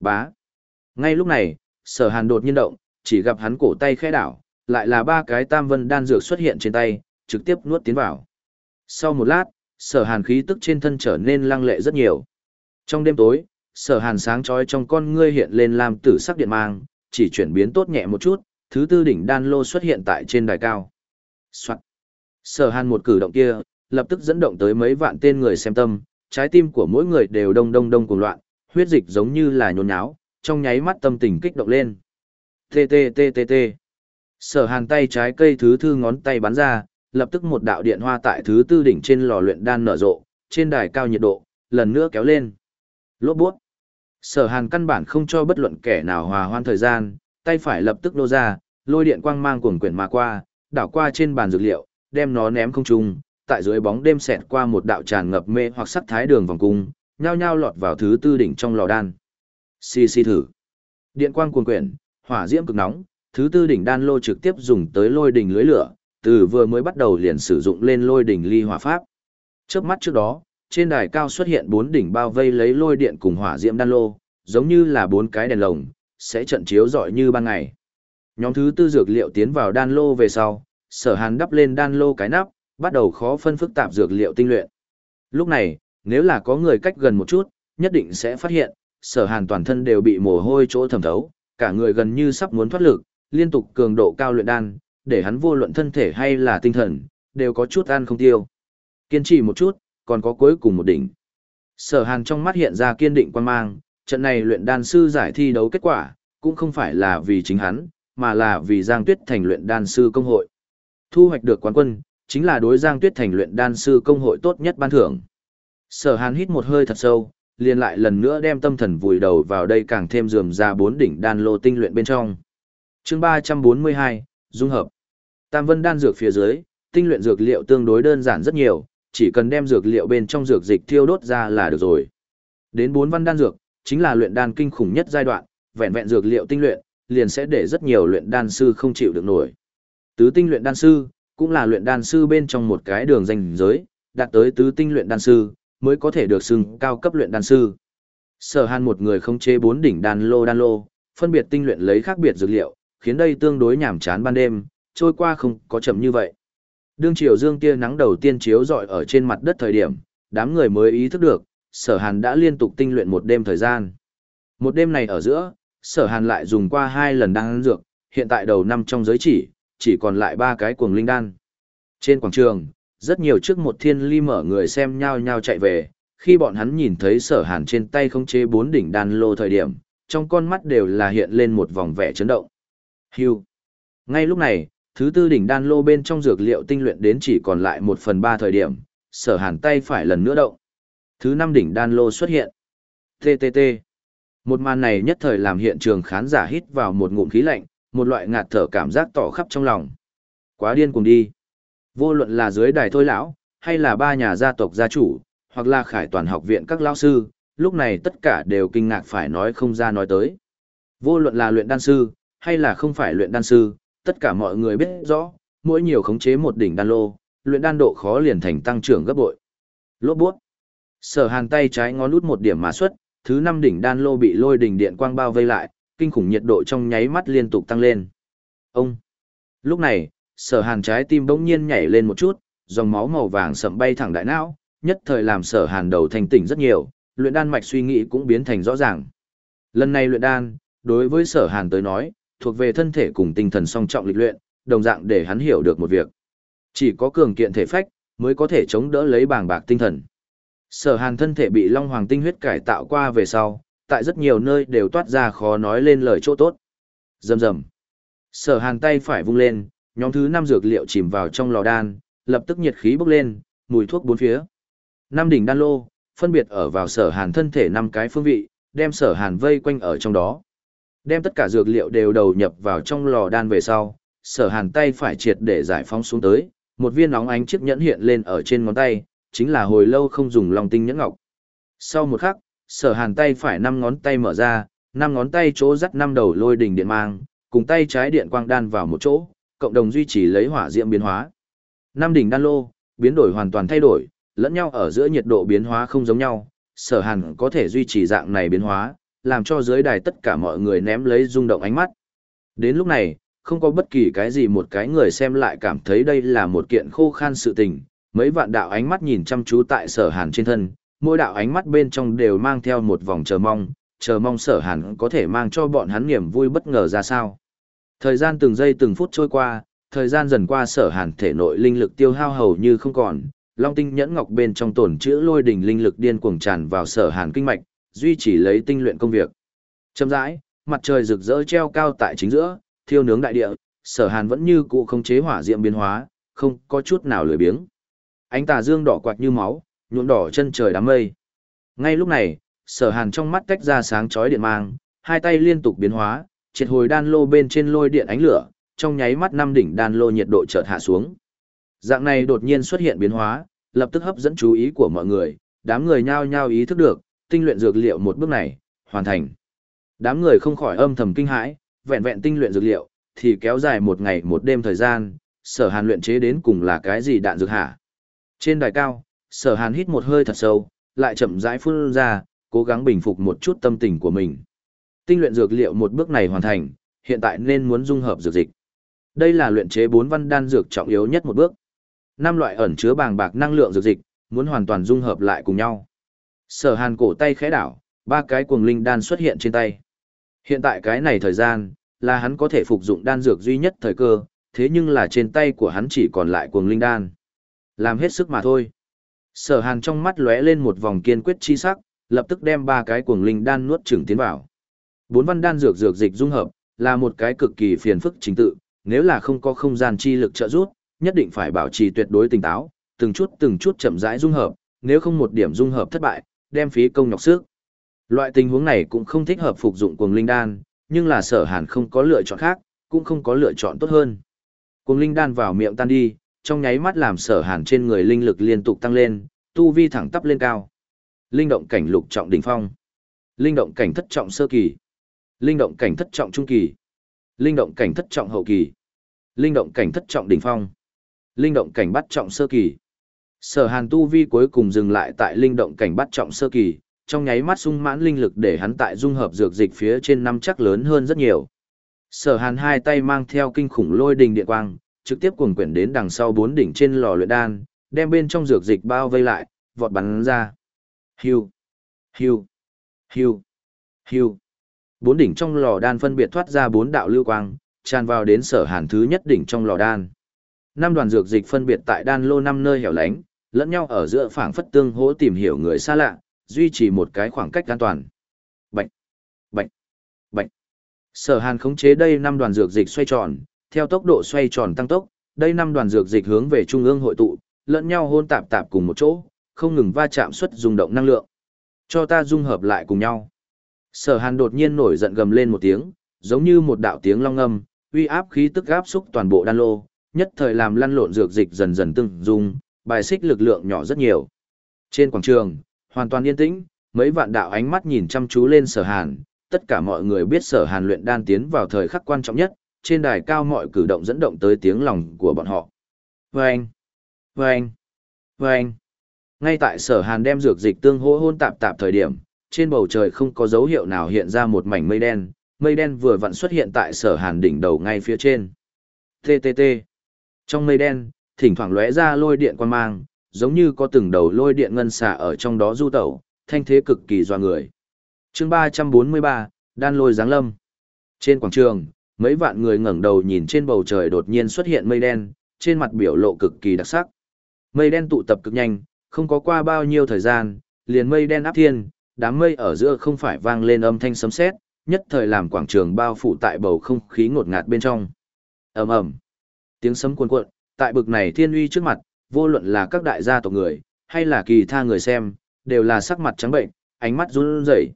Bá. Ngay lúc này, sở hàn đột nhiên động, chỉ gặp hắn cổ tay khẽ đảo, lại là ba cái tam vân đan dược xuất hiện trên tay, trực tiếp nuốt tiến vào. Sau một lát, sở hàn khí tức trên thân trở nên lăng lệ rất nhiều. Trong đêm tối, sở hàn sáng trói trong con ngươi hiện lên làm tử sắc điện mang, chỉ chuyển biến tốt nhẹ một chút, thứ tư đỉnh đan lô xuất hiện tại trên đài cao. Soạn. Sở hàn một cử động kia, lập tức dẫn động tới mấy vạn tên người xem tâm, trái tim của mỗi người đều đông đông đông cuồng loạn, huyết dịch giống như là nhốn nháo, trong nháy mắt tâm tình kích động lên. T T T T T. Sở hàn tay trái cây thứ thư ngón tay bắn ra, lập tức một đạo điện hoa tại thứ tư đỉnh trên lò luyện đan nở rộ, trên đài cao nhiệt độ, lần nữa kéo lên. Lốt buốt. Sở hàn căn bản không cho bất luận kẻ nào hòa hoan thời gian, tay phải lập tức nô ra, lôi điện quang mang cuồng quyển mà qua, đảo qua trên bàn dược liệu, đem nó ném không trung, tại dưới bóng đêm xẹt qua một đạo tràn ngập mê hoặc sắc thái đường vòng cung, nhao nhao lọt vào thứ tư đỉnh trong lò đan. Xì xì thử. Điện quang cuồn quyển, hỏa diễm cực nóng, thứ tư đỉnh đan lô trực tiếp dùng tới lôi đỉnh lưới lửa, từ vừa mới bắt đầu liền sử dụng lên lôi đỉnh ly hỏa pháp. Chớp mắt trước đó, trên đài cao xuất hiện bốn đỉnh bao vây lấy lôi điện cùng hỏa diễm đan lô, giống như là bốn cái đèn lồng, sẽ trận chiếu rọi như ban ngày. Nhóm thứ tư dược liệu tiến vào đan lô về sau, sở hàn đắp lên đan lô cái nắp, bắt đầu khó phân phức tạp dược liệu tinh luyện. Lúc này, nếu là có người cách gần một chút, nhất định sẽ phát hiện, sở hàn toàn thân đều bị mồ hôi chỗ thẩm thấu, cả người gần như sắp muốn thoát lực, liên tục cường độ cao luyện đan, để hắn vô luận thân thể hay là tinh thần, đều có chút ăn không tiêu. Kiên trì một chút, còn có cuối cùng một đỉnh. Sở hàn trong mắt hiện ra kiên định quan mang, trận này luyện đan sư giải thi đấu kết quả, cũng không phải là vì chính hắn, mà là vì Giang Tuyết Thành luyện đan sư công hội. Thu hoạch được quán quân, chính là đối Giang Tuyết Thành luyện đan sư công hội tốt nhất ban thưởng. Sở Hàn hít một hơi thật sâu, liền lại lần nữa đem tâm thần vùi đầu vào đây càng thêm dườm ra bốn đỉnh đan lô tinh luyện bên trong. Chương 342, dung hợp. Tam Vân đan dược phía dưới, tinh luyện dược liệu tương đối đơn giản rất nhiều, chỉ cần đem dược liệu bên trong dược dịch thiêu đốt ra là được rồi. Đến bốn văn đan dược, chính là luyện đan kinh khủng nhất giai đoạn, vẹn vẹn dược liệu tinh luyện, liền sẽ để rất nhiều luyện đan sư không chịu được nổi. Tứ tinh luyện đan sư, cũng là luyện đan sư bên trong một cái đường danh giới, đạt tới tứ tinh luyện đan sư, mới có thể được xưng cao cấp luyện đan sư. Sở Hàn một người không chế bốn đỉnh đan lô đan lô, phân biệt tinh luyện lấy khác biệt dược liệu, khiến đây tương đối nhàm chán ban đêm, trôi qua không có chậm như vậy. Đương chiều dương tia nắng đầu tiên chiếu rọi ở trên mặt đất thời điểm, đám người mới ý thức được, Sở Hàn đã liên tục tinh luyện một đêm thời gian. Một đêm này ở giữa, Sở Hàn lại dùng qua hai lần đan dược, hiện tại đầu năm trong giới chỉ, chỉ còn lại ba cái cuồng linh đan. Trên quảng trường, rất nhiều trước một thiên ly mở người xem nhau nhau chạy về, khi bọn hắn nhìn thấy sở hàn trên tay không chế bốn đỉnh đan lô thời điểm, trong con mắt đều là hiện lên một vòng vẻ chấn động. Hưu. Ngay lúc này, thứ tư đỉnh đan lô bên trong dược liệu tinh luyện đến chỉ còn lại một phần ba thời điểm, sở hàn tay phải lần nữa động. Thứ năm đỉnh đan lô xuất hiện. TTT. Một màn này nhất thời làm hiện trường khán giả hít vào một ngụm khí lạnh, một loại ngạt thở cảm giác tỏ khắp trong lòng. Quá điên cuồng đi. Vô luận là dưới đài thôi lão, hay là ba nhà gia tộc gia chủ, hoặc là khải toàn học viện các lao sư, lúc này tất cả đều kinh ngạc phải nói không ra nói tới. Vô luận là luyện đan sư, hay là không phải luyện đan sư, tất cả mọi người biết rõ, mỗi nhiều khống chế một đỉnh đan lô, luyện đan độ khó liền thành tăng trưởng gấp bội. Lốp buốt. Sở hàn tay trái ngón út một điểm mà xuất, thứ năm đỉnh đan lô bị lôi đỉnh điện quang bao vây lại, kinh khủng nhiệt độ trong nháy mắt liên tục tăng lên. Ông! Lúc này, sở hàn trái tim bỗng nhiên nhảy lên một chút, dòng máu màu vàng sậm bay thẳng đại não, nhất thời làm sở hàn đầu thành tỉnh rất nhiều, luyện đan mạch suy nghĩ cũng biến thành rõ ràng. Lần này luyện đan, đối với sở hàn tới nói, thuộc về thân thể cùng tinh thần song trọng lịch luyện, đồng dạng để hắn hiểu được một việc. Chỉ có cường kiện thể phách, mới có thể chống đỡ lấy bàng bạc tinh thần. Sở hàn thân thể bị long hoàng tinh huyết cải tạo qua về sau, tại rất nhiều nơi đều toát ra khó nói lên lời chỗ tốt. Rầm rầm. Sở Hàn tay phải vung lên, nhóm thứ năm dược liệu chìm vào trong lò đan, lập tức nhiệt khí bốc lên, mùi thuốc bốn phía. Năm đỉnh đan lô, phân biệt ở vào Sở Hàn thân thể năm cái phương vị, đem Sở Hàn vây quanh ở trong đó. Đem tất cả dược liệu đều đầu nhập vào trong lò đan về sau, Sở Hàn tay phải triệt để giải phóng xuống tới, một viên nóng ánh chiếc nhẫn hiện lên ở trên ngón tay, chính là hồi lâu không dùng lòng tinh nhẫn ngọc. Sau một khắc, sở hàn tay phải năm ngón tay mở ra, năm ngón tay chỗ dắt năm đầu lôi đỉnh điện mang, cùng tay trái điện quang đan vào một chỗ, cộng đồng duy trì lấy hỏa diễm biến hóa. Năm đỉnh đan lô, biến đổi hoàn toàn thay đổi, lẫn nhau ở giữa nhiệt độ biến hóa không giống nhau, sở hàn có thể duy trì dạng này biến hóa, làm cho dưới đài tất cả mọi người ném lấy rung động ánh mắt. Đến lúc này, không có bất kỳ cái gì một cái người xem lại cảm thấy đây là một kiện khô khan sự tình, mấy vạn đạo ánh mắt nhìn chăm chú tại sở hàn trên thân, mỗi đạo ánh mắt bên trong đều mang theo một vòng chờ mong, chờ mong sở hàn có thể mang cho bọn hắn niềm vui bất ngờ ra sao. Thời gian từng giây từng phút trôi qua, thời gian dần qua sở hàn thể nội linh lực tiêu hao hầu như không còn, long tinh nhẫn ngọc bên trong tổn chữ lôi đỉnh linh lực điên cuồng tràn vào sở hàn kinh mạch, duy trì lấy tinh luyện công việc. Chậm rãi, mặt trời rực rỡ treo cao tại chính giữa, thiêu nướng đại địa, sở hàn vẫn như cũ không chế hỏa diệm biến hóa, không có chút nào lười biếng. Ánh tà dương đỏ quạt như máu, nhuộm đỏ chân trời đám mây. Ngay lúc này, sở hàn trong mắt tách ra sáng chói điện mang, hai tay liên tục biến hóa, triệt hồi đan lô bên trên lôi điện ánh lửa, trong nháy mắt năm đỉnh đan lô nhiệt độ chợt hạ xuống. Dạng này đột nhiên xuất hiện biến hóa, lập tức hấp dẫn chú ý của mọi người, đám người nhao nhao ý thức được, tinh luyện dược liệu một bước này, hoàn thành. Đám người không khỏi âm thầm kinh hãi, vẹn vẹn tinh luyện dược liệu, thì kéo dài một ngày một đêm thời gian, sở hàn luyện chế đến cùng là cái gì đạn dược hả? Trên đài cao, sở hàn hít một hơi thật sâu, lại chậm rãi phun ra, cố gắng bình phục một chút tâm tình của mình. Tinh luyện dược liệu một bước này hoàn thành, hiện tại nên muốn dung hợp dược dịch. Đây là luyện chế bốn văn đan dược trọng yếu nhất một bước. Năm loại ẩn chứa bàng bạc năng lượng dược dịch, muốn hoàn toàn dung hợp lại cùng nhau. Sở Hàn cổ tay khẽ đảo, ba cái cuồng linh đan xuất hiện trên tay. Hiện tại cái này thời gian, là hắn có thể phục dụng đan dược duy nhất thời cơ, thế nhưng là trên tay của hắn chỉ còn lại cuồng linh đan. Làm hết sức mà thôi. Sở Hàn trong mắt lóe lên một vòng kiên quyết chi sắc, lập tức đem ba cái cuồng linh đan nuốt chửng tiến vào. Bốn văn đan dược dược dịch dung hợp, là một cái cực kỳ phiền phức chính tự, nếu là không có không gian chi lực trợ giúp, nhất định phải bảo trì tuyệt đối tỉnh táo, từng chút từng chút chậm rãi dung hợp, nếu không một điểm dung hợp thất bại, đem phí công nhọc sức. Loại tình huống này cũng không thích hợp phục dụng cuồng linh đan, nhưng là sở hàn không có lựa chọn khác, cũng không có lựa chọn tốt hơn. Cuồng linh đan vào miệng tan đi, trong nháy mắt làm sở hàn trên người linh lực liên tục tăng lên, tu vi thẳng tắp lên cao. Linh động cảnh lục trọng đỉnh phong. Linh động cảnh thất trọng sơ kỳ. Linh động cảnh thất trọng trung kỳ. Linh động cảnh thất trọng hậu kỳ. Linh động cảnh thất trọng đỉnh phong. Linh động cảnh bắt trọng sơ kỳ. Sở Hàn tu vi cuối cùng dừng lại tại linh động cảnh bắt trọng sơ kỳ, trong nháy mắt sung mãn linh lực để hắn tại dung hợp dược dịch phía trên năm chắc lớn hơn rất nhiều. Sở Hàn hai tay mang theo kinh khủng lôi đình điện quang, trực tiếp cuồng quyển đến đằng sau bốn đỉnh trên lò luyện đan, đem bên trong dược dịch bao vây lại, vọt bắn ra. Hiu, hiu, hiu, hiu. Bốn đỉnh trong lò đan phân biệt thoát ra bốn đạo lưu quang, tràn vào đến sở hàn thứ nhất đỉnh trong lò đan. Năm đoàn dược dịch phân biệt tại đan lô năm nơi hẻo lánh, lẫn nhau ở giữa phảng phất tương hỗ tìm hiểu người xa lạ, duy trì một cái khoảng cách an toàn. Bệnh, bệnh, bệnh. Sở hàn khống chế đây năm đoàn dược dịch xoay tròn, theo tốc độ xoay tròn tăng tốc, đây năm đoàn dược dịch hướng về trung ương hội tụ, lẫn nhau hôn tạp tạp cùng một chỗ, không ngừng va chạm xuất rung động năng lượng. Cho ta dung hợp lại cùng nhau. Sở Hàn đột nhiên nổi giận gầm lên một tiếng, giống như một đạo tiếng long âm uy áp khí tức áp xúc toàn bộ đan lô, nhất thời làm lăn lộn dược dịch dần dần từng dung, bài xích lực lượng nhỏ rất nhiều. Trên quảng trường, hoàn toàn yên tĩnh, mấy vạn đạo ánh mắt nhìn chăm chú lên Sở Hàn, tất cả mọi người biết Sở Hàn luyện đan tiến vào thời khắc quan trọng nhất, trên đài cao mọi cử động dẫn động tới tiếng lòng của bọn họ. Vâng! Vâng! Vâng! Ngay tại Sở Hàn đem dược dịch tương hỗ hôn tạp tạp thời điểm, trên bầu trời không có dấu hiệu nào hiện ra một mảnh mây đen, mây đen vừa vặn xuất hiện tại sở hàn đỉnh đầu ngay phía trên. TTT. Trong mây đen, thỉnh thoảng lóe ra lôi điện quan mang, giống như có từng đầu lôi điện ngân xà ở trong đó du tẩu, thanh thế cực kỳ doa người. chương 343, đan lôi giáng lâm. Trên quảng trường, mấy vạn người ngẩng đầu nhìn trên bầu trời đột nhiên xuất hiện mây đen, trên mặt biểu lộ cực kỳ đặc sắc. Mây đen tụ tập cực nhanh, không có qua bao nhiêu thời gian, liền mây đen áp thiên, đám mây ở giữa không phải vang lên âm thanh sấm sét, nhất thời làm quảng trường bao phủ tại bầu không khí ngột ngạt bên trong. Ầm ầm. Tiếng sấm cuồn cuộn, tại bực này thiên uy trước mặt, vô luận là các đại gia tộc người, hay là kỳ tha người xem, đều là sắc mặt trắng bệnh, ánh mắt run rẩy.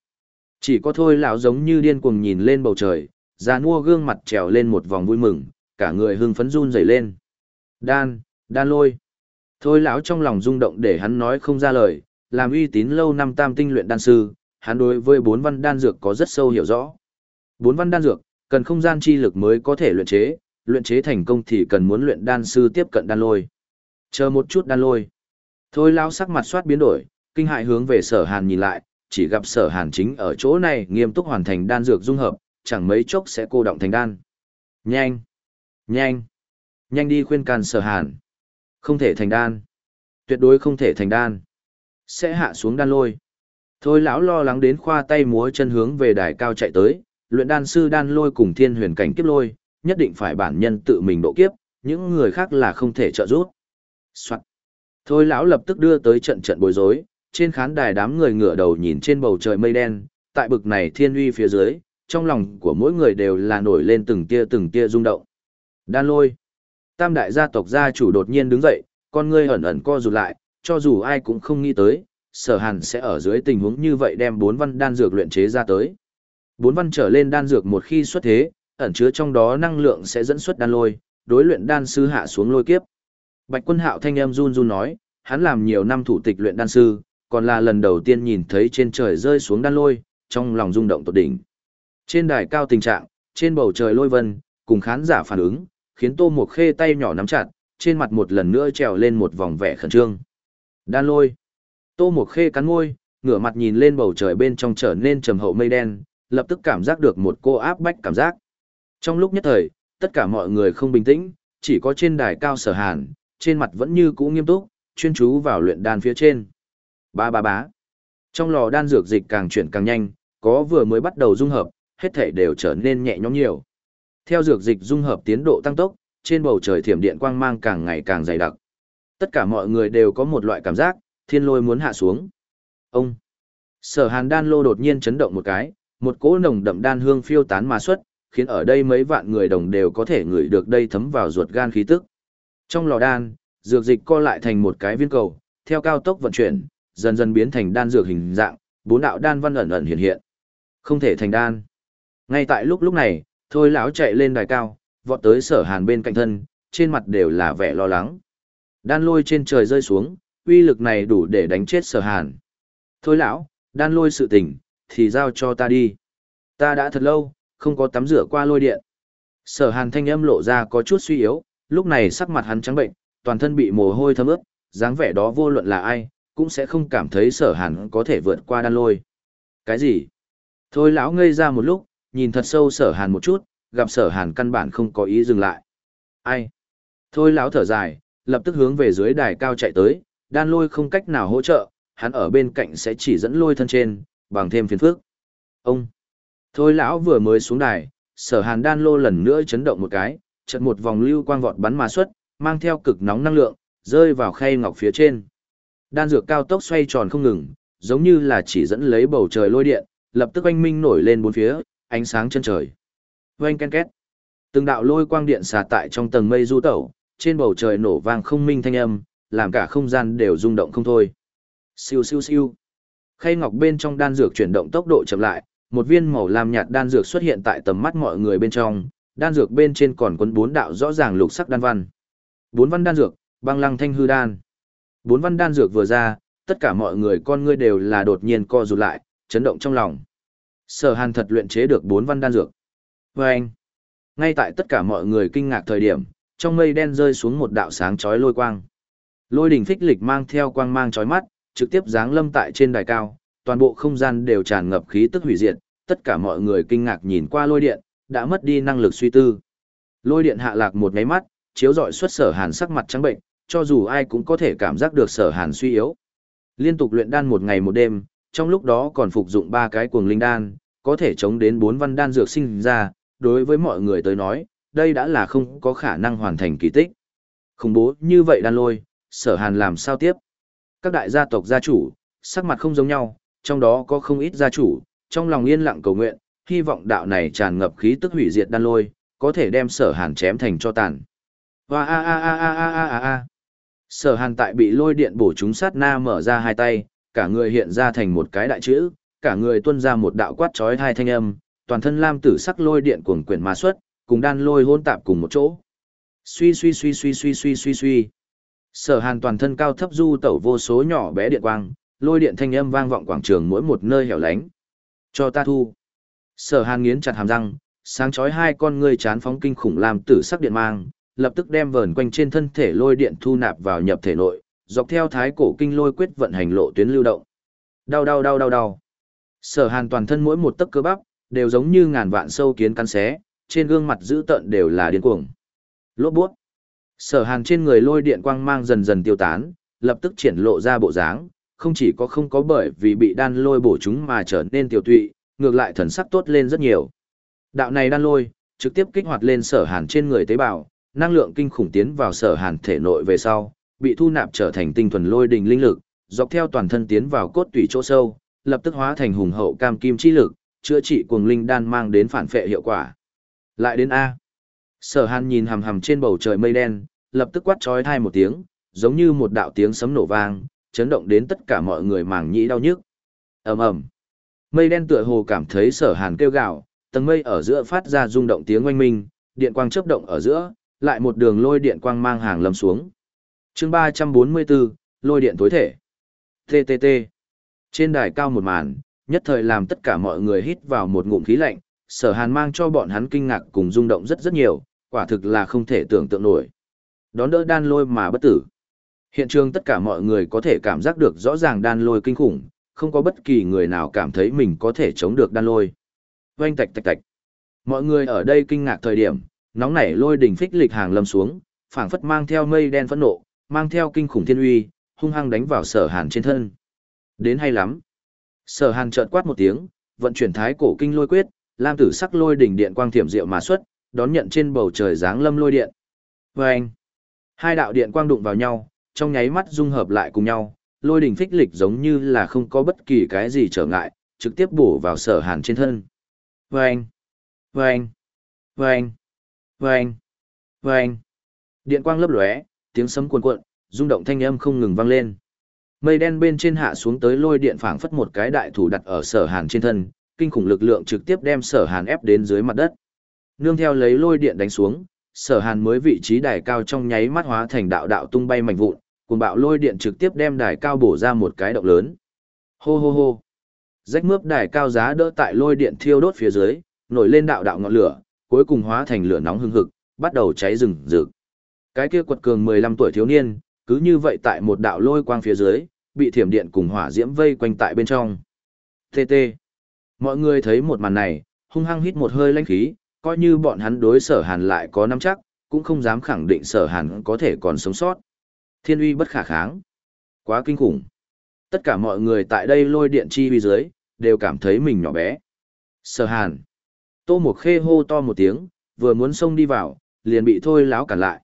Chỉ có thôi lão giống như điên cuồng nhìn lên bầu trời, già nua gương mặt trèo lên một vòng vui mừng, cả người hưng phấn run rẩy lên. Đan, đan lôi. Thôi lão trong lòng rung động để hắn nói không ra lời, làm uy tín lâu năm tam tinh luyện đan sư, hắn đối với bốn văn đan dược có rất sâu hiểu rõ. Bốn văn đan dược, cần không gian chi lực mới có thể luyện chế, luyện chế thành công thì cần muốn luyện đan sư tiếp cận đan lôi. Chờ một chút đan lôi. Thôi lao sắc mặt soát biến đổi, kinh hại hướng về sở hàn nhìn lại, chỉ gặp sở hàn chính ở chỗ này nghiêm túc hoàn thành đan dược dung hợp, chẳng mấy chốc sẽ cô động thành đan. Nhanh! Nhanh! Nhanh đi khuyên can sở hàn. Không thể thành đan. Tuyệt đối không thể thành đan. Sẽ hạ xuống đan lôi. Thôi lão lo lắng đến khoa tay múa chân hướng về đài cao chạy tới, luyện đan sư đan lôi cùng thiên huyền cảnh kiếp lôi, nhất định phải bản nhân tự mình độ kiếp, những người khác là không thể trợ giúp. Soạn. Thôi lão lập tức đưa tới trận trận bối rối, trên khán đài đám người ngửa đầu nhìn trên bầu trời mây đen, tại bực này thiên uy phía dưới, trong lòng của mỗi người đều là nổi lên từng tia từng tia rung động. Đan lôi. Tam đại gia tộc gia chủ đột nhiên đứng dậy, con ngươi ẩn ẩn co rụt lại, cho dù ai cũng không nghĩ tới, sở hàn sẽ ở dưới tình huống như vậy đem bốn văn đan dược luyện chế ra tới. Bốn văn trở lên đan dược một khi xuất thế, ẩn chứa trong đó năng lượng sẽ dẫn xuất đan lôi, đối luyện đan sư hạ xuống lôi kiếp. Bạch quân hạo thanh âm run run nói, hắn làm nhiều năm thủ tịch luyện đan sư, còn là lần đầu tiên nhìn thấy trên trời rơi xuống đan lôi, trong lòng rung động tột đỉnh. Trên đài cao tình trạng, trên bầu trời lôi vân, cùng khán giả phản ứng, khiến Tô Mộc Khê tay nhỏ nắm chặt, trên mặt một lần nữa trèo lên một vòng vẻ khẩn trương. Đan lôi. Tô Mộc Khê cắn môi, ngửa mặt nhìn lên bầu trời bên trong trở nên trầm hậu mây đen, lập tức cảm giác được một cô áp bách cảm giác. Trong lúc nhất thời, tất cả mọi người không bình tĩnh, chỉ có trên đài cao sở hàn, trên mặt vẫn như cũ nghiêm túc, chuyên chú vào luyện đan phía trên. Ba ba bá. Trong lò đan dược dịch càng chuyển càng nhanh, có vừa mới bắt đầu dung hợp, hết thể đều trở nên nhẹ nhõm nhiều. Theo dược dịch dung hợp tiến độ tăng tốc, trên bầu trời thiểm điện quang mang càng ngày càng dày đặc. Tất cả mọi người đều có một loại cảm giác, thiên lôi muốn hạ xuống. Ông! Sở hàn đan lô đột nhiên chấn động một cái, một cỗ nồng đậm đan hương phiêu tán mà xuất, khiến ở đây mấy vạn người đồng đều có thể ngửi được đây thấm vào ruột gan khí tức. Trong lò đan, dược dịch co lại thành một cái viên cầu, theo cao tốc vận chuyển, dần dần biến thành đan dược hình dạng, bốn đạo đan văn ẩn ẩn hiện hiện. Không thể thành đan. Ngay tại lúc lúc này, thôi lão chạy lên đài cao, vọt tới sở hàn bên cạnh thân, trên mặt đều là vẻ lo lắng. Đan lôi trên trời rơi xuống, uy lực này đủ để đánh chết sở hàn. Thôi lão, đan lôi sự tình, thì giao cho ta đi. Ta đã thật lâu, không có tắm rửa qua lôi điện. Sở hàn thanh âm lộ ra có chút suy yếu, lúc này sắc mặt hắn trắng bệnh, toàn thân bị mồ hôi thấm ướt, dáng vẻ đó vô luận là ai, cũng sẽ không cảm thấy sở hàn có thể vượt qua đan lôi. Cái gì? Thôi lão ngây ra một lúc, nhìn thật sâu sở hàn một chút, gặp sở hàn căn bản không có ý dừng lại. Ai? Thôi lão thở dài, lập tức hướng về dưới đài cao chạy tới, đan lôi không cách nào hỗ trợ, hắn ở bên cạnh sẽ chỉ dẫn lôi thân trên, bằng thêm phiền phức. Ông! Thôi lão vừa mới xuống đài, sở hàn đan lô lần nữa chấn động một cái, chợt một vòng lưu quang vọt bắn mà xuất, mang theo cực nóng năng lượng, rơi vào khay ngọc phía trên. Đan dược cao tốc xoay tròn không ngừng, giống như là chỉ dẫn lấy bầu trời lôi điện, lập tức oanh minh nổi lên bốn phía, ánh sáng chân trời. Oanh ken két. Từng đạo lôi quang điện xà tại trong tầng mây du tẩu, trên bầu trời nổ vang không minh thanh âm, làm cả không gian đều rung động không thôi. Siêu siêu siêu. Khay ngọc bên trong đan dược chuyển động tốc độ chậm lại, một viên màu lam nhạt đan dược xuất hiện tại tầm mắt mọi người bên trong, đan dược bên trên còn quấn bốn đạo rõ ràng lục sắc đan văn. Bốn văn đan dược, băng lăng thanh hư đan. Bốn văn đan dược vừa ra, tất cả mọi người con ngươi đều là đột nhiên co rụt lại, chấn động trong lòng. Sở Hàn thật luyện chế được bốn văn đan dược. Và anh, ngay tại tất cả mọi người kinh ngạc thời điểm, trong mây đen rơi xuống một đạo sáng chói lôi quang. Lôi đỉnh phích lịch mang theo quang mang chói mắt, trực tiếp giáng lâm tại trên đài cao, toàn bộ không gian đều tràn ngập khí tức hủy diệt, tất cả mọi người kinh ngạc nhìn qua lôi điện, đã mất đi năng lực suy tư. Lôi điện hạ lạc một cái mắt, chiếu rọi xuất sở hàn sắc mặt trắng bệnh, cho dù ai cũng có thể cảm giác được sở hàn suy yếu. Liên tục luyện đan một ngày một đêm, trong lúc đó còn phục dụng ba cái cuồng linh đan, có thể chống đến bốn văn đan dược sinh ra, đối với mọi người tới nói, đây đã là không có khả năng hoàn thành kỳ tích. Khủng bố như vậy đan lôi, sở hàn làm sao tiếp. Các đại gia tộc gia chủ, sắc mặt không giống nhau, trong đó có không ít gia chủ, trong lòng yên lặng cầu nguyện, hy vọng đạo này tràn ngập khí tức hủy diệt đan lôi, có thể đem sở hàn chém thành cho tàn. Và a a a a a a a Sở hàn tại bị lôi điện bổ chúng sát na mở ra hai tay, cả người hiện ra thành một cái đại chữ, cả người tuân ra một đạo quát trói hai thanh âm, toàn thân lam tử sắc lôi điện cuồng quyển mà xuất, cùng đan lôi hôn tạp cùng một chỗ. Suy suy suy suy suy suy suy suy. Sở Hàn toàn thân cao thấp du tẩu vô số nhỏ bé điện quang, lôi điện thanh âm vang vọng quảng trường mỗi một nơi hẻo lánh. Cho ta thu. Sở Hàn nghiến chặt hàm răng, sáng chói hai con ngươi chán phóng kinh khủng làm tử sắc điện mang, lập tức đem vờn quanh trên thân thể lôi điện thu nạp vào nhập thể nội, dọc theo thái cổ kinh lôi quyết vận hành lộ tuyến lưu động. Đau đau đau đau đau. Sở hàn toàn thân mỗi một tấc cơ bắp, đều giống như ngàn vạn sâu kiến cắn xé, trên gương mặt dữ tợn đều là điên cuồng. Lốt buốt. Sở hàn trên người lôi điện quang mang dần dần tiêu tán, lập tức triển lộ ra bộ dáng, không chỉ có không có bởi vì bị đan lôi bổ chúng mà trở nên tiểu tụy, ngược lại thần sắc tốt lên rất nhiều. Đạo này đan lôi, trực tiếp kích hoạt lên sở hàn trên người tế bào, năng lượng kinh khủng tiến vào sở hàn thể nội về sau, bị thu nạp trở thành tinh thuần lôi đình linh lực, dọc theo toàn thân tiến vào cốt tủy chỗ sâu, lập tức hóa thành hùng hậu cam kim chi lực, chữa trị cuồng linh đan mang đến phản phệ hiệu quả. Lại đến A. Sở Hàn nhìn hằm hằm trên bầu trời mây đen, lập tức quát chói thai một tiếng, giống như một đạo tiếng sấm nổ vang, chấn động đến tất cả mọi người màng nhĩ đau nhức. Ầm ầm. Mây đen tựa hồ cảm thấy Sở Hàn kêu gào, tầng mây ở giữa phát ra rung động tiếng oanh minh, điện quang chớp động ở giữa, lại một đường lôi điện quang mang hàng lâm xuống. Chương 344, lôi điện tối thể. TTT. Trên đài cao một màn, nhất thời làm tất cả mọi người hít vào một ngụm khí lạnh, sở hàn mang cho bọn hắn kinh ngạc cùng rung động rất rất nhiều, quả thực là không thể tưởng tượng nổi. Đón đỡ đan lôi mà bất tử. Hiện trường tất cả mọi người có thể cảm giác được rõ ràng đan lôi kinh khủng, không có bất kỳ người nào cảm thấy mình có thể chống được đan lôi. Oanh tạch tạch tạch. Mọi người ở đây kinh ngạc thời điểm, nóng nảy lôi đỉnh phích lịch hàng lâm xuống, phảng phất mang theo mây đen phẫn nộ, mang theo kinh khủng thiên uy, hung hăng đánh vào sở hàn trên thân. Đến hay lắm. Sở hàn chợt quát một tiếng, vận chuyển thái cổ kinh lôi quyết, lam tử sắc lôi đỉnh điện quang thiểm diệu mà xuất, đón nhận trên bầu trời dáng lâm lôi điện. Và anh, hai đạo điện quang đụng vào nhau, trong nháy mắt dung hợp lại cùng nhau, lôi đỉnh phích lịch giống như là không có bất kỳ cái gì trở ngại, trực tiếp bổ vào sở hàn trên thân. Và anh, và anh, và anh, và anh, và anh. Điện quang lấp lóe, tiếng sấm cuồn cuộn, rung động thanh âm không ngừng vang lên. Mây đen bên trên hạ xuống tới lôi điện phảng phất một cái đại thủ đặt ở sở hàn trên thân, kinh khủng lực lượng trực tiếp đem sở hàn ép đến dưới mặt đất. Nương theo lấy lôi điện đánh xuống, sở hàn mới vị trí đài cao trong nháy mắt hóa thành đạo đạo tung bay mạnh vụn, cùng bạo lôi điện trực tiếp đem đài cao bổ ra một cái động lớn. Hô hô hô. Rách mướp đài cao giá đỡ tại lôi điện thiêu đốt phía dưới, nổi lên đạo đạo ngọn lửa, cuối cùng hóa thành lửa nóng hừng hực, bắt đầu cháy rừng rực. Cái kia quật cường 15 tuổi thiếu niên, cứ như vậy tại một đạo lôi quang phía dưới, bị thiểm điện cùng hỏa diễm vây quanh tại bên trong. TT. Mọi người thấy một màn này, hung hăng hít một hơi lãnh khí, coi như bọn hắn đối sở hàn lại có nắm chắc, cũng không dám khẳng định sở hàn có thể còn sống sót. Thiên uy bất khả kháng. Quá kinh khủng. Tất cả mọi người tại đây lôi điện chi uy dưới, đều cảm thấy mình nhỏ bé. Sở hàn. Tô Mộc Khê hô to một tiếng, vừa muốn xông đi vào, liền bị thôi láo cản lại.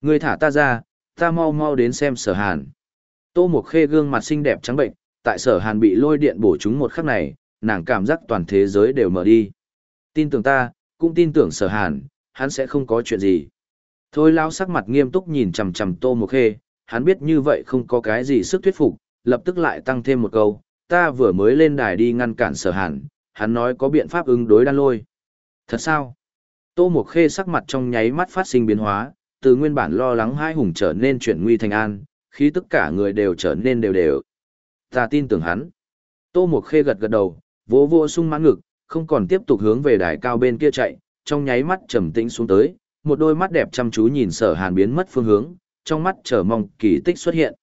Người thả ta ra, ta mau mau đến xem sở hàn. Tô Mộc Khê gương mặt xinh đẹp trắng bệnh, tại sở hàn bị lôi điện bổ trúng một khắc này, nàng cảm giác toàn thế giới đều mở đi. Tin tưởng ta, cũng tin tưởng sở hàn, hắn sẽ không có chuyện gì. Thôi lao sắc mặt nghiêm túc nhìn chằm chằm Tô Mộc Khê, hắn biết như vậy không có cái gì sức thuyết phục, lập tức lại tăng thêm một câu, ta vừa mới lên đài đi ngăn cản sở hàn, hắn nói có biện pháp ứng đối đan lôi. Thật sao? Tô Mộc Khê sắc mặt trong nháy mắt phát sinh biến hóa, từ nguyên bản lo lắng hai hùng trở nên chuyển nguy thành an, khi tất cả người đều trở nên đều đều. Ta tin tưởng hắn. Tô Mộc Khê gật gật đầu, vỗ vô sung mãn ngực, không còn tiếp tục hướng về đài cao bên kia chạy, trong nháy mắt trầm tĩnh xuống tới, một đôi mắt đẹp chăm chú nhìn sở hàn biến mất phương hướng, trong mắt chờ mong kỳ tích xuất hiện.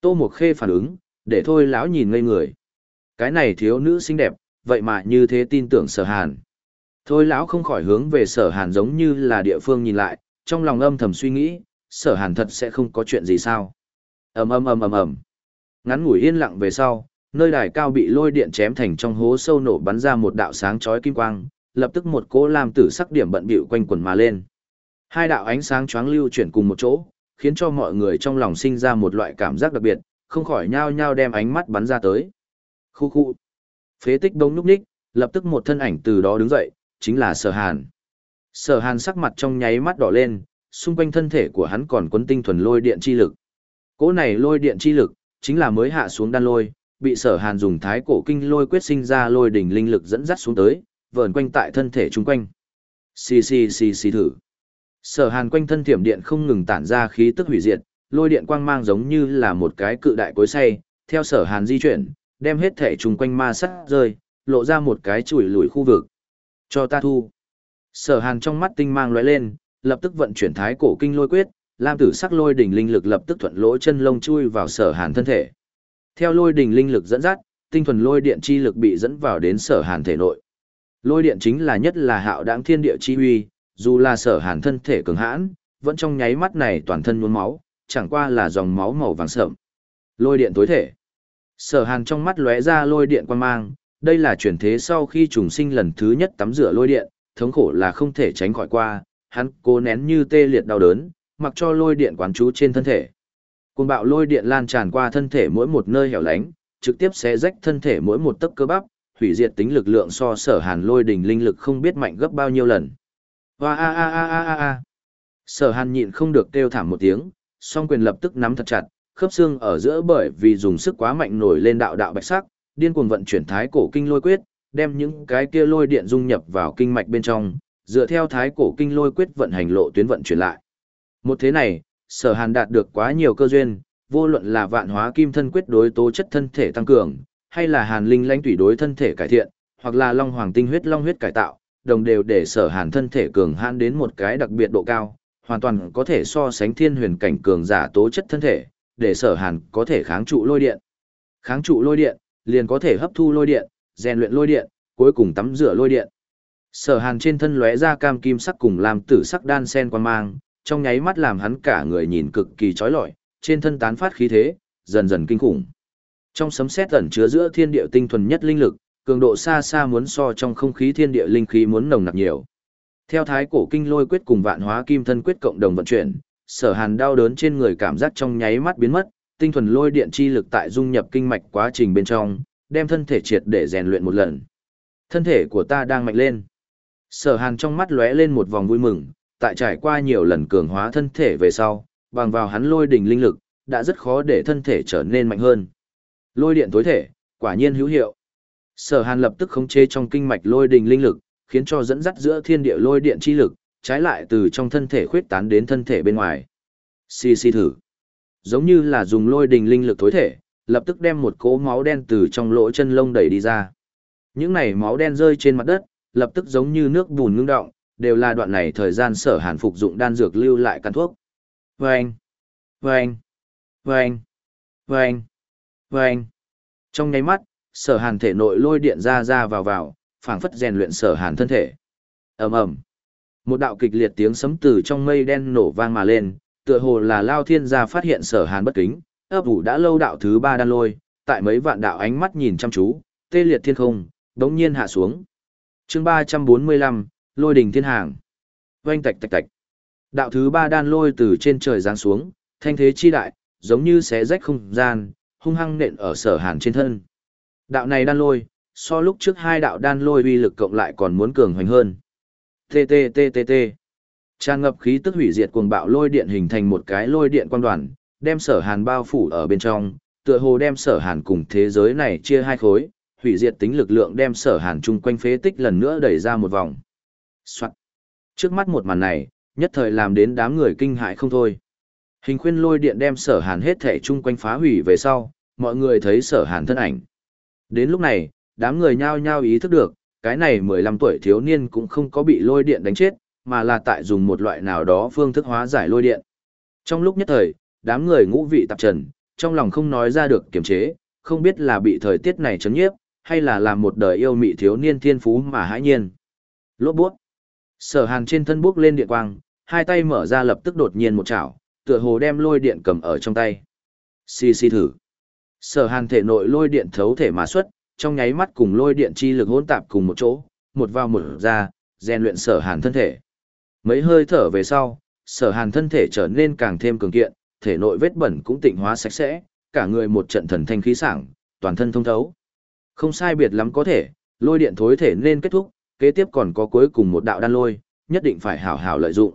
Tô Mộc Khê phản ứng, để thôi lão nhìn ngây người. Cái này thiếu nữ xinh đẹp, vậy mà như thế tin tưởng sở hàn. Thôi lão không khỏi hướng về sở hàn giống như là địa phương nhìn lại, trong lòng âm thầm suy nghĩ, sở hàn thật sẽ không có chuyện gì sao. ầm ầm ầm ầm ầm Ngắn ngủi yên lặng về sau, nơi đài cao bị lôi điện chém thành trong hố sâu nổ bắn ra một đạo sáng chói kim quang, lập tức một cỗ lam tử sắc điểm bận bịu quanh quần mà lên. Hai đạo ánh sáng choáng lưu chuyển cùng một chỗ, khiến cho mọi người trong lòng sinh ra một loại cảm giác đặc biệt, không khỏi nhao nhao đem ánh mắt bắn ra tới. Khu khu. Phế tích đông núp ních, lập tức một thân ảnh từ đó đứng dậy, chính là Sở Hàn. Sở Hàn sắc mặt trong nháy mắt đỏ lên, xung quanh thân thể của hắn còn quấn tinh thuần lôi điện chi lực. Cỗ này lôi điện chi lực, chính là mới hạ xuống đan lôi, bị Sở Hàn dùng thái cổ kinh lôi quyết sinh ra lôi đỉnh linh lực dẫn dắt xuống tới, vờn quanh tại thân thể chung quanh. Xì xì xì xì thử. Sở Hàn quanh thân thiểm điện không ngừng tản ra khí tức hủy diệt, lôi điện quang mang giống như là một cái cự đại cối say theo Sở Hàn di chuyển, đem hết thể chung quanh ma sắt rơi, lộ ra một cái chùi lùi khu vực. Cho ta thu. Sở hàn trong mắt tinh mang lóe lên, lập tức vận chuyển thái cổ kinh lôi quyết, lam tử sắc lôi đỉnh linh lực lập tức thuận lỗ chân lông chui vào sở hàn thân thể. Theo lôi đình linh lực dẫn dắt, tinh thuần lôi điện chi lực bị dẫn vào đến sở hàn thể nội. Lôi điện chính là nhất là hạo đáng thiên địa chi uy, dù là sở hàn thân thể cường hãn, vẫn trong nháy mắt này toàn thân nhuốm máu, chẳng qua là dòng máu màu vàng sợm. Lôi điện tối thể. Sở hàn trong mắt lóe ra lôi điện quan mang, đây là chuyển thế sau khi trùng sinh lần thứ nhất tắm rửa lôi điện, thống khổ là không thể tránh khỏi qua, hắn cố nén như tê liệt đau đớn, mặc cho lôi điện quán trú trên thân thể. Cuồng bạo lôi điện lan tràn qua thân thể mỗi một nơi hẻo lánh, trực tiếp xé rách thân thể mỗi một tấc cơ bắp, hủy diệt tính lực lượng so sở hàn lôi đỉnh linh lực không biết mạnh gấp bao nhiêu lần. Hoa a a a a a a. Sở hàn nhịn không được kêu thảm một tiếng, song quyền lập tức nắm thật chặt, khớp xương ở giữa bởi vì dùng sức quá mạnh nổi lên đạo đạo bạch sắc, điên cuồng vận chuyển thái cổ kinh lôi quyết, đem những cái kia lôi điện dung nhập vào kinh mạch bên trong, dựa theo thái cổ kinh lôi quyết vận hành lộ tuyến vận chuyển lại. Một thế này, sở hàn đạt được quá nhiều cơ duyên, vô luận là vạn hóa kim thân quyết đối tố chất thân thể tăng cường, hay là hàn linh lãnh tủy đối thân thể cải thiện, hoặc là long hoàng tinh huyết long huyết cải tạo, đồng đều để sở hàn thân thể cường hãn đến một cái đặc biệt độ cao, hoàn toàn có thể so sánh thiên huyền cảnh cường giả tố chất thân thể, để sở hàn có thể kháng trụ lôi điện. Kháng trụ lôi điện, liền có thể hấp thu lôi điện, rèn luyện lôi điện, cuối cùng tắm rửa lôi điện. Sở hàn trên thân lóe ra cam kim sắc cùng làm tử sắc đan sen quan mang, trong nháy mắt làm hắn cả người nhìn cực kỳ chói lọi, trên thân tán phát khí thế, dần dần kinh khủng. Trong sấm sét ẩn chứa giữa thiên địa tinh thuần nhất linh lực, cường độ xa xa muốn so trong không khí thiên địa linh khí muốn nồng nặc nhiều. Theo thái cổ kinh lôi quyết cùng vạn hóa kim thân quyết cộng đồng vận chuyển, sở hàn đau đớn trên người cảm giác trong nháy mắt biến mất, tinh thuần lôi điện chi lực tại dung nhập kinh mạch quá trình bên trong, đem thân thể triệt để rèn luyện một lần. Thân thể của ta đang mạnh lên. Sở hàn trong mắt lóe lên một vòng vui mừng, tại trải qua nhiều lần cường hóa thân thể về sau, bằng vào hắn lôi đỉnh linh lực, đã rất khó để thân thể trở nên mạnh hơn. Lôi điện tối thể, quả nhiên hữu hiệu. Sở Hàn lập tức khống chế trong kinh mạch lôi đình linh lực, khiến cho dẫn dắt giữa thiên địa lôi điện chi lực, trái lại từ trong thân thể khuyết tán đến thân thể bên ngoài. Xì xì thử. Giống như là dùng lôi đình linh lực tối thể, lập tức đem một cỗ máu đen từ trong lỗ chân lông đẩy đi ra. Những này máu đen rơi trên mặt đất, lập tức giống như nước bùn ngưng động, đều là đoạn này thời gian sở hàn phục dụng đan dược lưu lại căn thuốc. Vâng! Vâng! Vâng! Vâng! Vâng! Trong nháy mắt, sở hàn thể nội lôi điện ra ra vào vào, phảng phất rèn luyện sở hàn thân thể. ầm ầm Một đạo kịch liệt tiếng sấm từ trong mây đen nổ vang mà lên, tựa hồ là Lao Thiên gia phát hiện sở hàn bất kính, ấp ủ đã lâu đạo thứ ba đan lôi, tại mấy vạn đạo ánh mắt nhìn chăm chú, tê liệt thiên không, đống nhiên hạ xuống. chương ba trăm bốn mươi lăm lôi đỉnh thiên hàng. Oanh tạch tạch tạch. Đạo thứ ba đan lôi từ trên trời giáng xuống, thanh thế chi đại, giống như xé rách không gian, hung hăng nện ở sở hàn trên thân. Đạo này đan lôi, so lúc trước hai đạo đan lôi uy lực cộng lại còn muốn cường hoành hơn. TTTTT. Tràn ngập khí tức hủy diệt cuồng bạo lôi điện hình thành một cái lôi điện quang đoàn, đem sở hàn bao phủ ở bên trong, tựa hồ đem sở hàn cùng thế giới này chia hai khối, hủy diệt tính lực lượng đem sở hàn chung quanh phế tích lần nữa đẩy ra một vòng. Soạn. Trước mắt một màn này, nhất thời làm đến đám người kinh hãi không thôi. Hình khuyên lôi điện đem sở hàn hết thể chung quanh phá hủy về sau, mọi người thấy sở hàn thân ảnh. Đến lúc này, đám người nhao nhao ý thức được, cái này 15 tuổi thiếu niên cũng không có bị lôi điện đánh chết, mà là tại dùng một loại nào đó phương thức hóa giải lôi điện. Trong lúc nhất thời, đám người ngũ vị tạp trần, trong lòng không nói ra được kiềm chế, không biết là bị thời tiết này chấn nhiếp, hay là làm một đời yêu mị thiếu niên thiên phú mà hãi nhiên. Lốt buốt. Sở hàn trên thân bước lên điện quang, hai tay mở ra lập tức đột nhiên một chảo, tựa hồ đem lôi điện cầm ở trong tay. Xì xì thử. Sở hàn thể nội lôi điện thấu thể mà xuất, trong nháy mắt cùng lôi điện chi lực hỗn tạp cùng một chỗ, một vào một ra, rèn luyện sở hàn thân thể. Mấy hơi thở về sau, sở hàn thân thể trở nên càng thêm cường kiện, thể nội vết bẩn cũng tịnh hóa sạch sẽ, cả người một trận thần thanh khí sảng, toàn thân thông thấu. Không sai biệt lắm có thể, lôi điện thối thể nên kết thúc, kế tiếp còn có cuối cùng một đạo đan lôi, nhất định phải hảo hảo lợi dụng.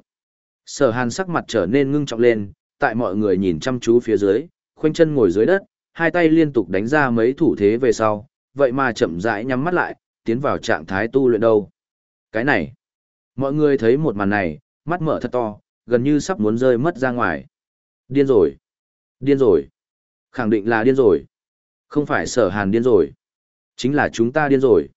Sở hàn sắc mặt trở nên ngưng trọng lên, tại mọi người nhìn chăm chú phía dưới, khoanh chân ngồi dưới đất, hai tay liên tục đánh ra mấy thủ thế về sau, vậy mà chậm rãi nhắm mắt lại, tiến vào trạng thái tu luyện đâu. Cái này, mọi người thấy một màn này, mắt mở thật to, gần như sắp muốn rơi mất ra ngoài. Điên rồi, điên rồi, khẳng định là điên rồi. Không phải sở hàn điên rồi, chính là chúng ta điên rồi.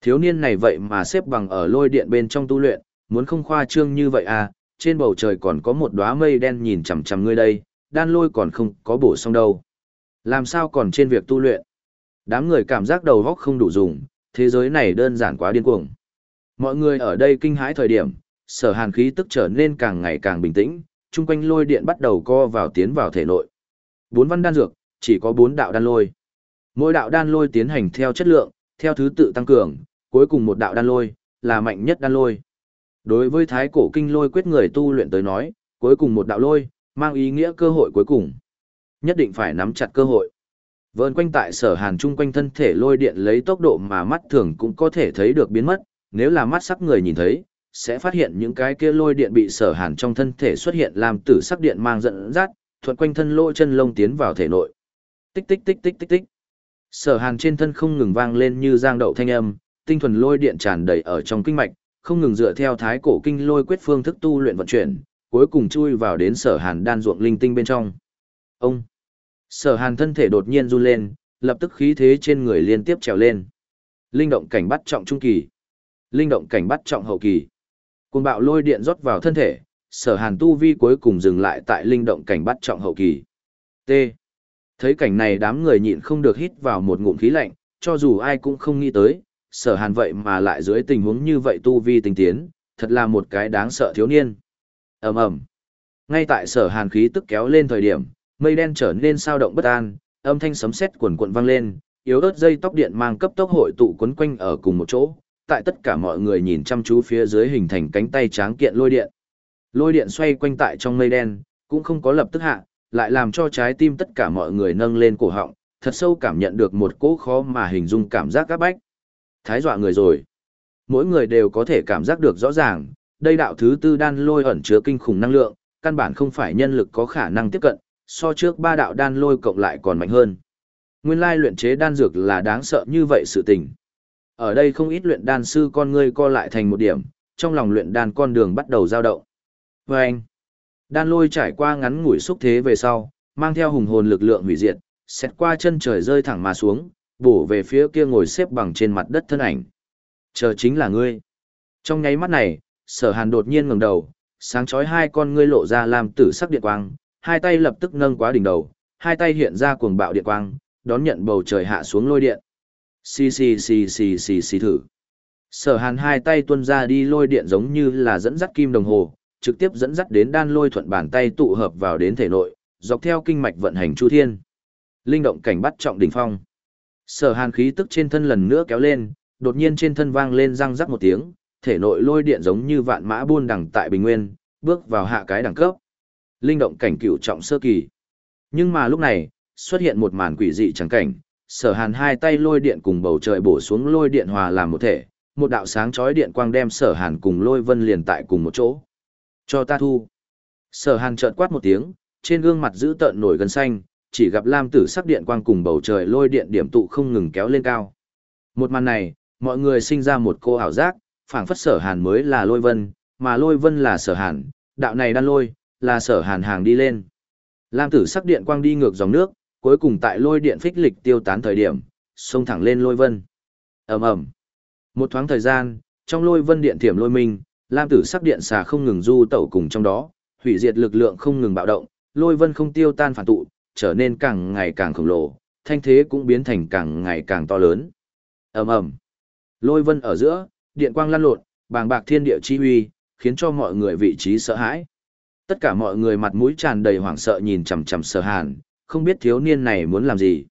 Thiếu niên này vậy mà xếp bằng ở lôi điện bên trong tu luyện, muốn không khoa trương như vậy à, trên bầu trời còn có một đóa mây đen nhìn chằm chằm ngươi đây, đan lôi còn không có bổ xong đâu. Làm sao còn trên việc tu luyện? Đám người cảm giác đầu óc không đủ dùng, thế giới này đơn giản quá điên cuồng. Mọi người ở đây kinh hãi thời điểm, sở hàn khí tức trở nên càng ngày càng bình tĩnh, chung quanh lôi điện bắt đầu co vào tiến vào thể nội. Bốn văn đan dược, chỉ có bốn đạo đan lôi. Mỗi đạo đan lôi tiến hành theo chất lượng, theo thứ tự tăng cường, cuối cùng một đạo đan lôi, là mạnh nhất đan lôi. Đối với thái cổ kinh lôi quyết người tu luyện tới nói, cuối cùng một đạo lôi, mang ý nghĩa cơ hội cuối cùng. Nhất định phải nắm chặt cơ hội. Vơn quanh tại sở hàn chung quanh thân thể lôi điện lấy tốc độ mà mắt thường cũng có thể thấy được biến mất, nếu là mắt sắc người nhìn thấy, sẽ phát hiện những cái kia lôi điện bị sở hàn trong thân thể xuất hiện làm tử sắc điện mang dẫn dắt, thuận quanh thân lôi chân lông tiến vào thể nội. Tích tích tích tích tích tích. Sở hàn trên thân không ngừng vang lên như giang đậu thanh âm, tinh thuần lôi điện tràn đầy ở trong kinh mạch, không ngừng dựa theo thái cổ kinh lôi quyết phương thức tu luyện vận chuyển, cuối cùng chui vào đến sở hàn đan ruộng linh tinh bên trong. Ông! Sở hàn thân thể đột nhiên run lên, lập tức khí thế trên người liên tiếp trèo lên. Linh động cảnh bắt trọng trung kỳ. Linh động cảnh bắt trọng hậu kỳ. Cuồng bạo lôi điện rót vào thân thể, sở hàn tu vi cuối cùng dừng lại tại linh động cảnh bắt trọng hậu kỳ. T. Thấy cảnh này đám người nhịn không được hít vào một ngụm khí lạnh, cho dù ai cũng không nghĩ tới, sở hàn vậy mà lại dưới tình huống như vậy tu vi tinh tiến, thật là một cái đáng sợ thiếu niên. ầm ầm Ngay tại sở hàn khí tức kéo lên thời điểm, mây đen trở nên sao động bất an, âm thanh sấm sét quần cuộn vang lên, yếu ớt dây tóc điện mang cấp tốc hội tụ quấn quanh ở cùng một chỗ, tại tất cả mọi người nhìn chăm chú phía dưới hình thành cánh tay tráng kiện lôi điện. Lôi điện xoay quanh tại trong mây đen, cũng không có lập tức hạ, lại làm cho trái tim tất cả mọi người nâng lên cổ họng, thật sâu cảm nhận được một cỗ khó mà hình dung cảm giác các bách. Thái dọa người rồi. Mỗi người đều có thể cảm giác được rõ ràng, đây đạo thứ tư đan lôi ẩn chứa kinh khủng năng lượng, căn bản không phải nhân lực có khả năng tiếp cận, so trước ba đạo đan lôi cộng lại còn mạnh hơn. Nguyên lai luyện chế đan dược là đáng sợ như vậy sự tình. Ở đây không ít luyện đan sư con ngươi co lại thành một điểm, trong lòng luyện đan con đường bắt đầu dao động. Vâng! anh, đan lôi trải qua ngắn ngủi xúc thế về sau, mang theo hùng hồn lực lượng hủy diệt, xét qua chân trời rơi thẳng mà xuống, bổ về phía kia ngồi xếp bằng trên mặt đất thân ảnh. Chờ chính là ngươi. Trong nháy mắt này, sở hàn đột nhiên ngẩng đầu, sáng chói hai con ngươi lộ ra làm tử sắc điện quang, hai tay lập tức nâng quá đỉnh đầu, hai tay hiện ra cuồng bạo điện quang, đón nhận bầu trời hạ xuống lôi điện. Xì xì xì xì xì xì thử. Sở hàn hai tay tuôn ra đi lôi điện giống như là dẫn dắt kim đồng hồ, trực tiếp dẫn dắt đến đan lôi thuận bàn tay tụ hợp vào đến thể nội, dọc theo kinh mạch vận hành chu thiên. Linh động cảnh bắt trọng đỉnh phong. Sở hàn khí tức trên thân lần nữa kéo lên, đột nhiên trên thân vang lên răng rắc một tiếng, thể nội lôi điện giống như vạn mã buôn đằng tại bình nguyên, bước vào hạ cái đẳng cấp. Linh động cảnh cửu trọng sơ kỳ. Nhưng mà lúc này, xuất hiện một màn quỷ dị chẳng cảnh, sở hàn hai tay lôi điện cùng bầu trời bổ xuống lôi điện hòa làm một thể, một đạo sáng chói điện quang đem sở hàn cùng lôi vân liền tại cùng một chỗ. Cho ta thu. Sở hàn chợt quát một tiếng, trên gương mặt giữ tợn nổi gần xanh, chỉ gặp lam tử sắc điện quang cùng bầu trời lôi điện điểm tụ không ngừng kéo lên cao. Một màn này, mọi người sinh ra một cô ảo giác, phảng phất sở hàn mới là lôi vân, mà lôi vân là sở hàn, đạo này đan lôi, là sở hàn hàng đi lên. Lam tử sắc điện quang đi ngược dòng nước, cuối cùng tại lôi điện phích lịch tiêu tán thời điểm, xông thẳng lên lôi vân. ầm ầm Một thoáng thời gian, trong lôi vân điện thiểm lôi minh, lam tử sắc điện xà không ngừng du tẩu cùng trong đó, hủy diệt lực lượng không ngừng bạo động, lôi vân không tiêu tan phản tụ, trở nên càng ngày càng khổng lồ, thanh thế cũng biến thành càng ngày càng to lớn. ầm ầm Lôi vân ở giữa, điện quang lăn lộn, bàng bạc thiên địa chi uy, khiến cho mọi người vị trí sợ hãi. Tất cả mọi người mặt mũi tràn đầy hoảng sợ nhìn chằm chằm Sở Hàn, không biết thiếu niên này muốn làm gì.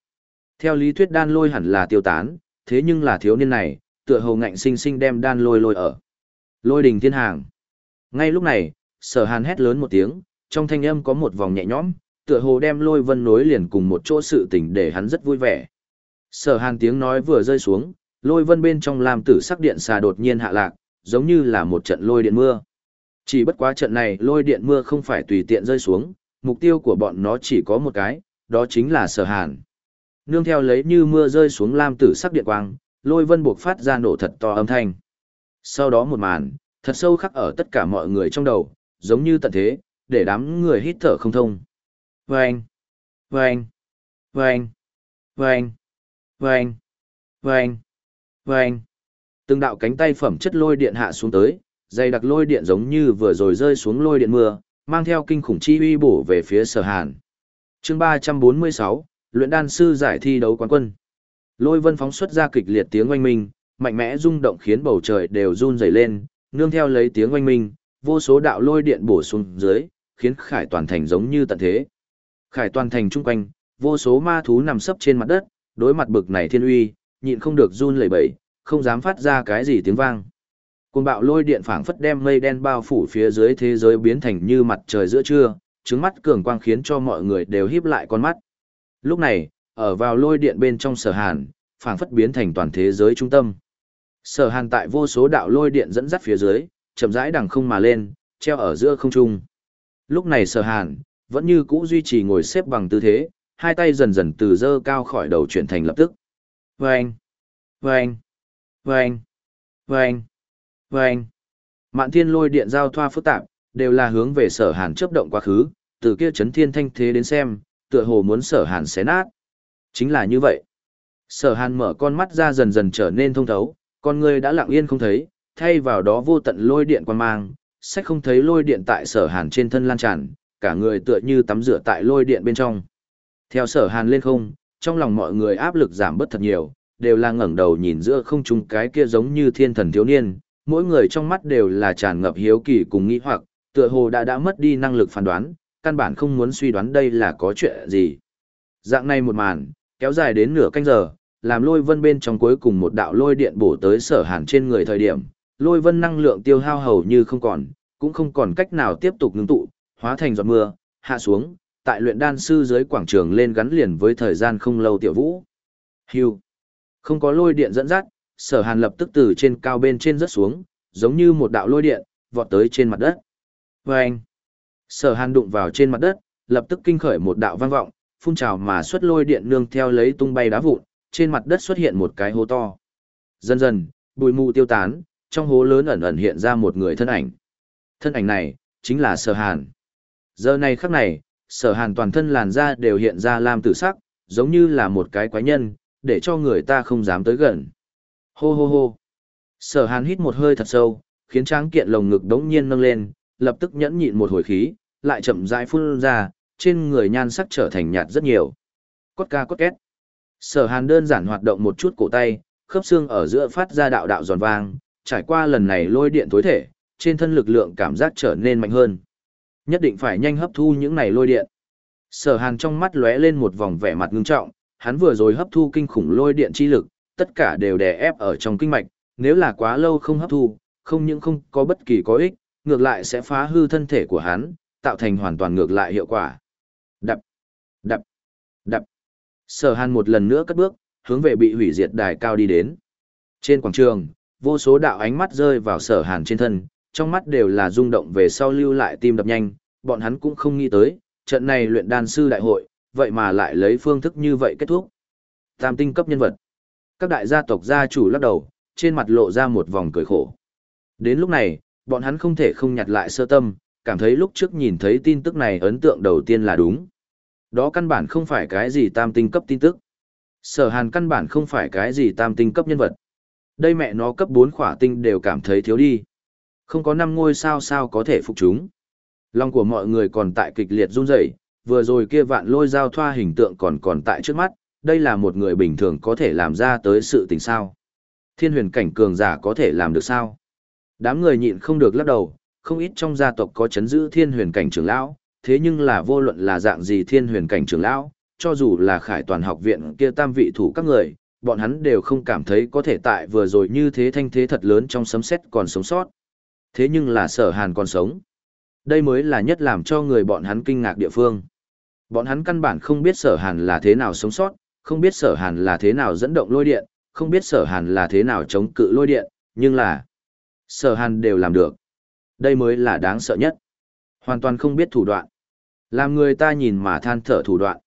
Theo lý thuyết đan lôi hẳn là tiêu tán, thế nhưng là thiếu niên này, tựa hồ ngạnh sinh sinh đem đan lôi lôi ở. Lôi đình thiên hàng. Ngay lúc này, Sở Hàn hét lớn một tiếng, trong thanh âm có một vòng nhẹ nhõm, tựa hồ đem lôi vân nối liền cùng một chỗ sự tình để hắn rất vui vẻ. Sở Hàn tiếng nói vừa rơi xuống, lôi vân bên trong làm tử sắc điện xà đột nhiên hạ lạc, giống như là một trận lôi điện mưa. Chỉ bất quá trận này lôi điện mưa không phải tùy tiện rơi xuống, mục tiêu của bọn nó chỉ có một cái, đó chính là sở hàn. Nương theo lấy như mưa rơi xuống lam tử sắc điện quang, lôi vân buộc phát ra nổ thật to âm thanh. Sau đó một màn, thật sâu khắc ở tất cả mọi người trong đầu, giống như tận thế, để đám người hít thở không thông. Vâng! Vâng! Vâng! Vâng! Vâng! Vâng! Vâng! Từng đạo cánh tay phẩm chất lôi điện hạ xuống tới, dày đặc lôi điện giống như vừa rồi rơi xuống lôi điện mưa, mang theo kinh khủng chi uy bổ về phía sở hàn. chương ba trăm bốn mươi sáu luyện đan sư giải thi đấu quán quân. Lôi vân phóng xuất ra kịch liệt tiếng oanh minh, mạnh mẽ rung động khiến bầu trời đều run rẩy lên, nương theo lấy tiếng oanh minh, vô số đạo lôi điện bổ xuống dưới, khiến khải toàn thành giống như tận thế. Khải toàn thành trung quanh, vô số ma thú nằm sấp trên mặt đất, đối mặt bực này thiên uy, nhịn không được run lẩy bẩy, không dám phát ra cái gì tiếng vang. Cơn bạo lôi điện phảng phất đem mây đen bao phủ phía dưới thế giới biến thành như mặt trời giữa trưa, trứng mắt cường quang khiến cho mọi người đều híp lại con mắt. Lúc này, ở vào lôi điện bên trong sở hàn, phảng phất biến thành toàn thế giới trung tâm. Sở hàn tại vô số đạo lôi điện dẫn dắt phía dưới, chậm rãi đằng không mà lên, treo ở giữa không trung. Lúc này sở hàn, vẫn như cũ duy trì ngồi xếp bằng tư thế, hai tay dần dần từ dơ cao khỏi đầu chuyển thành lập tức. Vâng! Vâng! Vâng! Vâng! Vâng! Mạn thiên lôi điện giao thoa phức tạp, đều là hướng về sở hàn chấp động quá khứ, từ kia chấn thiên thanh thế đến xem, tựa hồ muốn sở hàn xé nát. Chính là như vậy. Sở hàn mở con mắt ra dần dần trở nên thông thấu, con người đã lặng yên không thấy, thay vào đó vô tận lôi điện quan mang, sách không thấy lôi điện tại sở hàn trên thân lan tràn, cả người tựa như tắm rửa tại lôi điện bên trong. Theo sở hàn lên không, trong lòng mọi người áp lực giảm bớt thật nhiều, đều là ngẩng đầu nhìn giữa không trung cái kia giống như thiên thần thiếu niên, mỗi người trong mắt đều là tràn ngập hiếu kỳ cùng nghĩ hoặc, tựa hồ đã đã mất đi năng lực phán đoán, căn bản không muốn suy đoán đây là có chuyện gì. Dạng này một màn, kéo dài đến nửa canh giờ, làm lôi vân bên trong cuối cùng một đạo lôi điện bổ tới sở hàn trên người thời điểm, lôi vân năng lượng tiêu hao hầu như không còn, cũng không còn cách nào tiếp tục ngưng tụ, hóa thành giọt mưa, hạ xuống, tại luyện đan sư dưới quảng trường lên gắn liền với thời gian không lâu tiểu vũ. Hưu. Không có lôi điện dẫn dắt, sở hàn lập tức từ trên cao bên trên rớt xuống, giống như một đạo lôi điện, vọt tới trên mặt đất. Vâng. Sở hàn đụng vào trên mặt đất, lập tức kinh khởi một đạo vang vọng, phun trào mà xuất lôi điện nương theo lấy tung bay đá vụn, trên mặt đất xuất hiện một cái hố to. Dần dần, bụi mù tiêu tán, trong hố lớn ẩn ẩn hiện ra một người thân ảnh. Thân ảnh này, chính là sở hàn. Giờ này khắc này, sở hàn toàn thân làn da đều hiện ra lam tử sắc, giống như là một cái quái nhân, để cho người ta không dám tới gần. Hô hô hô. Sở hàn hít một hơi thật sâu, khiến tráng kiện lồng ngực đống nhiên nâng lên, lập tức nhẫn nhịn một hồi khí, lại chậm rãi phun ra, trên người nhan sắc trở thành nhạt rất nhiều. Cốt ca cốt két. Sở hàn đơn giản hoạt động một chút cổ tay, khớp xương ở giữa phát ra đạo đạo giòn vang, trải qua lần này lôi điện tối thể, trên thân lực lượng cảm giác trở nên mạnh hơn. Nhất định phải nhanh hấp thu những này lôi điện. Sở hàn trong mắt lóe lên một vòng vẻ mặt ngưng trọng, hắn vừa rồi hấp thu kinh khủng lôi điện chi lực, tất cả đều đè ép ở trong kinh mạch, nếu là quá lâu không hấp thu, không những không có bất kỳ có ích, ngược lại sẽ phá hư thân thể của hắn, tạo thành hoàn toàn ngược lại hiệu quả. Đập, đập, đập. Sở Hàn một lần nữa cất bước, hướng về bị hủy diệt đài cao đi đến. Trên quảng trường, vô số đạo ánh mắt rơi vào Sở Hàn trên thân, trong mắt đều là rung động về sau lưu lại tim đập nhanh, bọn hắn cũng không nghĩ tới, trận này luyện đan sư đại hội, vậy mà lại lấy phương thức như vậy kết thúc. Tam tinh cấp nhân vật. Các đại gia tộc gia chủ lắc đầu, trên mặt lộ ra một vòng cười khổ. Đến lúc này, bọn hắn không thể không nhặt lại sơ tâm, cảm thấy lúc trước nhìn thấy tin tức này ấn tượng đầu tiên là đúng. Đó căn bản không phải cái gì tam tinh cấp tin tức. Sở hàn căn bản không phải cái gì tam tinh cấp nhân vật. Đây mẹ nó cấp 4 khỏa tinh đều cảm thấy thiếu đi. Không có năm ngôi sao sao có thể phục chúng. Lòng của mọi người còn tại kịch liệt run rẩy, vừa rồi kia vạn lôi giao thoa hình tượng còn còn tại trước mắt, đây là một người bình thường có thể làm ra tới sự tình sao. Thiên huyền cảnh cường giả có thể làm được sao? Đám người nhịn không được lắc đầu, không ít trong gia tộc có chấn giữ thiên huyền cảnh trưởng lão, thế nhưng là vô luận là dạng gì thiên huyền cảnh trưởng lão, cho dù là khải toàn học viện kia tam vị thủ các người, bọn hắn đều không cảm thấy có thể tại vừa rồi như thế thanh thế thật lớn trong sấm sét còn sống sót. Thế nhưng là sở hàn còn sống. Đây mới là nhất làm cho người bọn hắn kinh ngạc địa phương. Bọn hắn căn bản không biết sở hàn là thế nào sống sót, không biết sở hàn là thế nào dẫn động lôi điện, không biết sở hàn là thế nào chống cự lôi điện, nhưng là sở hàn đều làm được. Đây mới là đáng sợ nhất. Hoàn toàn không biết thủ đoạn. Làm người ta nhìn mà than thở thủ đoạn.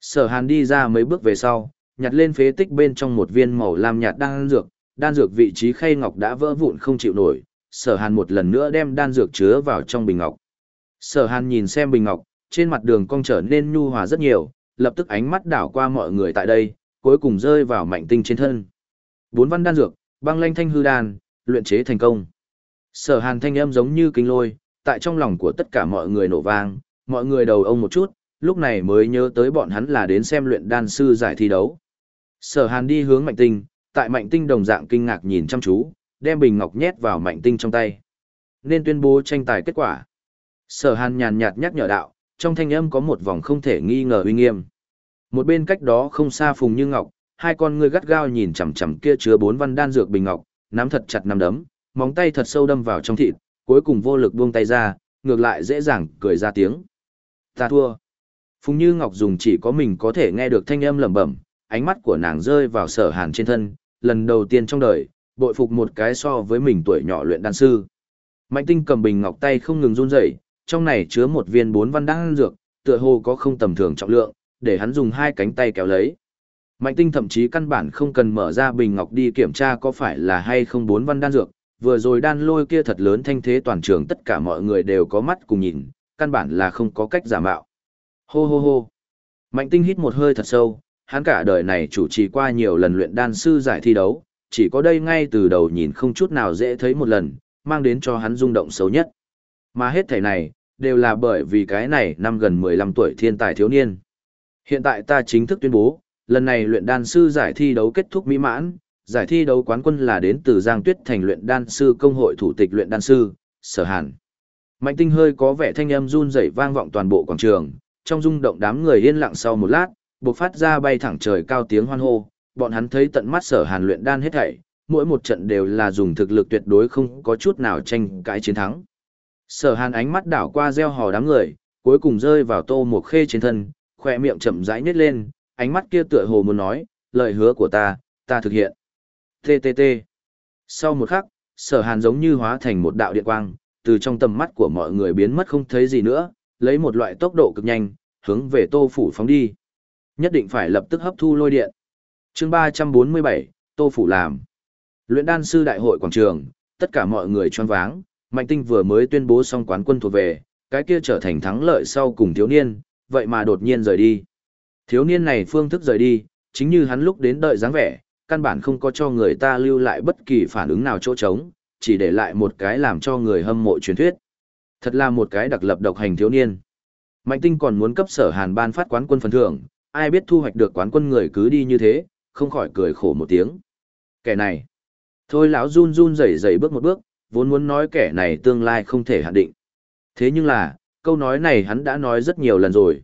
Sở hàn đi ra mấy bước về sau, nhặt lên phế tích bên trong một viên màu lam nhạt đan dược, đan dược vị trí khay ngọc đã vỡ vụn không chịu nổi, sở hàn một lần nữa đem đan dược chứa vào trong bình ngọc. Sở hàn nhìn xem bình ngọc, trên mặt đường cong trở nên nhu hòa rất nhiều, lập tức ánh mắt đảo qua mọi người tại đây, cuối cùng rơi vào mạnh tinh trên thân. Bốn văn đan dược, băng lanh thanh hư đan, luyện chế thành công. Sở hàn thanh âm giống như kinh lôi, tại trong lòng của tất cả mọi người nổ vang, mọi người đầu ông một chút, lúc này mới nhớ tới bọn hắn là đến xem luyện đan sư giải thi đấu. Sở hàn đi hướng mạnh tinh, tại mạnh tinh đồng dạng kinh ngạc nhìn chăm chú, đem bình ngọc nhét vào mạnh tinh trong tay. Nên tuyên bố tranh tài kết quả. Sở hàn nhàn nhạt nhắc nhở đạo, trong thanh âm có một vòng không thể nghi ngờ uy nghiêm. Một bên cách đó không xa Phùng Như Ngọc, hai con người gắt gao nhìn chằm chằm kia chứa bốn văn đan dược bình ngọc, nắm thật chặt nắm đấm, móng tay thật sâu đâm vào trong thịt, cuối cùng vô lực buông tay ra, ngược lại dễ dàng cười ra tiếng. Ta thua. Phùng Như Ngọc dùng chỉ có mình có thể nghe được thanh âm lẩm bẩm, ánh mắt của nàng rơi vào sở hàn trên thân, lần đầu tiên trong đời, bội phục một cái so với mình tuổi nhỏ luyện đan sư. Mạnh tinh cầm bình ngọc tay không ngừng run rẩy, trong này chứa một viên bốn văn đan dược, tựa hồ có không tầm thường trọng lượng, để hắn dùng hai cánh tay kéo lấy. Mạnh tinh thậm chí căn bản không cần mở ra bình ngọc đi kiểm tra có phải là hay không bốn văn đan dược, vừa rồi đan lôi kia thật lớn thanh thế toàn trường tất cả mọi người đều có mắt cùng nhìn, căn bản là không có cách giả mạo. Hô hô hô. Mạnh tinh hít một hơi thật sâu, hắn cả đời này chủ trì qua nhiều lần luyện đan sư giải thi đấu, chỉ có đây ngay từ đầu nhìn không chút nào dễ thấy một lần, mang đến cho hắn rung động xấu nhất. Mà hết thảy này, đều là bởi vì cái này năm gần 15 tuổi thiên tài thiếu niên. Hiện tại ta chính thức tuyên bố, lần này luyện đan sư giải thi đấu kết thúc mỹ mãn, giải thi đấu quán quân là đến từ Giang Tuyết thành luyện đan sư công hội thủ tịch luyện đan sư, Sở Hàn. Mạnh tinh hơi có vẻ thanh âm run rẩy vang vọng toàn bộ quảng trường, trong rung động đám người yên lặng sau một lát, bộc phát ra bay thẳng trời cao tiếng hoan hô, bọn hắn thấy tận mắt Sở Hàn luyện đan hết thảy, mỗi một trận đều là dùng thực lực tuyệt đối không có chút nào tranh cãi chiến thắng. Sở Hàn ánh mắt đảo qua gieo hò đám người, cuối cùng rơi vào Tô một Khê trên thân, khỏe miệng chậm rãi nhếch lên, ánh mắt kia tựa hồ muốn nói, lời hứa của ta, ta thực hiện. TTT. Sau một khắc, Sở Hàn giống như hóa thành một đạo điện quang, từ trong tầm mắt của mọi người biến mất không thấy gì nữa, lấy một loại tốc độ cực nhanh, hướng về Tô phủ phóng đi. Nhất định phải lập tức hấp thu lôi điện. Chương 347, Tô phủ làm. Luyện đan sư đại hội quảng trường, tất cả mọi người choáng váng, Mạnh Tinh vừa mới tuyên bố xong quán quân thuộc về, cái kia trở thành thắng lợi sau cùng thiếu niên, vậy mà đột nhiên rời đi. Thiếu niên này phương thức rời đi, chính như hắn lúc đến đợi dáng vẻ, căn bản không có cho người ta lưu lại bất kỳ phản ứng nào chỗ trống, chỉ để lại một cái làm cho người hâm mộ truyền thuyết. Thật là một cái đặc lập độc hành thiếu niên. Mạnh Tinh còn muốn cấp sở Hàn ban phát quán quân phần thưởng, ai biết thu hoạch được quán quân người cứ đi như thế, không khỏi cười khổ một tiếng. Kẻ này. Thôi lão run run rẩy rẩy bước một bước, vốn muốn nói kẻ này tương lai không thể hạn định. Thế nhưng là, câu nói này hắn đã nói rất nhiều lần rồi.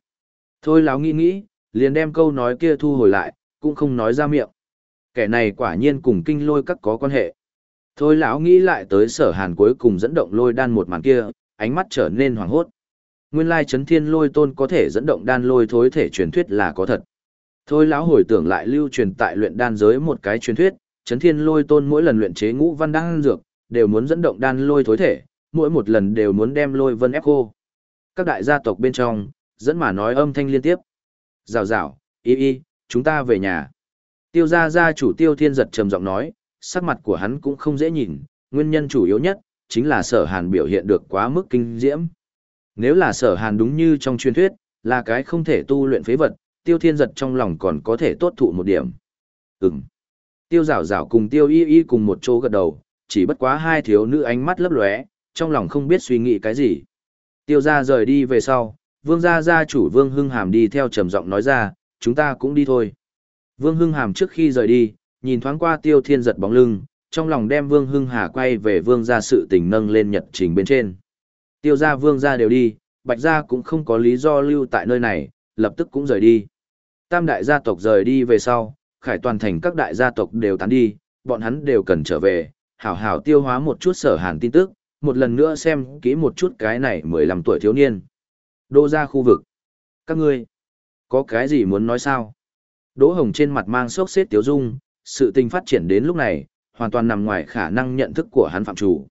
Thôi lão nghĩ nghĩ, liền đem câu nói kia thu hồi lại, cũng không nói ra miệng. Kẻ này quả nhiên cùng kinh lôi các có quan hệ. Thôi lão nghĩ lại tới sở hàn cuối cùng dẫn động lôi đan một màn kia, ánh mắt trở nên hoảng hốt. Nguyên lai chấn thiên lôi tôn có thể dẫn động đan lôi thối thể truyền thuyết là có thật. Thôi lão hồi tưởng lại lưu truyền tại luyện đan giới một cái truyền thuyết, chấn thiên lôi tôn mỗi lần luyện chế ngũ văn đan dược, đều muốn dẫn động đan lôi thối thể, mỗi một lần đều muốn đem lôi vân ép khô. Các đại gia tộc bên trong, dẫn mà nói âm thanh liên tiếp. Rào rào, y y, chúng ta về nhà. Tiêu gia gia chủ tiêu thiên giật trầm giọng nói, sắc mặt của hắn cũng không dễ nhìn, nguyên nhân chủ yếu nhất, chính là sở hàn biểu hiện được quá mức kinh diễm. Nếu là sở hàn đúng như trong truyền thuyết, là cái không thể tu luyện phế vật, tiêu thiên giật trong lòng còn có thể tốt thụ một điểm. Ừm. Tiêu rào rào cùng tiêu y y cùng một chỗ gật đầu, chỉ bất quá hai thiếu nữ ánh mắt lấp lóe, trong lòng không biết suy nghĩ cái gì. Tiêu gia rời đi về sau, vương gia gia chủ vương hưng hàm đi theo trầm giọng nói ra, chúng ta cũng đi thôi. Vương hưng hàm trước khi rời đi, nhìn thoáng qua tiêu thiên giật bóng lưng, trong lòng đem vương hưng hà quay về vương gia sự tình nâng lên nhật trình bên trên. Tiêu gia vương gia đều đi, bạch gia cũng không có lý do lưu tại nơi này, lập tức cũng rời đi. Tam đại gia tộc rời đi về sau, khải toàn thành các đại gia tộc đều tán đi, bọn hắn đều cần trở về, hảo hảo tiêu hóa một chút sở hàn tin tức, một lần nữa xem kỹ một chút cái này 15 tuổi thiếu niên. Đô ra khu vực. Các ngươi, có cái gì muốn nói sao? Đỗ Hồng trên mặt mang sốc xếp tiếu dung, sự tình phát triển đến lúc này, hoàn toàn nằm ngoài khả năng nhận thức của hắn phạm chủ.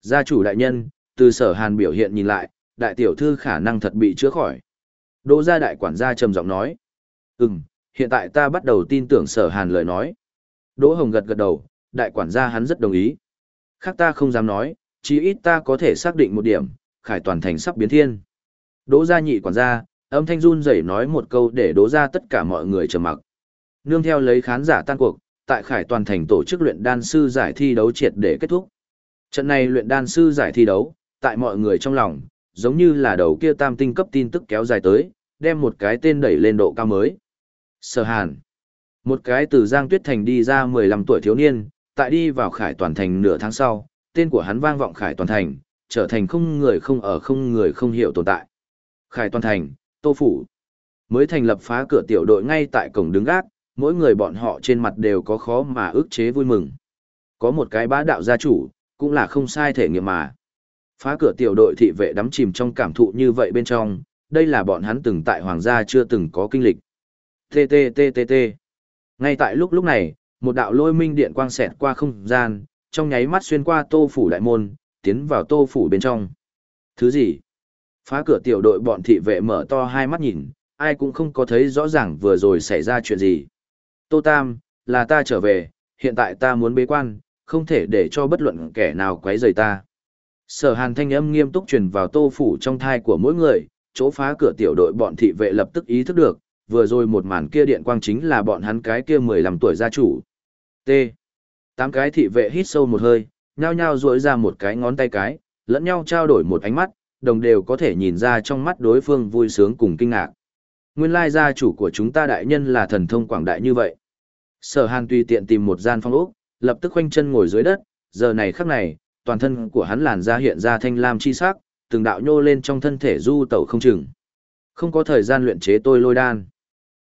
Gia chủ đại nhân, từ sở hàn biểu hiện nhìn lại, đại tiểu thư khả năng thật bị chữa khỏi. Đỗ gia đại quản gia trầm giọng nói. Ừm, hiện tại ta bắt đầu tin tưởng sở hàn lời nói. Đỗ Hồng gật gật đầu, đại quản gia hắn rất đồng ý. Khác ta không dám nói, chỉ ít ta có thể xác định một điểm, khải toàn thành sắp biến thiên. Đỗ gia nhị quản gia, âm thanh run rẩy nói một câu để đỗ gia tất cả mọi người trầm mặc. Nương theo lấy khán giả tan cuộc, tại khải toàn thành tổ chức luyện đan sư giải thi đấu triệt để kết thúc. Trận này luyện đan sư giải thi đấu, tại mọi người trong lòng, giống như là đầu kia tam tinh cấp tin tức kéo dài tới, đem một cái tên đẩy lên độ cao mới. Sở Hàn. Một cái từ Giang Tuyết Thành đi ra 15 tuổi thiếu niên, tại đi vào Khải Toàn Thành nửa tháng sau, tên của hắn vang vọng Khải Toàn Thành, trở thành không người không ở không người không hiểu tồn tại. Khải Toàn Thành, Tô Phủ. Mới thành lập phá cửa tiểu đội ngay tại cổng đứng gác, mỗi người bọn họ trên mặt đều có khó mà ức chế vui mừng. Có một cái bá đạo gia chủ, cũng là không sai thể nghiệm mà. Phá cửa tiểu đội thị vệ đắm chìm trong cảm thụ như vậy bên trong, đây là bọn hắn từng tại hoàng gia chưa từng có kinh lịch. TTTTT. Ngay tại lúc lúc này, một đạo lôi minh điện quang xẹt qua không gian, trong nháy mắt xuyên qua tô phủ đại môn, tiến vào tô phủ bên trong. Thứ gì? Phá cửa tiểu đội bọn thị vệ mở to hai mắt nhìn, ai cũng không có thấy rõ ràng vừa rồi xảy ra chuyện gì. Tô Tam, là ta trở về, hiện tại ta muốn bế quan, không thể để cho bất luận kẻ nào quấy rầy ta. Sở hàn thanh âm nghiêm túc truyền vào tô phủ trong thai của mỗi người, chỗ phá cửa tiểu đội bọn thị vệ lập tức ý thức được, vừa rồi một màn kia điện quang chính là bọn hắn cái kia 15 tuổi gia chủ. T. Tám cái thị vệ hít sâu một hơi, nhao nhao duỗi ra một cái ngón tay cái, lẫn nhau trao đổi một ánh mắt, đồng đều có thể nhìn ra trong mắt đối phương vui sướng cùng kinh ngạc. Nguyên lai gia chủ của chúng ta đại nhân là thần thông quảng đại như vậy. Sở Hàn tùy tiện tìm một gian phong ốc, lập tức khoanh chân ngồi dưới đất, giờ này khắc này, toàn thân của hắn làn da hiện ra thanh lam chi sắc, từng đạo nhô lên trong thân thể du tẩu không chừng. Không có thời gian luyện chế tôi lôi đan.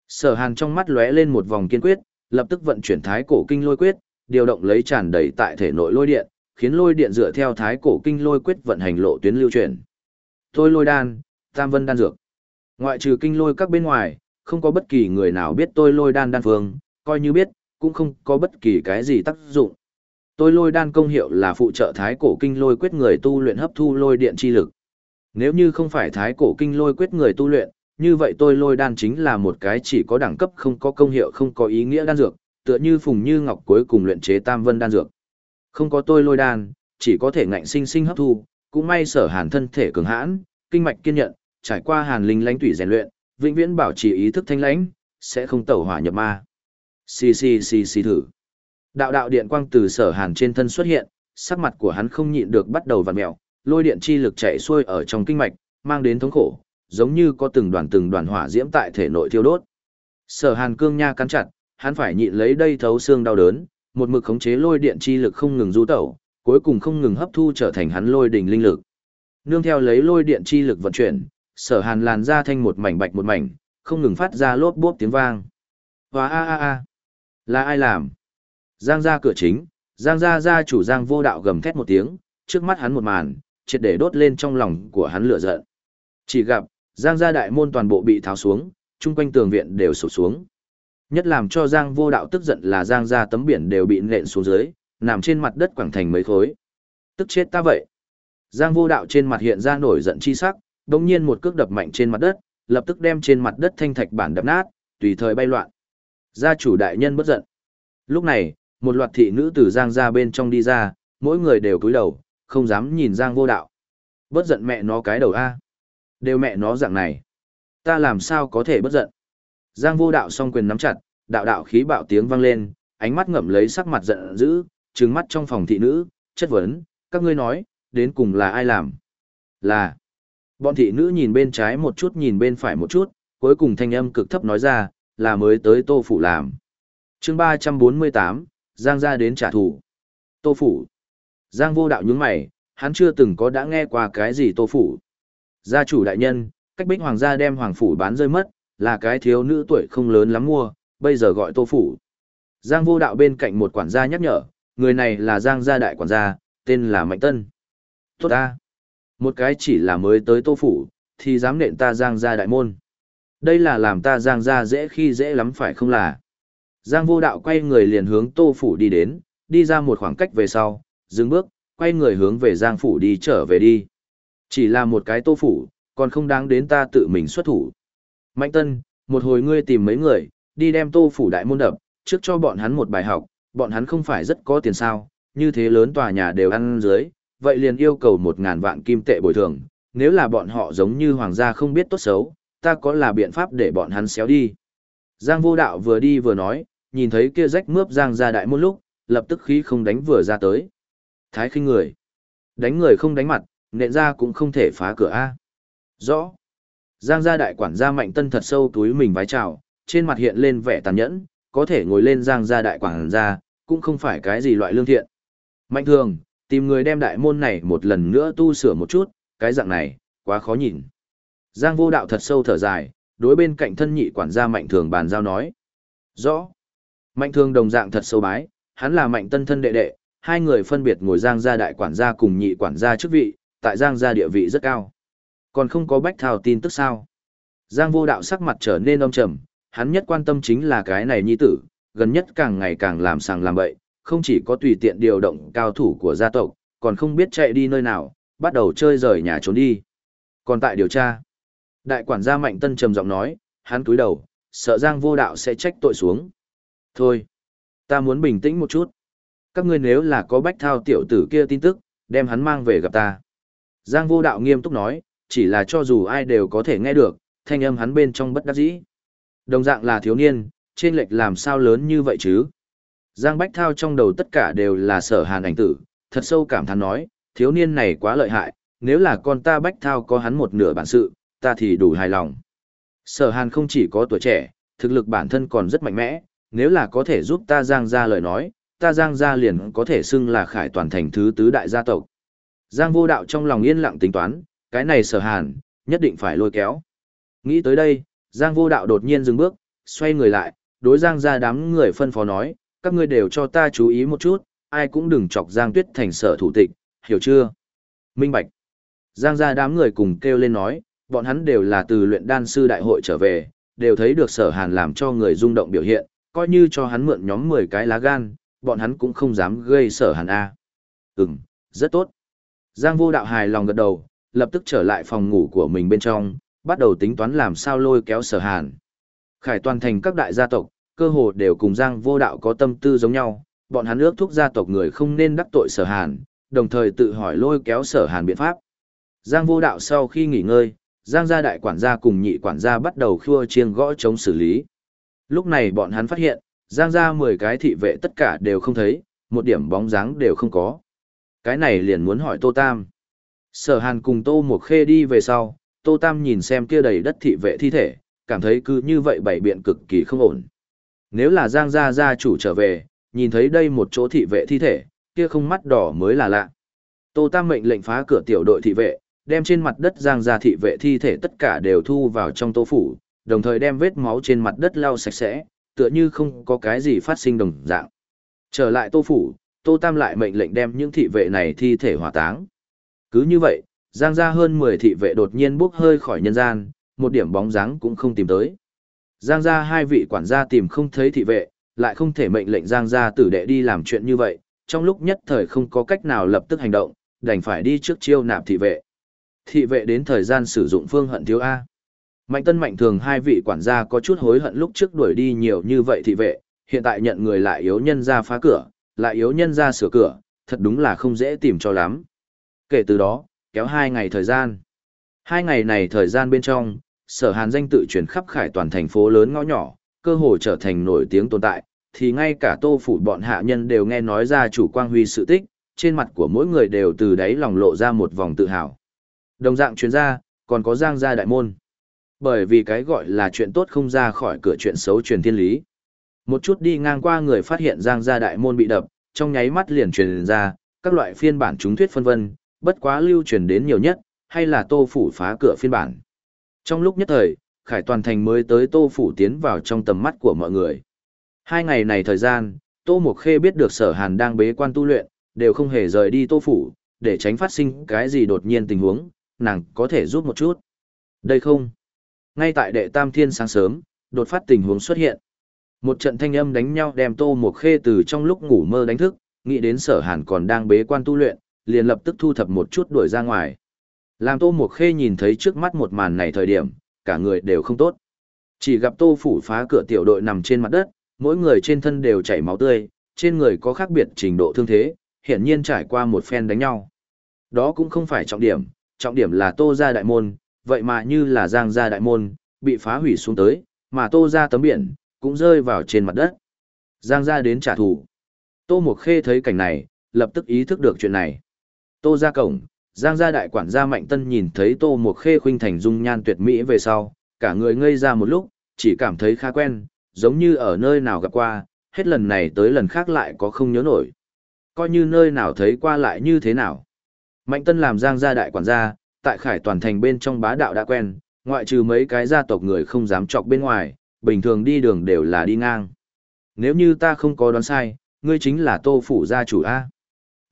Sở Hàn trong mắt lóe lên một vòng kiên quyết, lập tức vận chuyển thái cổ kinh lôi quyết, điều động lấy tràn đầy tại thể nội lôi điện, khiến lôi điện dựa theo thái cổ kinh lôi quyết vận hành lộ tuyến lưu chuyển. Tôi lôi đan, tam vân đan dược. Ngoại trừ kinh lôi các bên ngoài, không có bất kỳ người nào biết tôi lôi đan đan phương, coi như biết, cũng không có bất kỳ cái gì tác dụng. Tôi lôi đan công hiệu là phụ trợ thái cổ kinh lôi quyết người tu luyện hấp thu lôi điện chi lực. Nếu như không phải thái cổ kinh lôi quyết người tu luyện, như vậy tôi lôi đan chính là một cái chỉ có đẳng cấp không có công hiệu không có ý nghĩa đan dược, tựa như phùng như ngọc cuối cùng luyện chế tam vân đan dược. Không có tôi lôi đan, chỉ có thể ngạnh sinh sinh hấp thu, cũng may sở hàn thân thể cường hãn, kinh mạch kiên nhận, trải qua hàn linh lãnh tủy rèn luyện, vĩnh viễn bảo trì ý thức thanh lãnh, sẽ không tẩu hỏa nhập ma. Xì xì xì xì thử. Đạo đạo điện quang từ sở hàn trên thân xuất hiện, sắc mặt của hắn không nhịn được bắt đầu vặn mèo, lôi điện chi lực chạy xuôi ở trong kinh mạch, mang đến thống khổ, giống như có từng đoàn từng đoàn hỏa diễm tại thể nội thiêu đốt. Sở Hàn cương nha cắn chặt, hắn phải nhịn lấy đây thấu xương đau đớn, một mực khống chế lôi điện chi lực không ngừng du tẩu, cuối cùng không ngừng hấp thu trở thành hắn lôi đỉnh linh lực. Nương theo lấy lôi điện chi lực vận chuyển, Sở Hàn làn ra thanh một mảnh bạch một mảnh, không ngừng phát ra lốp bốp tiếng vang. Và a a a, là ai làm? Giang ra cửa chính, Giang ra ra chủ Giang vô đạo gầm thét một tiếng, trước mắt hắn một màn, triệt để đốt lên trong lòng của hắn lửa giận. Chỉ gặp, Giang gia đại môn toàn bộ bị tháo xuống, chung quanh tường viện đều sụp xuống. Nhất làm cho Giang vô đạo tức giận là Giang gia tấm biển đều bị nện xuống dưới, nằm trên mặt đất quảng thành mấy khối. Tức chết ta vậy. Giang vô đạo trên mặt hiện ra nổi giận chi sắc, đồng nhiên một cước đập mạnh trên mặt đất, lập tức đem trên mặt đất thanh thạch bản đập nát, tùy thời bay loạn. Gia chủ đại nhân bất giận. Lúc này, một loạt thị nữ từ Giang gia bên trong đi ra, mỗi người đều cúi đầu, không dám nhìn Giang vô đạo. Bất giận mẹ nó cái đầu A. Đều mẹ nó dạng này. Ta làm sao có thể bất giận. Giang vô đạo song quyền nắm chặt, đạo đạo khí bạo tiếng vang lên, ánh mắt ngậm lấy sắc mặt giận dữ, trừng mắt trong phòng thị nữ, chất vấn, các ngươi nói, đến cùng là ai làm? Là. Bọn thị nữ nhìn bên trái một chút nhìn bên phải một chút, cuối cùng thanh âm cực thấp nói ra, là mới tới tô phủ làm. chương ba trăm bốn mươi tám Giang ra đến trả thù. Tô phủ. Giang vô đạo nhướng mày, hắn chưa từng có đã nghe qua cái gì tô phủ. Gia chủ đại nhân, cách bích hoàng gia đem hoàng phủ bán rơi mất, là cái thiếu nữ tuổi không lớn lắm mua, bây giờ gọi tô phủ. Giang vô đạo bên cạnh một quản gia nhắc nhở, người này là Giang gia đại quản gia, tên là Mạnh Tân. Tốt ta. Một cái chỉ là mới tới tô phủ, thì dám nện ta Giang gia đại môn. Đây là làm ta Giang gia dễ khi dễ lắm phải không là. Giang vô đạo quay người liền hướng tô phủ đi đến, đi ra một khoảng cách về sau, dừng bước, quay người hướng về Giang phủ đi trở về đi. Chỉ là một cái tô phủ, còn không đáng đến ta tự mình xuất thủ. Mạnh tân, một hồi ngươi tìm mấy người, đi đem tô phủ đại môn đập, trước cho bọn hắn một bài học, bọn hắn không phải rất có tiền sao, như thế lớn tòa nhà đều ăn dưới, vậy liền yêu cầu một ngàn vạn kim tệ bồi thường, nếu là bọn họ giống như hoàng gia không biết tốt xấu, ta có là biện pháp để bọn hắn xéo đi. Giang vô đạo vừa đi vừa nói, nhìn thấy kia rách mướp Giang ra đại một lúc, lập tức khí không đánh vừa ra tới. Thái khinh người. Đánh người không đánh mặt, nện ra cũng không thể phá cửa A. Rõ. Giang gia đại quản gia mạnh tân thật sâu túi mình vái chào, trên mặt hiện lên vẻ tàn nhẫn, có thể ngồi lên giang gia đại quản gia, cũng không phải cái gì loại lương thiện. Mạnh thường, tìm người đem đại môn này một lần nữa tu sửa một chút, cái dạng này, quá khó nhìn. Giang vô đạo thật sâu thở dài, đối bên cạnh thân nhị quản gia mạnh thường bàn giao nói. Rõ. Mạnh thường đồng dạng thật sâu bái, hắn là mạnh tân thân đệ đệ, hai người phân biệt ngồi giang gia đại quản gia cùng nhị quản gia chức vị, tại giang gia địa vị rất cao. Còn không có bách thảo tin tức sao. Giang vô đạo sắc mặt trở nên âm trầm, hắn nhất quan tâm chính là cái này nhi tử, gần nhất càng ngày càng làm sàng làm bậy, không chỉ có tùy tiện điều động cao thủ của gia tộc, còn không biết chạy đi nơi nào, bắt đầu chơi rời nhà trốn đi. Còn tại điều tra, đại quản gia Mạnh Tân trầm giọng nói, hắn cúi đầu, sợ Giang vô đạo sẽ trách tội xuống. Thôi, ta muốn bình tĩnh một chút. Các ngươi nếu là có bách thao tiểu tử kia tin tức, đem hắn mang về gặp ta. Giang vô đạo nghiêm túc nói, chỉ là cho dù ai đều có thể nghe được, thanh âm hắn bên trong bất đắc dĩ. Đồng dạng là thiếu niên, trên lệch làm sao lớn như vậy chứ? Giang Bách Thao trong đầu tất cả đều là sở hàn ảnh tử, thật sâu cảm thán nói, thiếu niên này quá lợi hại, nếu là con ta Bách Thao có hắn một nửa bản sự, ta thì đủ hài lòng. Sở hàn không chỉ có tuổi trẻ, thực lực bản thân còn rất mạnh mẽ, nếu là có thể giúp ta Giang ra lời nói, ta Giang ra liền có thể xưng là khải toàn thành thứ tứ đại gia tộc. Giang vô đạo trong lòng yên lặng tính toán, cái này sở hàn, nhất định phải lôi kéo. Nghĩ tới đây, Giang vô đạo đột nhiên dừng bước, xoay người lại, đối Giang ra đám người phân phó nói, các ngươi đều cho ta chú ý một chút, ai cũng đừng chọc Giang Tuyết thành sở thủ tịch, hiểu chưa? Minh Bạch. Giang gia đám người cùng kêu lên nói, bọn hắn đều là từ luyện đan sư đại hội trở về, đều thấy được sở hàn làm cho người rung động biểu hiện, coi như cho hắn mượn nhóm 10 cái lá gan, bọn hắn cũng không dám gây sở hàn A. Ừm, rất tốt. Giang vô đạo hài lòng gật đầu, lập tức trở lại phòng ngủ của mình bên trong, bắt đầu tính toán làm sao lôi kéo sở hàn. Khải toàn thành các đại gia tộc, cơ hồ đều cùng Giang vô đạo có tâm tư giống nhau, bọn hắn ước thúc gia tộc người không nên đắc tội sở hàn, đồng thời tự hỏi lôi kéo sở hàn biện pháp. Giang vô đạo sau khi nghỉ ngơi, Giang gia đại quản gia cùng nhị quản gia bắt đầu khua chiêng gõ chống xử lý. Lúc này bọn hắn phát hiện, Giang gia 10 cái thị vệ tất cả đều không thấy, một điểm bóng dáng đều không có. Cái này liền muốn hỏi Tô Tam. Sở Hàn cùng Tô Mộc Khê đi về sau, Tô Tam nhìn xem kia đầy đất thị vệ thi thể, cảm thấy cứ như vậy bảy biện cực kỳ không ổn. Nếu là Giang gia gia chủ trở về, nhìn thấy đây một chỗ thị vệ thi thể, kia không mắt đỏ mới là lạ. Tô Tam mệnh lệnh phá cửa tiểu đội thị vệ, đem trên mặt đất Giang gia thị vệ thi thể tất cả đều thu vào trong tô phủ, đồng thời đem vết máu trên mặt đất lau sạch sẽ, tựa như không có cái gì phát sinh đồng dạng. Trở lại tô phủ, Tô Tam lại mệnh lệnh đem những thị vệ này thi thể hỏa táng. Cứ như vậy, Giang gia hơn 10 thị vệ đột nhiên bốc hơi khỏi nhân gian, một điểm bóng dáng cũng không tìm tới. Giang gia hai vị quản gia tìm không thấy thị vệ, lại không thể mệnh lệnh Giang gia tử đệ đi làm chuyện như vậy, trong lúc nhất thời không có cách nào lập tức hành động, đành phải đi trước chiêu nạp thị vệ. Thị vệ đến thời gian sử dụng phương hận thiếu A. Mạnh tân mạnh thường hai vị quản gia có chút hối hận lúc trước đuổi đi nhiều như vậy thị vệ, hiện tại nhận người lại yếu nhân ra phá cửa, lại yếu nhân ra sửa cửa, thật đúng là không dễ tìm cho lắm. Kể từ đó, kéo hai ngày thời gian. Hai ngày này thời gian bên trong, sở hàn danh tự truyền khắp khải toàn thành phố lớn ngõ nhỏ, cơ hồ trở thành nổi tiếng tồn tại, thì ngay cả tô phủ bọn hạ nhân đều nghe nói ra chủ quang huy sự tích, trên mặt của mỗi người đều từ đáy lòng lộ ra một vòng tự hào. Đồng dạng chuyên gia, còn có giang gia đại môn. Bởi vì cái gọi là chuyện tốt không ra khỏi cửa chuyện xấu truyền thiên lý. Một chút đi ngang qua người phát hiện giang gia đại môn bị đập, trong nháy mắt liền truyền ra, các loại phiên bản chúng thuyết phân vân, bất quá lưu truyền đến nhiều nhất, hay là tô phủ phá cửa phiên bản. Trong lúc nhất thời, Khải Toàn Thành mới tới Tô Phủ tiến vào trong tầm mắt của mọi người. Hai ngày này thời gian, Tô Mộc Khê biết được sở hàn đang bế quan tu luyện, đều không hề rời đi Tô Phủ, để tránh phát sinh cái gì đột nhiên tình huống, nàng có thể giúp một chút. Đây không. Ngay tại đệ tam thiên sáng sớm, đột phát tình huống xuất hiện. Một trận thanh âm đánh nhau đem Tô Mộc Khê từ trong lúc ngủ mơ đánh thức, nghĩ đến sở hàn còn đang bế quan tu luyện, liền lập tức thu thập một chút đuổi ra ngoài. Làm Tô Mộc Khê nhìn thấy trước mắt một màn này thời điểm, cả người đều không tốt. Chỉ gặp Tô Phủ phá cửa tiểu đội nằm trên mặt đất, mỗi người trên thân đều chảy máu tươi, trên người có khác biệt trình độ thương thế, hiển nhiên trải qua một phen đánh nhau. Đó cũng không phải trọng điểm, trọng điểm là Tô gia đại môn, vậy mà như là Giang gia đại môn, bị phá hủy xuống tới, mà Tô gia tấm biển, cũng rơi vào trên mặt đất. Giang gia đến trả thù. Tô Mộc Khê thấy cảnh này, lập tức ý thức được chuyện này. Tô gia cổng, Giang gia đại quản gia Mạnh Tân nhìn thấy Tô Mộc Khê khuynh thành dung nhan tuyệt mỹ về sau, cả người ngây ra một lúc, chỉ cảm thấy khá quen, giống như ở nơi nào gặp qua, hết lần này tới lần khác lại có không nhớ nổi. Coi như nơi nào thấy qua lại như thế nào. Mạnh Tân làm giang gia đại quản gia, tại khải toàn thành bên trong bá đạo đã quen, ngoại trừ mấy cái gia tộc người không dám chọc bên ngoài, bình thường đi đường đều là đi ngang. Nếu như ta không có đoán sai, ngươi chính là tô phủ gia chủ A.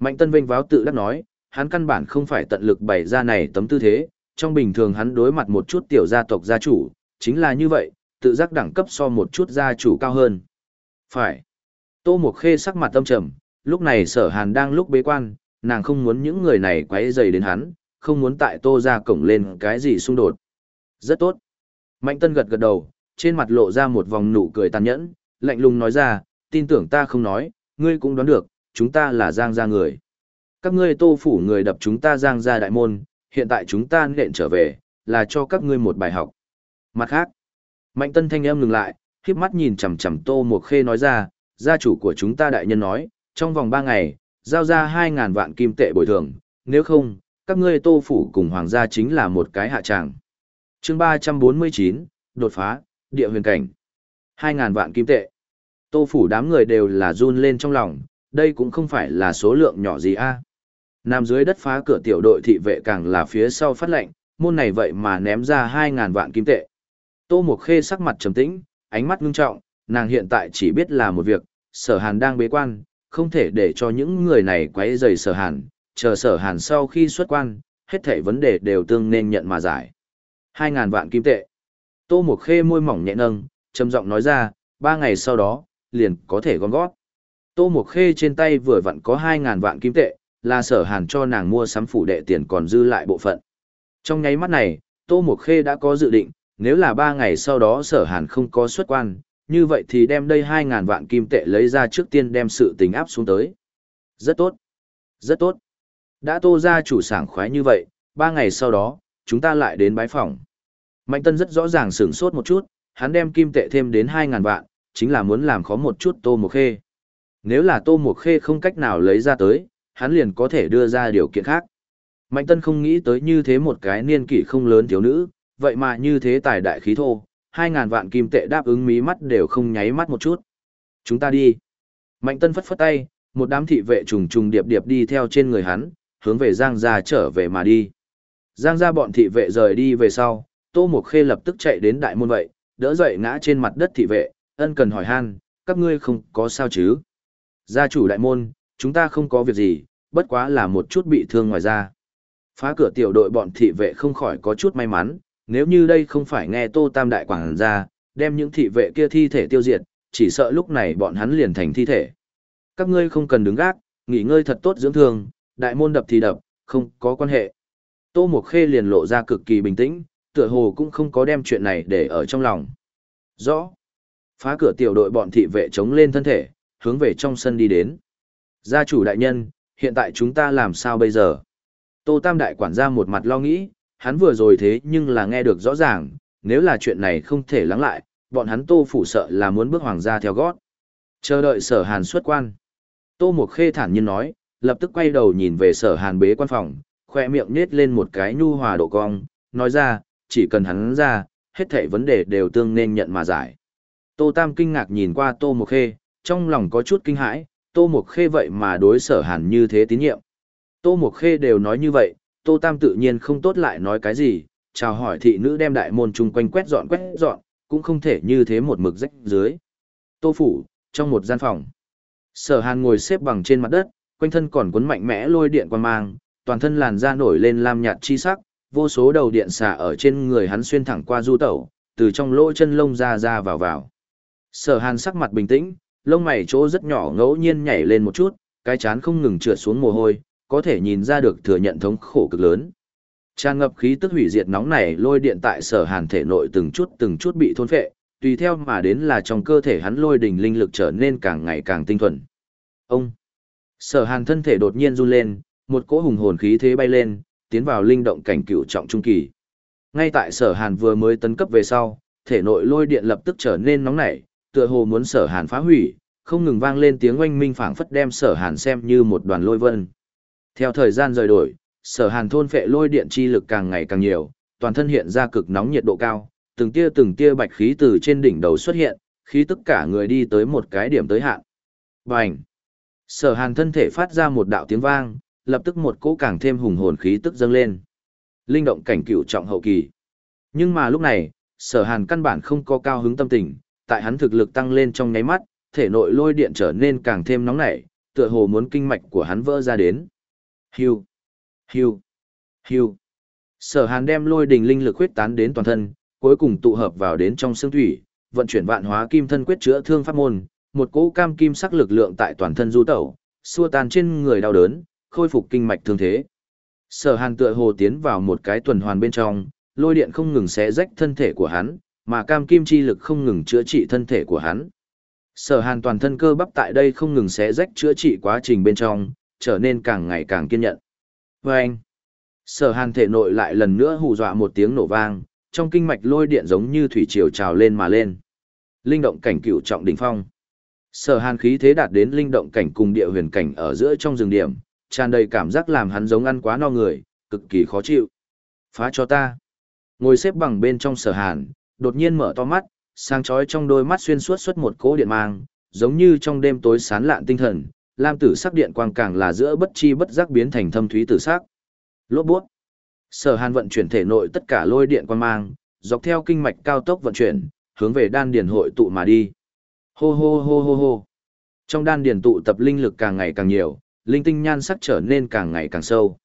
Mạnh Tân vênh váo tự đắc nói, hắn căn bản không phải tận lực bày ra này tấm tư thế, trong bình thường hắn đối mặt một chút tiểu gia tộc gia chủ, chính là như vậy, tự giác đẳng cấp so một chút gia chủ cao hơn. Phải. Tô Mộc Khê sắc mặt tâm trầm, lúc này sở hàn đang lúc bế quan, nàng không muốn những người này quấy rầy đến hắn, không muốn tại tô ra cổng lên cái gì xung đột. Rất tốt. Mạnh Tân gật gật đầu, trên mặt lộ ra một vòng nụ cười tàn nhẫn, lạnh lùng nói ra, tin tưởng ta không nói, ngươi cũng đoán được, chúng ta là giang gia người. Các ngươi tô phủ người đập chúng ta giang ra đại môn, hiện tại chúng ta nện trở về, là cho các ngươi một bài học. Mặt khác, Mạnh Tân thanh em ngừng lại, khiếp mắt nhìn chằm chằm Tô Mộc Khê nói ra, gia chủ của chúng ta đại nhân nói, trong vòng ba ngày, giao ra hai ngàn vạn kim tệ bồi thường, nếu không, các ngươi Tô Phủ cùng Hoàng gia chính là một cái hạ tràng. chương 349, đột phá, địa huyền cảnh. hai ngàn vạn kim tệ. Tô Phủ đám người đều là run lên trong lòng, đây cũng không phải là số lượng nhỏ gì a Nằm dưới đất phá cửa tiểu đội thị vệ càng là phía sau phát lệnh, môn này vậy mà ném ra 2.000 vạn kim tệ. Tô Mộc Khê sắc mặt trầm tĩnh, ánh mắt ngưng trọng, nàng hiện tại chỉ biết là một việc, sở hàn đang bế quan, không thể để cho những người này quấy rầy sở hàn, chờ sở hàn sau khi xuất quan, hết thảy vấn đề đều tương nên nhận mà giải. 2.000 vạn kim tệ. Tô Mộc Khê môi mỏng nhẹ nâng, trầm giọng nói ra, ba ngày sau đó, liền có thể gom gót. Tô Mộc Khê trên tay vừa vặn có 2.000 vạn kim tệ, là sở hàn cho nàng mua sắm phủ đệ tiền còn dư lại bộ phận. Trong nháy mắt này, Tô Mộc Khê đã có dự định, nếu là ba ngày sau đó sở hàn không có xuất quan, như vậy thì đem đây hai ngàn vạn kim tệ lấy ra trước tiên đem sự tình áp xuống tới. Rất tốt. Rất tốt. Đã tô ra chủ sảng khoái như vậy, ba ngày sau đó, chúng ta lại đến bái phòng. Mạnh Tân rất rõ ràng sửng sốt một chút, hắn đem kim tệ thêm đến hai ngàn vạn, chính là muốn làm khó một chút Tô Mộc Khê. Nếu là Tô Mộc Khê không cách nào lấy ra tới, hắn liền có thể đưa ra điều kiện khác. Mạnh Tân không nghĩ tới như thế một cái niên kỷ không lớn thiếu nữ, vậy mà như thế tài đại khí thô, hai ngàn vạn kim tệ đáp ứng mí mắt đều không nháy mắt một chút. Chúng ta đi. Mạnh Tân phất phất tay, một đám thị vệ trùng trùng điệp điệp đi theo trên người hắn, hướng về Giang gia trở về mà đi. Giang gia bọn thị vệ rời đi về sau, Tô Mộc Khê lập tức chạy đến đại môn vậy, đỡ dậy ngã trên mặt đất thị vệ, ân cần hỏi han, các ngươi không có sao chứ? Gia chủ đại môn, chúng ta không có việc gì, bất quá là một chút bị thương ngoài ra. Phá cửa tiểu đội bọn thị vệ không khỏi có chút may mắn, nếu như đây không phải nghe Tô Tam Đại Quảng ra, đem những thị vệ kia thi thể tiêu diệt, chỉ sợ lúc này bọn hắn liền thành thi thể. Các ngươi không cần đứng gác, nghỉ ngơi thật tốt dưỡng thương, đại môn đập thì đập, không có quan hệ. Tô Mộc Khê liền lộ ra cực kỳ bình tĩnh, tựa hồ cũng không có đem chuyện này để ở trong lòng. Rõ. Phá cửa tiểu đội bọn thị vệ chống lên thân thể, hướng về trong sân đi đến. Gia chủ đại nhân, hiện tại chúng ta làm sao bây giờ? Tô Tam Đại quản gia một mặt lo nghĩ, hắn vừa rồi thế nhưng là nghe được rõ ràng, nếu là chuyện này không thể lắng lại, bọn hắn Tô Phủ sợ là muốn bước hoàng gia theo gót. Chờ đợi sở hàn xuất quan. Tô Mộc Khê thản nhiên nói, lập tức quay đầu nhìn về sở hàn bế quan phòng, khoe miệng nết lên một cái nhu hòa độ cong, nói ra, chỉ cần hắn ra, hết thảy vấn đề đều tương nên nhận mà giải. Tô Tam kinh ngạc nhìn qua Tô Mộc Khê, trong lòng có chút kinh hãi, Tô Mộc Khê vậy mà đối sở hàn như thế tín nhiệm. Tô Mộc Khê đều nói như vậy, Tô Tam tự nhiên không tốt lại nói cái gì, chào hỏi thị nữ đem đại môn chung quanh quét dọn quét dọn, cũng không thể như thế một mực rách dưới. Tô Phủ, trong một gian phòng. Sở Hàn ngồi xếp bằng trên mặt đất, quanh thân còn cuốn mạnh mẽ lôi điện quan mang, toàn thân làn da nổi lên lam nhạt chi sắc, vô số đầu điện xà ở trên người hắn xuyên thẳng qua du tẩu, từ trong lỗ chân lông ra ra vào vào. Sở Hàn sắc mặt bình tĩnh, lông mày chỗ rất nhỏ ngẫu nhiên nhảy lên một chút, cái chán không ngừng trượt xuống mồ hôi, có thể nhìn ra được thừa nhận thống khổ cực lớn. Tràn ngập khí tức hủy diệt nóng này lôi điện tại sở hàn thể nội từng chút từng chút bị thôn phệ, tùy theo mà đến là trong cơ thể hắn lôi đình linh lực trở nên càng ngày càng tinh thuần. Ông! Sở hàn thân thể đột nhiên run lên, một cỗ hùng hồn khí thế bay lên, tiến vào linh động cảnh cựu trọng trung kỳ. Ngay tại sở hàn vừa mới tấn cấp về sau, thể nội lôi điện lập tức trở nên nóng nảy, tựa hồ muốn sở hàn phá hủy, không ngừng vang lên tiếng oanh minh phảng phất đem sở hàn xem như một đoàn lôi vân. Theo thời gian rời đổi, sở hàn thôn phệ lôi điện chi lực càng ngày càng nhiều, toàn thân hiện ra cực nóng nhiệt độ cao, từng tia từng tia bạch khí từ trên đỉnh đầu xuất hiện, khi tất cả người đi tới một cái điểm tới hạn. Bành! Sở hàn thân thể phát ra một đạo tiếng vang, lập tức một cỗ càng thêm hùng hồn khí tức dâng lên. Linh động cảnh cựu trọng hậu kỳ. Nhưng mà lúc này, sở hàn căn bản không có cao hứng tâm tình, tại hắn thực lực tăng lên trong nháy mắt, thể nội lôi điện trở nên càng thêm nóng nảy, tựa hồ muốn kinh mạch của hắn vỡ ra đến. Hưu, hưu, hưu. Sở Hàn đem lôi đình linh lực huyết tán đến toàn thân, cuối cùng tụ hợp vào đến trong xương thủy, vận chuyển vạn hóa kim thân quyết chữa thương pháp môn, một cỗ cam kim sắc lực lượng tại toàn thân du tẩu, xua tan trên người đau đớn, khôi phục kinh mạch thương thế. Sở Hàn tựa hồ tiến vào một cái tuần hoàn bên trong, lôi điện không ngừng xé rách thân thể của hắn, mà cam kim chi lực không ngừng chữa trị thân thể của hắn. Sở hàn toàn thân cơ bắp tại đây không ngừng xé rách chữa trị quá trình bên trong, trở nên càng ngày càng kiên nhẫn. Và anh, sở hàn thể nội lại lần nữa hù dọa một tiếng nổ vang, trong kinh mạch lôi điện giống như thủy triều trào lên mà lên. Linh động cảnh cựu trọng đỉnh phong. Sở hàn khí thế đạt đến linh động cảnh cùng địa huyền cảnh ở giữa trong rừng điểm, tràn đầy cảm giác làm hắn giống ăn quá no người, cực kỳ khó chịu. Phá cho ta. Ngồi xếp bằng bên trong sở hàn, đột nhiên mở to mắt, sáng chói trong đôi mắt xuyên suốt xuất một cỗ điện mang, giống như trong đêm tối sán lạn tinh thần, lam tử sắc điện quang càng là giữa bất chi bất giác biến thành thâm thúy tử sắc. Lốt bút. Sở Hàn vận chuyển thể nội tất cả lôi điện quang mang, dọc theo kinh mạch cao tốc vận chuyển, hướng về đan điền hội tụ mà đi. Hô hô hô hô hô. Trong đan điền tụ tập linh lực càng ngày càng nhiều, linh tinh nhan sắc trở nên càng ngày càng sâu.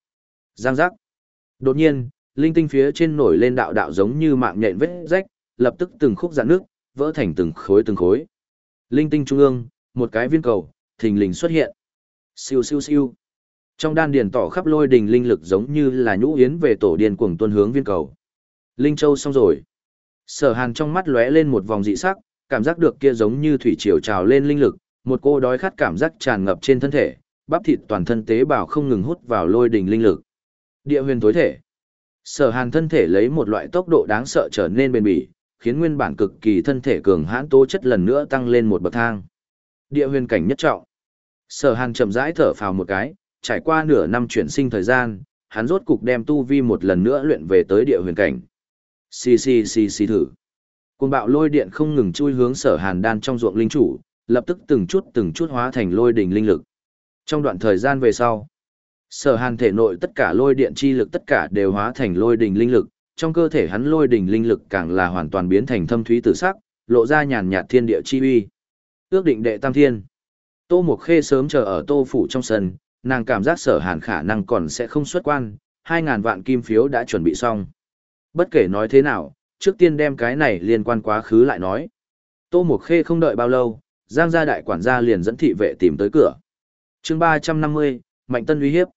Giang giác. Đột nhiên, linh tinh phía trên nổi lên đạo đạo giống như mạng nhện vết rách, lập tức từng khúc dạn nước, vỡ thành từng khối từng khối. Linh tinh trung ương, một cái viên cầu, thình lình xuất hiện. Siêu siêu siêu. Trong đan điền tỏ khắp lôi đình linh lực giống như là nhũ yến về tổ điền cuồng tuân hướng viên cầu. Linh châu xong rồi. Sở Hàn trong mắt lóe lên một vòng dị sắc, cảm giác được kia giống như thủy triều trào lên linh lực, một cô đói khát cảm giác tràn ngập trên thân thể, bắp thịt toàn thân tế bào không ngừng hút vào lôi đình linh lực. Địa huyền tối thể. Sở Hàn thân thể lấy một loại tốc độ đáng sợ trở nên bền bỉ, khiến nguyên bản cực kỳ thân thể cường hãn tố chất lần nữa tăng lên một bậc thang. Địa huyền cảnh nhất trọng. Sở Hàn chậm rãi thở phào một cái, trải qua nửa năm chuyển sinh thời gian, hắn rốt cục đem tu vi một lần nữa luyện về tới địa huyền cảnh. Xì xì xì xì thử. Cuồng bạo lôi điện không ngừng chui hướng Sở Hàn đan trong ruộng linh chủ, lập tức từng chút từng chút hóa thành lôi đỉnh linh lực. Trong đoạn thời gian về sau, Sở Hàn thể nội tất cả lôi điện chi lực tất cả đều hóa thành lôi đỉnh linh lực, trong cơ thể hắn lôi đỉnh linh lực càng là hoàn toàn biến thành thâm thúy tử sắc, lộ ra nhàn nhạt thiên địa chi uy. Ước định đệ tam thiên. Tô Mộc Khê sớm chờ ở Tô phủ trong sân, nàng cảm giác Sở Hàn khả năng còn sẽ không xuất quan, 2000 vạn kim phiếu đã chuẩn bị xong. Bất kể nói thế nào, trước tiên đem cái này liên quan quá khứ lại nói. Tô Mộc Khê không đợi bao lâu, Giang gia đại quản gia liền dẫn thị vệ tìm tới cửa. Chương 350, Mạnh Tân uy hiếp.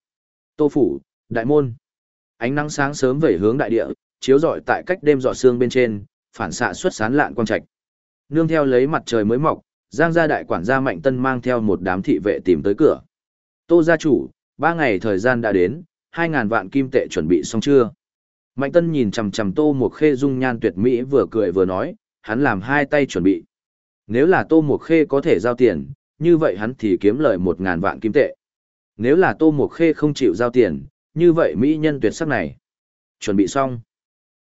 Tô phủ, đại môn. Ánh nắng sáng sớm về hướng đại địa, chiếu rọi tại cách đêm dọ xương bên trên, phản xạ xuất sán lạn quang trạch. Nương theo lấy mặt trời mới mọc, Giang gia đại quản gia Mạnh Tân mang theo một đám thị vệ tìm tới cửa. Tô gia chủ, ba ngày thời gian đã đến, hai ngàn vạn kim tệ chuẩn bị xong chưa? Mạnh Tân nhìn chằm chằm Tô Mộc Khê dung nhan tuyệt mỹ vừa cười vừa nói, hắn làm hai tay chuẩn bị. Nếu là Tô Mộc Khê có thể giao tiền, như vậy hắn thì kiếm lời một ngàn vạn kim tệ. Nếu là Tô Mộc Khê không chịu giao tiền, như vậy mỹ nhân tuyệt sắc này. Chuẩn bị xong.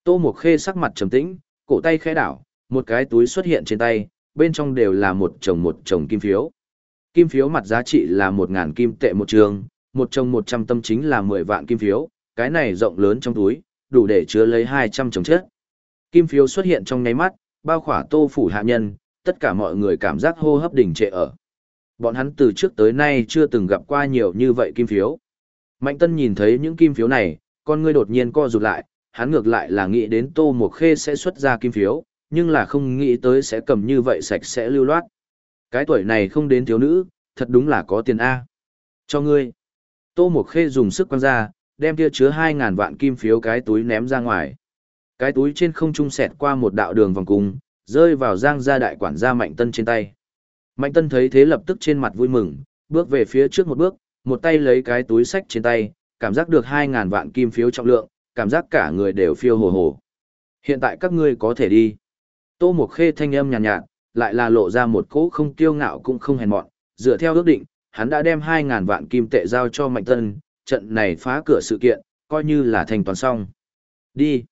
Tô Mộc Khê sắc mặt trầm tĩnh, cổ tay khẽ đảo, một cái túi xuất hiện trên tay, bên trong đều là một chồng một chồng kim phiếu. Kim phiếu mặt giá trị là một ngàn kim tệ một trường, một chồng một trăm tâm chính là mười vạn kim phiếu, cái này rộng lớn trong túi, đủ để chứa lấy hai trăm chồng chết. Kim phiếu xuất hiện trong nháy mắt, bao khỏa tô phủ hạ nhân, tất cả mọi người cảm giác hô hấp đình trệ ở. Bọn hắn từ trước tới nay chưa từng gặp qua nhiều như vậy kim phiếu. Mạnh Tân nhìn thấy những kim phiếu này, con ngươi đột nhiên co rụt lại, hắn ngược lại là nghĩ đến Tô Mộc Khê sẽ xuất ra kim phiếu, nhưng là không nghĩ tới sẽ cầm như vậy sạch sẽ lưu loát. Cái tuổi này không đến thiếu nữ, thật đúng là có tiền A. Cho ngươi. Tô Mộc Khê dùng sức quăng ra, đem kia chứa 2.000 vạn kim phiếu cái túi ném ra ngoài. Cái túi trên không trung sẹt qua một đạo đường vòng cung, rơi vào giang gia đại quản gia Mạnh Tân trên tay. Mạnh Tân thấy thế lập tức trên mặt vui mừng, bước về phía trước một bước, một tay lấy cái túi sách trên tay, cảm giác được 2.000 vạn kim phiếu trọng lượng, cảm giác cả người đều phiêu hồ hồ. Hiện tại các ngươi có thể đi. Tô Mộc Khê thanh âm nhàn nhạt, nhạt, lại là lộ ra một cỗ không kiêu ngạo cũng không hèn mọn, dựa theo ước định, hắn đã đem 2000 vạn kim tệ giao cho Mạnh Tân, trận này phá cửa sự kiện, coi như là thành toàn xong. Đi.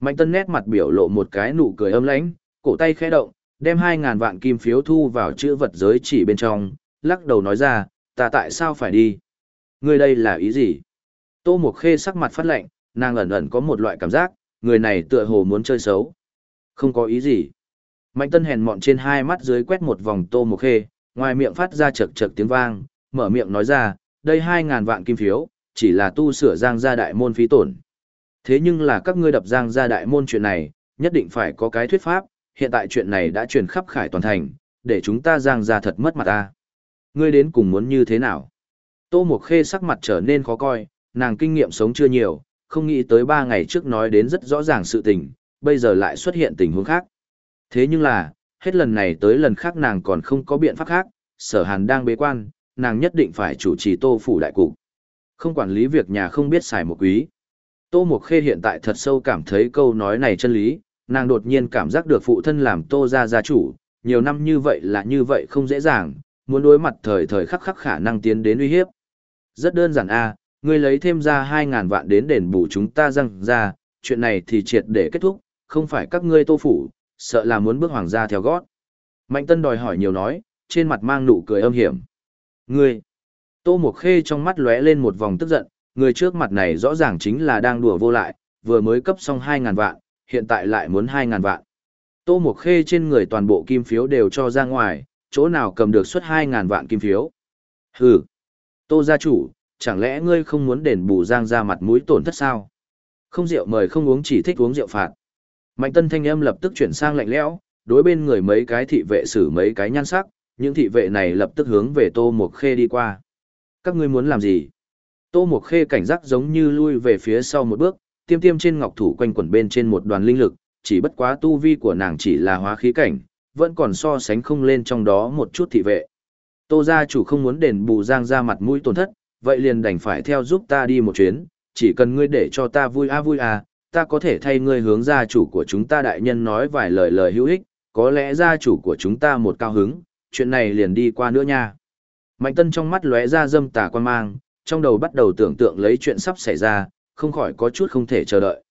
Mạnh Tân nét mặt biểu lộ một cái nụ cười âm lãnh, cổ tay khẽ động, Đem 2000 vạn kim phiếu thu vào chữ vật giới chỉ bên trong, lắc đầu nói ra, ta tại sao phải đi? Ngươi đây là ý gì? Tô Mộc Khê sắc mặt phát lạnh, nàng ẩn ẩn có một loại cảm giác, người này tựa hồ muốn chơi xấu. Không có ý gì. Mạnh tân hèn mọn trên hai mắt dưới quét một vòng Tô Mộc Khê, ngoài miệng phát ra chật chật tiếng vang, mở miệng nói ra, đây 2.000 vạn kim phiếu, chỉ là tu sửa giang gia đại môn phí tổn. Thế nhưng là các ngươi đập giang gia đại môn chuyện này, nhất định phải có cái thuyết pháp, hiện tại chuyện này đã truyền khắp khải toàn thành, để chúng ta giang gia thật mất mặt ta. Ngươi đến cùng muốn như thế nào? Tô Mộc Khê sắc mặt trở nên khó coi, nàng kinh nghiệm sống chưa nhiều, không nghĩ tới ba ngày trước nói đến rất rõ ràng sự tình, bây giờ lại xuất hiện tình huống khác. Thế nhưng là, hết lần này tới lần khác nàng còn không có biện pháp khác, sở hàn đang bế quan, nàng nhất định phải chủ trì tô phủ đại cục. Không quản lý việc nhà không biết xài một quý. Tô Mộc Khê hiện tại thật sâu cảm thấy câu nói này chân lý, nàng đột nhiên cảm giác được phụ thân làm tô gia gia chủ, nhiều năm như vậy là như vậy không dễ dàng, muốn đối mặt thời thời khắc khắc khả năng tiến đến uy hiếp. Rất đơn giản a, ngươi lấy thêm ra 2.000 vạn đến đền bù chúng ta răng ra, chuyện này thì triệt để kết thúc, không phải các ngươi tô phủ, sợ là muốn bước hoàng gia theo gót. Mạnh Tân đòi hỏi nhiều nói, trên mặt mang nụ cười âm hiểm. Ngươi! Tô mục Khê trong mắt lóe lên một vòng tức giận, người trước mặt này rõ ràng chính là đang đùa vô lại, vừa mới cấp xong 2.000 vạn, hiện tại lại muốn 2.000 vạn. Tô mục Khê trên người toàn bộ kim phiếu đều cho ra ngoài, chỗ nào cầm được suất 2.000 vạn kim phiếu. Hừ! Tô gia chủ, chẳng lẽ ngươi không muốn đền bù giang ra mặt mũi tổn thất sao? Không rượu mời không uống chỉ thích uống rượu phạt. Mạnh tân thanh âm lập tức chuyển sang lạnh lẽo, đối bên người mấy cái thị vệ xử mấy cái nhan sắc, những thị vệ này lập tức hướng về Tô Mộc Khê đi qua. Các ngươi muốn làm gì? Tô Mộc Khê cảnh giác giống như lui về phía sau một bước, tiêm tiêm trên ngọc thủ quanh quẩn bên trên một đoàn linh lực, chỉ bất quá tu vi của nàng chỉ là hóa khí cảnh, vẫn còn so sánh không lên trong đó một chút thị vệ. Tô gia chủ không muốn đền bù giang ra mặt mũi tổn thất, vậy liền đành phải theo giúp ta đi một chuyến, chỉ cần ngươi để cho ta vui a vui à, ta có thể thay ngươi hướng gia chủ của chúng ta đại nhân nói vài lời lời hữu ích, có lẽ gia chủ của chúng ta một cao hứng, chuyện này liền đi qua nữa nha. Mạnh tân trong mắt lóe ra dâm tà quan mang, trong đầu bắt đầu tưởng tượng lấy chuyện sắp xảy ra, không khỏi có chút không thể chờ đợi.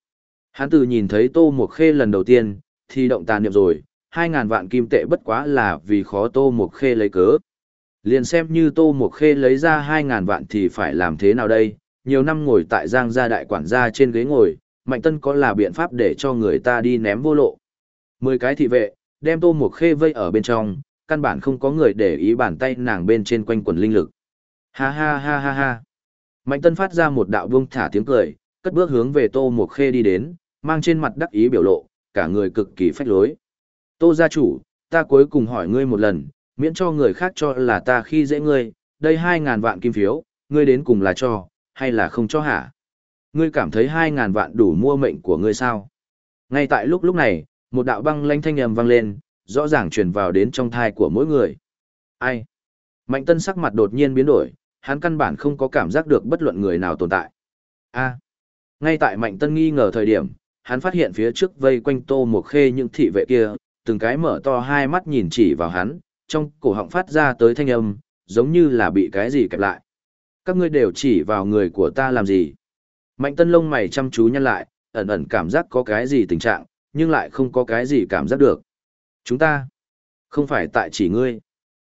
Hắn từ nhìn thấy Tô Mộc Khê lần đầu tiên, thì động tàn niệm rồi, 2.000 vạn kim tệ bất quá là vì khó Tô Mộc Khê lấy cớ. Liền xem như Tô Mộc Khê lấy ra 2.000 vạn thì phải làm thế nào đây, nhiều năm ngồi tại giang gia đại quản gia trên ghế ngồi, Mạnh Tân có là biện pháp để cho người ta đi ném vô lộ. Mười cái thị vệ, đem Tô Mộc Khê vây ở bên trong, căn bản không có người để ý bàn tay nàng bên trên quanh quần linh lực. Ha ha ha ha ha. Mạnh Tân phát ra một đạo buông thả tiếng cười, cất bước hướng về Tô Mộc Khê đi đến, mang trên mặt đắc ý biểu lộ, cả người cực kỳ phách lối. Tô gia chủ, ta cuối cùng hỏi ngươi một lần, miễn cho người khác cho là ta khi dễ ngươi, đây 2.000 vạn kim phiếu, ngươi đến cùng là cho, hay là không cho hả? Ngươi cảm thấy 2.000 vạn đủ mua mệnh của ngươi sao? Ngay tại lúc lúc này, một đạo băng lanh thanh âm vang lên, rõ ràng truyền vào đến trong thai của mỗi người. Ai? Mạnh tân sắc mặt đột nhiên biến đổi, hắn căn bản không có cảm giác được bất luận người nào tồn tại. A. Ngay tại mạnh tân nghi ngờ thời điểm, hắn phát hiện phía trước vây quanh tô một khê những thị vệ kia, từng cái mở to hai mắt nhìn chỉ vào hắn, trong cổ họng phát ra tới thanh âm, giống như là bị cái gì kẹp lại. Các ngươi đều chỉ vào người của ta làm gì? Mạnh tân lông mày chăm chú nhăn lại, ẩn ẩn cảm giác có cái gì tình trạng, nhưng lại không có cái gì cảm giác được. Chúng ta, không phải tại chỉ ngươi.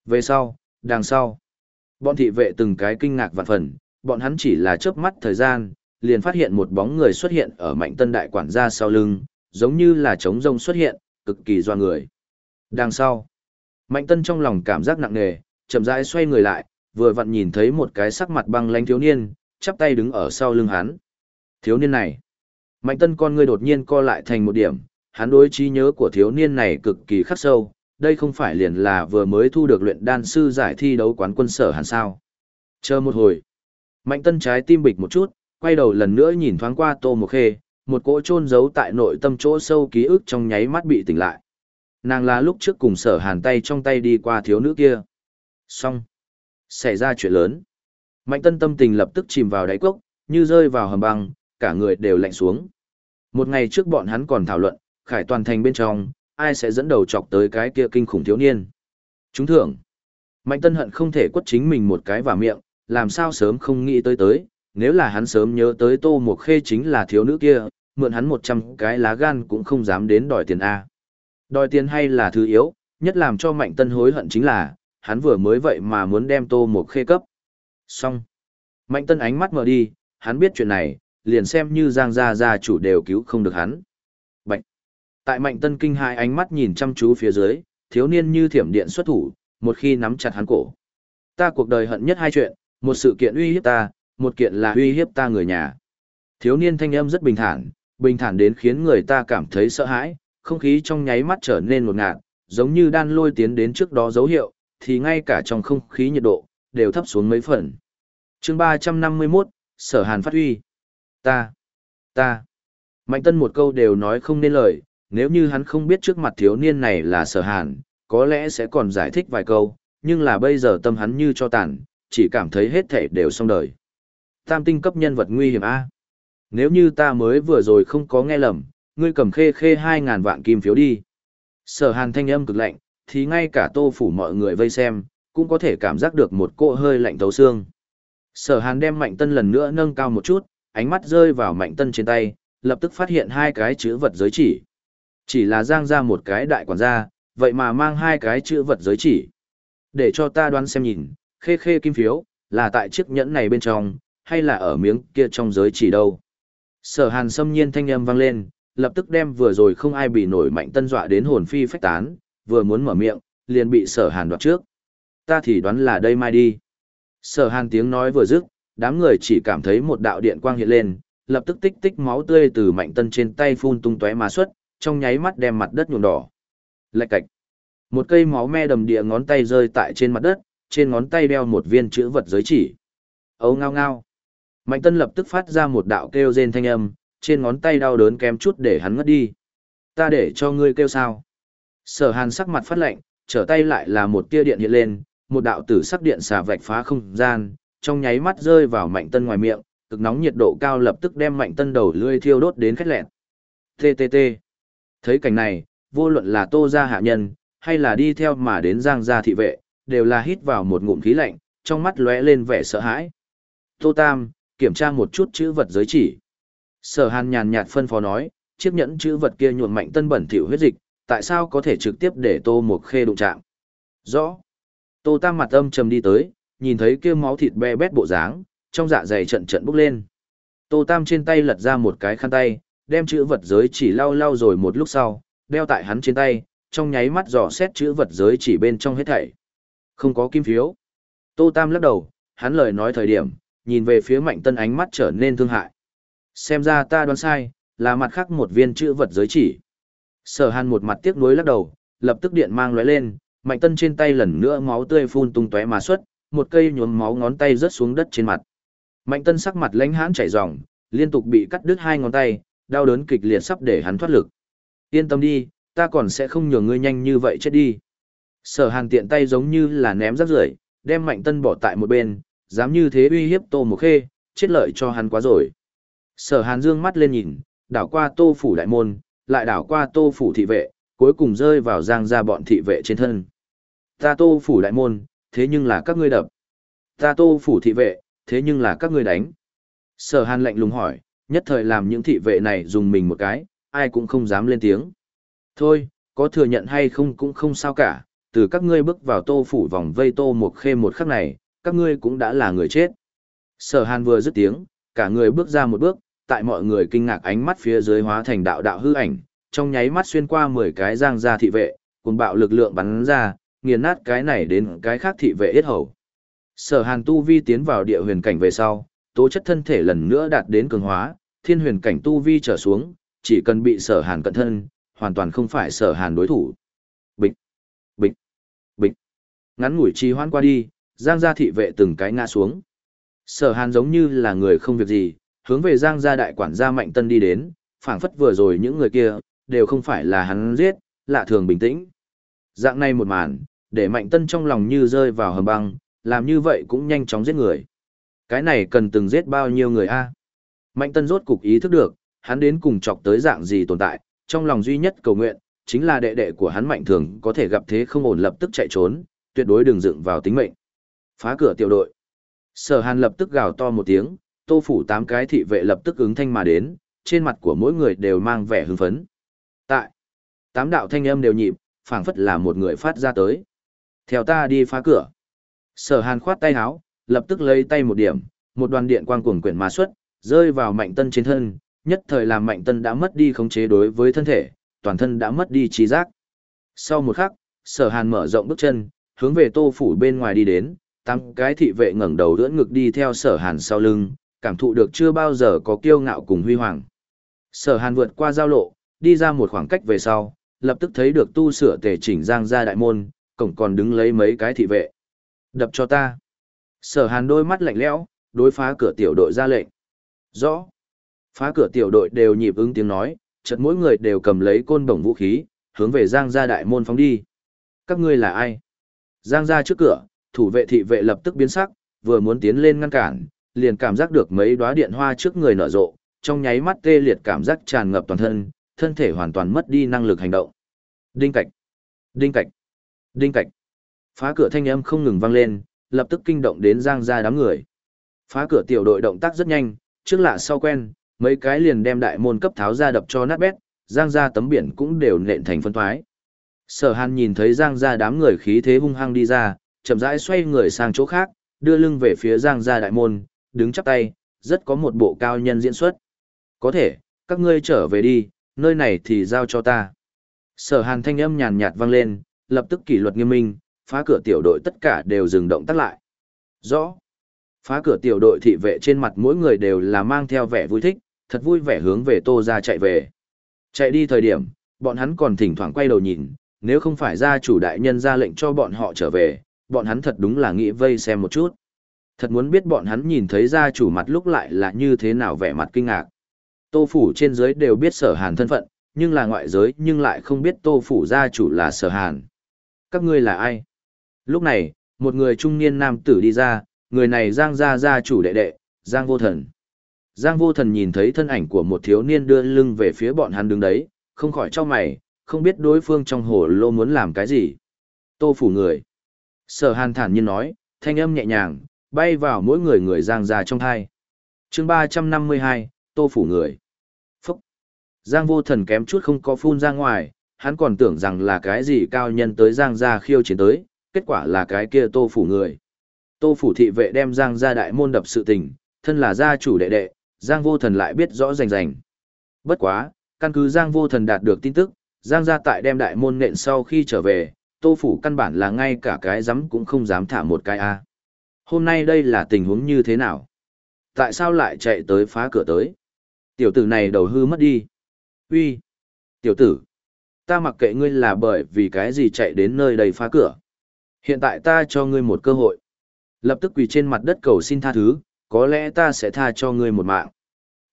Về sau, đằng sau, bọn thị vệ từng cái kinh ngạc vạn phần, bọn hắn chỉ là chớp mắt thời gian, liền phát hiện một bóng người xuất hiện ở mạnh tân đại quản gia sau lưng, giống như là trống rông xuất hiện, cực kỳ doa người. Đằng sau, mạnh tân trong lòng cảm giác nặng nề, chậm rãi xoay người lại, vừa vặn nhìn thấy một cái sắc mặt băng lãnh thiếu niên, chắp tay đứng ở sau lưng hắn. Thiếu niên này, mạnh tân con ngươi đột nhiên co lại thành một điểm, hắn đối trí nhớ của thiếu niên này cực kỳ khắc sâu, đây không phải liền là vừa mới thu được luyện đan sư giải thi đấu quán quân sở hẳn sao. Chờ một hồi, mạnh tân trái tim bịch một chút, quay đầu lần nữa nhìn thoáng qua tô một khê, một cỗ chôn giấu tại nội tâm chỗ sâu ký ức trong nháy mắt bị tỉnh lại. Nàng là lúc trước cùng sở hàn tay trong tay đi qua thiếu nữ kia. Xong. Xảy ra chuyện lớn. Mạnh tân tâm tình lập tức chìm vào đáy cốc, như rơi vào hầm băng, cả người đều lạnh xuống. Một ngày trước bọn hắn còn thảo luận, khải toàn thành bên trong, ai sẽ dẫn đầu chọc tới cái kia kinh khủng thiếu niên. Chúng thưởng. Mạnh tân hận không thể quất chính mình một cái vào miệng, làm sao sớm không nghĩ tới tới, nếu là hắn sớm nhớ tới tô một khê chính là thiếu nữ kia, mượn hắn một trăm cái lá gan cũng không dám đến đòi tiền A. Đòi tiền hay là thứ yếu, nhất làm cho Mạnh Tân hối hận chính là, hắn vừa mới vậy mà muốn đem Tô Mộc Khê cấp. Xong. Mạnh Tân ánh mắt mở đi, hắn biết chuyện này, liền xem như Giang Gia Gia chủ đều cứu không được hắn. Bạch. Tại Mạnh Tân kinh hai ánh mắt nhìn chăm chú phía dưới, thiếu niên như thiểm điện xuất thủ, một khi nắm chặt hắn cổ. Ta cuộc đời hận nhất hai chuyện, một sự kiện uy hiếp ta, một kiện là uy hiếp ta người nhà. Thiếu niên thanh âm rất bình thản, bình thản đến khiến người ta cảm thấy sợ hãi, không khí trong nháy mắt trở nên một ngạt, giống như đan lôi tiến đến trước đó dấu hiệu, thì ngay cả trong không khí nhiệt độ, đều thấp xuống mấy phần. chương 351, Sở Hàn phát huy. Ta, ta. Mạnh Tân một câu đều nói không nên lời, nếu như hắn không biết trước mặt thiếu niên này là Sở Hàn, có lẽ sẽ còn giải thích vài câu, nhưng là bây giờ tâm hắn như cho tàn, chỉ cảm thấy hết thể đều xong đời. Tam tinh cấp nhân vật nguy hiểm A. Nếu như ta mới vừa rồi không có nghe lầm, ngươi cầm khê khê hai ngàn vạn kim phiếu đi. Sở hàn thanh âm cực lạnh, thì ngay cả tô phủ mọi người vây xem, cũng có thể cảm giác được một cỗ hơi lạnh thấu xương. Sở hàn đem mạnh tân lần nữa nâng cao một chút, ánh mắt rơi vào mạnh tân trên tay, lập tức phát hiện hai cái chữ vật giới chỉ. Chỉ là giang ra một cái đại quản gia, vậy mà mang hai cái chữ vật giới chỉ. Để cho ta đoán xem nhìn, khê khê kim phiếu, là tại chiếc nhẫn này bên trong, hay là ở miếng kia trong giới chỉ đâu. Sở hàn xâm nhiên thanh âm vang lên, lập tức đem vừa rồi không ai bị nổi mạnh tân dọa đến hồn phi phách tán, vừa muốn mở miệng, liền bị sở hàn đoạt trước. Ta thì đoán là đây mai đi. Sở hàn tiếng nói vừa dứt, đám người chỉ cảm thấy một đạo điện quang hiện lên, lập tức tích tích máu tươi từ mạnh tân trên tay phun tung tóe mà xuất, trong nháy mắt đem mặt đất nhuộm đỏ. Lạch cạch. Một cây máu me đầm địa ngón tay rơi tại trên mặt đất, trên ngón tay đeo một viên chữ vật giới chỉ. Âu ngao ngao. Mạnh tân lập tức phát ra một đạo kêu rên thanh âm, trên ngón tay đau đớn kém chút để hắn ngất đi. Ta để cho ngươi kêu sao? Sở hàn sắc mặt phát lạnh, trở tay lại là một tia điện hiện lên, một đạo tử sắc điện xà vạch phá không gian, trong nháy mắt rơi vào mạnh tân ngoài miệng, cực nóng nhiệt độ cao lập tức đem mạnh tân đầu lươi thiêu đốt đến khét lẹn. TTT. Thấy cảnh này, vô luận là tô gia hạ nhân, hay là đi theo mà đến giang gia thị vệ, đều là hít vào một ngụm khí lạnh, trong mắt lóe lên vẻ sợ hãi. Tô Tam, kiểm tra một chút chữ vật giới chỉ. Sở hàn nhàn nhạt phân phó nói, chiếc nhẫn chữ vật kia nhuộm mạnh tân bẩn thỉu huyết dịch, tại sao có thể trực tiếp để tô một khê đụng chạm? Rõ. Tô tam mặt âm trầm đi tới, nhìn thấy kia máu thịt be bét bộ dáng, trong dạ dày trận trận bốc lên. Tô tam trên tay lật ra một cái khăn tay, đem chữ vật giới chỉ lau lau rồi một lúc sau, đeo tại hắn trên tay, trong nháy mắt dò xét chữ vật giới chỉ bên trong hết thảy. Không có kim phiếu. Tô Tam lắc đầu, hắn lời nói thời điểm, nhìn về phía mạnh tân ánh mắt trở nên thương hại. Xem ra ta đoán sai, là mặt khác một viên chữ vật giới chỉ. Sở hàn một mặt tiếc nuối lắc đầu, lập tức điện mang lóe lên, mạnh tân trên tay lần nữa máu tươi phun tung tóe mà xuất, một cây nhuốm máu ngón tay rớt xuống đất trên mặt. Mạnh tân sắc mặt lãnh hãn chảy ròng, liên tục bị cắt đứt hai ngón tay, đau đớn kịch liệt sắp để hắn thoát lực. Yên tâm đi, ta còn sẽ không nhường ngươi nhanh như vậy chết đi. Sở hàn tiện tay giống như là ném rác rưởi, đem mạnh tân bỏ tại một bên, dám như thế uy hiếp tô một khê, chết lợi cho hắn quá rồi. Sở hàn dương mắt lên nhìn, đảo qua tô phủ đại môn, lại đảo qua tô phủ thị vệ, cuối cùng rơi vào giang ra bọn thị vệ trên thân. Ta tô phủ đại môn, thế nhưng là các ngươi đập. Ta tô phủ thị vệ, thế nhưng là các ngươi đánh. Sở hàn lạnh lùng hỏi, nhất thời làm những thị vệ này dùng mình một cái, ai cũng không dám lên tiếng. Thôi, có thừa nhận hay không cũng không sao cả, từ các ngươi bước vào tô phủ vòng vây tô một khê một khắc này, các ngươi cũng đã là người chết. Sở hàn vừa dứt tiếng, cả người bước ra một bước, tại mọi người kinh ngạc ánh mắt phía dưới hóa thành đạo đạo hư ảnh, trong nháy mắt xuyên qua 10 cái giang gia thị vệ, cùng bạo lực lượng bắn ra, nghiền nát cái này đến cái khác thị vệ yết hầu. Sở Hàn tu vi tiến vào địa huyền cảnh về sau, tố chất thân thể lần nữa đạt đến cường hóa, thiên huyền cảnh tu vi trở xuống, chỉ cần bị Sở Hàn cận thân, hoàn toàn không phải Sở Hàn đối thủ. Bịch, bịch, bịch. Ngắn ngủi trì hoãn qua đi, giang gia thị vệ từng cái ngã xuống. Sở Hàn giống như là người không việc gì, hướng về Giang gia đại quản gia Mạnh Tân đi đến, phảng phất vừa rồi những người kia, đều không phải là hắn giết, lạ thường bình tĩnh. Dạng này một màn, để Mạnh Tân trong lòng như rơi vào hầm băng, làm như vậy cũng nhanh chóng giết người. Cái này cần từng giết bao nhiêu người a? Mạnh Tân rốt cục ý thức được, hắn đến cùng chọc tới dạng gì tồn tại, trong lòng duy nhất cầu nguyện, chính là đệ đệ của hắn Mạnh Thường có thể gặp thế không ổn lập tức chạy trốn, tuyệt đối đừng dựng vào tính mệnh. Phá cửa tiểu đội. Sở Hàn lập tức gào to một tiếng, tô phủ tám cái thị vệ lập tức ứng thanh mà đến, trên mặt của mỗi người đều mang vẻ hưng phấn. Tại, tám đạo thanh âm đều nhịp, phảng phất là một người phát ra tới. Theo ta đi phá cửa. Sở hàn khoát tay háo, lập tức lấy tay một điểm, một đoàn điện quang cuồng quyển mà xuất, rơi vào mạnh tân trên thân, nhất thời làm mạnh tân đã mất đi khống chế đối với thân thể, toàn thân đã mất đi trí giác. Sau một khắc, sở hàn mở rộng bước chân, hướng về tô phủ bên ngoài đi đến, tám cái thị vệ ngẩng đầu đỡ ngực đi theo sở hàn sau lưng, cảm thụ được chưa bao giờ có kiêu ngạo cùng huy hoàng. Sở hàn vượt qua giao lộ, đi ra một khoảng cách về sau, lập tức thấy được tu sửa tề chỉnh giang ra đại môn, cổng còn đứng lấy mấy cái thị vệ. Đập cho ta. Sở hàn đôi mắt lạnh lẽo, đối phá cửa tiểu đội ra lệnh. Rõ. Phá cửa tiểu đội đều nhịp ứng tiếng nói, chợt mỗi người đều cầm lấy côn bổng vũ khí, hướng về giang gia đại môn phóng đi. Các ngươi là ai? Giang gia trước cửa, thủ vệ thị vệ lập tức biến sắc, vừa muốn tiến lên ngăn cản, liền cảm giác được mấy đóa điện hoa trước người nở rộ, trong nháy mắt tê liệt cảm giác tràn ngập toàn thân, thân thể hoàn toàn mất đi năng lực hành động. Đinh cạch, đinh cạch, đinh cạch. Phá cửa thanh âm không ngừng vang lên, lập tức kinh động đến Giang gia đám người. Phá cửa tiểu đội động tác rất nhanh, trước lạ sau quen, mấy cái liền đem đại môn cấp tháo ra đập cho nát bét, Giang gia tấm biển cũng đều nện thành phân thoái. Sở Hàn nhìn thấy Giang gia đám người khí thế hung hăng đi ra, chậm rãi xoay người sang chỗ khác, đưa lưng về phía Giang gia đại môn, đứng chắp tay, rất có một bộ cao nhân diễn xuất. Có thể, các ngươi trở về đi, nơi này thì giao cho ta. Sở Hàn thanh âm nhàn nhạt vang lên, lập tức kỷ luật nghiêm minh, phá cửa tiểu đội tất cả đều dừng động tác lại. Rõ. Phá cửa tiểu đội thị vệ trên mặt mỗi người đều là mang theo vẻ vui thích, thật vui vẻ hướng về Tô gia chạy về. Chạy đi thời điểm, bọn hắn còn thỉnh thoảng quay đầu nhìn, nếu không phải gia chủ đại nhân ra lệnh cho bọn họ trở về, bọn hắn thật đúng là nghĩ vây xem một chút. Thật muốn biết bọn hắn nhìn thấy gia chủ mặt lúc lại là như thế nào vẻ mặt kinh ngạc. Tô phủ trên giới đều biết sở hàn thân phận, nhưng là ngoại giới nhưng lại không biết tô phủ gia chủ là sở hàn. Các ngươi là ai? Lúc này, một người trung niên nam tử đi ra, người này giang gia gia chủ đệ đệ, giang vô thần. Giang vô thần nhìn thấy thân ảnh của một thiếu niên đưa lưng về phía bọn hắn đứng đấy, không khỏi cho mày, không biết đối phương trong hồ lô muốn làm cái gì. Tô phủ người. Sở hàn thản nhiên nói, thanh âm nhẹ nhàng, bay vào mỗi người người giang gia trong thai. chương ba trăm năm mươi hai, tô phủ người. Phúc. Giang vô thần kém chút không có phun ra ngoài, hắn còn tưởng rằng là cái gì cao nhân tới giang gia khiêu chiến tới, kết quả là cái kia tô phủ người. Tô phủ thị vệ đem giang gia đại môn đập sự tình, thân là gia chủ đệ đệ, giang vô thần lại biết rõ rành rành. Bất quá, căn cứ giang vô thần đạt được tin tức, giang gia tại đem đại môn nện sau khi trở về, tô phủ căn bản là ngay cả cái dám cũng không dám thả một cái a. Hôm nay đây là tình huống như thế nào? Tại sao lại chạy tới phá cửa tới? Tiểu tử này đầu hư mất đi. Uy, Tiểu tử! Ta mặc kệ ngươi là bởi vì cái gì chạy đến nơi đây phá cửa. Hiện tại ta cho ngươi một cơ hội. Lập tức quỳ trên mặt đất cầu xin tha thứ, có lẽ ta sẽ tha cho ngươi một mạng.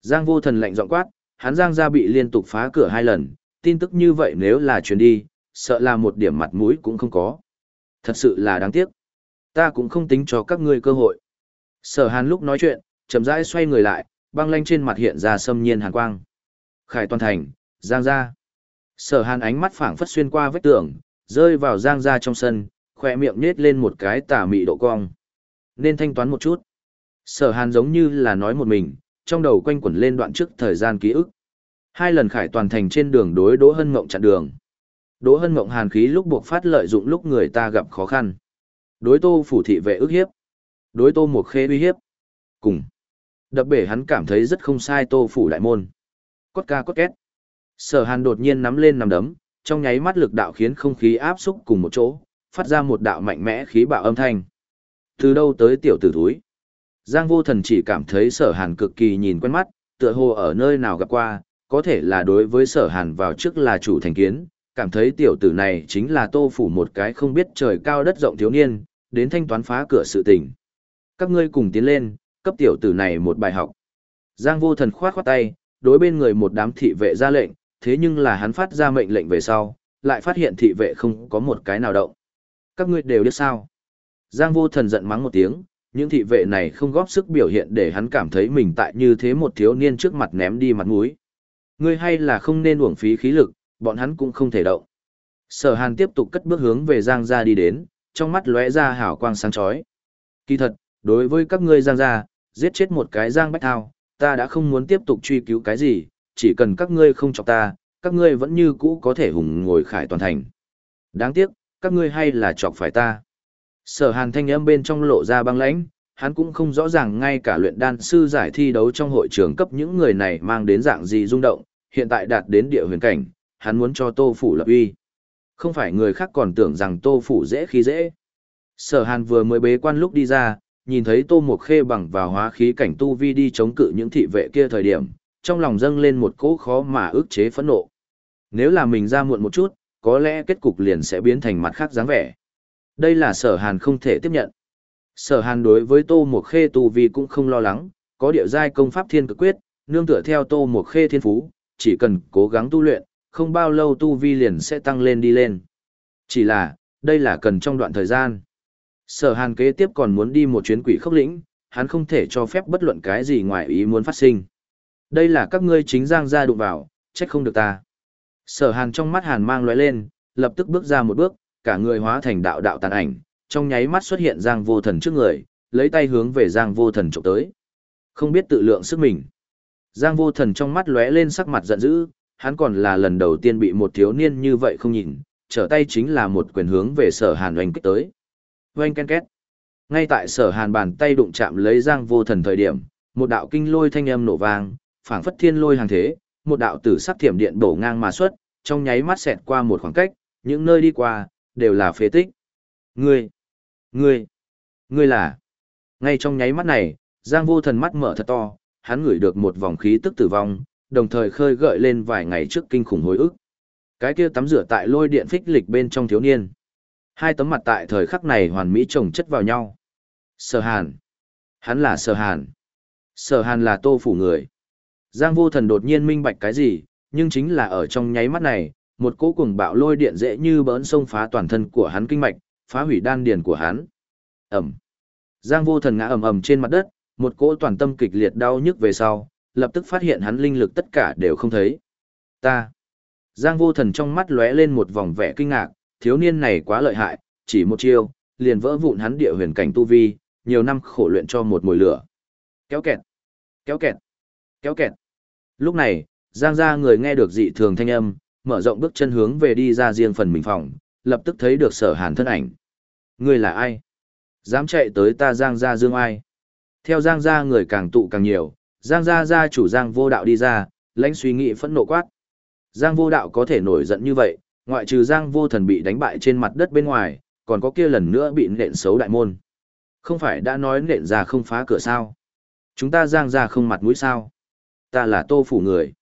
Giang vô thần lạnh giọng quát, hắn Giang gia bị liên tục phá cửa hai lần, tin tức như vậy nếu là truyền đi, sợ là một điểm mặt mũi cũng không có. Thật sự là đáng tiếc. Ta cũng không tính cho các ngươi cơ hội. Sở hàn lúc nói chuyện, chậm rãi xoay người lại, băng lanh trên mặt hiện ra sâm nhiên hàn quang. Khải toàn thành, Giang gia. Sở hàn ánh mắt phảng phất xuyên qua vách tường, rơi vào Giang gia trong sân, khỏe miệng nết lên một cái tà mị độ cong. Nên thanh toán một chút. Sở hàn giống như là nói một mình, trong đầu quanh quẩn lên đoạn trước thời gian ký ức. Hai lần khải toàn thành trên đường đối Đỗ Hân Mộng chặn đường. Đỗ Hân Mộng hàn khí lúc buộc phát lợi dụng lúc người ta gặp khó khăn. Đối tô phủ thị vệ ức hiếp. Đối tô một khê uy hiếp. Cùng. Đập bể hắn cảm thấy rất không sai tô phủ đại môn. Cốt ca cốt két. Sở hàn đột nhiên nắm lên nằm đấm, trong nháy mắt lực đạo khiến không khí áp xúc cùng một chỗ, phát ra một đạo mạnh mẽ khí bạo âm thanh. Từ đâu tới tiểu tử thúi? Giang vô thần chỉ cảm thấy sở hàn cực kỳ nhìn quen mắt, tựa hồ ở nơi nào gặp qua, có thể là đối với sở hàn vào trước là chủ thành kiến, cảm thấy tiểu tử này chính là tô phủ một cái không biết trời cao đất rộng thiếu niên, đến thanh toán phá cửa sự tình. Các ngươi cùng tiến lên, cấp tiểu tử này một bài học. Giang vô thần khoát khoát tay, đối bên người một đám thị vệ ra lệnh, thế nhưng là hắn phát ra mệnh lệnh về sau, lại phát hiện thị vệ không có một cái nào động. Các ngươi đều biết sao. Giang vô thần giận mắng một tiếng, những thị vệ này không góp sức biểu hiện để hắn cảm thấy mình tại như thế một thiếu niên trước mặt ném đi mặt mũi. Ngươi hay là không nên uổng phí khí lực, bọn hắn cũng không thể động. Sở Hàn tiếp tục cất bước hướng về Giang gia đi đến, trong mắt lóe ra hào quang sáng chói. Kỳ thật, đối với các ngươi Giang gia, giết chết một cái Giang Bách Thao, ta đã không muốn tiếp tục truy cứu cái gì, chỉ cần các ngươi không chọc ta, các ngươi vẫn như cũ có thể hùng ngồi khải toàn thành. Đáng tiếc, các ngươi hay là chọc phải ta. Sở hàn thanh âm bên trong lộ ra băng lãnh, hắn cũng không rõ ràng ngay cả luyện đan sư giải thi đấu trong hội trường cấp những người này mang đến dạng gì rung động, hiện tại đạt đến địa huyền cảnh, hắn muốn cho tô phủ lập uy. Không phải người khác còn tưởng rằng tô phủ dễ khi dễ. Sở hàn vừa mới bế quan lúc đi ra, nhìn thấy tô mộc khê bằng vào hóa khí cảnh tu vi đi chống cự những thị vệ kia thời điểm, trong lòng dâng lên một cỗ khó mà ức chế phẫn nộ. Nếu là mình ra muộn một chút, có lẽ kết cục liền sẽ biến thành mặt khác dáng vẻ. Đây là sở hàn không thể tiếp nhận. Sở hàn đối với tô mộc khê tu vi cũng không lo lắng, có địa giai công pháp thiên cực quyết, nương tựa theo tô mộc khê thiên phú, chỉ cần cố gắng tu luyện, không bao lâu tu vi liền sẽ tăng lên đi lên. Chỉ là, đây là cần trong đoạn thời gian. Sở hàn kế tiếp còn muốn đi một chuyến quỷ khốc lĩnh, hắn không thể cho phép bất luận cái gì ngoài ý muốn phát sinh. Đây là các ngươi chính giang ra đụng vào, trách không được ta. Sở hàn trong mắt hàn mang lóe lên, lập tức bước ra một bước, cả người hóa thành đạo đạo tàn ảnh, trong nháy mắt xuất hiện giang vô thần trước người, lấy tay hướng về giang vô thần trộm tới. Không biết tự lượng sức mình. Giang vô thần trong mắt lóe lên sắc mặt giận dữ, hắn còn là lần đầu tiên bị một thiếu niên như vậy không nhìn, trở tay chính là một quyền hướng về sở hàn oanh kích tới. Oanh ken két. Ngay tại sở hàn bàn tay đụng chạm lấy giang vô thần thời điểm, một đạo kinh lôi thanh âm nổ vang, phảng phất thiên lôi hàng thế, một đạo tử sắc thiểm điện đổ ngang mà xuất, trong nháy mắt xẹt qua một khoảng cách, những nơi đi qua, đều là phế tích. Ngươi, ngươi, ngươi là. Ngay trong nháy mắt này, Giang vô thần mắt mở thật to, hắn ngửi được một vòng khí tức tử vong, đồng thời khơi gợi lên vài ngày trước kinh khủng hồi ức. Cái kia tắm rửa tại lôi điện phích lịch bên trong thiếu niên. Hai tấm mặt tại thời khắc này hoàn mỹ chồng chất vào nhau. Sở Hàn. Hắn là Sở Hàn. Sở Hàn là tô phủ người. Giang vô thần đột nhiên minh bạch cái gì, nhưng chính là ở trong nháy mắt này, một cỗ cuồng bạo lôi điện dễ như bỡn sông phá toàn thân của hắn kinh mạch, phá hủy đan điền của hắn. Ẩm. Giang vô thần ngã ầm ầm trên mặt đất, một cỗ toàn tâm kịch liệt đau nhức về sau, lập tức phát hiện hắn linh lực tất cả đều không thấy. Ta. Giang vô thần trong mắt lóe lên một vòng vẻ kinh ngạc, thiếu niên này quá lợi hại, chỉ một chiêu, liền vỡ vụn hắn địa huyền cảnh tu vi, nhiều năm khổ luyện cho một mùi lửa. Kéo kẹt, kéo kẹt, kéo kẹt. Lúc này, Giang gia người nghe được dị thường thanh âm, mở rộng bước chân hướng về đi ra riêng phần mình phòng, lập tức thấy được sở hàn thân ảnh. Người là ai? Dám chạy tới ta Giang gia dương ai? Theo Giang gia người càng tụ càng nhiều, Giang gia gia chủ Giang vô đạo đi ra, lãnh suy nghĩ phẫn nộ quát. Giang vô đạo có thể nổi giận như vậy, ngoại trừ Giang vô thần bị đánh bại trên mặt đất bên ngoài, còn có kia lần nữa bị nện xấu đại môn. Không phải đã nói nện ra không phá cửa sao? Chúng ta Giang gia không mặt mũi sao? Ta là tô phủ người.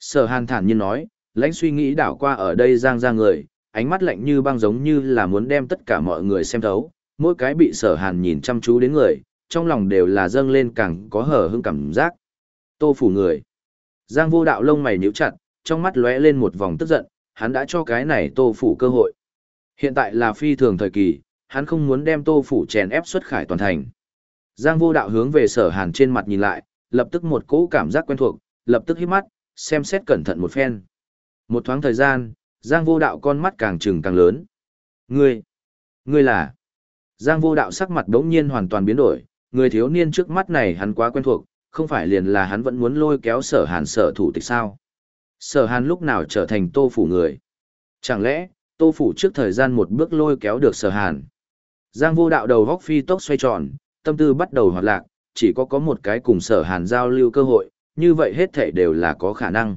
Sở hàn thản nhiên nói, lãnh suy nghĩ đảo qua ở đây Giang gia người, ánh mắt lạnh như băng giống như là muốn đem tất cả mọi người xem thấu, mỗi cái bị sở hàn nhìn chăm chú đến người, trong lòng đều là dâng lên càng có hở hững cảm giác. Tô phủ người. Giang vô đạo lông mày nhíu chặt, trong mắt lóe lên một vòng tức giận, hắn đã cho cái này tô phủ cơ hội. Hiện tại là phi thường thời kỳ, hắn không muốn đem tô phủ chèn ép xuất khải toàn thành. Giang vô đạo hướng về sở hàn trên mặt nhìn lại, lập tức một cỗ cảm giác quen thuộc, lập tức hít mắt, xem xét cẩn thận một phen. Một thoáng thời gian, Giang vô đạo con mắt càng trừng càng lớn. Ngươi, ngươi là... Giang vô đạo sắc mặt đống nhiên hoàn toàn biến đổi, người thiếu niên trước mắt này hắn quá quen thuộc, không phải liền là hắn vẫn muốn lôi kéo sở hàn sở thủ tịch sao. Sở hàn lúc nào trở thành tô phủ người. Chẳng lẽ, tô phủ trước thời gian một bước lôi kéo được sở hàn. Giang vô đạo đầu góc phi tốc xoay tròn, tâm tư bắt đầu hoạt lạc, chỉ có có một cái cùng sở hàn giao lưu cơ hội, như vậy hết thể đều là có khả năng.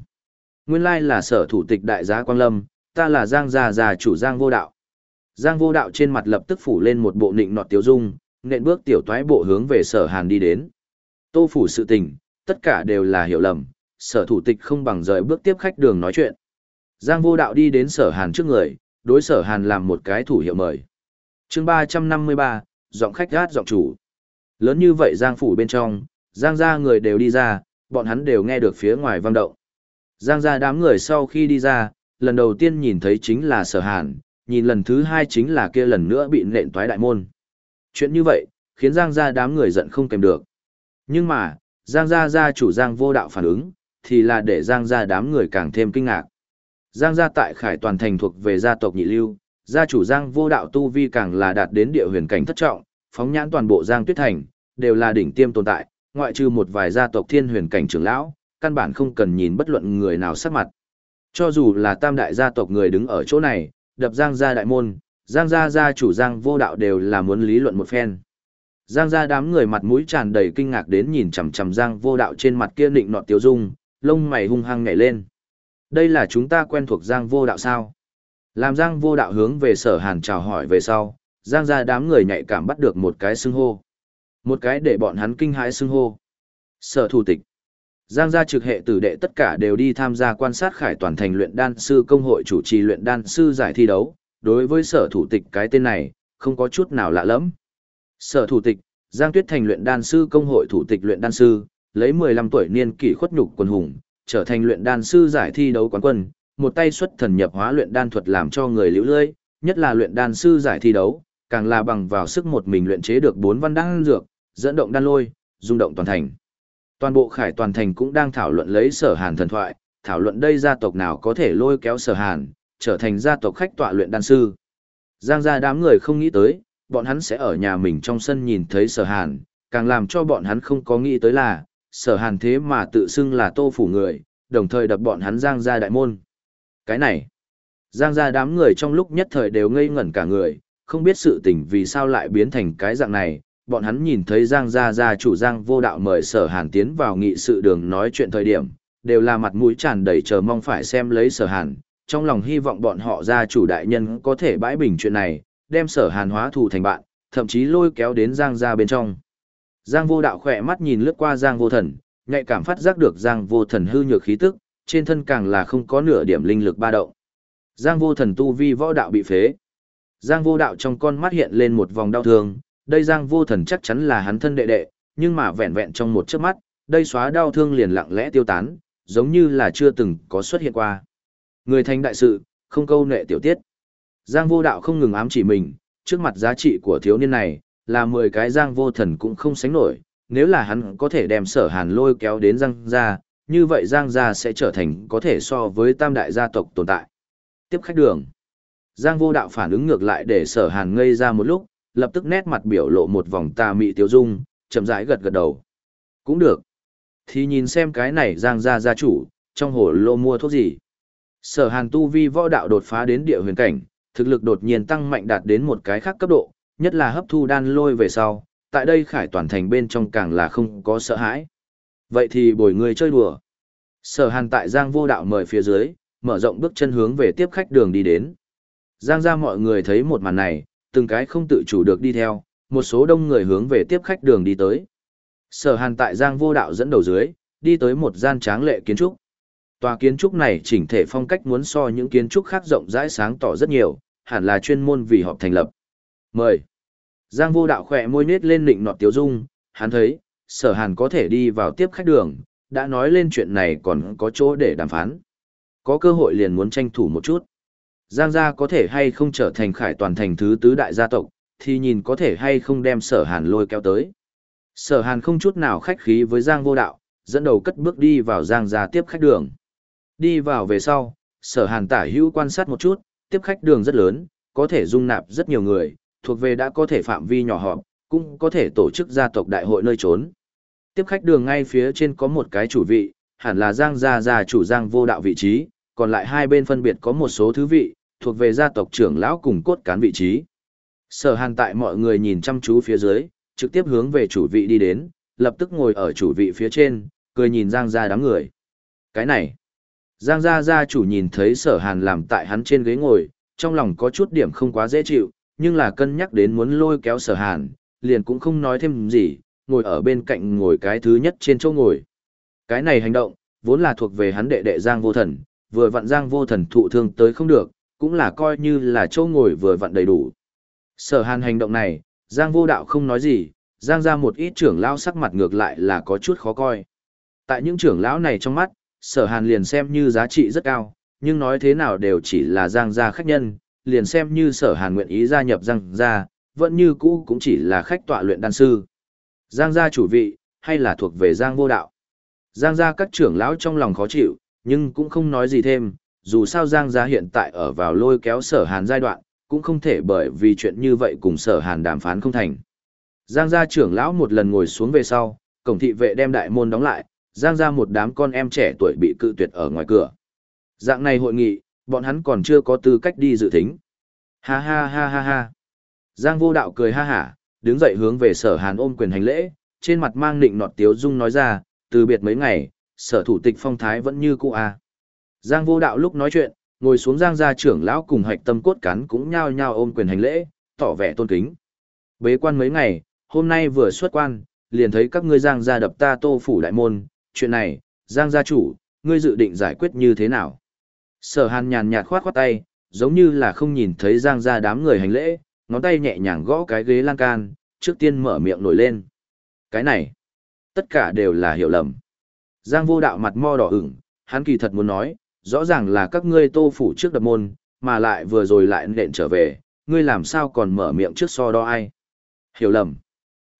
Nguyên lai là sở thủ tịch đại Giá Quang Lâm, ta là Giang gia già chủ Giang vô đạo. Giang vô đạo trên mặt lập tức phủ lên một bộ nịnh nọt tiếu dung, nện bước tiểu toái bộ hướng về sở hàn đi đến. Tô phủ sự tình, tất cả đều là hiểu lầm, sở thủ tịch không bằng rời bước tiếp khách đường nói chuyện. Giang vô đạo đi đến sở hàn trước người, đối sở hàn làm một cái thủ hiệu mời. chương ba trăm năm mươi ba, giọng khách gát giọng chủ. Lớn như vậy Giang phủ bên trong, Giang gia người đều đi ra, bọn hắn đều nghe được phía ngoài vang động. Giang gia đám người sau khi đi ra, lần đầu tiên nhìn thấy chính là sở hàn, nhìn lần thứ hai chính là kia lần nữa bị nện toái đại môn. Chuyện như vậy, khiến Giang gia đám người giận không kèm được. Nhưng mà, Giang gia gia chủ Giang vô đạo phản ứng, thì là để Giang gia đám người càng thêm kinh ngạc. Giang gia tại Khải Toàn thành thuộc về gia tộc nhị lưu, gia chủ Giang vô đạo tu vi càng là đạt đến địa huyền cảnh thất trọng, phóng nhãn toàn bộ Giang Tuyết thành, đều là đỉnh tiêm tồn tại, ngoại trừ một vài gia tộc thiên huyền cảnh trưởng lão, căn bản không cần nhìn bất luận người nào sắc mặt. Cho dù là tam đại gia tộc người đứng ở chỗ này, đập Giang gia đại môn, Giang gia gia chủ Giang vô đạo đều là muốn lý luận một phen. Giang gia đám người mặt mũi tràn đầy kinh ngạc đến nhìn chằm chằm Giang vô đạo trên mặt kia nịnh nọt tiêu dung, lông mày hung hăng nhảy lên. Đây là chúng ta quen thuộc Giang vô đạo sao? Làm Giang vô đạo hướng về sở hàn chào hỏi về sau, Giang gia đám người nhạy cảm bắt được một cái xưng hô. Một cái để bọn hắn kinh hãi xưng hô. Sở thủ tịch. Giang gia trực hệ tử đệ tất cả đều đi tham gia quan sát khải toàn thành luyện đan sư công hội chủ trì luyện đan sư giải thi đấu. Đối với sở thủ tịch cái tên này, không có chút nào lạ lẫm. Sở thủ tịch, Giang Tuyết Thành luyện đan sư công hội thủ tịch luyện đan sư, lấy 15 tuổi niên kỷ khuất nhục quân hùng, trở thành luyện đan sư giải thi đấu quán quân, một tay xuất thần nhập hóa luyện đan thuật làm cho người liễu lơi, nhất là luyện đan sư giải thi đấu, càng là bằng vào sức một mình luyện chế được bốn văn đan dược, dẫn động đan lôi, rung động toàn thành. Toàn bộ khải toàn thành cũng đang thảo luận lấy sở hàn thần thoại, thảo luận đây gia tộc nào có thể lôi kéo sở hàn, trở thành gia tộc khách tọa luyện đan sư. Giang gia đám người không nghĩ tới, bọn hắn sẽ ở nhà mình trong sân nhìn thấy sở hàn, càng làm cho bọn hắn không có nghĩ tới là, sở hàn thế mà tự xưng là tô phủ người, đồng thời đập bọn hắn giang gia đại môn. Cái này, giang gia đám người trong lúc nhất thời đều ngây ngẩn cả người, không biết sự tình vì sao lại biến thành cái dạng này, bọn hắn nhìn thấy giang gia gia chủ giang vô đạo mời sở hàn tiến vào nghị sự đường nói chuyện thời điểm, đều là mặt mũi tràn đầy chờ mong phải xem lấy sở hàn, trong lòng hy vọng bọn họ gia chủ đại nhân có thể bãi bình chuyện này, đem sở hàn hóa thù thành bạn, thậm chí lôi kéo đến giang gia bên trong. Giang vô đạo khỏe mắt nhìn lướt qua giang vô thần, nhạy cảm phát giác được giang vô thần hư nhược khí tức, trên thân càng là không có nửa điểm linh lực ba động. Giang vô thần tu vi võ đạo bị phế. Giang vô đạo trong con mắt hiện lên một vòng đau thương, đây giang vô thần chắc chắn là hắn thân đệ đệ, nhưng mà vẹn vẹn trong một chớp mắt, đây xóa đau thương liền lặng lẽ tiêu tán, giống như là chưa từng có xuất hiện qua. Người thành đại sự, không câu nệ tiểu tiết. Giang vô đạo không ngừng ám chỉ mình, trước mặt giá trị của thiếu niên này, là 10 cái giang vô thần cũng không sánh nổi, nếu là hắn có thể đem sở hàn lôi kéo đến giang gia, như vậy giang gia sẽ trở thành có thể so với tam đại gia tộc tồn tại. Tiếp khách đường. Giang vô đạo phản ứng ngược lại để sở hàn ngây ra một lúc, lập tức nét mặt biểu lộ một vòng tà mị tiêu dung, chậm rãi gật gật đầu. Cũng được. Thì nhìn xem cái này giang gia gia chủ, trong hồ lô mua thuốc gì. Sở hàn tu vi võ đạo đột phá đến địa huyền cảnh, thực lực đột nhiên tăng mạnh đạt đến một cái khác cấp độ, nhất là hấp thu đan lôi về sau, tại đây khải toàn thành bên trong càng là không có sợ hãi. Vậy thì bồi người chơi đùa. Sở hàn tại Giang vô đạo mời phía dưới, mở rộng bước chân hướng về tiếp khách đường đi đến. Giang ra mọi người thấy một màn này, từng cái không tự chủ được đi theo, một số đông người hướng về tiếp khách đường đi tới. Sở hàn tại Giang vô đạo dẫn đầu dưới, đi tới một gian tráng lệ kiến trúc. Tòa kiến trúc này chỉnh thể phong cách muốn so những kiến trúc khác rộng rãi sáng tỏ rất nhiều, hẳn là chuyên môn vì họp thành lập. Mời. Giang vô đạo khỏe môi nết lên nịnh nọt tiếu dung, hắn thấy, sở hàn có thể đi vào tiếp khách đường, đã nói lên chuyện này còn có chỗ để đàm phán. Có cơ hội liền muốn tranh thủ một chút. Giang gia có thể hay không trở thành khải toàn thành thứ tứ đại gia tộc, thì nhìn có thể hay không đem sở hàn lôi kéo tới. Sở hàn không chút nào khách khí với Giang vô đạo, dẫn đầu cất bước đi vào Giang gia tiếp khách đường. Đi vào về sau, sở hàn tả hữu quan sát một chút, tiếp khách đường rất lớn, có thể dung nạp rất nhiều người, thuộc về đã có thể phạm vi nhỏ họp, cũng có thể tổ chức gia tộc đại hội nơi trốn. Tiếp khách đường ngay phía trên có một cái chủ vị, hẳn là Giang gia gia chủ Giang vô đạo vị trí, còn lại hai bên phân biệt có một số thứ vị, thuộc về gia tộc trưởng lão cùng cốt cán vị trí. Sở Hàn tại mọi người nhìn chăm chú phía dưới, trực tiếp hướng về chủ vị đi đến, lập tức ngồi ở chủ vị phía trên, cười nhìn Giang gia đám người. Cái này, Giang gia gia chủ nhìn thấy Sở Hàn làm tại hắn trên ghế ngồi, trong lòng có chút điểm không quá dễ chịu, nhưng là cân nhắc đến muốn lôi kéo Sở Hàn, liền cũng không nói thêm gì, ngồi ở bên cạnh ngồi cái thứ nhất trên chỗ ngồi. Cái này hành động, vốn là thuộc về hắn đệ đệ Giang Vô Thần, vừa vặn Giang Vô Thần thụ thương tới không được, cũng là coi như là chỗ ngồi vừa vặn đầy đủ. Sở Hàn hành động này, Giang Vô Đạo không nói gì, Giang ra một ít trưởng lão sắc mặt ngược lại là có chút khó coi. Tại những trưởng lão này trong mắt, Sở Hàn liền xem như giá trị rất cao, nhưng nói thế nào đều chỉ là Giang gia khách nhân, liền xem như Sở Hàn nguyện ý gia nhập Giang gia, vẫn như cũ cũng chỉ là khách tọa luyện đan sư. Giang gia chủ vị, hay là thuộc về Giang vô đạo. Giang gia các trưởng lão trong lòng khó chịu, nhưng cũng không nói gì thêm, dù sao Giang gia hiện tại ở vào lôi kéo sở hàn giai đoạn, cũng không thể bởi vì chuyện như vậy cùng sở hàn đàm phán không thành. Giang gia trưởng lão một lần ngồi xuống về sau, cổng thị vệ đem đại môn đóng lại, Giang ra một đám con em trẻ tuổi bị cự tuyệt ở ngoài cửa. Dạng này hội nghị, bọn hắn còn chưa có tư cách đi dự thính. Ha ha ha ha ha. Giang vô đạo cười ha hả, đứng dậy hướng về sở hàn ôm quyền hành lễ, trên mặt mang nịnh nọt tiếu dung nói ra, từ biệt mấy ngày, sở thủ tịch phong thái vẫn như cũ à. Giang vô đạo lúc nói chuyện, ngồi xuống giang gia trưởng lão cùng hạch tâm cốt cán cũng nhao nhao ôm quyền hành lễ, tỏ vẻ tôn kính. Bế quan mấy ngày, hôm nay vừa xuất quan, liền thấy các ngươi giang gia đập ta tô phủ đại môn, chuyện này, giang gia chủ, ngươi dự định giải quyết như thế nào? Sở hàn nhàn nhạt khoát khoát tay, giống như là không nhìn thấy giang gia đám người hành lễ, ngón tay nhẹ nhàng gõ cái ghế lan can, trước tiên mở miệng nổi lên. Cái này, tất cả đều là hiểu lầm. Giang vô đạo mặt mo đỏ ửng, hắn kỳ thật muốn nói, rõ ràng là các ngươi tô phủ trước đập môn, mà lại vừa rồi lại nện trở về, ngươi làm sao còn mở miệng trước so đo ai. Hiểu lầm.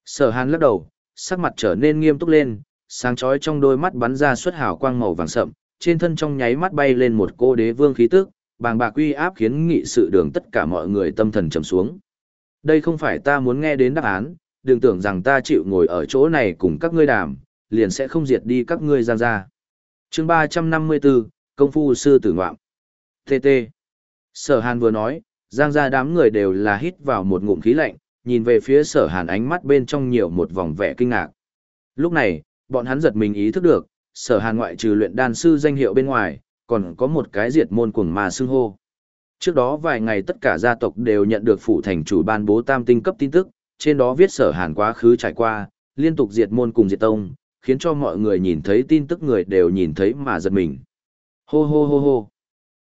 Sở hàn lắc đầu, sắc mặt trở nên nghiêm túc lên, sáng chói trong đôi mắt bắn ra xuất hào quang màu vàng sậm, trên thân trong nháy mắt bay lên một cô đế vương khí tức, bàng bạc uy áp khiến nghị sự đường tất cả mọi người tâm thần trầm xuống. Đây không phải ta muốn nghe đến đáp án, đừng tưởng rằng ta chịu ngồi ở chỗ này cùng các ngươi đàm, liền sẽ không diệt đi các ngươi giang ra. chương 354, Công phu sư tử ngoạm. TT. Sở Hàn vừa nói, giang ra đám người đều là hít vào một ngụm khí lạnh, nhìn về phía sở Hàn ánh mắt bên trong nhiều một vòng vẻ kinh ngạc. Lúc này, bọn hắn giật mình ý thức được, sở Hàn ngoại trừ luyện đan sư danh hiệu bên ngoài, còn có một cái diệt môn cuồng mà xưng hô. Trước đó vài ngày tất cả gia tộc đều nhận được phủ thành chủ ban bố tam tinh cấp tin tức, trên đó viết sở hàn quá khứ trải qua, liên tục diệt môn cùng diệt tông, khiến cho mọi người nhìn thấy tin tức người đều nhìn thấy mà giật mình. Hô hô hô hô.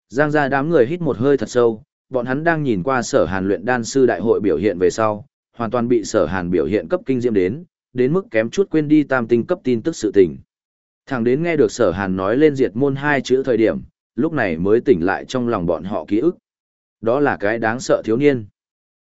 Giang ra đám người hít một hơi thật sâu, bọn hắn đang nhìn qua sở hàn luyện đan sư đại hội biểu hiện về sau, hoàn toàn bị sở hàn biểu hiện cấp kinh diễm đến, đến mức kém chút quên đi tam tinh cấp tin tức sự tình. Thằng đến nghe được sở hàn nói lên diệt môn hai chữ thời điểm, lúc này mới tỉnh lại trong lòng bọn họ ký ức. Đó là cái đáng sợ thiếu niên.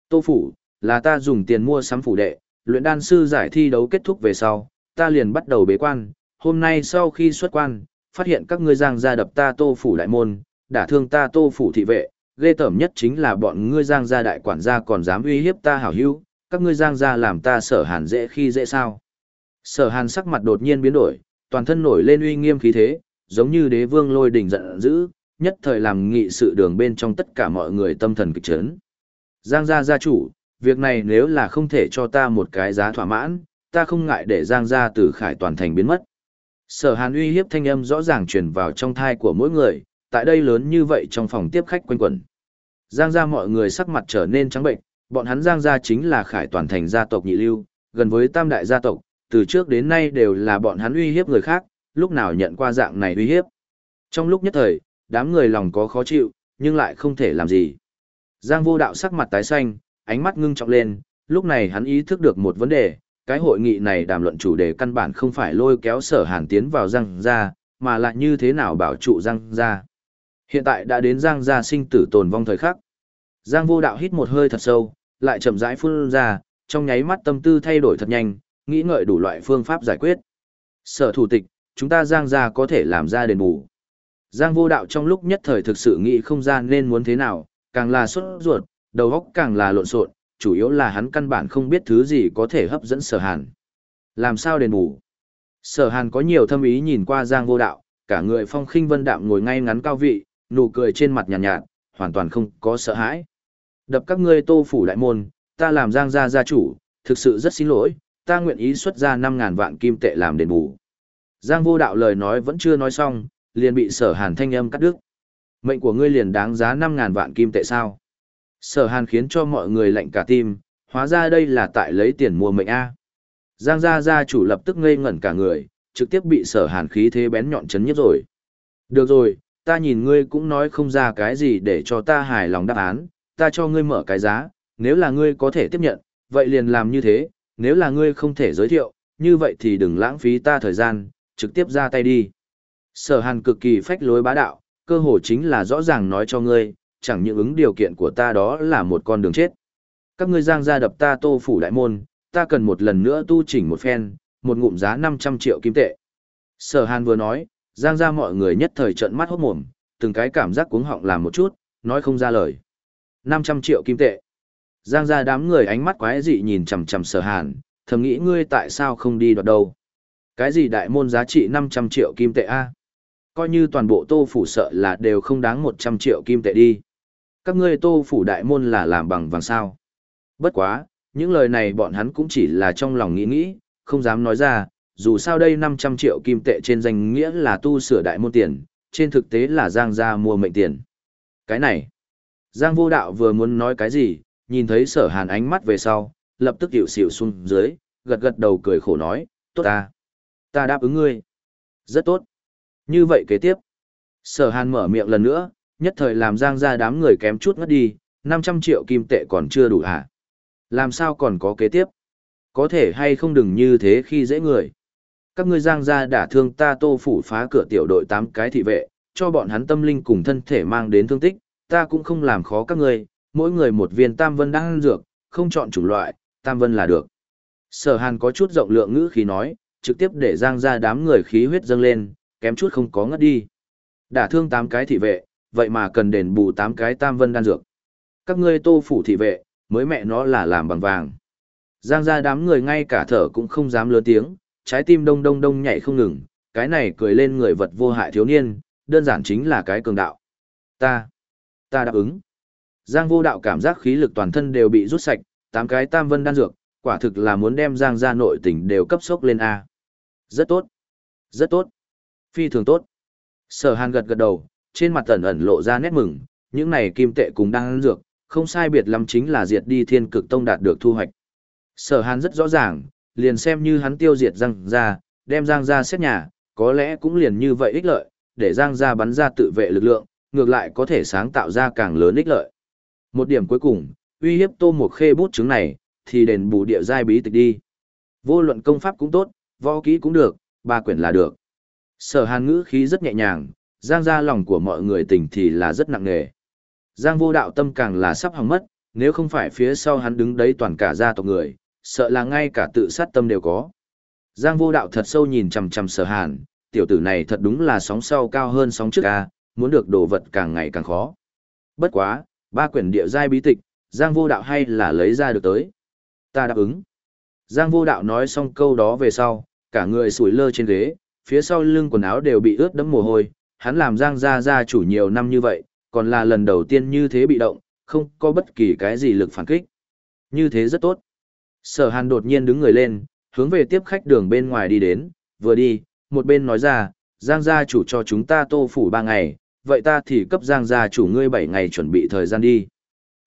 Tô Phủ, là ta dùng tiền mua sắm phủ đệ, luyện đan sư giải thi đấu kết thúc về sau, ta liền bắt đầu bế quan, hôm nay sau khi xuất quan, phát hiện các ngươi giang gia đập ta Tô Phủ đại môn, đả thương ta Tô Phủ thị vệ, ghê tởm nhất chính là bọn ngươi giang gia đại quản gia còn dám uy hiếp ta hảo hữu, các ngươi giang gia làm ta sở hàn dễ khi dễ sao. Sở hàn sắc mặt đột nhiên biến đổi, toàn thân nổi lên uy nghiêm khí thế, giống như đế vương lôi đình giận dữ, nhất thời làm nghị sự đường bên trong tất cả mọi người tâm thần kịch chấn. Giang gia gia chủ, việc này nếu là không thể cho ta một cái giá thỏa mãn, ta không ngại để Giang gia từ khải toàn thành biến mất. Sở hàn uy hiếp thanh âm rõ ràng truyền vào trong thai của mỗi người, tại đây lớn như vậy trong phòng tiếp khách quanh quẩn. Giang gia mọi người sắc mặt trở nên trắng bệnh, bọn hắn Giang gia chính là khải toàn thành gia tộc nhị lưu, gần với tam đại gia tộc, từ trước đến nay đều là bọn hắn uy hiếp người khác, lúc nào nhận qua dạng này uy hiếp. Trong lúc nhất thời, đám người lòng có khó chịu, nhưng lại không thể làm gì. Giang vô đạo sắc mặt tái xanh, ánh mắt ngưng trọng lên, lúc này hắn ý thức được một vấn đề, cái hội nghị này đàm luận chủ đề căn bản không phải lôi kéo sở hàn tiến vào Giang gia, mà lại như thế nào bảo trụ Giang gia. Hiện tại đã đến Giang gia sinh tử tồn vong thời khắc. Giang vô đạo hít một hơi thật sâu, lại chậm rãi phun ra, trong nháy mắt tâm tư thay đổi thật nhanh, nghĩ ngợi đủ loại phương pháp giải quyết. Sở thủ tịch, chúng ta Giang gia có thể làm ra đền bù. Giang vô đạo trong lúc nhất thời thực sự nghĩ không ra nên muốn thế nào, càng là xuất ruột, đầu óc càng là lộn xộn, chủ yếu là hắn căn bản không biết thứ gì có thể hấp dẫn sở hàn. Làm sao đền bù? Sở hàn có nhiều thâm ý nhìn qua Giang vô đạo, cả người phong khinh vân đạm ngồi ngay ngắn cao vị, nụ cười trên mặt nhàn nhạt, nhạt, hoàn toàn không có sợ hãi. Đập các ngươi tô phủ đại môn, ta làm Giang gia gia chủ, thực sự rất xin lỗi, ta nguyện ý xuất ra 5.000 vạn kim tệ làm đền bù. Giang vô đạo lời nói vẫn chưa nói xong, liền bị sở hàn thanh âm cắt đứt. Mệnh của ngươi liền đáng giá 5.000 vạn kim tệ sao? Sở hàn khiến cho mọi người lạnh cả tim, hóa ra đây là tại lấy tiền mua mệnh A. Giang gia gia chủ lập tức ngây ngẩn cả người, trực tiếp bị sở hàn khí thế bén nhọn chấn nhất rồi. Được rồi, ta nhìn ngươi cũng nói không ra cái gì để cho ta hài lòng đáp án, ta cho ngươi mở cái giá, nếu là ngươi có thể tiếp nhận, vậy liền làm như thế, nếu là ngươi không thể giới thiệu, như vậy thì đừng lãng phí ta thời gian, trực tiếp ra tay đi. Sở hàn cực kỳ phách lối bá đạo, cơ hồ chính là rõ ràng nói cho ngươi, chẳng những ứng điều kiện của ta đó là một con đường chết. Các ngươi giang ra đập ta tô phủ đại môn, ta cần một lần nữa tu chỉnh một phen, một ngụm giá 500 triệu kim tệ. Sở hàn vừa nói, giang ra mọi người nhất thời trận mắt hốt mồm, từng cái cảm giác cuống họng làm một chút, nói không ra lời. 500 triệu kim tệ. Giang ra đám người ánh mắt quái dị nhìn chằm chằm sở hàn, thầm nghĩ ngươi tại sao không đi đoạt đâu. Cái gì đại môn giá trị 500 triệu kim tệ a? Coi như toàn bộ tô phủ sợ là đều không đáng 100 triệu kim tệ đi. Các ngươi tô phủ đại môn là làm bằng vàng sao. Bất quá, những lời này bọn hắn cũng chỉ là trong lòng nghĩ nghĩ, không dám nói ra, dù sao đây 500 triệu kim tệ trên danh nghĩa là tu sửa đại môn tiền, trên thực tế là Giang gia mua mệnh tiền. Cái này, Giang vô đạo vừa muốn nói cái gì, nhìn thấy sở hàn ánh mắt về sau, lập tức hiểu xỉu xuống dưới, gật gật đầu cười khổ nói, tốt ta. Ta đáp ứng ngươi. Rất tốt. Như vậy kế tiếp. Sở hàn mở miệng lần nữa, nhất thời làm giang ra đám người kém chút ngất đi, 500 triệu kim tệ còn chưa đủ hả? Làm sao còn có kế tiếp? Có thể hay không đừng như thế khi dễ người. Các ngươi giang ra đã thương ta tô phủ phá cửa tiểu đội 8 cái thị vệ, cho bọn hắn tâm linh cùng thân thể mang đến thương tích, ta cũng không làm khó các ngươi, mỗi người một viên tam vân đang ăn dược, không chọn chủng loại, tam vân là được. Sở hàn có chút rộng lượng ngữ khí nói, trực tiếp để giang ra đám người khí huyết dâng lên, kém chút không có ngất đi. Đả thương 8 cái thị vệ, vậy mà cần đền bù 8 cái tam vân đan dược. Các ngươi tô phủ thị vệ, mới mẹ nó là làm bằng vàng. Giang ra đám người ngay cả thở cũng không dám lớn tiếng, trái tim đông đông đông nhảy không ngừng, cái này cười lên người vật vô hại thiếu niên, đơn giản chính là cái cường đạo. Ta, ta đáp ứng. Giang vô đạo cảm giác khí lực toàn thân đều bị rút sạch, tám cái tam vân đan dược, quả thực là muốn đem Giang gia nội tình đều cấp sốc lên A. Rất tốt, rất tốt, phi thường tốt. Sở hàn gật gật đầu, trên mặt ẩn ẩn lộ ra nét mừng, những này kim tệ cùng đan dược, không sai biệt lắm chính là diệt đi thiên cực tông đạt được thu hoạch. Sở hàn rất rõ ràng, liền xem như hắn tiêu diệt Giang gia, đem Giang gia xét nhà, có lẽ cũng liền như vậy ích lợi, để Giang gia bắn ra tự vệ lực lượng, ngược lại có thể sáng tạo ra càng lớn ích lợi. Một điểm cuối cùng, uy hiếp Tô một Khê bút chứng này, thì đền bù địa giai bí tịch đi. Vô luận công pháp cũng tốt, võ kỹ cũng được, ba quyển là được. Sở Hàn ngữ khí rất nhẹ nhàng, giang ra lòng của mọi người tình thì là rất nặng nề. Giang vô đạo tâm càng là sắp hỏng mất, nếu không phải phía sau hắn đứng đấy toàn cả gia tộc người, sợ là ngay cả tự sát tâm đều có. Giang vô đạo thật sâu nhìn chằm chằm sở hàn, tiểu tử này thật đúng là sóng sau cao hơn sóng trước a, muốn được đồ vật càng ngày càng khó. Bất quá, ba quyển địa giai bí tịch, Giang vô đạo hay là lấy ra được tới. Ta đáp ứng. Giang vô đạo nói xong câu đó về sau, cả người sủi lơ trên ghế, phía sau lưng quần áo đều bị ướt đẫm mồ hôi, hắn làm Giang gia gia chủ nhiều năm như vậy, còn là lần đầu tiên như thế bị động, không có bất kỳ cái gì lực phản kích. Như thế rất tốt. Sở hàn đột nhiên đứng người lên, hướng về tiếp khách đường bên ngoài đi đến, vừa đi, một bên nói ra, Giang gia chủ cho chúng ta tô phủ ba ngày, vậy ta thì cấp Giang gia chủ ngươi bảy ngày chuẩn bị thời gian đi.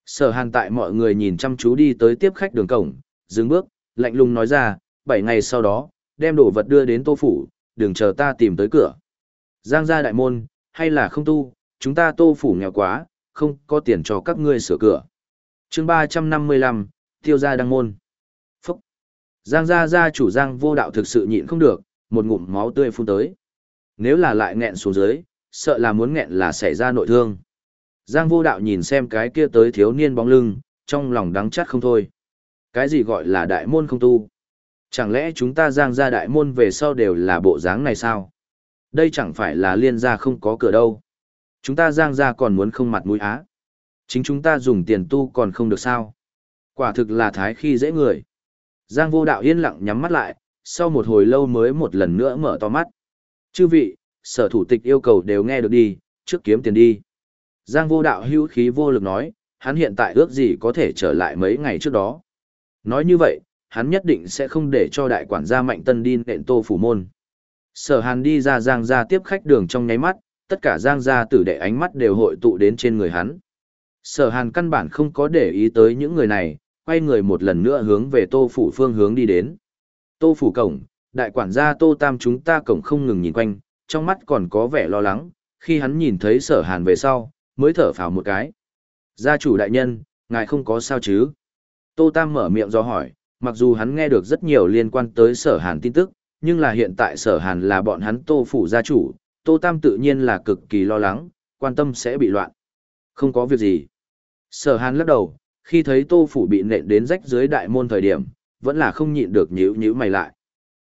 Sở hàn tại mọi người nhìn chăm chú đi tới tiếp khách đường cổng, dừng bước, lạnh lùng nói ra, bảy ngày sau đó, đem đồ vật đưa đến tô phủ, đừng chờ ta tìm tới cửa. Giang gia đại môn, hay là không tu, chúng ta tô phủ nghèo quá, không có tiền cho các ngươi sửa cửa. chương 355, tiêu gia đăng môn. Phúc! Giang gia gia chủ Giang vô đạo thực sự nhịn không được, một ngụm máu tươi phun tới. Nếu là lại nghẹn xuống dưới, sợ là muốn nghẹn là xảy ra nội thương. Giang vô đạo nhìn xem cái kia tới thiếu niên bóng lưng, trong lòng đắng chát không thôi. Cái gì gọi là đại môn không tu? Chẳng lẽ chúng ta giang ra đại môn về sau đều là bộ dáng này sao? Đây chẳng phải là liên gia không có cửa đâu. Chúng ta giang ra còn muốn không mặt mũi á. Chính chúng ta dùng tiền tu còn không được sao. Quả thực là thái khi dễ người. Giang vô đạo yên lặng nhắm mắt lại, sau một hồi lâu mới một lần nữa mở to mắt. Chư vị, sở thủ tịch yêu cầu đều nghe được đi, trước kiếm tiền đi. Giang vô đạo hữu khí vô lực nói, hắn hiện tại ước gì có thể trở lại mấy ngày trước đó. Nói như vậy, hắn nhất định sẽ không để cho đại quản gia mạnh tân đi nện tô phủ môn. Sở hàn đi ra giang gia tiếp khách đường trong nháy mắt, tất cả giang gia tử đệ ánh mắt đều hội tụ đến trên người hắn. Sở hàn căn bản không có để ý tới những người này, quay người một lần nữa hướng về tô phủ phương hướng đi đến. Tô phủ cổng, đại quản gia tô tam chúng ta cổng không ngừng nhìn quanh, trong mắt còn có vẻ lo lắng, khi hắn nhìn thấy sở hàn về sau, mới thở phào một cái. Gia chủ đại nhân, ngài không có sao chứ? Tô Tam mở miệng do hỏi, mặc dù hắn nghe được rất nhiều liên quan tới sở hàn tin tức, nhưng là hiện tại sở hàn là bọn hắn tô phủ gia chủ, Tô Tam tự nhiên là cực kỳ lo lắng, quan tâm sẽ bị loạn. Không có việc gì. Sở hàn lắc đầu, khi thấy tô phủ bị nện đến rách dưới đại môn thời điểm, vẫn là không nhịn được nhíu nhíu mày lại.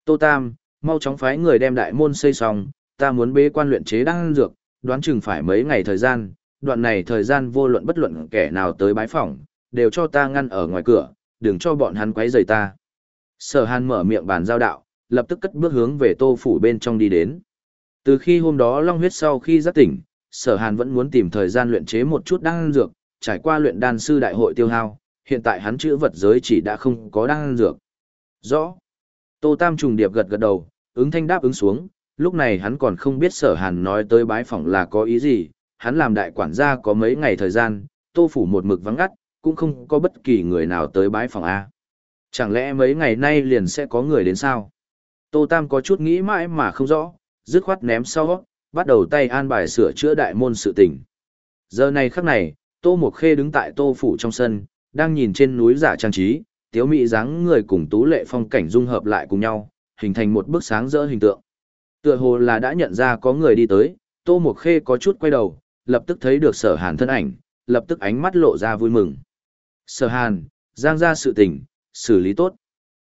Tô Tam, mau chóng phái người đem đại môn xây xong, ta muốn bế quan luyện chế đan dược, đoán chừng phải mấy ngày thời gian, đoạn này thời gian vô luận bất luận kẻ nào tới bái phỏng, đều cho ta ngăn ở ngoài cửa, đừng cho bọn hắn quấy rầy ta. Sở Hàn mở miệng bàn giao đạo, lập tức cất bước hướng về Tô phủ bên trong đi đến. Từ khi hôm đó Long huyết sau khi giác tỉnh, Sở Hàn vẫn muốn tìm thời gian luyện chế một chút đan dược, trải qua luyện đan sư đại hội tiêu hao, hiện tại hắn chữ vật giới chỉ đã không có đan dược. Rõ. Tô Tam trùng điệp gật gật đầu, ứng thanh đáp ứng xuống, lúc này hắn còn không biết sở hàn nói tới bái phỏng là có ý gì, hắn làm đại quản gia có mấy ngày thời gian, tô phủ một mực vắng ngắt, cũng không có bất kỳ người nào tới bái phỏng A. Chẳng lẽ mấy ngày nay liền sẽ có người đến sao? Tô Tam có chút nghĩ mãi mà không rõ, dứt khoát ném sau, bắt đầu tay an bài sửa chữa đại môn sự tình. Giờ này khắc này, Tô Mộc Khê đứng tại Tô Phủ trong sân, đang nhìn trên núi giả trang trí, tiếu mị dáng người cùng tú lệ phong cảnh dung hợp lại cùng nhau, hình thành một bức sáng rỡ hình tượng. Tựa hồ là đã nhận ra có người đi tới, Tô Mộc Khê có chút quay đầu, lập tức thấy được sở hàn thân ảnh, lập tức ánh mắt lộ ra vui mừng. Sở hàn, giang ra sự tình, xử lý tốt.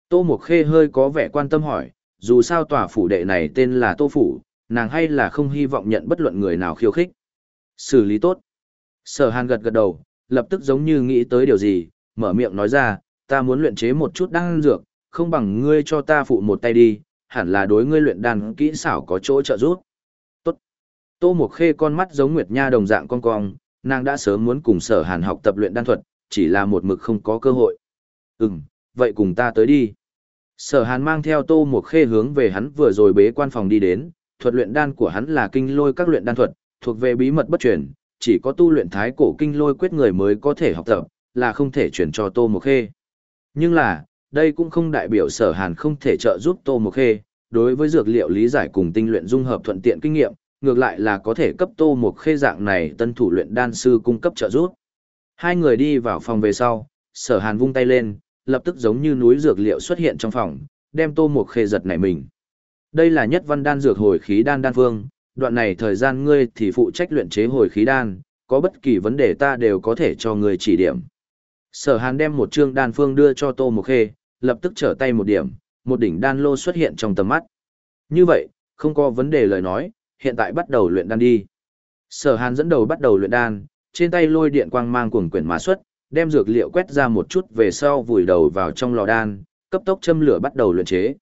Tô Mộc Khê hơi có vẻ quan tâm hỏi, dù sao tòa phủ đệ này tên là Tô Phủ, nàng hay là không hy vọng nhận bất luận người nào khiêu khích. Xử lý tốt. Sở hàn gật gật đầu, lập tức giống như nghĩ tới điều gì, mở miệng nói ra, ta muốn luyện chế một chút đan dược, không bằng ngươi cho ta phụ một tay đi, hẳn là đối ngươi luyện đan kỹ xảo có chỗ trợ giúp. Tốt. Tô Mộc Khê con mắt giống Nguyệt Nha đồng dạng con cong, nàng đã sớm muốn cùng Sở Hàn học tập luyện đan thuật, chỉ là một mực không có cơ hội. Ừm, vậy cùng ta tới đi. Sở Hàn mang theo Tô Mộc Khê hướng về hắn vừa rồi bế quan phòng đi đến, thuật luyện đan của hắn là kinh lôi các luyện đan thuật, thuộc về bí mật bất truyền, chỉ có tu luyện thái cổ kinh lôi quyết người mới có thể học tập, là không thể truyền cho Tô Mộc Khê. Nhưng là, đây cũng không đại biểu sở hàn không thể trợ giúp Tô Mộc Khê, đối với dược liệu lý giải cùng tinh luyện dung hợp thuận tiện kinh nghiệm, ngược lại là có thể cấp Tô Mộc Khê dạng này tân thủ luyện đan sư cung cấp trợ giúp. Hai người đi vào phòng về sau, sở hàn vung tay lên, lập tức giống như núi dược liệu xuất hiện trong phòng, đem Tô Mộc Khê giật nảy mình. Đây là nhất văn đan dược hồi khí đan đan phương, đoạn này thời gian ngươi thì phụ trách luyện chế hồi khí đan, có bất kỳ vấn đề ta đều có thể cho ngươi chỉ điểm. Sở Hàn đem một chương đan phương đưa cho Tô Mộc Khê, lập tức trở tay một điểm, một đỉnh đan lô xuất hiện trong tầm mắt. Như vậy, không có vấn đề lời nói, hiện tại bắt đầu luyện đan đi. Sở Hàn dẫn đầu bắt đầu luyện đan, trên tay lôi điện quang mang cuồng quyển mã xuất, đem dược liệu quét ra một chút về sau vùi đầu vào trong lò đan, cấp tốc châm lửa bắt đầu luyện chế.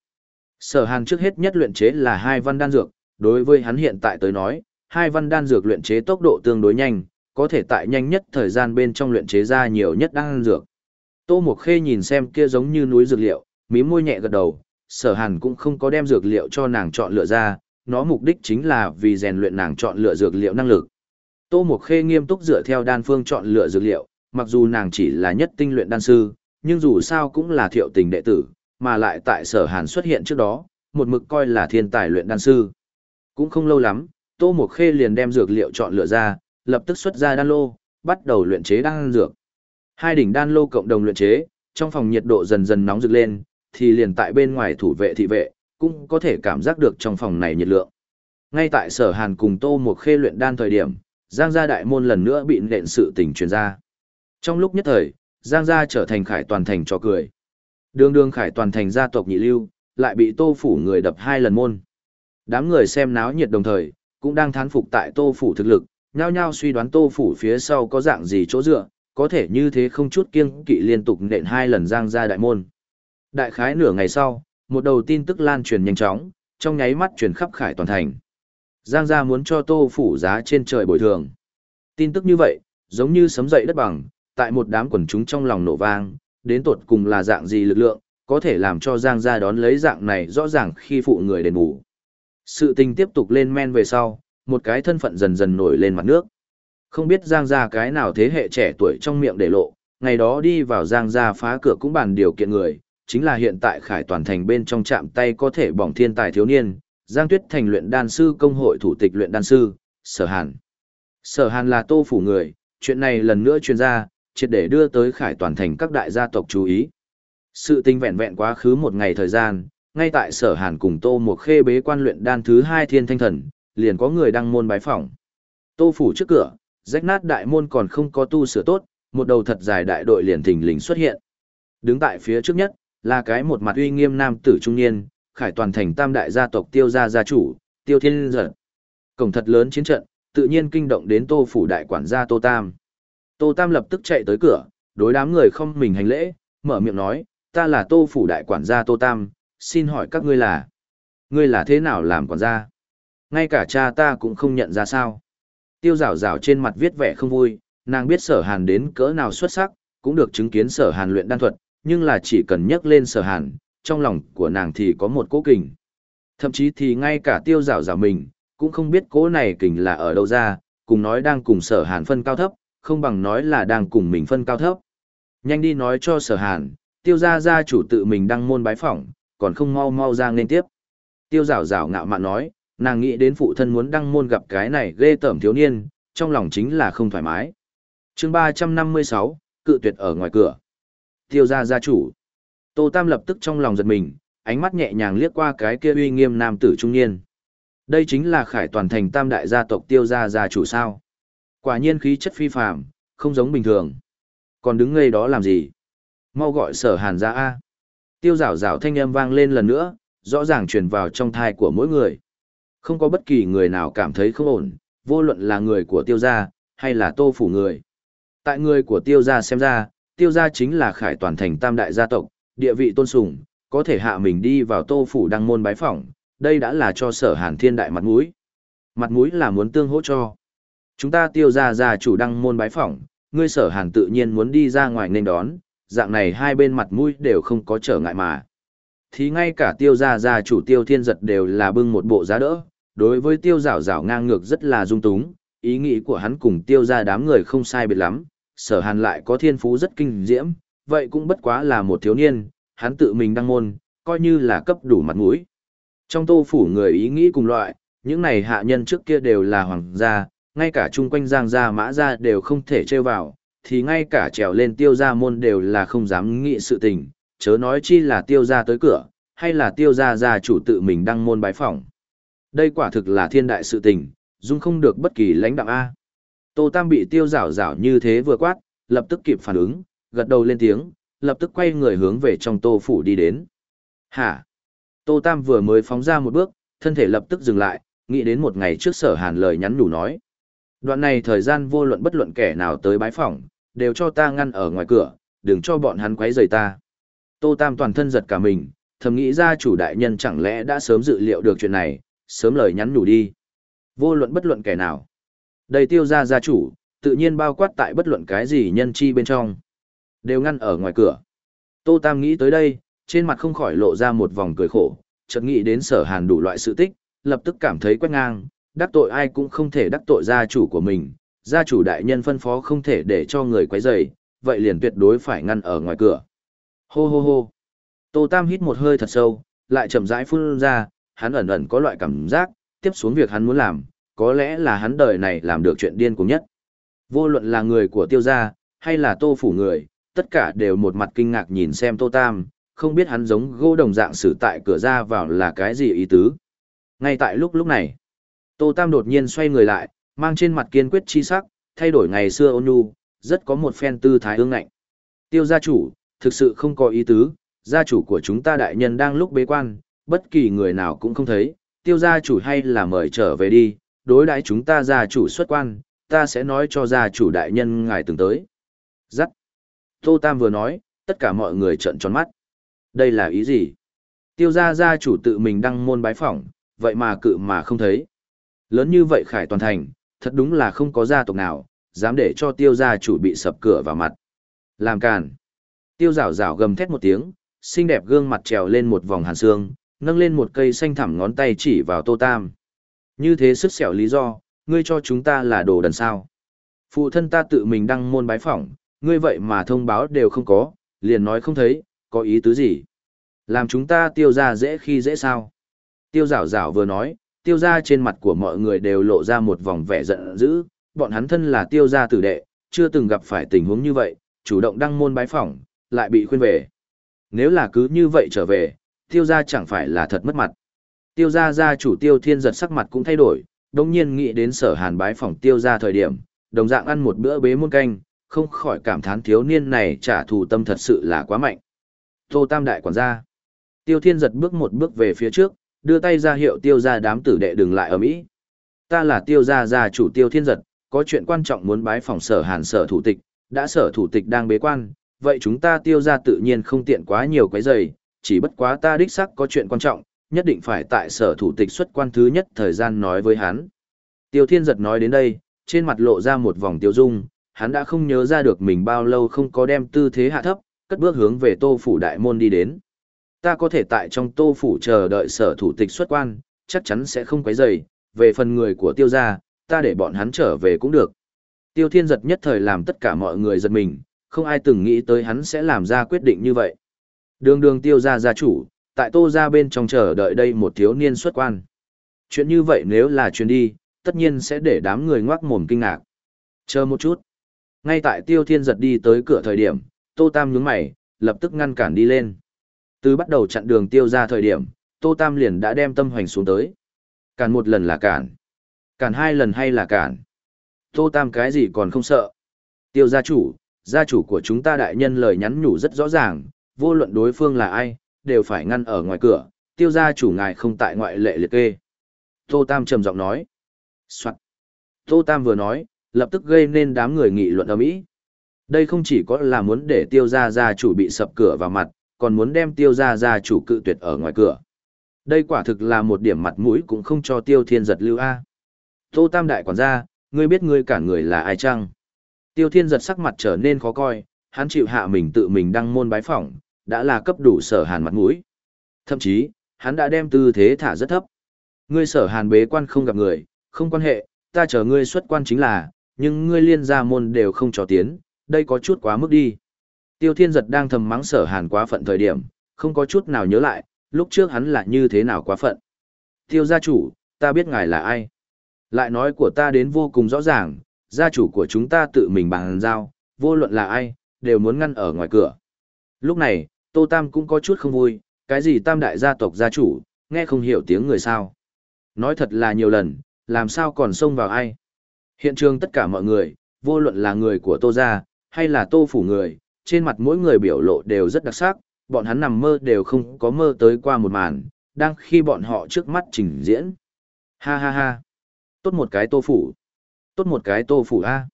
Sở Hàn trước hết nhất luyện chế là hai văn đan dược, đối với hắn hiện tại tới nói, hai văn đan dược luyện chế tốc độ tương đối nhanh, có thể tại nhanh nhất thời gian bên trong luyện chế ra nhiều nhất đan dược. Tô Mộc Khê nhìn xem kia giống như núi dược liệu, mí môi nhẹ gật đầu, sở hàn cũng không có đem dược liệu cho nàng chọn lựa ra, nó mục đích chính là vì rèn luyện nàng chọn lựa dược liệu năng lực. Tô Mộc Khê nghiêm túc dựa theo đan phương chọn lựa dược liệu, mặc dù nàng chỉ là nhất tinh luyện đan sư, nhưng dù sao cũng là thiệu tình đệ tử, mà lại tại sở hàn xuất hiện trước đó, một mực coi là thiên tài luyện đan sư. Cũng không lâu lắm, Tô Mộc Khê liền đem dược liệu chọn lựa ra, lập tức xuất ra đan lô, bắt đầu luyện chế đan dược. Hai đỉnh đan lô cộng đồng luyện chế, trong phòng nhiệt độ dần dần nóng rực lên, thì liền tại bên ngoài thủ vệ thị vệ, cũng có thể cảm giác được trong phòng này nhiệt lượng. Ngay tại sở hàn cùng Tô một Khê luyện đan thời điểm, Giang gia đại môn lần nữa bị nện sự tình truyền ra. Trong lúc nhất thời, Giang gia trở thành khải toàn thành cho cười. Đường đường khải toàn thành gia tộc nhị lưu, lại bị Tô phủ người đập hai lần môn. Đám người xem náo nhiệt đồng thời, cũng đang thán phục tại Tô phủ thực lực, nhao nhao suy đoán Tô phủ phía sau có dạng gì chỗ dựa, có thể như thế không chút kiêng kỵ liên tục nện hai lần giang ra đại môn. Đại khái nửa ngày sau, một đầu tin tức lan truyền nhanh chóng, trong nháy mắt truyền khắp khải toàn thành. Giang gia muốn cho Tô phủ giá trên trời bồi thường. Tin tức như vậy, giống như sấm dậy đất bằng, tại một đám quần chúng trong lòng nổ vang, đến tột cùng là dạng gì lực lượng, có thể làm cho Giang gia đón lấy dạng này rõ ràng khi phụ người đền bù. Sự tình tiếp tục lên men về sau, một cái thân phận dần dần nổi lên mặt nước. Không biết Giang gia cái nào thế hệ trẻ tuổi trong miệng để lộ, ngày đó đi vào Giang gia phá cửa cũng bàn điều kiện người, chính là hiện tại khải toàn thành bên trong chạm tay có thể bỏng thiên tài thiếu niên, Giang Tuyết thành luyện đan sư công hội thủ tịch luyện đan sư, Sở Hàn. Sở Hàn là tô phủ người, chuyện này lần nữa truyền ra, triệt để đưa tới khải toàn thành các đại gia tộc chú ý. Sự tình vẹn vẹn quá khứ một ngày thời gian, ngay tại sở hàn cùng tô một khê bế quan luyện đan thứ hai thiên thanh thần, liền có người đăng môn bái phỏng. Tô phủ trước cửa, rách nát đại môn còn không có tu sửa tốt, một đầu thật dài đại đội liền thình lình xuất hiện. Đứng tại phía trước nhất, là cái một mặt uy nghiêm nam tử trung niên, khải toàn thành tam đại gia tộc tiêu gia gia chủ, tiêu thiên giật. Cổng thật lớn chiến trận, tự nhiên kinh động đến tô phủ đại quản gia tô tam. Tô tam lập tức chạy tới cửa, đối đám người không mình hành lễ, mở miệng nói, ta là tô phủ đại quản gia tô tam, xin hỏi các ngươi là, ngươi là thế nào làm quản gia? Ngay cả cha ta cũng không nhận ra sao. Tiêu rào rào trên mặt viết vẻ không vui, nàng biết sở hàn đến cỡ nào xuất sắc, cũng được chứng kiến sở hàn luyện đan thuật, nhưng là chỉ cần nhắc lên sở hàn, trong lòng của nàng thì có một cố kình. Thậm chí thì ngay cả tiêu rào rào mình, cũng không biết cố này kình là ở đâu ra, cùng nói đang cùng sở hàn phân cao thấp, không bằng nói là đang cùng mình phân cao thấp. Nhanh đi nói cho sở hàn, tiêu gia gia chủ tự mình đăng môn bái phỏng, còn không mau mau ra nên tiếp. Tiêu rào rào ngạo mạn nói, nàng nghĩ đến phụ thân muốn đăng môn gặp cái này ghê tởm thiếu niên, trong lòng chính là không thoải mái. chương 356, cự tuyệt ở ngoài cửa. Tiêu gia gia chủ. Tô Tam lập tức trong lòng giật mình, ánh mắt nhẹ nhàng liếc qua cái kia uy nghiêm nam tử trung niên. Đây chính là khải toàn thành tam đại gia tộc tiêu gia gia chủ sao. Quả nhiên khí chất phi phàm, không giống bình thường. Còn đứng ngây đó làm gì? Mau gọi sở hàn ra A. Tiêu rảo rảo thanh âm vang lên lần nữa, rõ ràng truyền vào trong thai của mỗi người. Không có bất kỳ người nào cảm thấy không ổn, vô luận là người của tiêu gia, hay là tô phủ người. Tại người của tiêu gia xem ra, tiêu gia chính là khải toàn thành tam đại gia tộc, địa vị tôn sùng, có thể hạ mình đi vào tô phủ đăng môn bái phỏng, đây đã là cho sở hàn thiên đại mặt mũi. Mặt mũi là muốn tương hỗ cho. Chúng ta tiêu gia gia chủ đăng môn bái phỏng, ngươi sở hàn tự nhiên muốn đi ra ngoài nên đón, dạng này hai bên mặt mũi đều không có trở ngại mà. Thì ngay cả tiêu gia gia chủ tiêu thiên giật đều là bưng một bộ giá đỡ, đối với tiêu rảo rảo ngang ngược rất là dung túng, ý nghĩ của hắn cùng tiêu gia đám người không sai biệt lắm, sở hàn lại có thiên phú rất kinh diễm, vậy cũng bất quá là một thiếu niên, hắn tự mình đăng môn, coi như là cấp đủ mặt mũi. Trong tô phủ người ý nghĩ cùng loại, những này hạ nhân trước kia đều là hoàng gia, ngay cả chung quanh giang gia mã gia đều không thể trêu vào, thì ngay cả trèo lên tiêu gia môn đều là không dám nghĩ sự tình, chớ nói chi là tiêu gia tới cửa, hay là tiêu gia gia chủ tự mình đăng môn bái phỏng. Đây quả thực là thiên đại sự tình, dung không được bất kỳ lãnh đạo A. Tô Tam bị tiêu rảo rảo như thế vừa quát, lập tức kịp phản ứng, gật đầu lên tiếng, lập tức quay người hướng về trong tô phủ đi đến. Hả? Tô Tam vừa mới phóng ra một bước, thân thể lập tức dừng lại, nghĩ đến một ngày trước sở hàn lời nhắn đủ nói. Đoạn này thời gian vô luận bất luận kẻ nào tới bái phỏng, đều cho ta ngăn ở ngoài cửa, đừng cho bọn hắn quấy rầy ta. Tô Tam toàn thân giật cả mình, thầm nghĩ ra chủ đại nhân chẳng lẽ đã sớm dự liệu được chuyện này, sớm lời nhắn đủ đi. Vô luận bất luận kẻ nào. Đây tiêu gia gia chủ, tự nhiên bao quát tại bất luận cái gì nhân chi bên trong. Đều ngăn ở ngoài cửa. Tô Tam nghĩ tới đây, trên mặt không khỏi lộ ra một vòng cười khổ, chợt nghĩ đến sở hàn đủ loại sự tích, lập tức cảm thấy quét ngang, đắc tội ai cũng không thể đắc tội gia chủ của mình, gia chủ đại nhân phân phó không thể để cho người quấy rầy, vậy liền tuyệt đối phải ngăn ở ngoài cửa. Hô hô hô. Tô Tam hít một hơi thật sâu, lại chậm rãi phun ra, hắn ẩn ẩn có loại cảm giác, tiếp xuống việc hắn muốn làm, có lẽ là hắn đời này làm được chuyện điên cùng nhất. Vô luận là người của tiêu gia, hay là tô phủ người, tất cả đều một mặt kinh ngạc nhìn xem tô tam, không biết hắn giống gỗ đồng dạng xử tại cửa ra vào là cái gì ý tứ. Ngay tại lúc lúc này, tô tam đột nhiên xoay người lại, mang trên mặt kiên quyết chi sắc, thay đổi ngày xưa ôn nhu, rất có một phen tư thái ương ngạnh. Tiêu gia chủ, thực sự không có ý tứ, gia chủ của chúng ta đại nhân đang lúc bế quan, bất kỳ người nào cũng không thấy, tiêu gia chủ hay là mời trở về đi, đối đãi chúng ta gia chủ xuất quan, ta sẽ nói cho gia chủ đại nhân ngài từng tới. Dắt. Tô Tam vừa nói, tất cả mọi người trợn tròn mắt. Đây là ý gì? Tiêu gia gia chủ tự mình đăng môn bái phỏng, vậy mà cự mà không thấy. Lớn như vậy khải toàn thành, thật đúng là không có gia tộc nào, dám để cho tiêu gia chủ bị sập cửa vào mặt. Làm càn. Tiêu rảo rảo gầm thét một tiếng, xinh đẹp gương mặt trèo lên một vòng hàn xương, nâng lên một cây xanh thẳm ngón tay chỉ vào Tô Tam. Như thế sức xẻo lý do, ngươi cho chúng ta là đồ đần sao. Phụ thân ta tự mình đăng môn bái phỏng, ngươi vậy mà thông báo đều không có, liền nói không thấy, có ý tứ gì. Làm chúng ta tiêu ra dễ khi dễ sao. Tiêu rảo rảo vừa nói, tiêu ra trên mặt của mọi người đều lộ ra một vòng vẻ giận dữ, bọn hắn thân là tiêu gia tử đệ, chưa từng gặp phải tình huống như vậy, chủ động đăng môn bái phỏng, lại bị khuyên về. Nếu là cứ như vậy trở về, tiêu gia chẳng phải là thật mất mặt. Tiêu gia gia chủ tiêu thiên giật sắc mặt cũng thay đổi, đồng nhiên nghĩ đến sở hàn bái phòng tiêu gia thời điểm, đồng dạng ăn một bữa bế muôn canh, không khỏi cảm thán thiếu niên này trả thù tâm thật sự là quá mạnh. Tô Tam Đại quản gia. Tiêu thiên giật bước một bước về phía trước, đưa tay ra hiệu tiêu gia đám tử đệ đừng lại ở Mỹ. Ta là tiêu gia gia chủ tiêu thiên giật, có chuyện quan trọng muốn bái phòng sở hàn sở thủ tịch, đã sở thủ tịch đang bế quan, vậy chúng ta tiêu gia tự nhiên không tiện quá nhiều quấy rầy, chỉ bất quá ta đích xác có chuyện quan trọng, nhất định phải tại sở thủ tịch xuất quan thứ nhất thời gian nói với hắn. Tiêu Thiên Giật nói đến đây, trên mặt lộ ra một vòng tiêu dung, hắn đã không nhớ ra được mình bao lâu không có đem tư thế hạ thấp, cất bước hướng về tô phủ đại môn đi đến. Ta có thể tại trong tô phủ chờ đợi sở thủ tịch xuất quan, chắc chắn sẽ không quấy rầy, về phần người của tiêu gia, ta để bọn hắn trở về cũng được. Tiêu thiên giật nhất thời làm tất cả mọi người giật mình, không ai từng nghĩ tới hắn sẽ làm ra quyết định như vậy. Đường đường tiêu gia gia chủ, tại tô gia bên trong chờ đợi đây một thiếu niên xuất quan. Chuyện như vậy nếu là chuyện đi, tất nhiên sẽ để đám người ngoác mồm kinh ngạc. Chờ một chút. Ngay tại tiêu thiên giật đi tới cửa thời điểm, tô tam nhướng mày, lập tức ngăn cản đi lên. Từ bắt đầu chặn đường tiêu ra thời điểm, tô tam liền đã đem tâm hoành xuống tới. Cản một lần là cản. Cản hai lần hay là cản. Tô tam cái gì còn không sợ. Tiêu gia chủ, gia chủ của chúng ta đại nhân lời nhắn nhủ rất rõ ràng, vô luận đối phương là ai, đều phải ngăn ở ngoài cửa, tiêu gia chủ ngài không tại ngoại lệ liệt kê. Tô Tam trầm giọng nói. Soạn. Tô Tam vừa nói, lập tức gây nên đám người nghị luận ở mỹ. Đây không chỉ có là muốn để tiêu gia gia chủ bị sập cửa vào mặt, còn muốn đem tiêu gia gia chủ cự tuyệt ở ngoài cửa. Đây quả thực là một điểm mặt mũi cũng không cho tiêu thiên giật lưu A. Tô Tam đại quản gia, ngươi biết ngươi cản người là ai chăng? Tiêu thiên giật sắc mặt trở nên khó coi, hắn chịu hạ mình tự mình đăng môn bái phỏng, đã là cấp đủ sở hàn mặt mũi. Thậm chí, hắn đã đem tư thế thả rất thấp. Ngươi sở hàn bế quan không gặp người, không quan hệ, ta chờ ngươi xuất quan chính là, nhưng ngươi liên gia môn đều không cho tiến, đây có chút quá mức đi. Tiêu thiên giật đang thầm mắng sở hàn quá phận thời điểm, không có chút nào nhớ lại, lúc trước hắn là như thế nào quá phận. Tiêu gia chủ, ta biết ngài là ai. Lại nói của ta đến vô cùng rõ ràng, gia chủ của chúng ta tự mình bằng giao, vô luận là ai, đều muốn ngăn ở ngoài cửa. Lúc này, Tô Tam cũng có chút không vui, cái gì tam đại gia tộc gia chủ, nghe không hiểu tiếng người sao. Nói thật là nhiều lần, làm sao còn xông vào ai. Hiện trường tất cả mọi người, vô luận là người của Tô Gia, hay là Tô Phủ người, trên mặt mỗi người biểu lộ đều rất đặc sắc, bọn hắn nằm mơ đều không có mơ tới qua một màn, đang khi bọn họ trước mắt trình diễn. Ha ha ha. Tốt một cái Tô Phủ. Tốt một cái Tô Phủ A.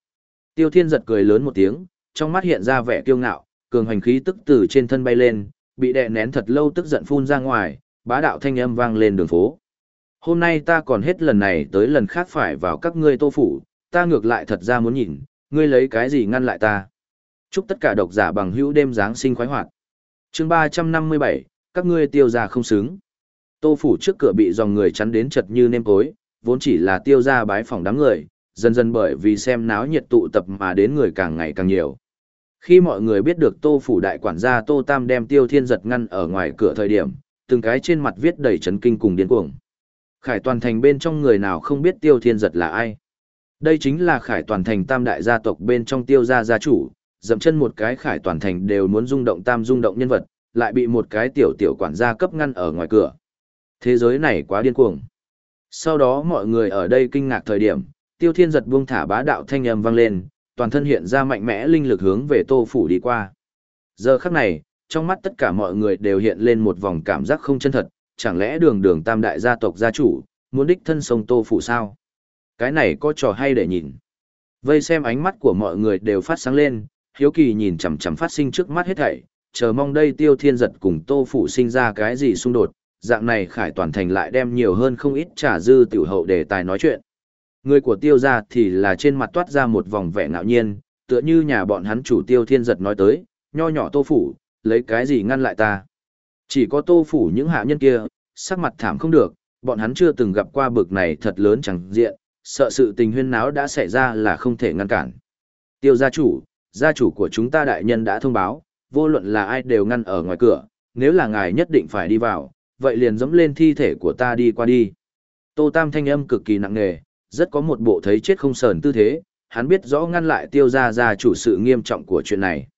Tiêu Thiên giật cười lớn một tiếng, trong mắt hiện ra vẻ kiêu ngạo, cường hành khí tức từ trên thân bay lên, bị đè nén thật lâu tức giận phun ra ngoài, bá đạo thanh âm vang lên đường phố. Hôm nay ta còn hết lần này tới lần khác phải vào các ngươi tô phủ, ta ngược lại thật ra muốn nhìn, ngươi lấy cái gì ngăn lại ta. Chúc tất cả độc giả bằng hữu đêm Giáng sinh khoái hoạt. chương 357, các ngươi tiêu ra không xứng. Tô phủ trước cửa bị dòng người chắn đến chật như nêm tối, vốn chỉ là tiêu ra bái phòng đám người, dần dần bởi vì xem náo nhiệt tụ tập mà đến người càng ngày càng nhiều. Khi mọi người biết được Tô phủ đại quản gia Tô Tam đem Tiêu Thiên giật ngăn ở ngoài cửa thời điểm, từng cái trên mặt viết đầy chấn kinh cùng điên cuồng. Khải toàn thành bên trong người nào không biết tiêu thiên giật là ai. Đây chính là khải toàn thành tam đại gia tộc bên trong tiêu gia gia chủ, dậm chân một cái khải toàn thành đều muốn rung động tam rung động nhân vật, lại bị một cái tiểu tiểu quản gia cấp ngăn ở ngoài cửa. Thế giới này quá điên cuồng. Sau đó mọi người ở đây kinh ngạc thời điểm, tiêu thiên giật buông thả bá đạo thanh âm vang lên, toàn thân hiện ra mạnh mẽ linh lực hướng về tô phủ đi qua. Giờ khắc này, trong mắt tất cả mọi người đều hiện lên một vòng cảm giác không chân thật, chẳng lẽ đường đường tam đại gia tộc gia chủ, muốn đích thân sông tô phủ sao? Cái này có trò hay để nhìn. Vây xem ánh mắt của mọi người đều phát sáng lên, hiếu kỳ nhìn chằm chằm phát sinh trước mắt hết thảy, chờ mong đây tiêu thiên giật cùng tô phủ sinh ra cái gì xung đột, dạng này khải toàn thành lại đem nhiều hơn không ít trả dư tiểu hậu để tài nói chuyện. Người của tiêu gia thì là trên mặt toát ra một vòng vẻ ngạo nhiên, tựa như nhà bọn hắn chủ tiêu thiên giật nói tới, nho nhỏ tô phủ, lấy cái gì ngăn lại ta. Chỉ có tô phủ những hạ nhân kia, sắc mặt thảm không được, bọn hắn chưa từng gặp qua bực này thật lớn chẳng diện, sợ sự tình huyên náo đã xảy ra là không thể ngăn cản. Tiêu gia chủ, gia chủ của chúng ta đại nhân đã thông báo, vô luận là ai đều ngăn ở ngoài cửa, nếu là ngài nhất định phải đi vào, vậy liền dẫm lên thi thể của ta đi qua đi. Tô Tam thanh âm cực kỳ nặng nề, rất có một bộ thấy chết không sờn tư thế, hắn biết rõ ngăn lại tiêu gia gia chủ sự nghiêm trọng của chuyện này.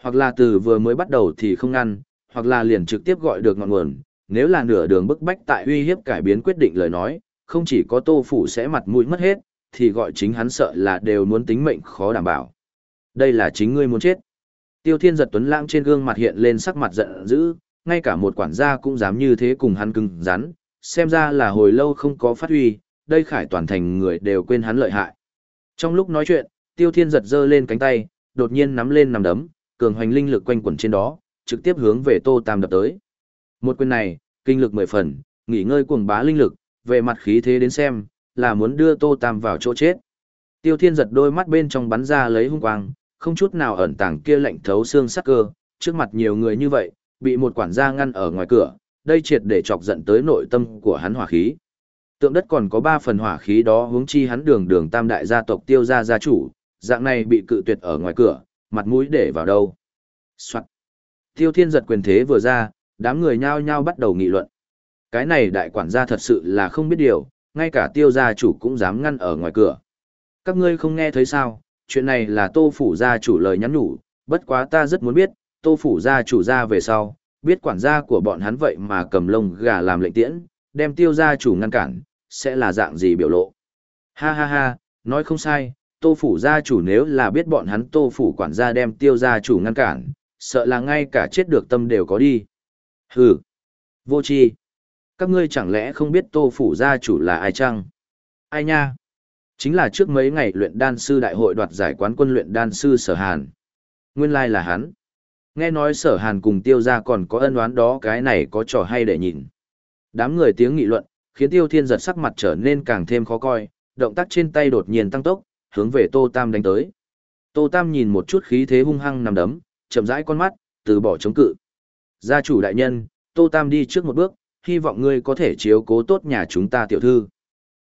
Hoặc là từ vừa mới bắt đầu thì không ngăn, hoặc là liền trực tiếp gọi được ngọn nguồn, nếu là nửa đường bức bách tại uy hiếp cải biến quyết định lời nói, không chỉ có tô phủ sẽ mặt mũi mất hết, thì gọi chính hắn sợ là đều muốn tính mệnh khó đảm bảo. Đây là chính ngươi muốn chết. Tiêu Thiên giật tuấn lãng trên gương mặt hiện lên sắc mặt giận dữ, ngay cả một quản gia cũng dám như thế cùng hắn cứng rắn, xem ra là hồi lâu không có phát huy, đây khải toàn thành người đều quên hắn lợi hại. Trong lúc nói chuyện, Tiêu Thiên giật giơ lên cánh tay, đột nhiên nắm lên nằm đấm, cường hoành linh lực quanh quẩn trên đó, trực tiếp hướng về Tô Tam đập tới. Một quyền này, kinh lực mười phần, nghỉ ngơi cuồng bá linh lực, về mặt khí thế đến xem, là muốn đưa Tô Tam vào chỗ chết. Tiêu thiên giật đôi mắt bên trong bắn ra lấy hung quang, không chút nào ẩn tàng kia lạnh thấu xương sắc cơ, trước mặt nhiều người như vậy, bị một quản gia ngăn ở ngoài cửa, đây triệt để chọc giận tới nội tâm của hắn hỏa khí. Tượng đất còn có ba phần hỏa khí đó hướng chi hắn đường đường tam đại gia tộc tiêu gia gia chủ, dạng này bị cự tuyệt ở ngoài cửa, mặt mũi để vào đâu. Soạn. Tiêu thiên giật quyền thế vừa ra, đám người nhao nhao bắt đầu nghị luận. Cái này đại quản gia thật sự là không biết điều, ngay cả tiêu gia chủ cũng dám ngăn ở ngoài cửa. Các ngươi không nghe thấy sao, chuyện này là tô phủ gia chủ lời nhắn nhủ, bất quá ta rất muốn biết, tô phủ gia chủ ra về sau, biết quản gia của bọn hắn vậy mà cầm lông gà làm lệnh tiễn, đem tiêu gia chủ ngăn cản, sẽ là dạng gì biểu lộ. Ha ha ha, nói không sai, tô phủ gia chủ nếu là biết bọn hắn tô phủ quản gia đem tiêu gia chủ ngăn cản, sợ là ngay cả chết được tâm đều có đi. Hừ, vô tri Các ngươi chẳng lẽ không biết tô phủ gia chủ là ai chăng? Ai nha? Chính là trước mấy ngày luyện đan sư đại hội đoạt giải quán quân luyện đan sư sở hàn. Nguyên lai là hắn. Nghe nói sở hàn cùng tiêu gia còn có ân oán đó cái này có trò hay để nhìn. Đám người tiếng nghị luận, khiến tiêu thiên giật sắc mặt trở nên càng thêm khó coi, động tác trên tay đột nhiên tăng tốc, hướng về Tô Tam đánh tới. Tô Tam nhìn một chút khí thế hung hăng nằm đấm, chậm rãi con mắt, từ bỏ chống cự. Gia chủ đại nhân, Tô Tam đi trước một bước, hy vọng ngươi có thể chiếu cố tốt nhà chúng ta tiểu thư.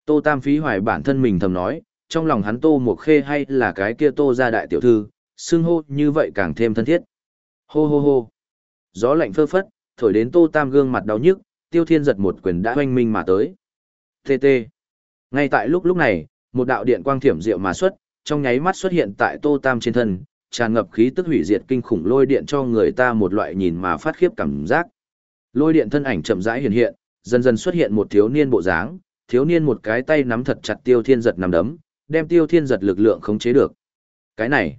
Tô Tam phí hoài bản thân mình thầm nói, trong lòng hắn Tô một khê hay là cái kia Tô gia đại tiểu thư, xưng hô như vậy càng thêm thân thiết. Hô hô hô. Gió lạnh phơ phất, thổi đến Tô Tam gương mặt đau nhức, Tiêu Thiên giật một quyền đã oanh minh mà tới. TT. Ngay tại lúc lúc này, một đạo điện quang thiểm diệu mà xuất, trong nháy mắt xuất hiện tại Tô Tam trên thân, tràn ngập khí tức hủy diệt kinh khủng lôi điện cho người ta một loại nhìn mà phát khiếp cảm giác. Lôi điện thân ảnh chậm rãi hiện hiện, dần dần xuất hiện một thiếu niên bộ dáng, thiếu niên một cái tay nắm thật chặt Tiêu Thiên giật nằm đấm, đem Tiêu Thiên giật lực lượng khống chế được. Cái này,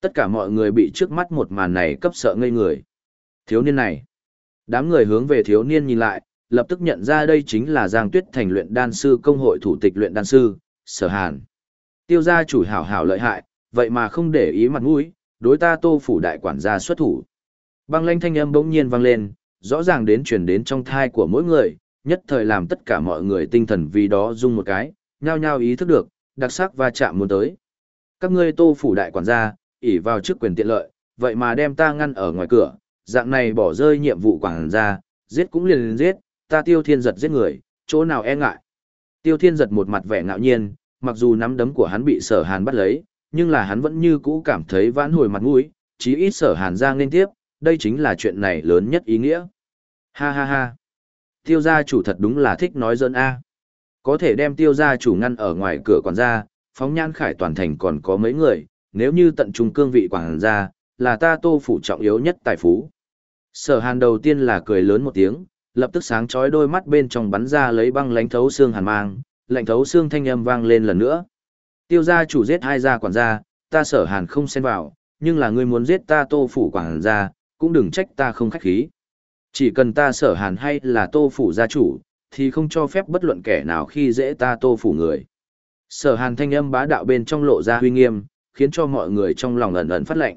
tất cả mọi người bị trước mắt một màn này cấp sợ ngây người. Thiếu niên này, đám người hướng về thiếu niên nhìn lại, lập tức nhận ra đây chính là Giang Tuyết Thành luyện đan sư công hội thủ tịch luyện đan sư, Sở Hàn. Tiêu gia chủ hảo hảo lợi hại, vậy mà không để ý mặt mũi, đối ta Tô phủ đại quản gia xuất thủ. Băng lanh thanh âm bỗng nhiên vang lên, rõ ràng đến truyền đến trong thai của mỗi người, nhất thời làm tất cả mọi người tinh thần vì đó rung một cái, nhao nhao ý thức được, đặc sắc va chạm muốn tới. Các ngươi Tô phủ đại quản gia, ỷ vào chức quyền tiện lợi, vậy mà đem ta ngăn ở ngoài cửa, dạng này bỏ rơi nhiệm vụ quản gia, giết cũng liền liền giết, ta tiêu thiên giật giết người, chỗ nào e ngại. Tiêu thiên giật một mặt vẻ ngạo nhiên, mặc dù nắm đấm của hắn bị sở hàn bắt lấy, nhưng là hắn vẫn như cũ cảm thấy vãn hồi mặt mũi, chí ít sở hàn ra nên tiếp, đây chính là chuyện này lớn nhất ý nghĩa. Ha ha ha. Tiêu gia chủ thật đúng là thích nói dân A. Có thể đem tiêu gia chủ ngăn ở ngoài cửa quản gia, phóng nhan khải toàn thành còn có mấy người, nếu như tận trung cương vị quản gia, là ta tô phủ trọng yếu nhất tài phú. Sở hàn đầu tiên là cười lớn một tiếng, lập tức sáng chói đôi mắt bên trong bắn ra lấy băng lánh thấu xương hàn mang, lạnh thấu xương thanh âm vang lên lần nữa. Tiêu gia chủ giết hai gia quản gia, ta sở hàn không xen vào, nhưng là ngươi muốn giết ta tô phủ quản gia, cũng đừng trách ta không khách khí. Chỉ cần ta sở hàn hay là tô phủ gia chủ, thì không cho phép bất luận kẻ nào khi dễ ta tô phủ người. Sở hàn thanh âm bá đạo bên trong lộ ra huy nghiêm, khiến cho mọi người trong lòng ẩn ẩn phát lệnh.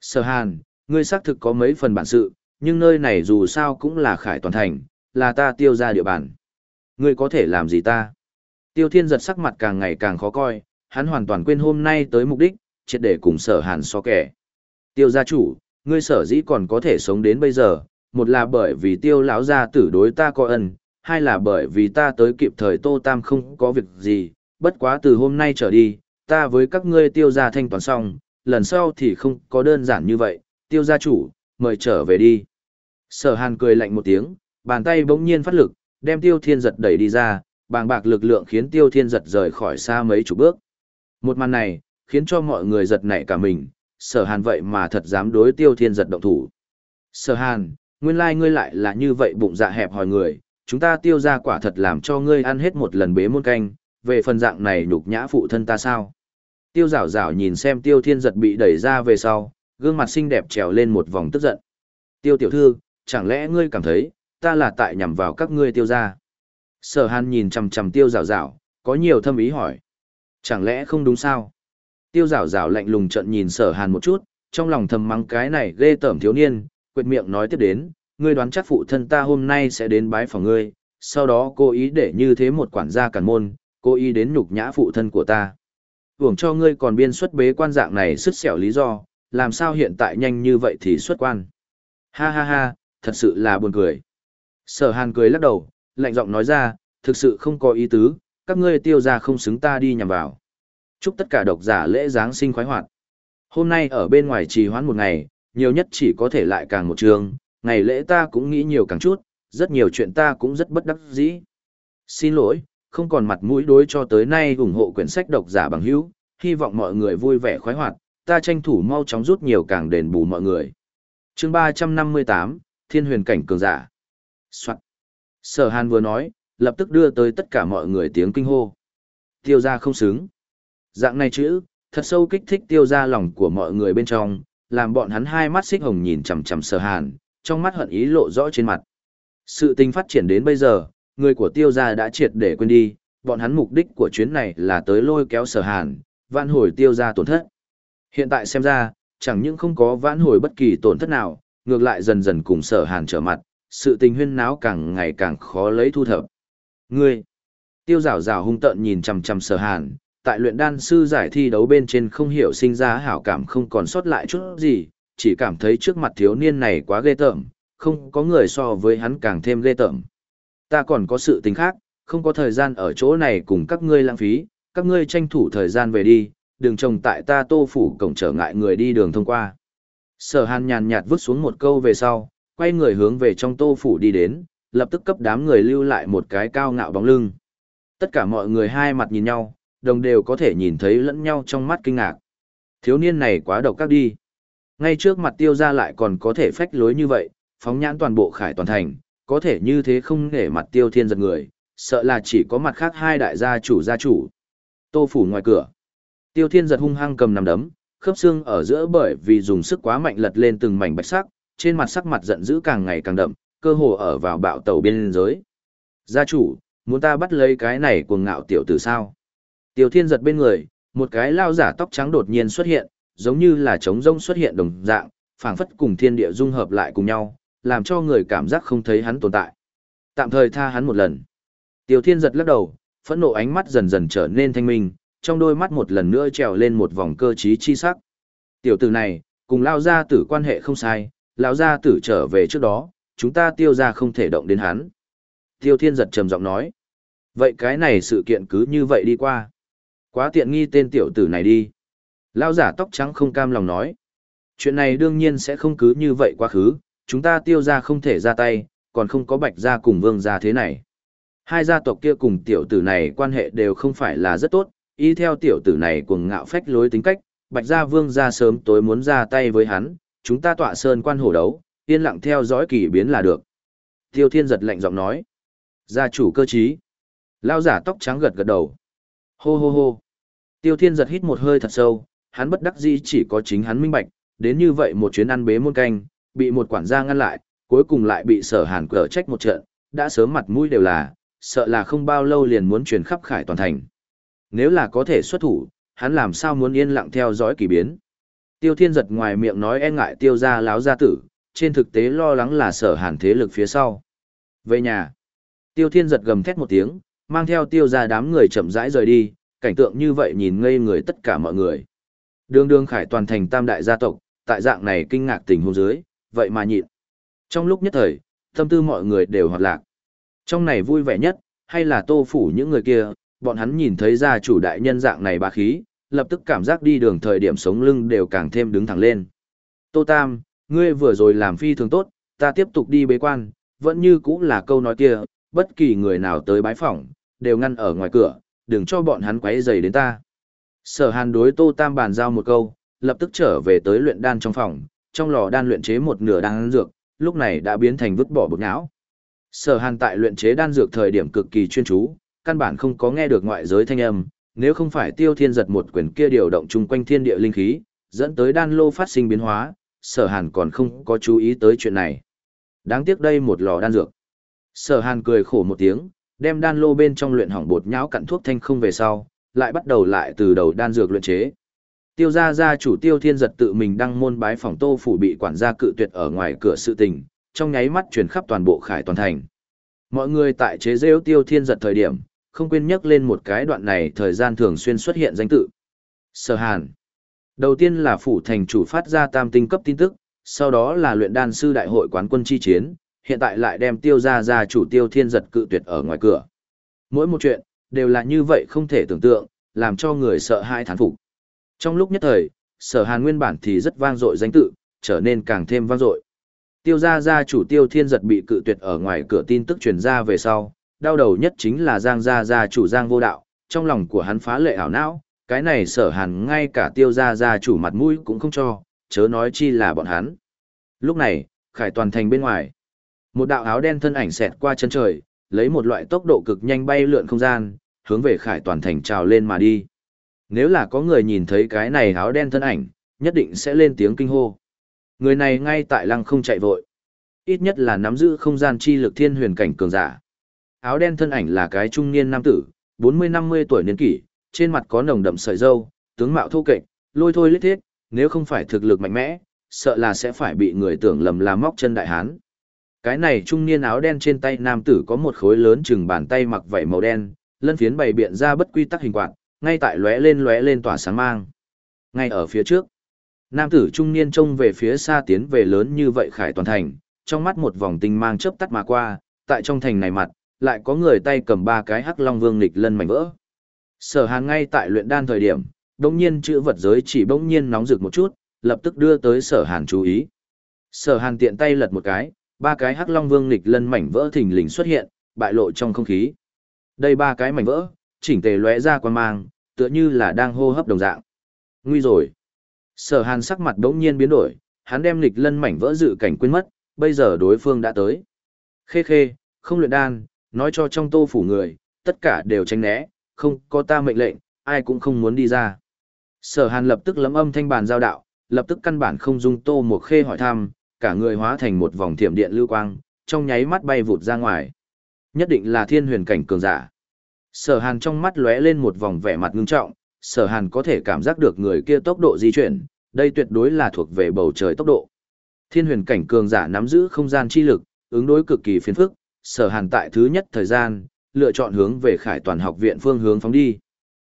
Sở hàn, ngươi xác thực có mấy phần bản sự, nhưng nơi này dù sao cũng là khải toàn thành, là ta tiêu ra địa bàn. Ngươi có thể làm gì ta? Tiêu thiên giật sắc mặt càng ngày càng khó coi, hắn hoàn toàn quên hôm nay tới mục đích, triệt để cùng sở hàn so kẻ. Tiêu gia chủ, ngươi sở dĩ còn có thể sống đến bây giờ, một là bởi vì tiêu lão gia tử đối ta có ân, hai là bởi vì ta tới kịp thời tô tam không có việc gì, bất quá từ hôm nay trở đi, ta với các ngươi tiêu gia thanh toán xong, lần sau thì không có đơn giản như vậy, tiêu gia chủ, mời trở về đi. Sở hàn cười lạnh một tiếng, bàn tay bỗng nhiên phát lực, đem tiêu thiên giật đẩy đi ra, bàng bạc lực lượng khiến tiêu thiên giật rời khỏi xa mấy chục bước. Một màn này, khiến cho mọi người giật nảy cả mình, sở hàn vậy mà thật dám đối tiêu thiên giật động thủ. Sở hàn, nguyên lai ngươi lại là như vậy bụng dạ hẹp hòi người, chúng ta tiêu ra quả thật làm cho ngươi ăn hết một lần bế môn canh, về phần dạng này nhục nhã phụ thân ta sao. Tiêu rảo rảo nhìn xem tiêu thiên giật bị đẩy ra về sau, gương mặt xinh đẹp trèo lên một vòng tức giận. Tiêu tiểu thư, chẳng lẽ ngươi cảm thấy, ta là tại nhằm vào các ngươi tiêu gia? Sở hàn nhìn chằm chằm tiêu rào rào, có nhiều thâm ý hỏi. Chẳng lẽ không đúng sao? Tiêu rào rào lạnh lùng trận nhìn sở hàn một chút, trong lòng thầm mắng cái này ghê tởm thiếu niên, quyệt miệng nói tiếp đến, ngươi đoán chắc phụ thân ta hôm nay sẽ đến bái phòng ngươi, sau đó cố ý để như thế một quản gia cản môn, cố ý đến nhục nhã phụ thân của ta hưởng cho ngươi còn biên xuất bế quan dạng này sứt xẻo lý do, làm sao hiện tại nhanh như vậy thì xuất quan. Ha ha ha, thật sự là buồn cười. Sở hàn cười lắc đầu, lạnh giọng nói ra, thực sự không có ý tứ, các ngươi tiêu ra không xứng ta đi nhằm vào. Chúc tất cả độc giả lễ Giáng sinh khoái hoạt. Hôm nay ở bên ngoài trì hoãn một ngày, nhiều nhất chỉ có thể lại càng một trường, ngày lễ ta cũng nghĩ nhiều càng chút, rất nhiều chuyện ta cũng rất bất đắc dĩ. Xin lỗi, không còn mặt mũi đối cho tới nay ủng hộ quyển sách độc giả bằng hữu, hy vọng mọi người vui vẻ khoái hoạt, ta tranh thủ mau chóng rút nhiều càng đền bù mọi người. chương 358, Thiên huyền cảnh cường giả. Soạn. Sở Hàn vừa nói, lập tức đưa tới tất cả mọi người tiếng kinh hô. Tiêu gia không xứng. Dạng này chữ, thật sâu kích thích tiêu ra lòng của mọi người bên trong, làm bọn hắn hai mắt xích hồng nhìn chằm chằm sở hàn, trong mắt hận ý lộ rõ trên mặt. Sự tình phát triển đến bây giờ, người của tiêu gia đã triệt để quên đi, bọn hắn mục đích của chuyến này là tới lôi kéo sở hàn, vãn hồi tiêu gia tổn thất. Hiện tại xem ra, chẳng những không có vãn hồi bất kỳ tổn thất nào, ngược lại dần dần cùng sở hàn trở mặt, sự tình huyên náo càng ngày càng khó lấy thu thập. Ngươi, tiêu rào rào hung tợn nhìn chằm chằm sở hàn, tại luyện đan sư giải thi đấu bên trên không hiểu sinh ra hảo cảm không còn sót lại chút gì, chỉ cảm thấy trước mặt thiếu niên này quá ghê tởm, không có người so với hắn càng thêm ghê tởm. Ta còn có sự tình khác, không có thời gian ở chỗ này cùng các ngươi lãng phí, các ngươi tranh thủ thời gian về đi, đừng trông tại ta tô phủ cổng trở ngại người đi đường thông qua. Sở hàn nhàn nhạt vứt xuống một câu về sau, quay người hướng về trong tô phủ đi đến, lập tức cấp đám người lưu lại một cái cao ngạo bóng lưng. Tất cả mọi người hai mặt nhìn nhau, đồng đều có thể nhìn thấy lẫn nhau trong mắt kinh ngạc. Thiếu niên này quá độc các đi. Ngay trước mặt tiêu ra lại còn có thể phách lối như vậy, phóng nhãn toàn bộ khải toàn thành, có thể như thế không để mặt tiêu thiên giật người, sợ là chỉ có mặt khác hai đại gia chủ gia chủ. Tô phủ ngoài cửa. Tiêu thiên giật hung hăng cầm nằm đấm, khớp xương ở giữa bởi vì dùng sức quá mạnh lật lên từng mảnh bạch sắc, trên mặt sắc mặt giận dữ càng ngày càng đậm, cơ hồ ở vào bạo tàu biên giới. Gia chủ, muốn ta bắt lấy cái này cuồng ngạo tiểu tử sao? Tiêu thiên giật bên người, một cái lao giả tóc trắng đột nhiên xuất hiện, giống như là trống rông xuất hiện đồng dạng, phảng phất cùng thiên địa dung hợp lại cùng nhau, làm cho người cảm giác không thấy hắn tồn tại. Tạm thời tha hắn một lần. Tiêu thiên giật lắc đầu, phẫn nộ ánh mắt dần dần trở nên thanh minh, trong đôi mắt một lần nữa trèo lên một vòng cơ trí chi sắc. Tiểu tử này, cùng lao gia tử quan hệ không sai, Lão gia tử trở về trước đó, chúng ta tiêu gia không thể động đến hắn. Tiêu thiên giật trầm giọng nói. Vậy cái này sự kiện cứ như vậy đi qua. Quá tiện nghi tên tiểu tử này đi. Lao giả tóc trắng không cam lòng nói. Chuyện này đương nhiên sẽ không cứ như vậy quá khứ, chúng ta tiêu ra không thể ra tay, còn không có bạch gia cùng vương gia thế này. Hai gia tộc kia cùng tiểu tử này quan hệ đều không phải là rất tốt, y theo tiểu tử này cuồng ngạo phách lối tính cách, bạch gia vương gia sớm tối muốn ra tay với hắn, chúng ta tọa sơn quan hổ đấu, yên lặng theo dõi kỳ biến là được. Tiêu thiên giật lạnh giọng nói. Gia chủ cơ trí. Lao giả tóc trắng gật gật đầu. Hô hô hô. Tiêu thiên giật hít một hơi thật sâu, hắn bất đắc dĩ chỉ có chính hắn minh bạch, đến như vậy một chuyến ăn bế muôn canh, bị một quản gia ngăn lại, cuối cùng lại bị sở hàn cờ trách một trận, đã sớm mặt mũi đều là, sợ là không bao lâu liền muốn truyền khắp khải toàn thành. Nếu là có thể xuất thủ, hắn làm sao muốn yên lặng theo dõi kỳ biến. Tiêu thiên giật ngoài miệng nói e ngại tiêu gia láo gia tử, trên thực tế lo lắng là sở hàn thế lực phía sau. Về nhà, tiêu thiên giật gầm thét một tiếng, mang theo tiêu ra đám người chậm rãi rời đi, cảnh tượng như vậy nhìn ngây người tất cả mọi người. Đường đường khải toàn thành tam đại gia tộc, tại dạng này kinh ngạc tình hôn dưới, vậy mà nhịn. Trong lúc nhất thời, tâm tư mọi người đều hoạt lạc. Trong này vui vẻ nhất, hay là tô phủ những người kia, bọn hắn nhìn thấy gia chủ đại nhân dạng này bá khí, lập tức cảm giác đi đường thời điểm sống lưng đều càng thêm đứng thẳng lên. Tô Tam, ngươi vừa rồi làm phi thường tốt, ta tiếp tục đi bế quan, vẫn như cũng là câu nói kia, bất kỳ người nào tới bái phỏng, đều ngăn ở ngoài cửa, đừng cho bọn hắn quấy rầy đến ta. Sở hàn đối Tô Tam bàn giao một câu, lập tức trở về tới luyện đan trong phòng, trong lò đan luyện chế một nửa đan dược, lúc này đã biến thành vứt bỏ bột não. Sở hàn tại luyện chế đan dược thời điểm cực kỳ chuyên chú, căn bản không có nghe được ngoại giới thanh âm, nếu không phải tiêu thiên giật một quyền kia điều động chung quanh thiên địa linh khí, dẫn tới đan lô phát sinh biến hóa, sở hàn còn không có chú ý tới chuyện này. Đáng tiếc đây một lò đan dược. Sở hàn cười khổ một tiếng, đem đan lô bên trong luyện hỏng bột nhão cặn thuốc thanh không về sau, lại bắt đầu lại từ đầu đan dược luyện chế. Tiêu gia gia chủ Tiêu Thiên giật tự mình đăng môn bái phòng Tô phủ bị quản gia cự tuyệt ở ngoài cửa sự tình, trong nháy mắt truyền khắp toàn bộ Khải toàn thành. Mọi người tại chế rêu Tiêu Thiên giật thời điểm, không quên nhắc lên một cái đoạn này thời gian thường xuyên xuất hiện danh tự. Sở Hàn. Đầu tiên là phủ thành chủ phát ra tam tinh cấp tin tức, sau đó là luyện đan sư đại hội quán quân chi chiến, hiện tại lại đem tiêu gia gia chủ tiêu thiên giật cự tuyệt ở ngoài cửa. Mỗi một chuyện, đều là như vậy không thể tưởng tượng, làm cho người sợ hai thán phục. Trong lúc nhất thời, sở hàn nguyên bản thì rất vang dội danh tự, trở nên càng thêm vang dội. Tiêu gia gia chủ tiêu thiên giật bị cự tuyệt ở ngoài cửa tin tức truyền ra về sau, đau đầu nhất chính là giang gia gia chủ giang vô đạo, trong lòng của hắn phá lệ ảo não, cái này sở hàn ngay cả tiêu gia gia chủ mặt mũi cũng không cho, chớ nói chi là bọn hắn. Lúc này, khải toàn thành bên ngoài. Một đạo áo đen thân ảnh xẹt qua chân trời, lấy một loại tốc độ cực nhanh bay lượn không gian, hướng về khải toàn thành trào lên mà đi. Nếu là có người nhìn thấy cái này áo đen thân ảnh, nhất định sẽ lên tiếng kinh hô. Người này ngay tại lăng không chạy vội. Ít nhất là nắm giữ không gian chi lực thiên huyền cảnh cường giả. Áo đen thân ảnh là cái trung niên nam tử, 40-50 tuổi niên kỷ, trên mặt có nồng đậm sợi râu, tướng mạo thô kệch, lôi thôi lít thiết, nếu không phải thực lực mạnh mẽ, sợ là sẽ phải bị người tưởng lầm là móc chân đại hán. Cái này trung niên áo đen trên tay nam tử có một khối lớn chừng bàn tay mặc vảy màu đen, lân phiến bày biện ra bất quy tắc hình quạt, ngay tại lóe lên lóe lên tỏa sáng mang. Ngay ở phía trước, nam tử trung niên trông về phía xa tiến về lớn như vậy khải toàn thành, trong mắt một vòng tinh mang chớp tắt mà qua, tại trong thành này mặt, lại có người tay cầm ba cái hắc long vương nghịch lân mảnh vỡ. Sở Hàn ngay tại luyện đan thời điểm, đột nhiên chữ vật giới chỉ bỗng nhiên nóng rực một chút, lập tức đưa tới Sở Hàn chú ý. Sở Hàn tiện tay lật một cái, ba cái hắc long vương nghịch lân mảnh vỡ thình lình xuất hiện, bại lộ trong không khí. Đây ba cái mảnh vỡ, chỉnh tề lóe ra quan mang, tựa như là đang hô hấp đồng dạng. Nguy rồi. Sở Hàn sắc mặt đống nhiên biến đổi, hắn đem lịch lân mảnh vỡ dự cảnh quên mất, bây giờ đối phương đã tới. Khê khê, không luyện đan, nói cho trong tô phủ người, tất cả đều tránh né, không có ta mệnh lệnh, ai cũng không muốn đi ra. Sở Hàn lập tức lấm âm thanh bàn giao đạo, lập tức căn bản không dung tô một khê hỏi thăm, cả người hóa thành một vòng thiểm điện lưu quang, trong nháy mắt bay vụt ra ngoài. Nhất định là thiên huyền cảnh cường giả. Sở Hàn trong mắt lóe lên một vòng vẻ mặt ngưng trọng, Sở Hàn có thể cảm giác được người kia tốc độ di chuyển, đây tuyệt đối là thuộc về bầu trời tốc độ. Thiên huyền cảnh cường giả nắm giữ không gian chi lực, ứng đối cực kỳ phiền phức, Sở Hàn tại thứ nhất thời gian, lựa chọn hướng về Khải Toàn học viện phương hướng phóng đi.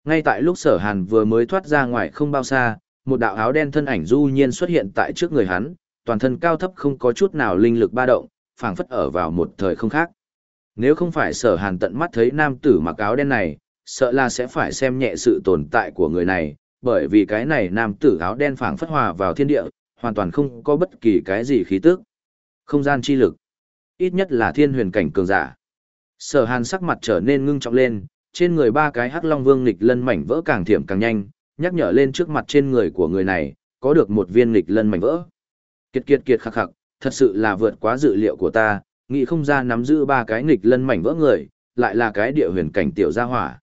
Ngay tại lúc Sở Hàn vừa mới thoát ra ngoài không bao xa, một đạo áo đen thân ảnh du nhiên xuất hiện tại trước người hắn, toàn thân cao thấp không có chút nào linh lực ba động, phảng phất ở vào một thời không khác. Nếu không phải sở hàn tận mắt thấy nam tử mặc áo đen này, sợ là sẽ phải xem nhẹ sự tồn tại của người này, bởi vì cái này nam tử áo đen phảng phất hòa vào thiên địa, hoàn toàn không có bất kỳ cái gì khí tức. Không gian chi lực, ít nhất là thiên huyền cảnh cường giả. Sở hàn sắc mặt trở nên ngưng trọng lên, trên người ba cái hắc long vương nghịch lân mảnh vỡ càng thiểm càng nhanh, nhắc nhở lên trước mặt trên người của người này, có được một viên nghịch lân mảnh vỡ. Kiệt kiệt kiệt khắc khắc, thật sự là vượt quá dự liệu của ta, nghĩ không ra nắm giữ ba cái nghịch lân mảnh vỡ người, lại là cái địa huyền cảnh tiểu gia hỏa.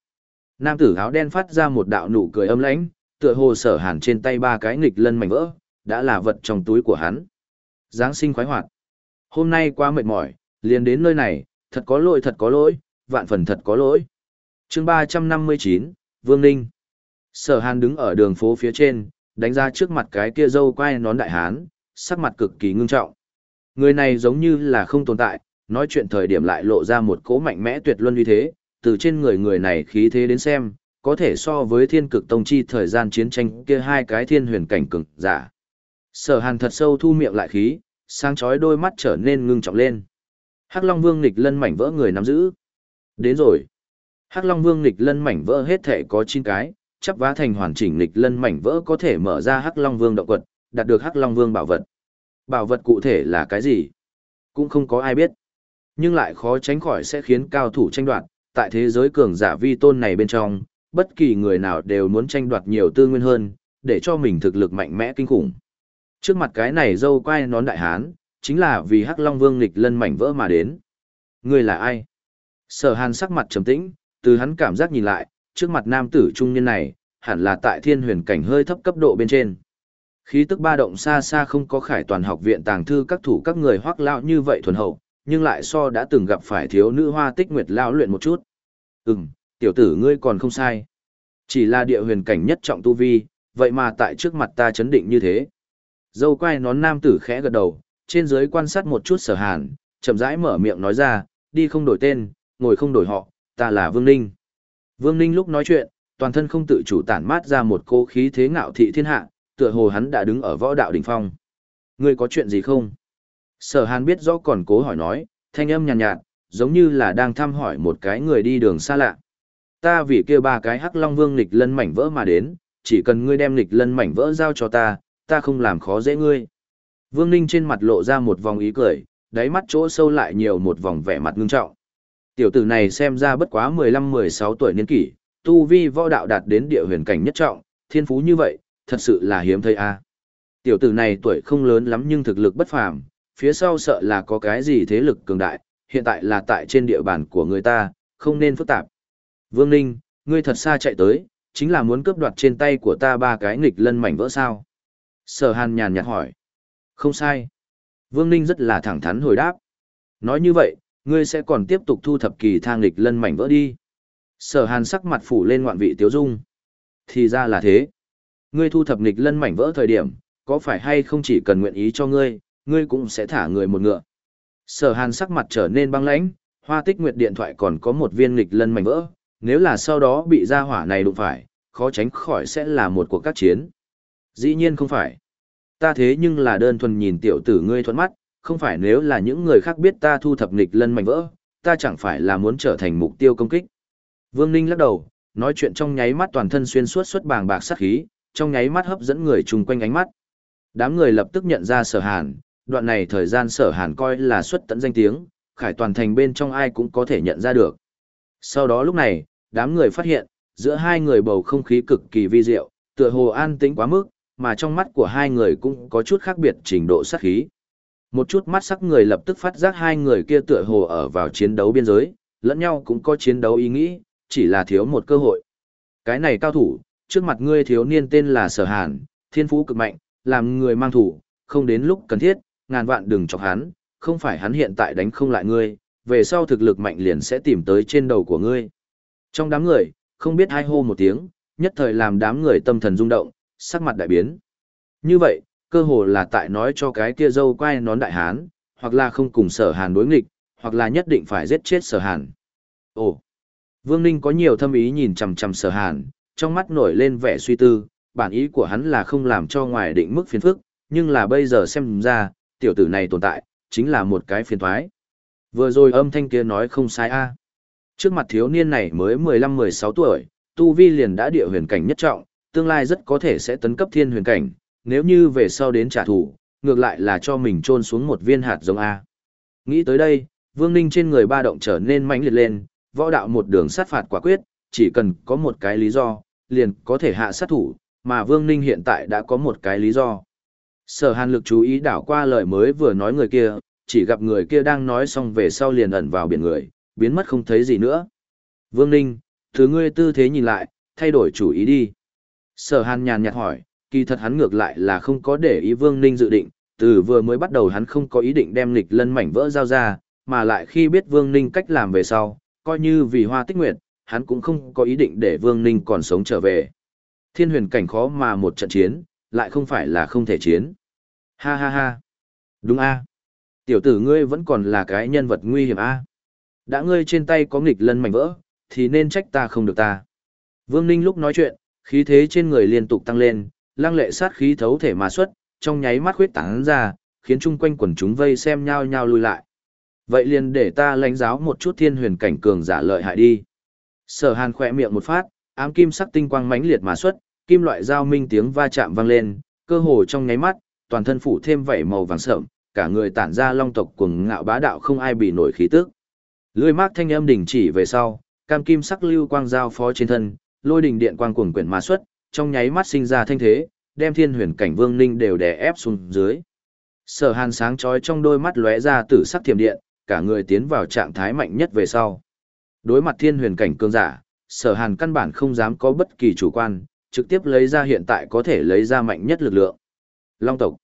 Nam tử áo đen phát ra một đạo nụ cười âm lãnh, tựa hồ sở hàn trên tay ba cái nghịch lân mảnh vỡ, đã là vật trong túi của hắn. Giáng sinh khoái hoạt. Hôm nay quá mệt mỏi, liền đến nơi này, thật có lỗi thật có lỗi, vạn phần thật có lỗi. chương 359, Vương Ninh. Sở hàn đứng ở đường phố phía trên, đánh ra trước mặt cái kia dâu quay nón đại hán, sắc mặt cực kỳ ngưng trọng. Người này giống như là không tồn tại, nói chuyện thời điểm lại lộ ra một cỗ mạnh mẽ tuyệt luân uy thế, từ trên người người này khí thế đến xem, có thể so với thiên cực tông chi thời gian chiến tranh kia hai cái thiên huyền cảnh cường giả. Sở hàn thật sâu thu miệng lại khí, sáng chói đôi mắt trở nên ngưng trọng lên. Hắc Long Vương nghịch lân mảnh vỡ người nắm giữ. Đến rồi. Hắc Long Vương nghịch lân mảnh vỡ hết thể có 9 cái, chắp vá thành hoàn chỉnh nghịch lân mảnh vỡ có thể mở ra Hắc Long Vương động quật, đạt được Hắc Long Vương bảo vật. Bảo vật cụ thể là cái gì? Cũng không có ai biết. Nhưng lại khó tránh khỏi sẽ khiến cao thủ tranh đoạt, tại thế giới cường giả vi tôn này bên trong, bất kỳ người nào đều muốn tranh đoạt nhiều tư nguyên hơn, để cho mình thực lực mạnh mẽ kinh khủng. Trước mặt cái này dâu quai nón đại hán, chính là vì Hắc Long Vương nghịch lân mảnh vỡ mà đến. Người là ai? Sở Hàn sắc mặt trầm tĩnh, từ hắn cảm giác nhìn lại, trước mặt nam tử trung niên này, hẳn là tại thiên huyền cảnh hơi thấp cấp độ bên trên. Khí tức ba động xa xa không có khải toàn học viện tàng thư các thủ các người hoác lão như vậy thuần hậu, nhưng lại so đã từng gặp phải thiếu nữ hoa tích nguyệt lão luyện một chút. Ừm, tiểu tử ngươi còn không sai. Chỉ là địa huyền cảnh nhất trọng tu vi, vậy mà tại trước mặt ta chấn định như thế. Dâu quai nón nam tử khẽ gật đầu, trên dưới quan sát một chút sở hàn, chậm rãi mở miệng nói ra, đi không đổi tên, ngồi không đổi họ, ta là Vương Ninh. Vương Ninh lúc nói chuyện, toàn thân không tự chủ tản mát ra một cô khí thế ngạo thị thiên hạ, tựa hồ hắn đã đứng ở võ đạo đỉnh phong. Ngươi có chuyện gì không? Sở Hàn biết rõ còn cố hỏi nói, thanh âm nhàn nhạt, nhạt, giống như là đang thăm hỏi một cái người đi đường xa lạ. Ta vì kia ba cái hắc long vương nghịch lân mảnh vỡ mà đến, chỉ cần ngươi đem nghịch lân mảnh vỡ giao cho ta, ta không làm khó dễ ngươi. Vương Ninh trên mặt lộ ra một vòng ý cười, đáy mắt chỗ sâu lại nhiều một vòng vẻ mặt ngưng trọng. Tiểu tử này xem ra bất quá 15-16 tuổi niên kỷ, tu vi võ đạo đạt đến địa huyền cảnh nhất trọng, thiên phú như vậy, thật sự là hiếm thấy a. Tiểu tử này tuổi không lớn lắm nhưng thực lực bất phàm, phía sau sợ là có cái gì thế lực cường đại, hiện tại là tại trên địa bàn của người ta, không nên phức tạp. Vương Ninh, ngươi thật xa chạy tới, chính là muốn cướp đoạt trên tay của ta ba cái nghịch lân mảnh vỡ sao? Sở Hàn nhàn nhạt hỏi. Không sai. Vương Ninh rất là thẳng thắn hồi đáp. Nói như vậy, ngươi sẽ còn tiếp tục thu thập kỳ thang nghịch lân mảnh vỡ đi. Sở Hàn sắc mặt phủ lên ngoạn vị tiếu dung. Thì ra là thế. Ngươi thu thập nghịch lân mảnh vỡ thời điểm, có phải hay không chỉ cần nguyện ý cho ngươi, ngươi cũng sẽ thả người một ngựa. Sở Hàn sắc mặt trở nên băng lãnh, Hoa Tích Nguyệt điện thoại còn có một viên nghịch lân mảnh vỡ, nếu là sau đó bị gia hỏa này đụng phải, khó tránh khỏi sẽ là một cuộc các chiến. Dĩ nhiên không phải. Ta thế nhưng là đơn thuần nhìn tiểu tử ngươi thuận mắt, không phải nếu là những người khác biết ta thu thập nghịch lân mảnh vỡ, ta chẳng phải là muốn trở thành mục tiêu công kích. Vương Ninh lắc đầu, nói chuyện trong nháy mắt toàn thân xuyên suốt xuất bàng bạc sát khí, trong nháy mắt hấp dẫn người chung quanh ánh mắt. Đám người lập tức nhận ra sở hàn, đoạn này thời gian sở hàn coi là xuất tận danh tiếng, khải toàn thành bên trong ai cũng có thể nhận ra được. Sau đó lúc này, đám người phát hiện, giữa hai người bầu không khí cực kỳ vi diệu, tựa hồ an tĩnh quá mức, mà trong mắt của hai người cũng có chút khác biệt trình độ sát khí. Một chút mắt sắc người lập tức phát giác hai người kia tựa hồ ở vào chiến đấu biên giới, lẫn nhau cũng có chiến đấu ý nghĩ, chỉ là thiếu một cơ hội. Cái này cao thủ, trước mặt ngươi thiếu niên tên là Sở Hàn, thiên phú cực mạnh, làm người mang thủ, không đến lúc cần thiết, ngàn vạn đừng chọc hắn, không phải hắn hiện tại đánh không lại ngươi, về sau thực lực mạnh liền sẽ tìm tới trên đầu của ngươi. Trong đám người, không biết hai hô một tiếng, nhất thời làm đám người tâm thần rung động, sắc mặt đại biến. Như vậy, cơ hồ là tại nói cho cái kia dâu quay nón đại hán, hoặc là không cùng sở hàn đối nghịch, hoặc là nhất định phải giết chết sở hàn. Ồ! Vương Ninh có nhiều thâm ý nhìn chằm chằm sở hàn, trong mắt nổi lên vẻ suy tư, bản ý của hắn là không làm cho ngoài định mức phiền phức, nhưng là bây giờ xem ra, tiểu tử này tồn tại, chính là một cái phiền thoái. Vừa rồi âm thanh kia nói không sai a. Trước mặt thiếu niên này mới 15-16 tuổi, tu vi liền đã địa huyền cảnh nhất trọng, tương lai rất có thể sẽ tấn cấp thiên huyền cảnh, nếu như về sau đến trả thù, ngược lại là cho mình trôn xuống một viên hạt giống A. Nghĩ tới đây, Vương Ninh trên người ba động trở nên mãnh liệt lên, võ đạo một đường sát phạt quả quyết, chỉ cần có một cái lý do, liền có thể hạ sát thủ, mà Vương Ninh hiện tại đã có một cái lý do. Sở hàn lực chú ý đảo qua lời mới vừa nói người kia, chỉ gặp người kia đang nói xong về sau liền ẩn vào biển người, biến mất không thấy gì nữa. Vương Ninh, thứ ngươi tư thế nhìn lại, thay đổi chủ ý đi. Sở hàn nhàn nhạt hỏi, kỳ thật hắn ngược lại là không có để ý Vương Ninh dự định, từ vừa mới bắt đầu hắn không có ý định đem lịch lân mảnh vỡ giao ra, mà lại khi biết Vương Ninh cách làm về sau, coi như vì hoa tích nguyệt, hắn cũng không có ý định để Vương Ninh còn sống trở về. Thiên huyền cảnh khó mà một trận chiến, lại không phải là không thể chiến. Ha ha ha. Đúng a. Tiểu tử ngươi vẫn còn là cái nhân vật nguy hiểm a. Đã ngươi trên tay có nghịch lân mảnh vỡ, thì nên trách ta không được ta. Vương Ninh lúc nói chuyện, khí thế trên người liên tục tăng lên, lăng lệ sát khí thấu thể mà xuất, trong nháy mắt khuyết tán ra, khiến chung quanh quần chúng vây xem nhau nhau lui lại. Vậy liền để ta lãnh giáo một chút thiên huyền cảnh cường giả lợi hại đi. Sở Hàn khỏe miệng một phát, ám kim sắc tinh quang mãnh liệt mà xuất, kim loại giao minh tiếng va chạm vang lên, cơ hồ trong nháy mắt, toàn thân phủ thêm vảy màu vàng sẫm, cả người tản ra long tộc cuồng ngạo bá đạo không ai bị nổi khí tức. Lưỡi mác thanh âm đình chỉ về sau, cam kim sắc lưu quang giao phó trên thân, lôi đình điện quang cuồng quyển mà xuất, trong nháy mắt sinh ra thanh thế, đem thiên huyền cảnh vương ninh đều đè ép xuống dưới. Sở hàn sáng chói trong đôi mắt lóe ra tử sắc thiểm điện, cả người tiến vào trạng thái mạnh nhất về sau. Đối mặt thiên huyền cảnh cường giả, sở hàn căn bản không dám có bất kỳ chủ quan, trực tiếp lấy ra hiện tại có thể lấy ra mạnh nhất lực lượng. Long tộc.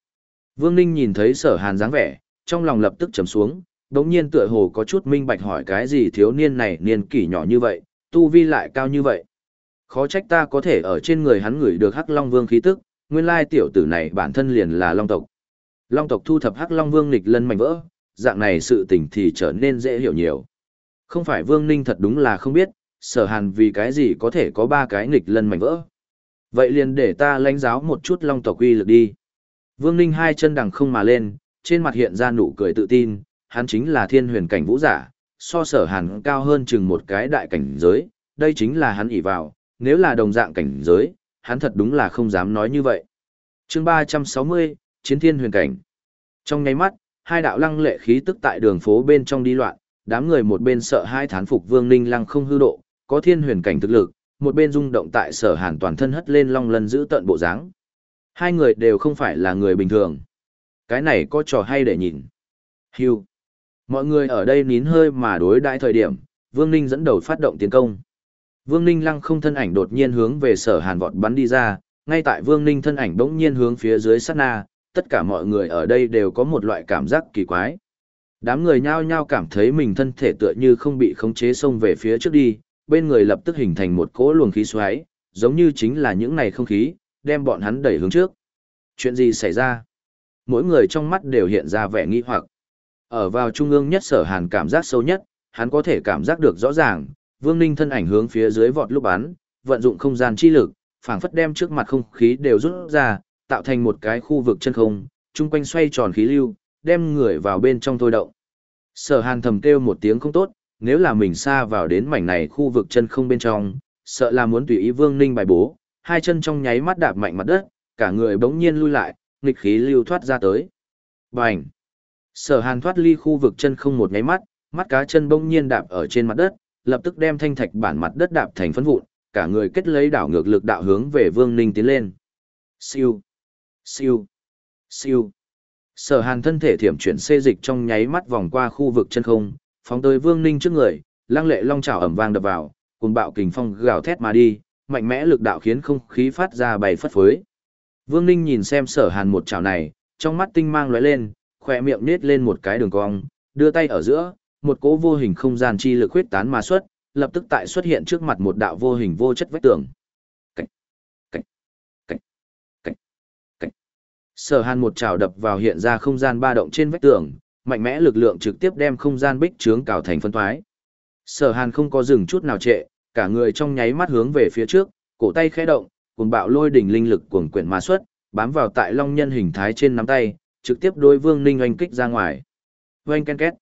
Vương Ninh nhìn thấy sở hàn dáng vẻ, trong lòng lập tức trầm xuống, đống nhiên tựa hồ có chút minh bạch hỏi cái gì thiếu niên này niên kỷ nhỏ như vậy, tu vi lại cao như vậy. Khó trách ta có thể ở trên người hắn ngửi được Hắc Long Vương khí tức, nguyên lai tiểu tử này bản thân liền là Long tộc. Long tộc thu thập Hắc Long Vương nghịch lân mạnh vỡ, dạng này sự tình thì trở nên dễ hiểu nhiều. Không phải Vương Ninh thật đúng là không biết, sở hàn vì cái gì có thể có ba cái nghịch lân mảnh vỡ. Vậy liền để ta lãnh giáo một chút long tộc uy lực đi. Vương Ninh hai chân đằng không mà lên, trên mặt hiện ra nụ cười tự tin, hắn chính là thiên huyền cảnh vũ giả, so sở hàn cao hơn chừng một cái đại cảnh giới, đây chính là hắn ỷ vào, nếu là đồng dạng cảnh giới, hắn thật đúng là không dám nói như vậy. chương 360, Chiến thiên huyền cảnh. Trong nháy mắt, hai đạo lăng lệ khí tức tại đường phố bên trong đi loạn, đám người một bên sợ hai thán phục Vương Ninh lăng không hư độ, có thiên huyền cảnh thực lực, một bên rung động tại sở hàn toàn thân hất lên long lân giữ tận bộ dáng. Hai người đều không phải là người bình thường. Cái này có trò hay để nhìn. Hưu. Mọi người ở đây nín hơi mà đối đại thời điểm, Vương Ninh dẫn đầu phát động tiến công. Vương Ninh lăng không thân ảnh đột nhiên hướng về sở hàn vọt bắn đi ra, ngay tại Vương Ninh thân ảnh bỗng nhiên hướng phía dưới sát na, tất cả mọi người ở đây đều có một loại cảm giác kỳ quái. Đám người nhao nhao cảm thấy mình thân thể tựa như không bị khống chế xông về phía trước đi, bên người lập tức hình thành một cỗ luồng khí xoáy, giống như chính là những này không khí, đem bọn hắn đẩy hướng trước. Chuyện gì xảy ra? Mỗi người trong mắt đều hiện ra vẻ nghi hoặc. Ở vào trung ương nhất sở hàn cảm giác sâu nhất, hắn có thể cảm giác được rõ ràng, Vương Ninh thân ảnh hướng phía dưới vọt lúc bắn, vận dụng không gian chi lực, phảng phất đem trước mặt không khí đều rút ra, tạo thành một cái khu vực chân không, chung quanh xoay tròn khí lưu, đem người vào bên trong thôi động. Sở Hàn thầm kêu một tiếng không tốt, nếu là mình xa vào đến mảnh này khu vực chân không bên trong, sợ là muốn tùy ý Vương Ninh bài bố, hai chân trong nháy mắt đạp mạnh mặt đất, cả người bỗng nhiên lui lại, nghịch khí lưu thoát ra tới. Bành! Sở Hàn thoát ly khu vực chân không một nháy mắt, mắt cá chân bỗng nhiên đạp ở trên mặt đất, lập tức đem thanh thạch bản mặt đất đạp thành phấn vụn, cả người kết lấy đảo ngược lực đạo hướng về Vương Ninh tiến lên. Siêu, siêu, siêu. Sở Hàn thân thể thiểm chuyển xê dịch trong nháy mắt vòng qua khu vực chân không, phóng tới Vương Ninh trước người, lăng lệ long chảo ầm vang đập vào, cùng bạo kình phong gào thét mà đi, mạnh mẽ lực đạo khiến không khí phát ra bày phất phới. Vương Ninh nhìn xem Sở Hàn một chảo này, trong mắt tinh mang lóe lên, khỏe miệng nết lên một cái đường cong, đưa tay ở giữa, một cỗ vô hình không gian chi lực huyết tán mà xuất, lập tức tại xuất hiện trước mặt một đạo vô hình vô chất vách tường. Cảnh, cảnh, cảnh, cảnh, cảnh. Sở Hàn một chảo đập vào hiện ra không gian ba động trên vách tường, mạnh mẽ lực lượng trực tiếp đem không gian bích trướng cào thành phân thoái. Sở Hàn không có dừng chút nào trệ, cả người trong nháy mắt hướng về phía trước, cổ tay khẽ động, cuồng bạo lôi đỉnh linh lực cuồng quyển mà xuất, bám vào tại long nhân hình thái trên nắm tay, trực tiếp đối Vương Ninh oanh kích ra ngoài. Oanh ken két.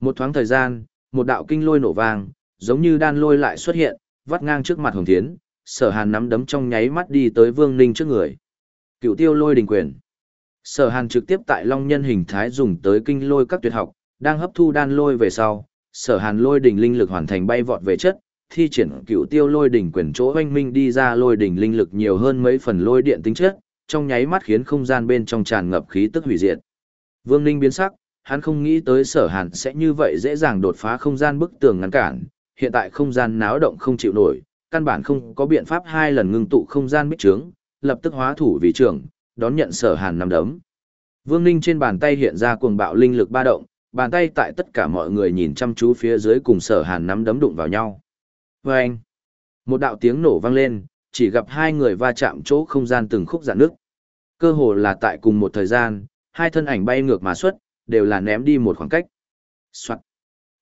Một thoáng thời gian, một đạo kinh lôi nổ vang, giống như đan lôi lại xuất hiện, vắt ngang trước mặt Hồng Thiến, sở hàn nắm đấm trong nháy mắt đi tới Vương Ninh trước người. Cựu tiêu lôi đình quyền. Sở hàn trực tiếp tại long nhân hình thái dùng tới kinh lôi các tuyệt học, đang hấp thu đan lôi về sau, sở hàn lôi đỉnh linh lực hoàn thành bay vọt về chất, thi triển cựu tiêu lôi đỉnh quyền chỗ oanh minh đi ra lôi đỉnh linh lực nhiều hơn mấy phần lôi điện tính chất, trong nháy mắt khiến không gian bên trong tràn ngập khí tức hủy diệt. Vương Ninh biến sắc, hắn không nghĩ tới sở hàn sẽ như vậy dễ dàng đột phá không gian bức tường ngăn cản, hiện tại không gian náo động không chịu nổi, căn bản không có biện pháp hai lần ngưng tụ không gian bích trướng, lập tức hóa thủ vì trưởng, đón nhận sở hàn nằm đấm. Vương Ninh trên bàn tay hiện ra cuồng bạo linh lực ba động, bàn tay tại tất cả mọi người nhìn chăm chú phía dưới cùng sở hàn nắm đấm đụng vào nhau. Vâng! Một đạo tiếng nổ vang lên, chỉ gặp hai người va chạm chỗ không gian từng khúc giãn nước. Cơ hồ là tại cùng một thời gian, hai thân ảnh bay ngược mà xuất, đều là ném đi một khoảng cách. Soạn.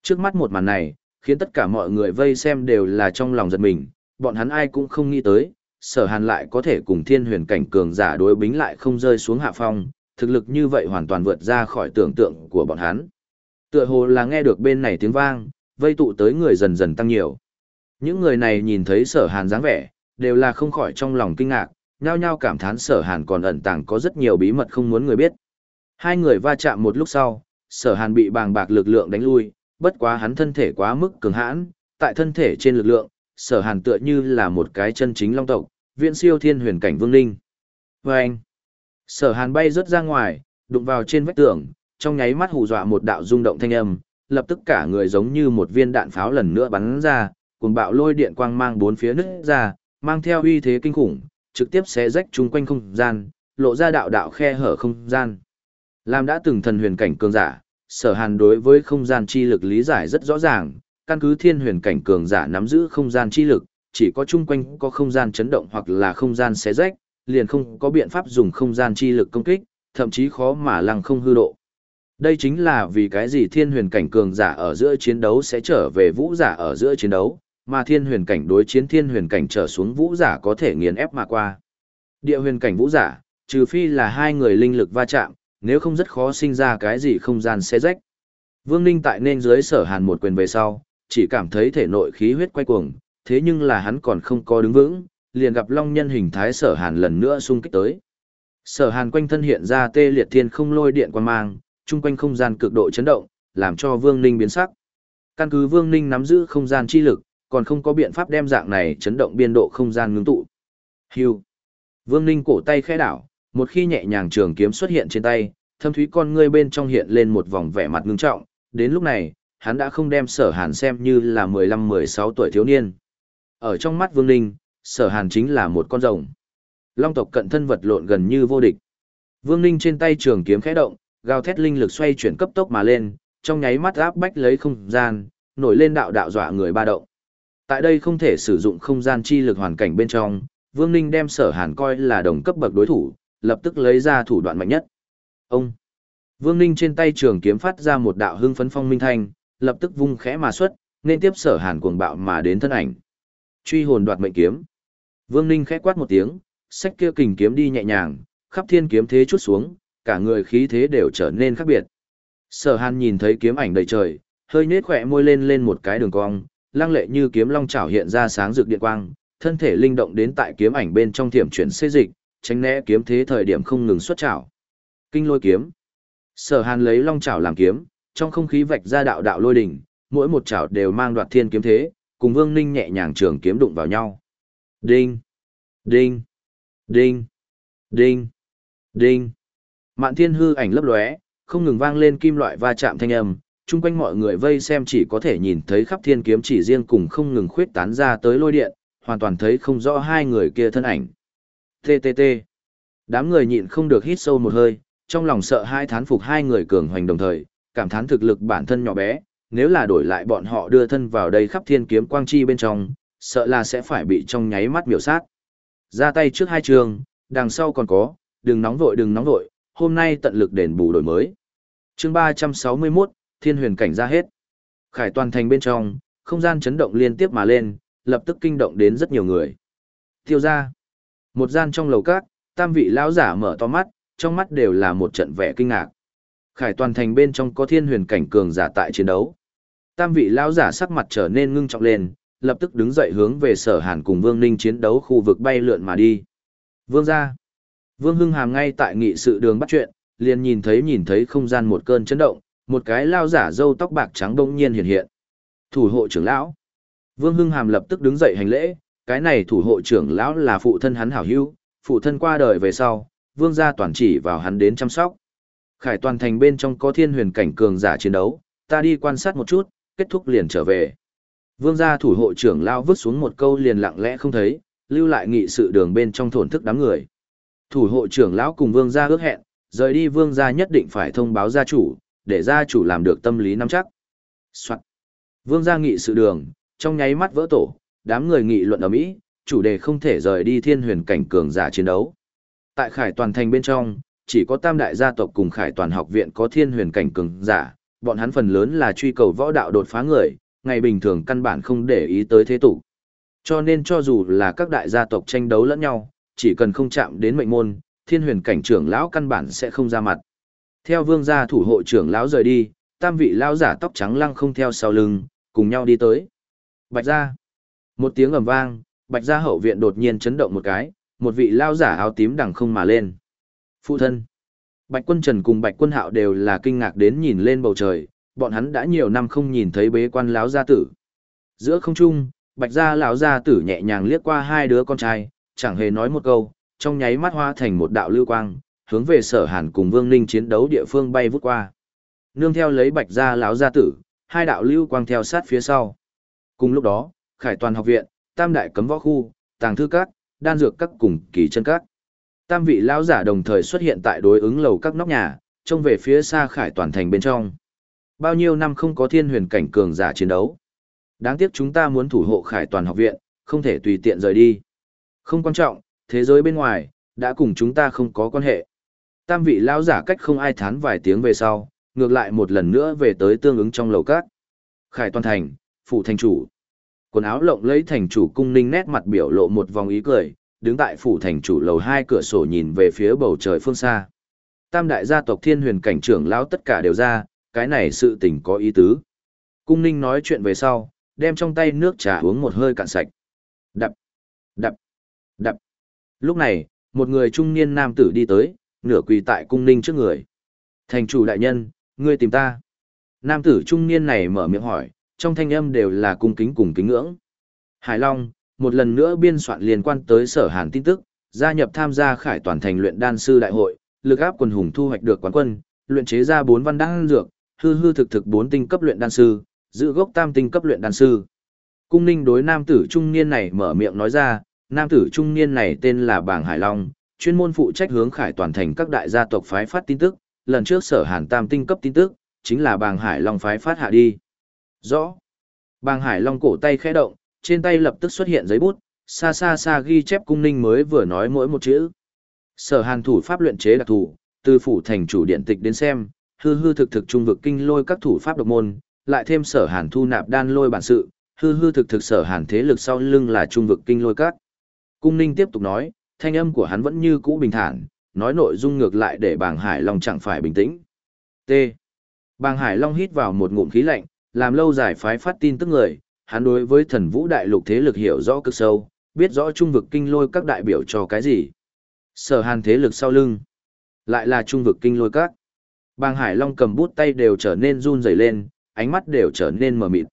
Trước mắt một màn này, khiến tất cả mọi người vây xem đều là trong lòng giật mình, bọn hắn ai cũng không nghĩ tới, sở hàn lại có thể cùng thiên huyền cảnh cường giả đối bính lại không rơi xuống hạ phong, thực lực như vậy hoàn toàn vượt ra khỏi tưởng tượng của bọn hắn. Tựa hồ là nghe được bên này tiếng vang, vây tụ tới người dần dần tăng nhiều. Những người này nhìn thấy sở hàn dáng vẻ, đều là không khỏi trong lòng kinh ngạc, nhao nhao cảm thán sở hàn còn ẩn tàng có rất nhiều bí mật không muốn người biết. Hai người va chạm một lúc sau, sở hàn bị bàng bạc lực lượng đánh lui, bất quá hắn thân thể quá mức cường hãn, tại thân thể trên lực lượng, sở hàn tựa như là một cái chân chính long tộc, viễn siêu thiên huyền cảnh vương linh. Và anh, sở hàn bay rớt ra ngoài, đụng vào trên vách tường, trong nháy mắt hù dọa một đạo rung động thanh âm, lập tức cả người giống như một viên đạn pháo lần nữa bắn ra, cùng bạo lôi điện quang mang bốn phía nứt ra, mang theo uy thế kinh khủng, trực tiếp xé rách chung quanh không gian, lộ ra đạo đạo khe hở không gian. Làm đã từng thần huyền cảnh cường giả, sở hàn đối với không gian chi lực lý giải rất rõ ràng, căn cứ thiên huyền cảnh cường giả nắm giữ không gian chi lực, chỉ có chung quanh có không gian chấn động hoặc là không gian xé rách, liền không có biện pháp dùng không gian chi lực công kích, thậm chí khó mà lăng không hư độ. Đây chính là vì cái gì thiên huyền cảnh cường giả ở giữa chiến đấu sẽ trở về vũ giả ở giữa chiến đấu, mà thiên huyền cảnh đối chiến thiên huyền cảnh trở xuống vũ giả có thể nghiền ép mà qua. Địa huyền cảnh vũ giả, trừ phi là hai người linh lực va chạm, nếu không rất khó sinh ra cái gì không gian xé rách. Vương Ninh tại nên dưới sở hàn một quyền về sau, chỉ cảm thấy thể nội khí huyết quay cuồng, thế nhưng là hắn còn không có đứng vững, liền gặp long nhân hình thái sở hàn lần nữa xung kích tới. Sở hàn quanh thân hiện ra tê liệt thiên không lôi điện quan mang, chung quanh không gian cực độ chấn động, làm cho Vương Ninh biến sắc. Căn cứ Vương Ninh nắm giữ không gian chi lực, còn không có biện pháp đem dạng này chấn động biên độ không gian ngưng tụ. Hưu. Vương Ninh cổ tay khẽ đảo, một khi nhẹ nhàng trường kiếm xuất hiện trên tay, thâm thúy con ngươi bên trong hiện lên một vòng vẻ mặt ngưng trọng, đến lúc này, hắn đã không đem sở hàn xem như là 15-16 tuổi thiếu niên. Ở trong mắt Vương Ninh, sở hàn chính là một con rồng. Long tộc cận thân vật lộn gần như vô địch. Vương Ninh trên tay trường kiếm khẽ động, gào thét linh lực xoay chuyển cấp tốc mà lên, trong nháy mắt áp bách lấy không gian, nổi lên đạo đạo dọa người ba động. Tại đây không thể sử dụng không gian chi lực hoàn cảnh bên trong, Vương Ninh đem sở hàn coi là đồng cấp bậc đối thủ, lập tức lấy ra thủ đoạn mạnh nhất. Ông! Vương Ninh trên tay trường kiếm phát ra một đạo hưng phấn phong minh thanh, lập tức vung khẽ mà xuất, nên tiếp sở hàn cuồng bạo mà đến thân ảnh. Truy hồn đoạt mệnh kiếm. Vương Ninh khẽ quát một tiếng, sách kia kình kiếm đi nhẹ nhàng, khắp thiên kiếm thế chút xuống, cả người khí thế đều trở nên khác biệt. Sở Hàn nhìn thấy kiếm ảnh đầy trời, hơi nhếch khỏe môi lên lên một cái đường cong, lăng lệ như kiếm long chảo hiện ra sáng rực điện quang, thân thể linh động đến tại kiếm ảnh bên trong thiểm chuyển xê dịch, tránh né kiếm thế thời điểm không ngừng xuất chảo. Kinh lôi kiếm. Sở Hàn lấy long chảo làm kiếm, trong không khí vạch ra đạo đạo lôi đỉnh, mỗi một chảo đều mang đoạt thiên kiếm thế, cùng Vương Ninh nhẹ nhàng trường kiếm đụng vào nhau. Đinh, đinh, đinh, đinh, đinh. Mạn Thiên hư ảnh lấp lóe, không ngừng vang lên kim loại va chạm thanh âm, chung quanh mọi người vây xem chỉ có thể nhìn thấy khắp thiên kiếm chỉ riêng cùng không ngừng khuyết tán ra tới lôi điện, hoàn toàn thấy không rõ hai người kia thân ảnh. TTT. Đám người nhịn không được hít sâu một hơi, trong lòng sợ hai thán phục hai người cường hoành đồng thời, cảm thán thực lực bản thân nhỏ bé, nếu là đổi lại bọn họ đưa thân vào đây khắp thiên kiếm quang chi bên trong, sợ là sẽ phải bị trong nháy mắt miểu sát. Ra tay trước hai trường, đằng sau còn có, đừng nóng vội đừng nóng vội, hôm nay tận lực đền bù đổi mới. chương 361, Thiên huyền cảnh ra hết. Khải toàn thành bên trong, không gian chấn động liên tiếp mà lên, lập tức kinh động đến rất nhiều người. Tiêu ra. Một gian trong lầu cát, tam vị lão giả mở to mắt, trong mắt đều là một trận vẻ kinh ngạc. Khải toàn thành bên trong có thiên huyền cảnh cường giả tại chiến đấu. Tam vị lão giả sắc mặt trở nên ngưng trọng lên, lập tức đứng dậy hướng về sở hàn cùng Vương Ninh chiến đấu khu vực bay lượn mà đi. Vương ra. Vương Hưng Hàm ngay tại nghị sự đường bắt chuyện, liền nhìn thấy nhìn thấy không gian một cơn chấn động, một cái lao giả râu tóc bạc trắng đông nhiên hiện hiện. Thủ hộ trưởng lão. Vương Hưng Hàm lập tức đứng dậy hành lễ, cái này thủ hộ trưởng lão là phụ thân hắn hảo hữu, phụ thân qua đời về sau, vương gia toàn chỉ vào hắn đến chăm sóc. Khải toàn thành bên trong có thiên huyền cảnh cường giả chiến đấu, ta đi quan sát một chút, kết thúc liền trở về. Vương gia thủ hộ trưởng lao vứt xuống một câu liền lặng lẽ không thấy, lưu lại nghị sự đường bên trong thổn thức đám người. Thủ hộ trưởng lão cùng vương gia ước hẹn, rời đi vương gia nhất định phải thông báo gia chủ, để gia chủ làm được tâm lý nắm chắc. Soạn. Vương gia nghị sự đường, trong nháy mắt vỡ tổ, đám người nghị luận ở Mỹ, chủ đề không thể rời đi thiên huyền cảnh cường giả chiến đấu. Tại khải toàn thành bên trong, chỉ có tam đại gia tộc cùng khải toàn học viện có thiên huyền cảnh cường giả, bọn hắn phần lớn là truy cầu võ đạo đột phá người, ngày bình thường căn bản không để ý tới thế tục. Cho nên cho dù là các đại gia tộc tranh đấu lẫn nhau, chỉ cần không chạm đến mệnh môn, thiên huyền cảnh trưởng lão căn bản sẽ không ra mặt. Theo vương gia thủ hộ trưởng lão rời đi, tam vị lão giả tóc trắng lăng không theo sau lưng, cùng nhau đi tới. Bạch gia. Một tiếng ầm vang, bạch gia hậu viện đột nhiên chấn động một cái, một vị lão giả áo tím đằng không mà lên. Phụ thân. Bạch quân trần cùng bạch quân hạo đều là kinh ngạc đến nhìn lên bầu trời, bọn hắn đã nhiều năm không nhìn thấy bế quan lão gia tử. Giữa không trung, bạch gia lão gia tử nhẹ nhàng liếc qua hai đứa con trai, chẳng hề nói một câu, trong nháy mắt hoa thành một đạo lưu quang, hướng về sở hàn cùng vương ninh chiến đấu địa phương bay vút qua. Nương theo lấy bạch gia lão gia tử hai đạo lưu quang theo sát phía sau. Cùng lúc đó khải toàn học viện tam đại cấm võ khu tàng thư các đan dược các cùng kỳ chân các tam vị lão giả đồng thời xuất hiện tại đối ứng lầu các nóc nhà trông về phía xa khải toàn thành bên trong bao nhiêu năm không có thiên huyền cảnh cường giả chiến đấu đáng tiếc chúng ta muốn thủ hộ khải toàn học viện không thể tùy tiện rời đi không quan trọng thế giới bên ngoài đã cùng chúng ta không có quan hệ Tam vị lão giả cách không ai thán vài tiếng về sau, ngược lại một lần nữa về tới tương ứng trong lầu cát. Khải toàn thành, phụ thành chủ. Quần áo lộng lấy thành chủ cung ninh nét mặt biểu lộ một vòng ý cười, đứng tại phủ thành chủ lầu hai cửa sổ nhìn về phía bầu trời phương xa. Tam đại gia tộc thiên huyền cảnh trưởng lão tất cả đều ra, cái này sự tình có ý tứ. Cung ninh nói chuyện về sau, đem trong tay nước trà uống một hơi cạn sạch. Đập, đập, đập. Lúc này, một người trung niên nam tử đi tới, nửa quỳ tại cung ninh trước người. Thành chủ đại nhân, ngươi tìm ta. Nam tử trung niên này mở miệng hỏi, trong thanh âm đều là cung kính cùng kính ngưỡng. Hải Long, một lần nữa biên soạn liên quan tới sở hàn tin tức, gia nhập tham gia khải toàn thành luyện đan sư đại hội, lực áp quần hùng thu hoạch được quán quân, luyện chế ra bốn văn đan dược, hư hư thực thực bốn tinh cấp luyện đan sư, giữ gốc tam tinh cấp luyện đan sư. Cung Ninh đối nam tử trung niên này mở miệng nói ra, nam tử trung niên này tên là Bàng Hải Long, chuyên môn phụ trách hướng khải toàn thành các đại gia tộc phái phát tin tức, lần trước sở hàn tam tinh cấp tin tức, chính là Bàng Hải Long phái phát hạ đi. Rõ. Bàng Hải Long cổ tay khẽ động, trên tay lập tức xuất hiện giấy bút, xa xa xa ghi chép cung ninh mới vừa nói mỗi một chữ. Sở hàn thủ pháp luyện chế đặc thủ, từ phủ thành chủ điện tịch đến xem, hư hư thực thực trung vực kinh lôi các thủ pháp độc môn, lại thêm sở hàn thu nạp đan lôi bản sự, hư hư thực thực sở hàn thế lực sau lưng là trung vực kinh lôi các. Cung ninh tiếp tục nói, thanh âm của hắn vẫn như cũ bình thản, nói nội dung ngược lại để bàng hải long chẳng phải bình tĩnh. T. Bàng hải long hít vào một ngụm khí lạnh, làm lâu dài phái phát tin tức người, hắn đối với thần vũ đại lục thế lực hiểu rõ cực sâu, biết rõ trung vực kinh lôi các đại biểu cho cái gì. Sở hàn thế lực sau lưng, lại là trung vực kinh lôi các. Bàng Hải Long cầm bút tay đều trở nên run rẩy lên, ánh mắt đều trở nên mờ mịt.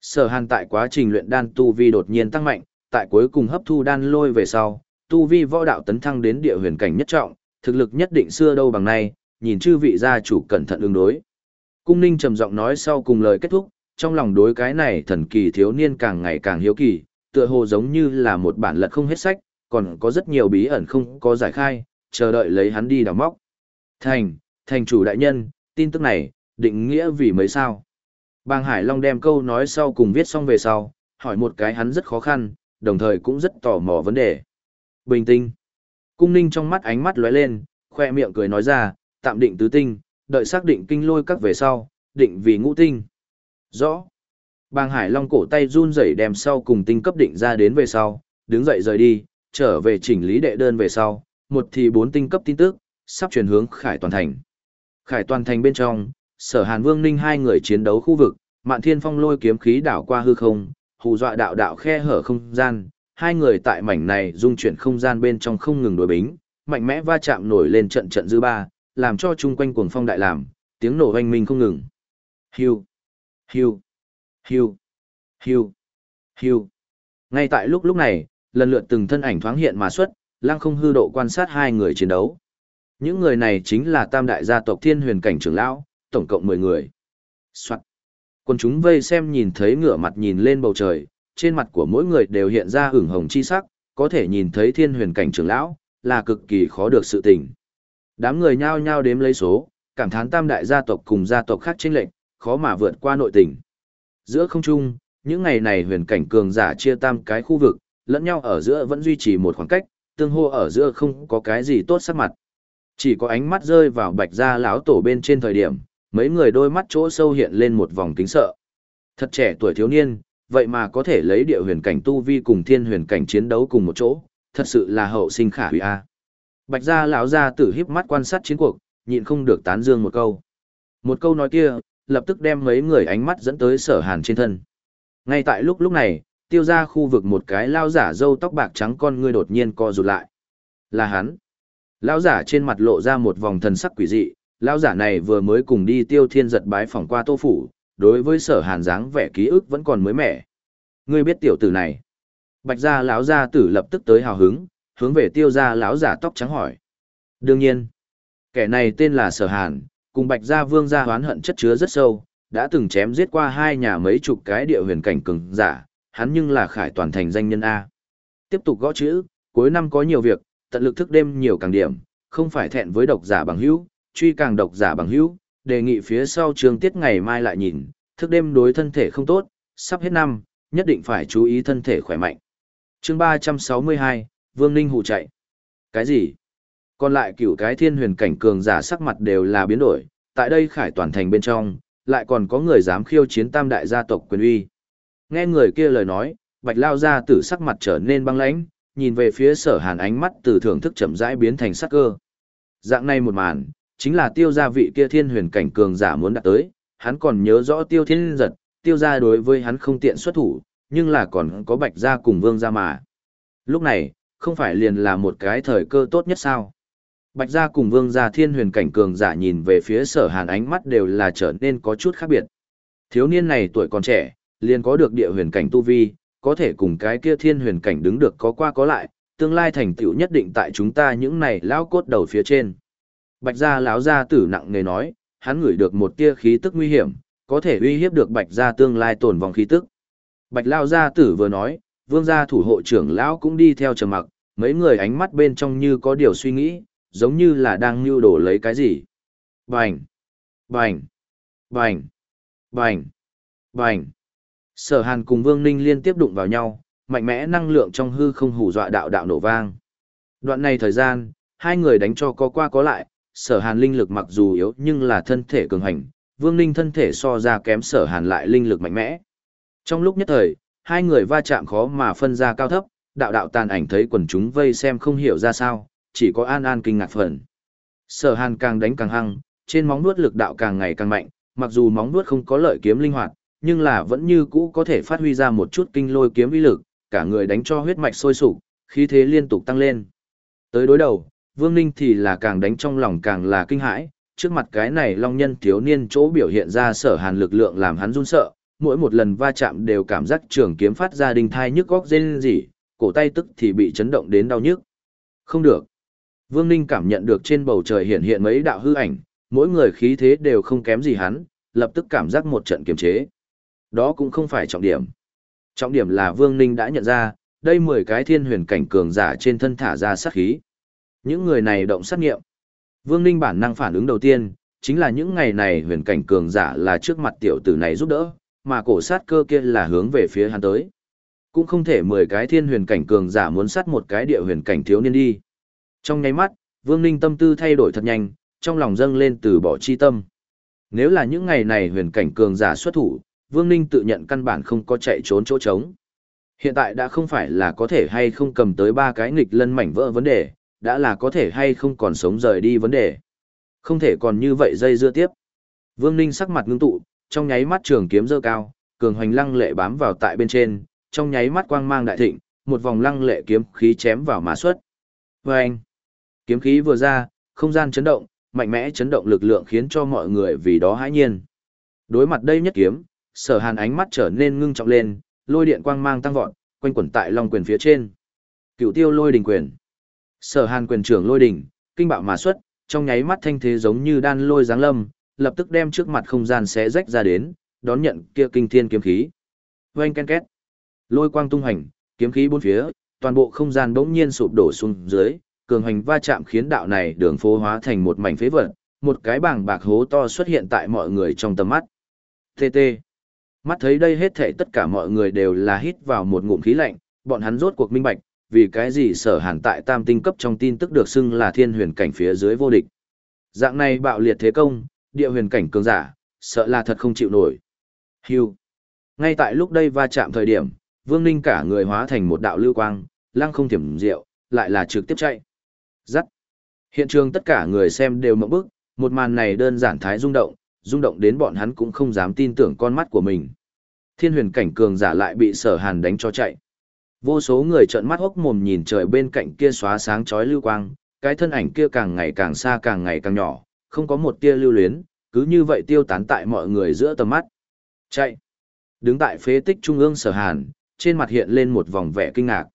Sở hàn tại quá trình luyện đan tu vi đột nhiên tăng mạnh, tại cuối cùng hấp thu đan lôi về sau, tu vi võ đạo tấn thăng đến địa huyền cảnh nhất trọng, thực lực nhất định xưa đâu bằng nay, nhìn chư vị gia chủ cẩn thận ứng đối. Cung Ninh trầm giọng nói sau cùng lời kết thúc, trong lòng đối cái này thần kỳ thiếu niên càng ngày càng hiếu kỳ, tựa hồ giống như là một bản lật không hết sách, còn có rất nhiều bí ẩn không có giải khai, chờ đợi lấy hắn đi đào móc. Thành, thành chủ đại nhân, tin tức này, định nghĩa vì mấy sao. Bang Hải Long đem câu nói sau cùng viết xong về sau, hỏi một cái hắn rất khó khăn, đồng thời cũng rất tò mò vấn đề. Bình tinh. Cung ninh trong mắt ánh mắt lóe lên, khoe miệng cười nói ra, tạm định tứ tinh, đợi xác định kinh lôi các về sau, định vì ngũ tinh. Rõ. Bang Hải Long cổ tay run rẩy đem sau cùng tinh cấp định ra đến về sau, đứng dậy rời đi, trở về chỉnh lý đệ đơn về sau, một thì bốn tinh cấp tin tức, sắp chuyển hướng Khải Toàn Thành. Khải Toàn Thành bên trong, Sở Hàn Vương Ninh hai người chiến đấu khu vực, Mạn Thiên Phong lôi kiếm khí đảo qua hư không, hù dọa đạo đạo khe hở không gian, hai người tại mảnh này dung chuyển không gian bên trong không ngừng đối bính, mạnh mẽ va chạm nổi lên trận trận dư ba, làm cho chung quanh cuồng phong đại làm, tiếng nổ oanh minh không ngừng. Hưu, hưu, hưu, hưu, hưu. Ngay tại lúc lúc này, lần lượt từng thân ảnh thoáng hiện mà xuất, lăng không hư độ quan sát hai người chiến đấu. Những người này chính là tam đại gia tộc thiên huyền cảnh trưởng lão, tổng cộng 10 người. Soạn. Quân chúng vây xem nhìn thấy ngửa mặt nhìn lên bầu trời, trên mặt của mỗi người đều hiện ra hửng hồng chi sắc, có thể nhìn thấy thiên huyền cảnh trưởng lão, là cực kỳ khó được sự tình. Đám người nhao nhao đếm lấy số, cảm thán tam đại gia tộc cùng gia tộc khác chênh lệnh, khó mà vượt qua nội tình. Giữa không trung, những ngày này huyền cảnh cường giả chia tam cái khu vực, lẫn nhau ở giữa vẫn duy trì một khoảng cách, tương hô ở giữa không có cái gì tốt sắc mặt. Chỉ có ánh mắt rơi vào bạch gia lão tổ bên trên thời điểm, mấy người đôi mắt chỗ sâu hiện lên một vòng kính sợ. Thật trẻ tuổi thiếu niên, vậy mà có thể lấy địa huyền cảnh tu vi cùng thiên huyền cảnh chiến đấu cùng một chỗ, thật sự là hậu sinh khả hủy a. Bạch gia lão gia tử híp mắt quan sát chiến cuộc, nhịn không được tán dương một câu. Một câu nói kia, lập tức đem mấy người ánh mắt dẫn tới sở hàn trên thân. Ngay tại lúc lúc này, tiêu ra khu vực một cái lao giả râu tóc bạc trắng con ngươi đột nhiên co rụt lại. Là hắn. Lão giả trên mặt lộ ra một vòng thần sắc quỷ dị, lão giả này vừa mới cùng đi tiêu thiên giật bái phỏng qua tô phủ, đối với sở hàn dáng vẻ ký ức vẫn còn mới mẻ. Ngươi biết tiểu tử này. Bạch gia lão gia tử lập tức tới hào hứng, hướng về tiêu gia lão giả tóc trắng hỏi. Đương nhiên, kẻ này tên là sở hàn, cùng bạch gia vương gia hoán hận chất chứa rất sâu, đã từng chém giết qua hai nhà mấy chục cái địa huyền cảnh cường giả, hắn nhưng là khải toàn thành danh nhân A. Tiếp tục gõ chữ, cuối năm có nhiều việc, tận lực thức đêm nhiều càng điểm, không phải thẹn với độc giả bằng hữu, truy càng độc giả bằng hữu, đề nghị phía sau trường tiết ngày mai lại nhìn, thức đêm đối thân thể không tốt, sắp hết năm, nhất định phải chú ý thân thể khỏe mạnh. chương 362, Vương Ninh hụ chạy. Cái gì? Còn lại cửu cái thiên huyền cảnh cường giả sắc mặt đều là biến đổi, tại đây khải toàn thành bên trong, lại còn có người dám khiêu chiến tam đại gia tộc quyền uy. Nghe người kia lời nói, bạch lao ra tử sắc mặt trở nên băng lãnh, nhìn về phía sở hàn ánh mắt từ thưởng thức chậm rãi biến thành sắc cơ. Dạng này một màn, chính là tiêu gia vị kia thiên huyền cảnh cường giả muốn đạt tới, hắn còn nhớ rõ tiêu thiên giật, tiêu gia đối với hắn không tiện xuất thủ, nhưng là còn có bạch gia cùng vương gia mà. Lúc này, không phải liền là một cái thời cơ tốt nhất sao? Bạch gia cùng vương gia thiên huyền cảnh cường giả nhìn về phía sở hàn ánh mắt đều là trở nên có chút khác biệt. Thiếu niên này tuổi còn trẻ, liền có được địa huyền cảnh tu vi, có thể cùng cái kia thiên huyền cảnh đứng được có qua có lại, tương lai thành tựu nhất định tại chúng ta những này lão cốt đầu phía trên. Bạch gia lão gia tử nặng nề nói, hắn ngửi được một tia khí tức nguy hiểm, có thể uy hiếp được Bạch gia tương lai tổn vong khí tức. Bạch lão gia tử vừa nói, vương gia thủ hộ trưởng lão cũng đi theo trầm mặc, mấy người ánh mắt bên trong như có điều suy nghĩ, giống như là đang nưu đổ lấy cái gì. Bành! Bành! Bành! Bành! Bành! Sở Hàn cùng Vương Ninh liên tiếp đụng vào nhau, mạnh mẽ năng lượng trong hư không hù dọa đạo đạo nổ vang. Đoạn này thời gian, hai người đánh cho có qua có lại, Sở Hàn linh lực mặc dù yếu nhưng là thân thể cường hành, Vương Ninh thân thể so ra kém Sở Hàn lại linh lực mạnh mẽ. Trong lúc nhất thời, hai người va chạm khó mà phân ra cao thấp, đạo đạo tàn ảnh thấy quần chúng vây xem không hiểu ra sao, chỉ có An An kinh ngạc phần. Sở Hàn càng đánh càng hăng, trên móng nuốt lực đạo càng ngày càng mạnh, mặc dù móng nuốt không có lợi kiếm linh hoạt, nhưng là vẫn như cũ có thể phát huy ra một chút kinh lôi kiếm uy lực, cả người đánh cho huyết mạch sôi sục, khí thế liên tục tăng lên. Tới đối đầu, Vương Ninh thì là càng đánh trong lòng càng là kinh hãi, trước mặt cái này long nhân thiếu niên chỗ biểu hiện ra sở hàn lực lượng làm hắn run sợ, mỗi một lần va chạm đều cảm giác trường kiếm phát ra đình thai nhức góc rên rỉ, cổ tay tức thì bị chấn động đến đau nhức. Không được. Vương Ninh cảm nhận được trên bầu trời hiện hiện mấy đạo hư ảnh, mỗi người khí thế đều không kém gì hắn, lập tức cảm giác một trận kiềm chế. Đó cũng không phải trọng điểm. Trọng điểm là Vương Ninh đã nhận ra, đây 10 cái thiên huyền cảnh cường giả trên thân thả ra sát khí. Những người này động sát nghiệm. Vương Ninh bản năng phản ứng đầu tiên, chính là những ngày này huyền cảnh cường giả là trước mặt tiểu tử này giúp đỡ, mà cổ sát cơ kia là hướng về phía hắn tới. Cũng không thể 10 cái thiên huyền cảnh cường giả muốn sát một cái địa huyền cảnh thiếu niên đi. Trong nháy mắt, Vương Ninh tâm tư thay đổi thật nhanh, trong lòng dâng lên từ bỏ chi tâm. Nếu là những ngày này huyền cảnh cường giả xuất thủ, Vương Ninh tự nhận căn bản không có chạy trốn chỗ trống. Hiện tại đã không phải là có thể hay không cầm tới ba cái nghịch lân mảnh vỡ vấn đề, đã là có thể hay không còn sống rời đi vấn đề. Không thể còn như vậy dây dưa tiếp. Vương Ninh sắc mặt ngưng tụ, trong nháy mắt trường kiếm dơ cao, cường hoành lăng lệ bám vào tại bên trên, trong nháy mắt quang mang đại thịnh, một vòng lăng lệ kiếm khí chém vào má xuất. Và anh, kiếm khí vừa ra, không gian chấn động, mạnh mẽ chấn động lực lượng khiến cho mọi người vì đó hãi nhiên. Đối mặt đây nhất kiếm, sở hàn ánh mắt trở nên ngưng trọng lên, lôi điện quang mang tăng vọt, quanh quẩn tại long quyền phía trên. Cựu tiêu lôi đình quyền. Sở hàn quyền trưởng lôi đình, kinh bạo mà xuất, trong nháy mắt thanh thế giống như đan lôi giáng lâm, lập tức đem trước mặt không gian xé rách ra đến, đón nhận kia kinh thiên kiếm khí. Oanh ken két. Lôi quang tung hành, kiếm khí bốn phía, toàn bộ không gian bỗng nhiên sụp đổ xuống dưới, cường hành va chạm khiến đạo này đường phố hóa thành một mảnh phế vật, một cái bảng bạc hố to xuất hiện tại mọi người trong tầm mắt. TT. Mắt thấy đây hết thảy tất cả mọi người đều là hít vào một ngụm khí lạnh, bọn hắn rốt cuộc minh bạch, vì cái gì sở hàn tại tam tinh cấp trong tin tức được xưng là thiên huyền cảnh phía dưới vô địch. Dạng này bạo liệt thế công, địa huyền cảnh cường giả, sợ là thật không chịu nổi. Hưu. Ngay tại lúc đây va chạm thời điểm, Vương Ninh cả người hóa thành một đạo lưu quang, lăng không thiểm diệu, lại là trực tiếp chạy. Dắt. Hiện trường tất cả người xem đều mộng bức, một màn này đơn giản thái rung động, rung động đến bọn hắn cũng không dám tin tưởng con mắt của mình. Thiên huyền cảnh cường giả lại bị sở hàn đánh cho chạy. Vô số người trợn mắt hốc mồm nhìn trời bên cạnh kia xóa sáng chói lưu quang, cái thân ảnh kia càng ngày càng xa càng ngày càng nhỏ, không có một tia lưu luyến, cứ như vậy tiêu tán tại mọi người giữa tầm mắt. Chạy. Đứng tại phế tích trung ương sở hàn, trên mặt hiện lên một vòng vẻ kinh ngạc.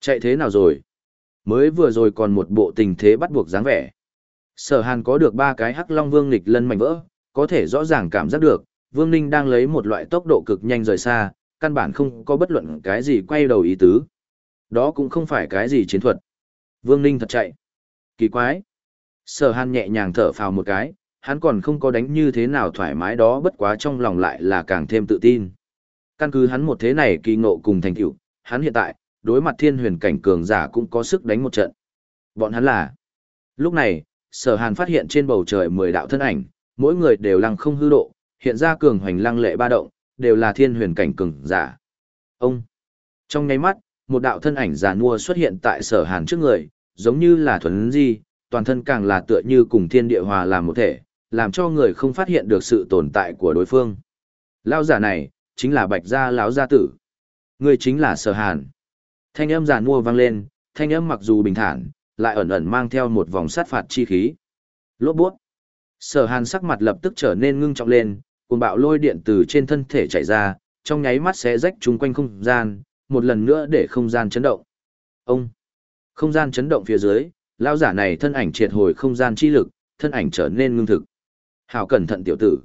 Chạy thế nào rồi? Mới vừa rồi còn một bộ tình thế bắt buộc dáng vẻ. Sở hàn có được ba cái hắc long vương nghịch lân mảnh vỡ, có thể rõ ràng cảm giác được, Vương Ninh đang lấy một loại tốc độ cực nhanh rời xa, căn bản không có bất luận cái gì quay đầu ý tứ. Đó cũng không phải cái gì chiến thuật. Vương Ninh thật chạy. Kỳ quái. Sở Hàn nhẹ nhàng thở phào một cái, hắn còn không có đánh như thế nào thoải mái đó bất quá trong lòng lại là càng thêm tự tin. Căn cứ hắn một thế này kỳ ngộ cùng thành tựu, hắn hiện tại, đối mặt thiên huyền cảnh cường giả cũng có sức đánh một trận. Bọn hắn là. Lúc này, sở hàn phát hiện trên bầu trời mười đạo thân ảnh, mỗi người đều lăng không hư độ, hiện ra cường hoành lăng lệ ba động, đều là thiên huyền cảnh cường giả, Ông! Trong nháy mắt, một đạo thân ảnh giả nua xuất hiện tại sở hàn trước người, giống như là thuần di, toàn thân càng là tựa như cùng thiên địa hòa làm một thể, làm cho người không phát hiện được sự tồn tại của đối phương. Lao giả này, chính là bạch gia lão gia tử. Người chính là sở hàn. Thanh âm già nua vang lên, thanh âm mặc dù bình thản, lại ẩn ẩn mang theo một vòng sát phạt chi khí. Lốt bút. Sở hàn sắc mặt lập tức trở nên ngưng trọng lên, cuồng bạo lôi điện từ trên thân thể chạy ra, trong nháy mắt sẽ rách chung quanh không gian, một lần nữa để không gian chấn động. Ông! Không gian chấn động phía dưới, lão giả này thân ảnh triệt hồi không gian chi lực, thân ảnh trở nên ngưng thực. Hảo cẩn thận tiểu tử.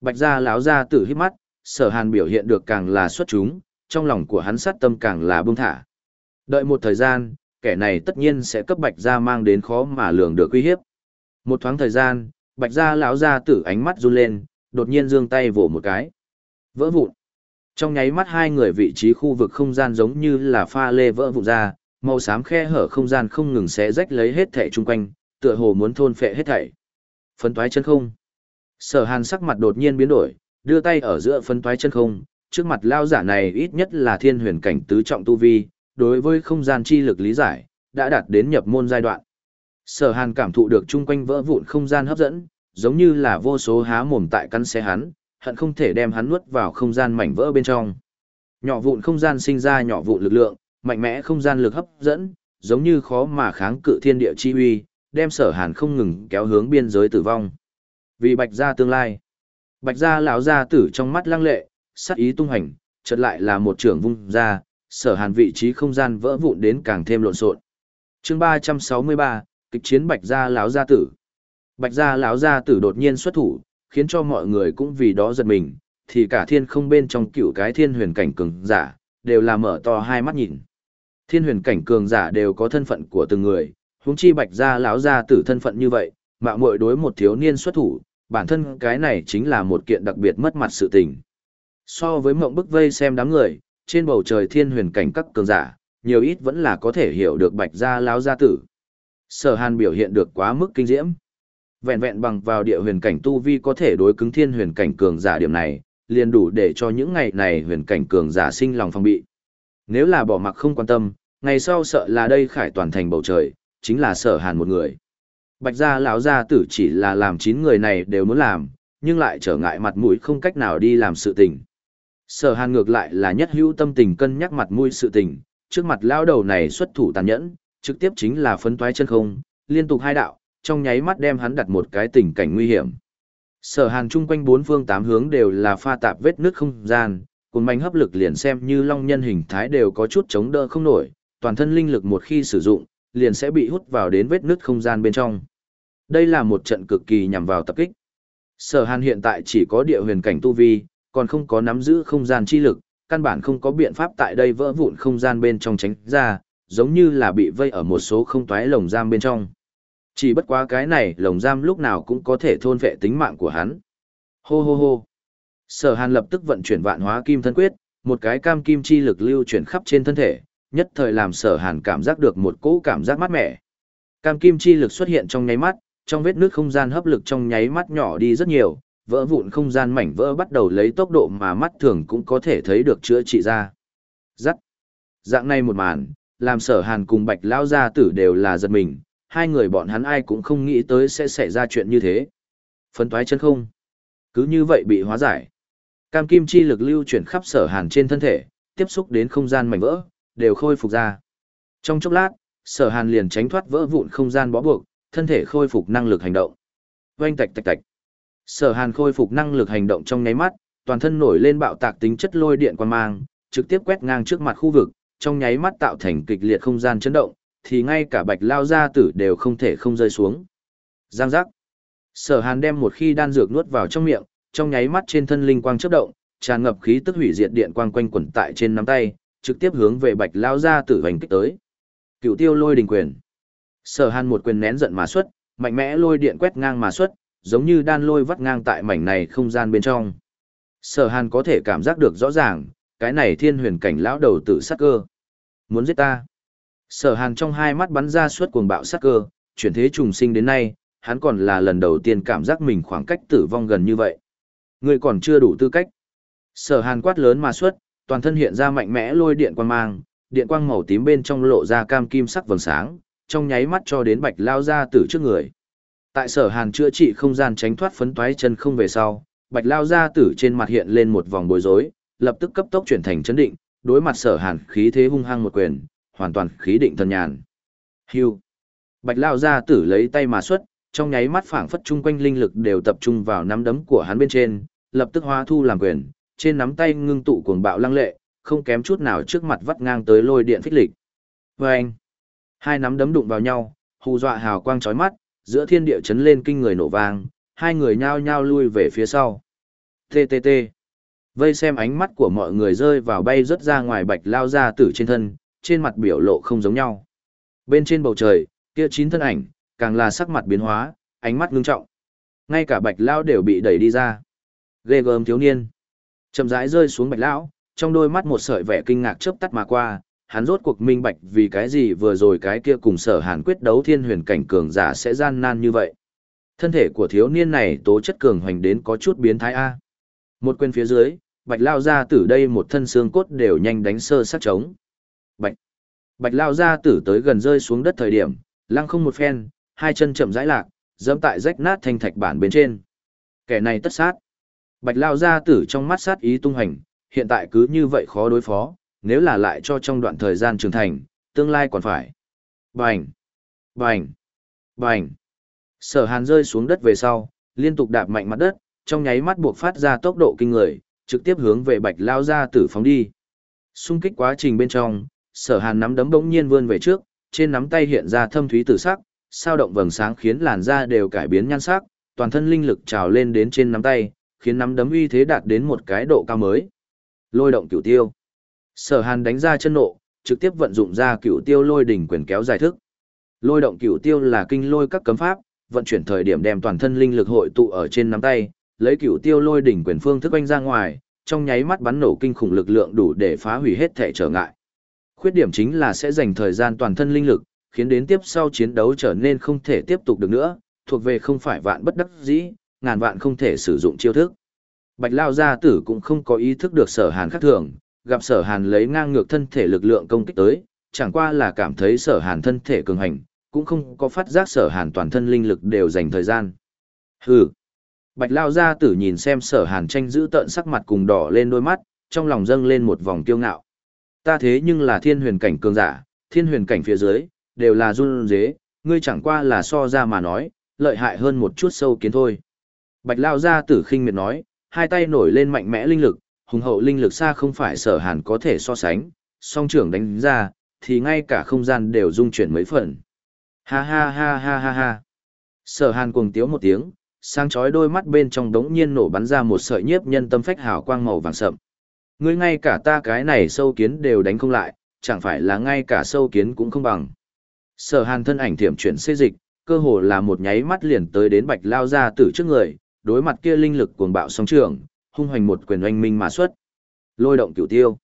Bạch gia lão gia tử hít mắt, sở hàn biểu hiện được càng là xuất chúng, trong lòng của hắn sát tâm càng là buông thả. Đợi một thời gian, kẻ này tất nhiên sẽ cấp bạch gia mang đến khó mà lường được uy hiếp. Một thoáng thời gian, bạch gia lão gia tử ánh mắt run lên, đột nhiên giương tay vỗ một cái. Vỡ vụn. Trong nháy mắt hai người vị trí khu vực không gian giống như là pha lê vỡ vụn ra, màu xám khe hở không gian không ngừng xé rách lấy hết thảy chung quanh, tựa hồ muốn thôn phệ hết thảy. Phân toái chân không. Sở Hàn sắc mặt đột nhiên biến đổi, đưa tay ở giữa phân toái chân không, trước mặt lao giả này ít nhất là thiên huyền cảnh tứ trọng tu vi, đối với không gian chi lực lý giải, đã đạt đến nhập môn giai đoạn. Sở Hàn cảm thụ được chung quanh vỡ vụn không gian hấp dẫn, giống như là vô số há mồm tại căn xe hắn, hận không thể đem hắn nuốt vào không gian mảnh vỡ bên trong. Nhỏ vụn không gian sinh ra nhỏ vụn lực lượng, mạnh mẽ không gian lực hấp dẫn, giống như khó mà kháng cự thiên địa chi uy, đem Sở Hàn không ngừng kéo hướng biên giới tử vong. Vì Bạch gia tương lai. Bạch gia lão gia tử trong mắt lăng lệ, sắc ý tung hành, chợt lại là một trưởng vung ra, Sở Hàn vị trí không gian vỡ vụn đến càng thêm lộn xộn. Chương 363, kịch chiến Bạch gia láo gia tử. Bạch gia láo gia tử đột nhiên xuất thủ, khiến cho mọi người cũng vì đó giật mình, thì cả thiên không bên trong cựu cái thiên huyền cảnh cường giả, đều là mở to hai mắt nhìn. Thiên huyền cảnh cường giả đều có thân phận của từng người, huống chi bạch gia láo gia tử thân phận như vậy, mạo muội đối một thiếu niên xuất thủ, bản thân cái này chính là một kiện đặc biệt mất mặt sự tình. So với mộng bức vây xem đám người, trên bầu trời thiên huyền cảnh các cường giả, nhiều ít vẫn là có thể hiểu được bạch gia lão gia tử. Sở Hàn biểu hiện được quá mức kinh diễm. Vẹn vẹn bằng vào địa huyền cảnh tu vi có thể đối cứng thiên huyền cảnh cường giả điểm này, liền đủ để cho những ngày này huyền cảnh cường giả sinh lòng phòng bị. Nếu là bỏ mặc không quan tâm, ngày sau sợ là đây khải toàn thành bầu trời, chính là sở hàn một người. Bạch gia lão gia tử chỉ là làm chín người này đều muốn làm, nhưng lại trở ngại mặt mũi không cách nào đi làm sự tình. Sở hàn ngược lại là nhất hữu tâm tình cân nhắc mặt mũi sự tình, trước mặt lão đầu này xuất thủ tàn nhẫn, trực tiếp chính là phấn toái chân không, liên tục hai đạo, trong nháy mắt đem hắn đặt một cái tình cảnh nguy hiểm. Sở Hàn chung quanh bốn phương tám hướng đều là pha tạp vết nước không gian, cùng manh hấp lực liền xem như long nhân hình thái đều có chút chống đỡ không nổi, toàn thân linh lực một khi sử dụng, liền sẽ bị hút vào đến vết nước không gian bên trong. Đây là một trận cực kỳ nhằm vào tập kích. Sở Hàn hiện tại chỉ có địa huyền cảnh tu vi, còn không có nắm giữ không gian chi lực, căn bản không có biện pháp tại đây vỡ vụn không gian bên trong tránh ra, giống như là bị vây ở một số không toái lồng giam bên trong. Chỉ bất quá cái này lồng giam lúc nào cũng có thể thôn vệ tính mạng của hắn. Hô hô hô. Sở hàn lập tức vận chuyển vạn hóa kim thân quyết, một cái cam kim chi lực lưu chuyển khắp trên thân thể, nhất thời làm sở hàn cảm giác được một cỗ cảm giác mát mẻ. Cam kim chi lực xuất hiện trong nháy mắt, trong vết nước không gian hấp lực trong nháy mắt nhỏ đi rất nhiều, vỡ vụn không gian mảnh vỡ bắt đầu lấy tốc độ mà mắt thường cũng có thể thấy được chữa trị ra. Dắt. Dạng này một màn, làm sở hàn cùng bạch lao gia tử đều là giật mình, hai người bọn hắn ai cũng không nghĩ tới sẽ xảy ra chuyện như thế. Phấn toái chân không. Cứ như vậy bị hóa giải. Cam kim chi lực lưu chuyển khắp sở hàn trên thân thể, tiếp xúc đến không gian mảnh vỡ, đều khôi phục ra. Trong chốc lát, sở hàn liền tránh thoát vỡ vụn không gian bó buộc, thân thể khôi phục năng lực hành động. Oanh tạch tạch tạch. Sở hàn khôi phục năng lực hành động trong nháy mắt, toàn thân nổi lên bạo tạc tính chất lôi điện quan mang, trực tiếp quét ngang trước mặt khu vực, trong nháy mắt tạo thành kịch liệt không gian chấn động, thì ngay cả bạch lao gia tử đều không thể không rơi xuống. Giang giác. Sở hàn đem một khi đan dược nuốt vào trong miệng, trong nháy mắt trên thân linh quang chớp động, tràn ngập khí tức hủy diệt điện quang quanh quẩn tại trên nắm tay, trực tiếp hướng về bạch lao gia tử hành kích tới. Cựu tiêu lôi đình quyền. Sở hàn một quyền nén giận mà xuất, mạnh mẽ lôi điện quét ngang mà xuất, giống như đan lôi vắt ngang tại mảnh này không gian bên trong. Sở hàn có thể cảm giác được rõ ràng, cái này thiên huyền cảnh lão đầu tử sát cơ. Muốn giết ta. Sở hàn trong hai mắt bắn ra suốt cuồng bạo sát cơ, chuyển thế trùng sinh đến nay, hắn còn là lần đầu tiên cảm giác mình khoảng cách tử vong gần như vậy. Người còn chưa đủ tư cách. Sở hàn quát lớn mà xuất, toàn thân hiện ra mạnh mẽ lôi điện quang mang, điện quang màu tím bên trong lộ ra cam kim sắc vầng sáng, trong nháy mắt cho đến bạch lao ra từ trước người. Tại sở hàn chữa trị không gian tránh thoát phấn toái chân không về sau, bạch lao gia tử trên mặt hiện lên một vòng bối rối, lập tức cấp tốc chuyển thành chấn định, đối mặt sở hàn khí thế hung hăng một quyền, hoàn toàn khí định thần nhàn. Hưu. Bạch lao gia tử lấy tay mà xuất, trong nháy mắt phảng phất chung quanh linh lực đều tập trung vào nắm đấm của hắn bên trên, lập tức hóa thu làm quyền, trên nắm tay ngưng tụ cuồng bạo lăng lệ, không kém chút nào trước mặt vắt ngang tới lôi điện phích lịch. Vâng! Hai nắm đấm đụng vào nhau, hù dọa hào quang chói mắt, giữa thiên địa chấn lên kinh người nổ vang, hai người nhao nhao lui về phía sau. TTT! Vây xem ánh mắt của mọi người rơi vào bay rất ra ngoài bạch lao ra tử trên thân, trên mặt biểu lộ không giống nhau. Bên trên bầu trời, kia chín thân ảnh, càng là sắc mặt biến hóa, ánh mắt ngưng trọng. Ngay cả bạch lao đều bị đẩy đi ra. Ghê gớm thiếu niên. Chậm rãi rơi xuống bạch lão, trong đôi mắt một sợi vẻ kinh ngạc chớp tắt mà qua, hắn rốt cuộc minh bạch vì cái gì vừa rồi cái kia cùng sở hàn quyết đấu thiên huyền cảnh cường giả sẽ gian nan như vậy. Thân thể của thiếu niên này tố chất cường hoành đến có chút biến thái A. Một quên phía dưới, bạch lao ra tử đây một thân xương cốt đều nhanh đánh sơ sát trống. Bạch. Bạch lao ra tử tới gần rơi xuống đất thời điểm, lăng không một phen, hai chân chậm rãi lạc, dẫm tại rách nát thanh thạch bản bên trên. Kẻ này tất sát. Bạch lao ra tử trong mắt sát ý tung hành, hiện tại cứ như vậy khó đối phó, nếu là lại cho trong đoạn thời gian trưởng thành, tương lai còn phải. Bành! Bành! Bành! Sở hàn rơi xuống đất về sau, liên tục đạp mạnh mặt đất, trong nháy mắt buộc phát ra tốc độ kinh người, trực tiếp hướng về bạch lao ra tử phóng đi. Xung kích quá trình bên trong, sở hàn nắm đấm bỗng nhiên vươn về trước, trên nắm tay hiện ra thâm thúy tử sắc, sao động vầng sáng khiến làn da đều cải biến nhan sắc, toàn thân linh lực trào lên đến trên nắm tay, khiến nắm đấm uy thế đạt đến một cái độ cao mới. Lôi động cửu tiêu. Sở Hàn đánh ra chân nộ, trực tiếp vận dụng ra cửu tiêu lôi đỉnh quyền kéo dài thức. Lôi động cửu tiêu là kinh lôi các cấm pháp, vận chuyển thời điểm đem toàn thân linh lực hội tụ ở trên nắm tay, lấy cửu tiêu lôi đỉnh quyền phương thức oanh ra ngoài, trong nháy mắt bắn nổ kinh khủng lực lượng đủ để phá hủy hết thể trở ngại. Khuyết điểm chính là sẽ dành thời gian toàn thân linh lực, khiến đến tiếp sau chiến đấu trở nên không thể tiếp tục được nữa, thuộc về không phải vạn bất đắc dĩ, ngàn vạn không thể sử dụng chiêu thức. Bạch Lao gia tử cũng không có ý thức được sở hàn khác thường, gặp sở hàn lấy ngang ngược thân thể lực lượng công kích tới, chẳng qua là cảm thấy sở hàn thân thể cường hành, cũng không có phát giác sở hàn toàn thân linh lực đều dành thời gian. Hừ. Bạch Lao gia tử nhìn xem sở hàn tranh giữ tợn sắc mặt cùng đỏ lên đôi mắt, trong lòng dâng lên một vòng kiêu ngạo. Ta thế nhưng là thiên huyền cảnh cường giả, thiên huyền cảnh phía dưới, đều là run dế, ngươi chẳng qua là so ra mà nói, lợi hại hơn một chút sâu kiến thôi. Bạch Lao gia tử khinh miệt nói, hai tay nổi lên mạnh mẽ linh lực, hùng hậu linh lực xa không phải sở hàn có thể so sánh, song trưởng đánh ra, thì ngay cả không gian đều rung chuyển mấy phần. Ha ha ha ha ha ha. Sở hàn cuồng tiếu một tiếng, sang chói đôi mắt bên trong đống nhiên nổ bắn ra một sợi nhiếp nhân tâm phách hào quang màu vàng sậm. Ngươi ngay cả ta cái này sâu kiến đều đánh không lại, chẳng phải là ngay cả sâu kiến cũng không bằng. Sở hàn thân ảnh thiểm chuyển xê dịch, cơ hồ là một nháy mắt liền tới đến bạch lao ra từ trước người, đối mặt kia linh lực cuồng bạo song trường, hung hoành một quyền oanh minh mà xuất. Lôi động cửu tiêu.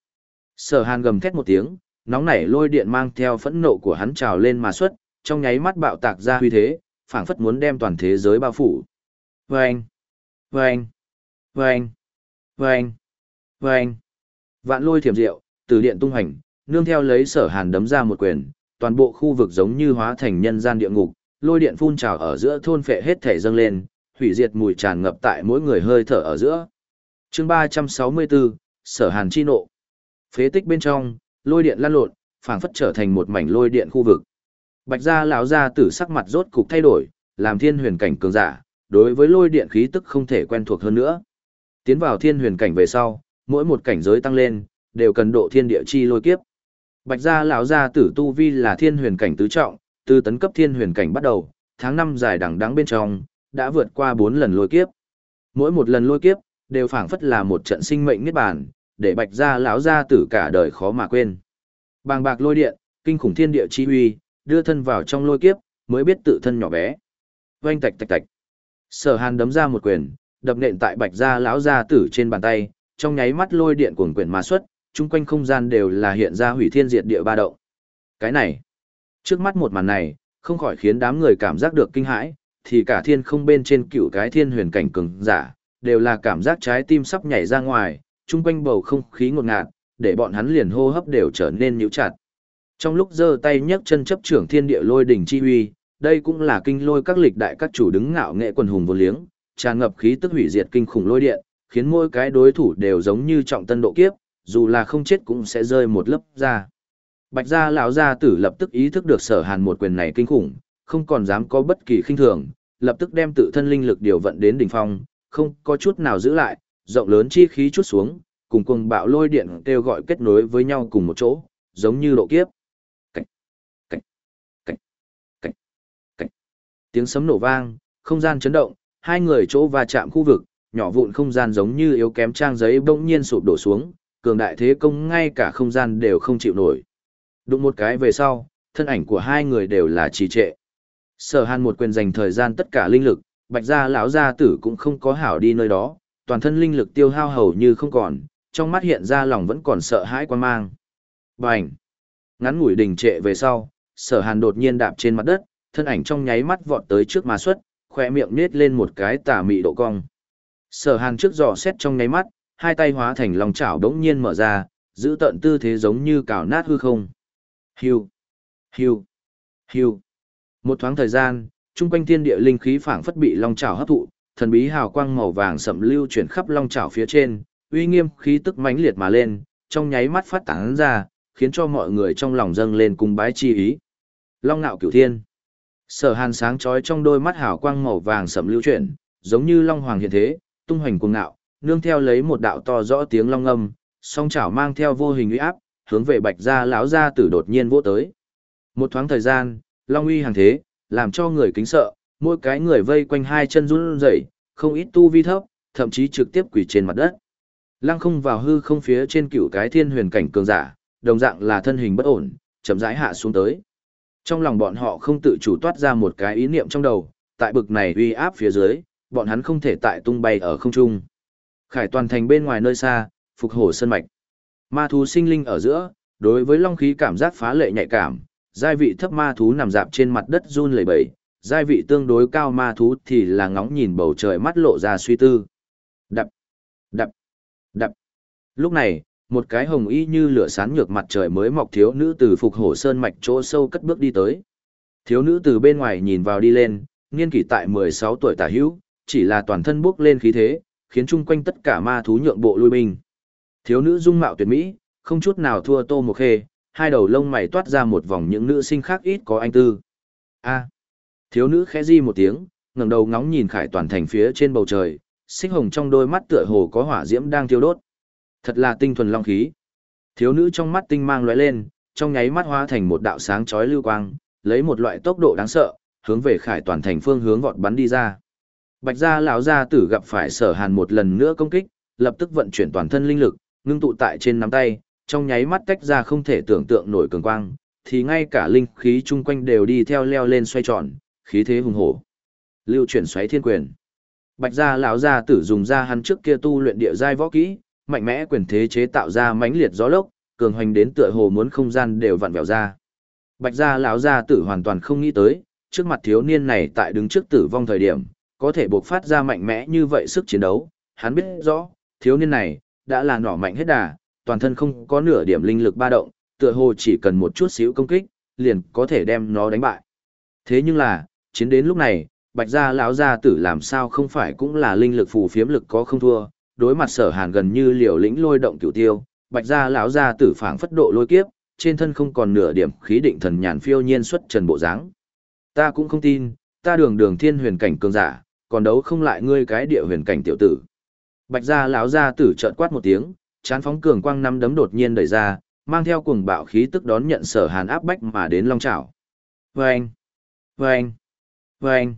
Sở Hàn gầm thét một tiếng, nóng nảy lôi điện mang theo phẫn nộ của hắn trào lên mà xuất, trong nháy mắt bạo tạc ra huy thế, phảng phất muốn đem toàn thế giới bao phủ. Vâng! Vâng! Vâng! Vâng! Vâng! Vạn lôi thiểm diệu, từ điện tung hành, nương theo lấy sở hàn đấm ra một quyền, toàn bộ khu vực giống như hóa thành nhân gian địa ngục, lôi điện phun trào ở giữa thôn phệ hết thể dâng lên, hủy diệt mùi tràn ngập tại mỗi người hơi thở ở giữa chương 364, Sở Hàn chi nộ. Phế tích bên trong, lôi điện lan lộn, phảng phất trở thành một mảnh lôi điện khu vực. Bạch gia lão gia tử sắc mặt rốt cục thay đổi, làm thiên huyền cảnh cường giả, đối với lôi điện khí tức không thể quen thuộc hơn nữa. Tiến vào thiên huyền cảnh về sau, mỗi một cảnh giới tăng lên, đều cần độ thiên địa chi lôi kiếp. Bạch gia lão gia tử tu vi là thiên huyền cảnh tứ trọng, từ tấn cấp thiên huyền cảnh bắt đầu, tháng năm dài đằng đắng bên trong, đã vượt qua bốn lần lôi kiếp. Mỗi một lần lôi kiếp, đều phảng phất là một trận sinh mệnh niết bàn, để bạch gia lão gia tử cả đời khó mà quên. Bàng bạc lôi điện, kinh khủng thiên địa chi uy, đưa thân vào trong lôi kiếp, mới biết tự thân nhỏ bé. Oanh tạch tạch tạch. Sở Hàn đấm ra một quyền, đập nện tại bạch gia lão gia tử trên bàn tay, trong nháy mắt lôi điện cuồn quyển mà xuất, chung quanh không gian đều là hiện ra hủy thiên diệt địa ba động. Cái này, trước mắt một màn này, không khỏi khiến đám người cảm giác được kinh hãi, thì cả thiên không bên trên cựu cái thiên huyền cảnh cường giả, đều là cảm giác trái tim sắp nhảy ra ngoài, chung quanh bầu không khí ngột ngạt, để bọn hắn liền hô hấp đều trở nên nhíu chặt. Trong lúc giơ tay nhấc chân chấp trưởng thiên địa lôi đỉnh chi uy, đây cũng là kinh lôi các lịch đại các chủ đứng ngạo nghệ quần hùng vô liếng, tràn ngập khí tức hủy diệt kinh khủng lôi điện, khiến mỗi cái đối thủ đều giống như trọng tân độ kiếp, dù là không chết cũng sẽ rơi một lớp ra. Bạch gia lão gia tử lập tức ý thức được sở hàn một quyền này kinh khủng, không còn dám có bất kỳ khinh thường, lập tức đem tự thân linh lực điều vận đến đỉnh phong, không có chút nào giữ lại, rộng lớn chi khí chút xuống, cùng cuồng bạo lôi điện kêu gọi kết nối với nhau cùng một chỗ, giống như độ kiếp. Cảnh, cảnh, cảnh, cảnh, cảnh. Tiếng sấm nổ vang, không gian chấn động, hai người chỗ va chạm khu vực, nhỏ vụn không gian giống như yếu kém trang giấy bỗng nhiên sụp đổ xuống, cường đại thế công ngay cả không gian đều không chịu nổi. Đụng một cái về sau, thân ảnh của hai người đều là trì trệ. Sở Hàn một quyền dành thời gian tất cả linh lực, Bạch gia lão gia tử cũng không có hảo đi nơi đó, toàn thân linh lực tiêu hao hầu như không còn, trong mắt hiện ra lòng vẫn còn sợ hãi quan mang. Bành! Ngắn ngủi đình trệ về sau, Sở Hàn đột nhiên đạp trên mặt đất, thân ảnh trong nháy mắt vọt tới trước má xuất, khoe miệng nết lên một cái tà mị độ cong. Sở Hàn trước giò xét trong nháy mắt, hai tay hóa thành lòng chảo đống nhiên mở ra, giữ tận tư thế giống như cào nát hư không. Hiu, hiu, hiu. Một thoáng thời gian, trung quanh thiên địa linh khí phảng phất bị long chảo hấp thụ, thần bí hào quang màu vàng sậm lưu chuyển khắp long chảo phía trên, uy nghiêm khí tức mãnh liệt mà lên, trong nháy mắt phát tán ra, khiến cho mọi người trong lòng dâng lên cung bái chi ý. Long ngạo cửu thiên. Sở Hàn sáng chói trong đôi mắt hào quang màu vàng sậm lưu chuyển, giống như long hoàng hiện thế, tung hoành cuồng ngạo, nương theo lấy một đạo to rõ tiếng long âm, song chảo mang theo vô hình uy áp, hướng về Bạch gia lão gia tử đột nhiên vỗ tới. Một thoáng thời gian, long uy hàng thế, làm cho người kính sợ, mỗi cái người vây quanh hai chân run rẩy, không ít tu vi thấp, thậm chí trực tiếp quỳ trên mặt đất. Lăng không vào hư không phía trên cựu cái thiên huyền cảnh cường giả, đồng dạng là thân hình bất ổn, chậm rãi hạ xuống tới. Trong lòng bọn họ không tự chủ toát ra một cái ý niệm trong đầu, tại bực này uy áp phía dưới, bọn hắn không thể tại tung bay ở không trung. Khải toàn thành bên ngoài nơi xa, phục hổ sơn mạch. Ma thú sinh linh ở giữa, đối với long khí cảm giác phá lệ nhạy cảm, giai vị thấp ma thú nằm dạp trên mặt đất run lẩy bẩy, giai vị tương đối cao ma thú thì là ngóng nhìn bầu trời mắt lộ ra suy tư. Đập, đập, đập. Lúc này, một cái hồng y như lửa sáng nhược mặt trời mới mọc thiếu nữ từ phục hổ sơn mạch chỗ sâu cất bước đi tới. Thiếu nữ từ bên ngoài nhìn vào đi lên, niên kỷ tại 16 tuổi tả hữu, chỉ là toàn thân bước lên khí thế, khiến chung quanh tất cả ma thú nhượng bộ lui binh. Thiếu nữ dung mạo tuyệt mỹ, không chút nào thua Tô Mộc Khê, hai đầu lông mày toát ra một vòng những nữ sinh khác ít có anh tư. A. Thiếu nữ khẽ di một tiếng, ngẩng đầu ngóng nhìn Khải Toàn thành phía trên bầu trời, xích hồng trong đôi mắt tựa hồ có hỏa diễm đang thiêu đốt. Thật là tinh thuần long khí. Thiếu nữ trong mắt tinh mang lóe lên, trong nháy mắt hóa thành một đạo sáng chói lưu quang, lấy một loại tốc độ đáng sợ, hướng về Khải Toàn thành phương hướng vọt bắn đi ra. Bạch gia lão gia tử gặp phải Sở Hàn một lần nữa công kích, lập tức vận chuyển toàn thân linh lực, ngưng tụ tại trên nắm tay, trong nháy mắt tách ra không thể tưởng tượng nổi cường quang, thì ngay cả linh khí chung quanh đều đi theo leo lên xoay tròn, khí thế hùng hổ. Lưu chuyển xoáy thiên quyền. Bạch gia lão gia tử dùng ra hắn trước kia tu luyện địa giai võ kỹ, mạnh mẽ quyền thế chế tạo ra mãnh liệt gió lốc, cường hoành đến tựa hồ muốn không gian đều vặn vẹo ra. Bạch gia lão gia tử hoàn toàn không nghĩ tới, trước mặt thiếu niên này tại đứng trước tử vong thời điểm, có thể buộc phát ra mạnh mẽ như vậy sức chiến đấu, hắn biết rõ, thiếu niên này, đã là nỏ mạnh hết đà, toàn thân không có nửa điểm linh lực ba động, tựa hồ chỉ cần một chút xíu công kích, liền có thể đem nó đánh bại. Thế nhưng là, chiến đến lúc này, bạch gia lão gia tử làm sao không phải cũng là linh lực phù phiếm lực có không thua, đối mặt sở hàn gần như liều lĩnh lôi động cửu tiêu, bạch gia lão gia tử phảng phất độ lôi kiếp, trên thân không còn nửa điểm khí định thần nhàn phiêu nhiên xuất trần bộ dáng. Ta cũng không tin, ta đường đường thiên huyền cảnh cường giả, còn đấu không lại ngươi cái địa huyền cảnh tiểu tử. Bạch gia lão gia tử chợt quát một tiếng, chán phóng cường quang năm đấm đột nhiên đẩy ra, mang theo cuồng bạo khí tức đón nhận sở hàn áp bách mà đến long chảo. Vâng! Vâng! Vâng!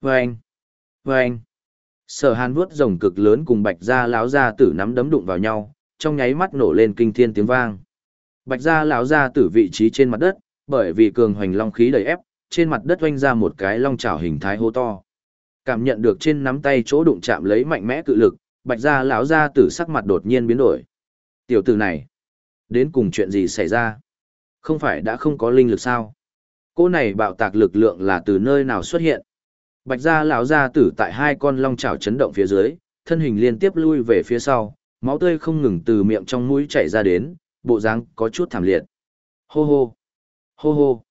Vâng! Vâng! Sở hàn vuốt rồng cực lớn cùng bạch gia lão gia tử nắm đấm đụng vào nhau, trong nháy mắt nổ lên kinh thiên tiếng vang. Bạch gia lão gia tử vị trí trên mặt đất, bởi vì cường hoành long khí đầy ép, trên mặt đất oanh ra một cái long chảo hình thái hô to. Cảm nhận được trên nắm tay chỗ đụng chạm lấy mạnh mẽ cự lực, bạch gia lão gia tử sắc mặt đột nhiên biến đổi. Tiểu tử này, đến cùng chuyện gì xảy ra? Không phải đã không có linh lực sao? Cô này bạo tạc lực lượng là từ nơi nào xuất hiện? Bạch gia lão gia tử tại hai con long chảo chấn động phía dưới, thân hình liên tiếp lui về phía sau, máu tươi không ngừng từ miệng trong mũi chảy ra đến, bộ dáng có chút thảm liệt. Hô hô, hô hô.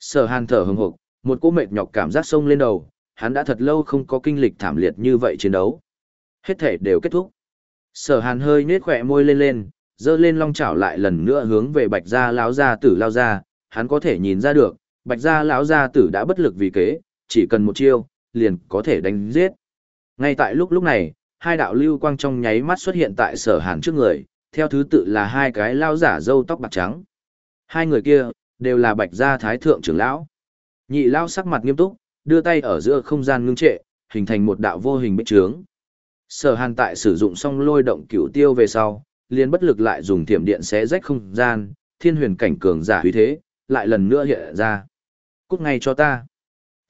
Sở hàn thở hừng hực, một cô mệt nhọc cảm giác sông lên đầu, hắn đã thật lâu không có kinh lịch thảm liệt như vậy chiến đấu. Hết thể đều kết thúc. Sở hàn hơi nết khỏe môi lên lên, dơ lên long chảo lại lần nữa hướng về bạch gia lão gia tử lao ra, hắn có thể nhìn ra được, bạch gia lão gia tử đã bất lực vì kế, chỉ cần một chiêu, liền có thể đánh giết. Ngay tại lúc lúc này, hai đạo lưu quang trong nháy mắt xuất hiện tại sở hàn trước người, theo thứ tự là hai cái lao giả râu tóc bạc trắng. Hai người kia, đều là bạch gia thái thượng trưởng lão. Nhị lao sắc mặt nghiêm túc, đưa tay ở giữa không gian ngưng trệ, hình thành một đạo vô hình bích trướng. Sở hàn tại sử dụng xong lôi động cửu tiêu về sau, liền bất lực lại dùng thiểm điện xé rách không gian, thiên huyền cảnh cường giả huy thế, lại lần nữa hiện ra. Cút ngay cho ta.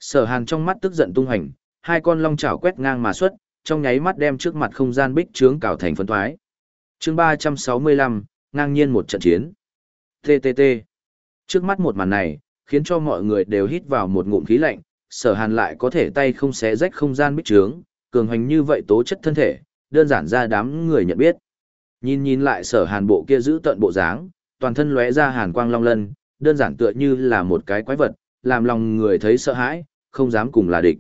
Sở hàn trong mắt tức giận tung hành, hai con long chảo quét ngang mà xuất, trong nháy mắt đem trước mặt không gian bích trướng cào thành phân thoái. chương 365, ngang nhiên một trận chiến. TTT. Trước mắt một màn này, khiến cho mọi người đều hít vào một ngụm khí lạnh, sở hàn lại có thể tay không xé rách không gian bích trướng, cường hành như vậy tố chất thân thể, đơn giản ra đám người nhận biết. Nhìn nhìn lại sở hàn bộ kia giữ tận bộ dáng, toàn thân lóe ra hàn quang long lân, đơn giản tựa như là một cái quái vật, làm lòng người thấy sợ hãi, không dám cùng là địch.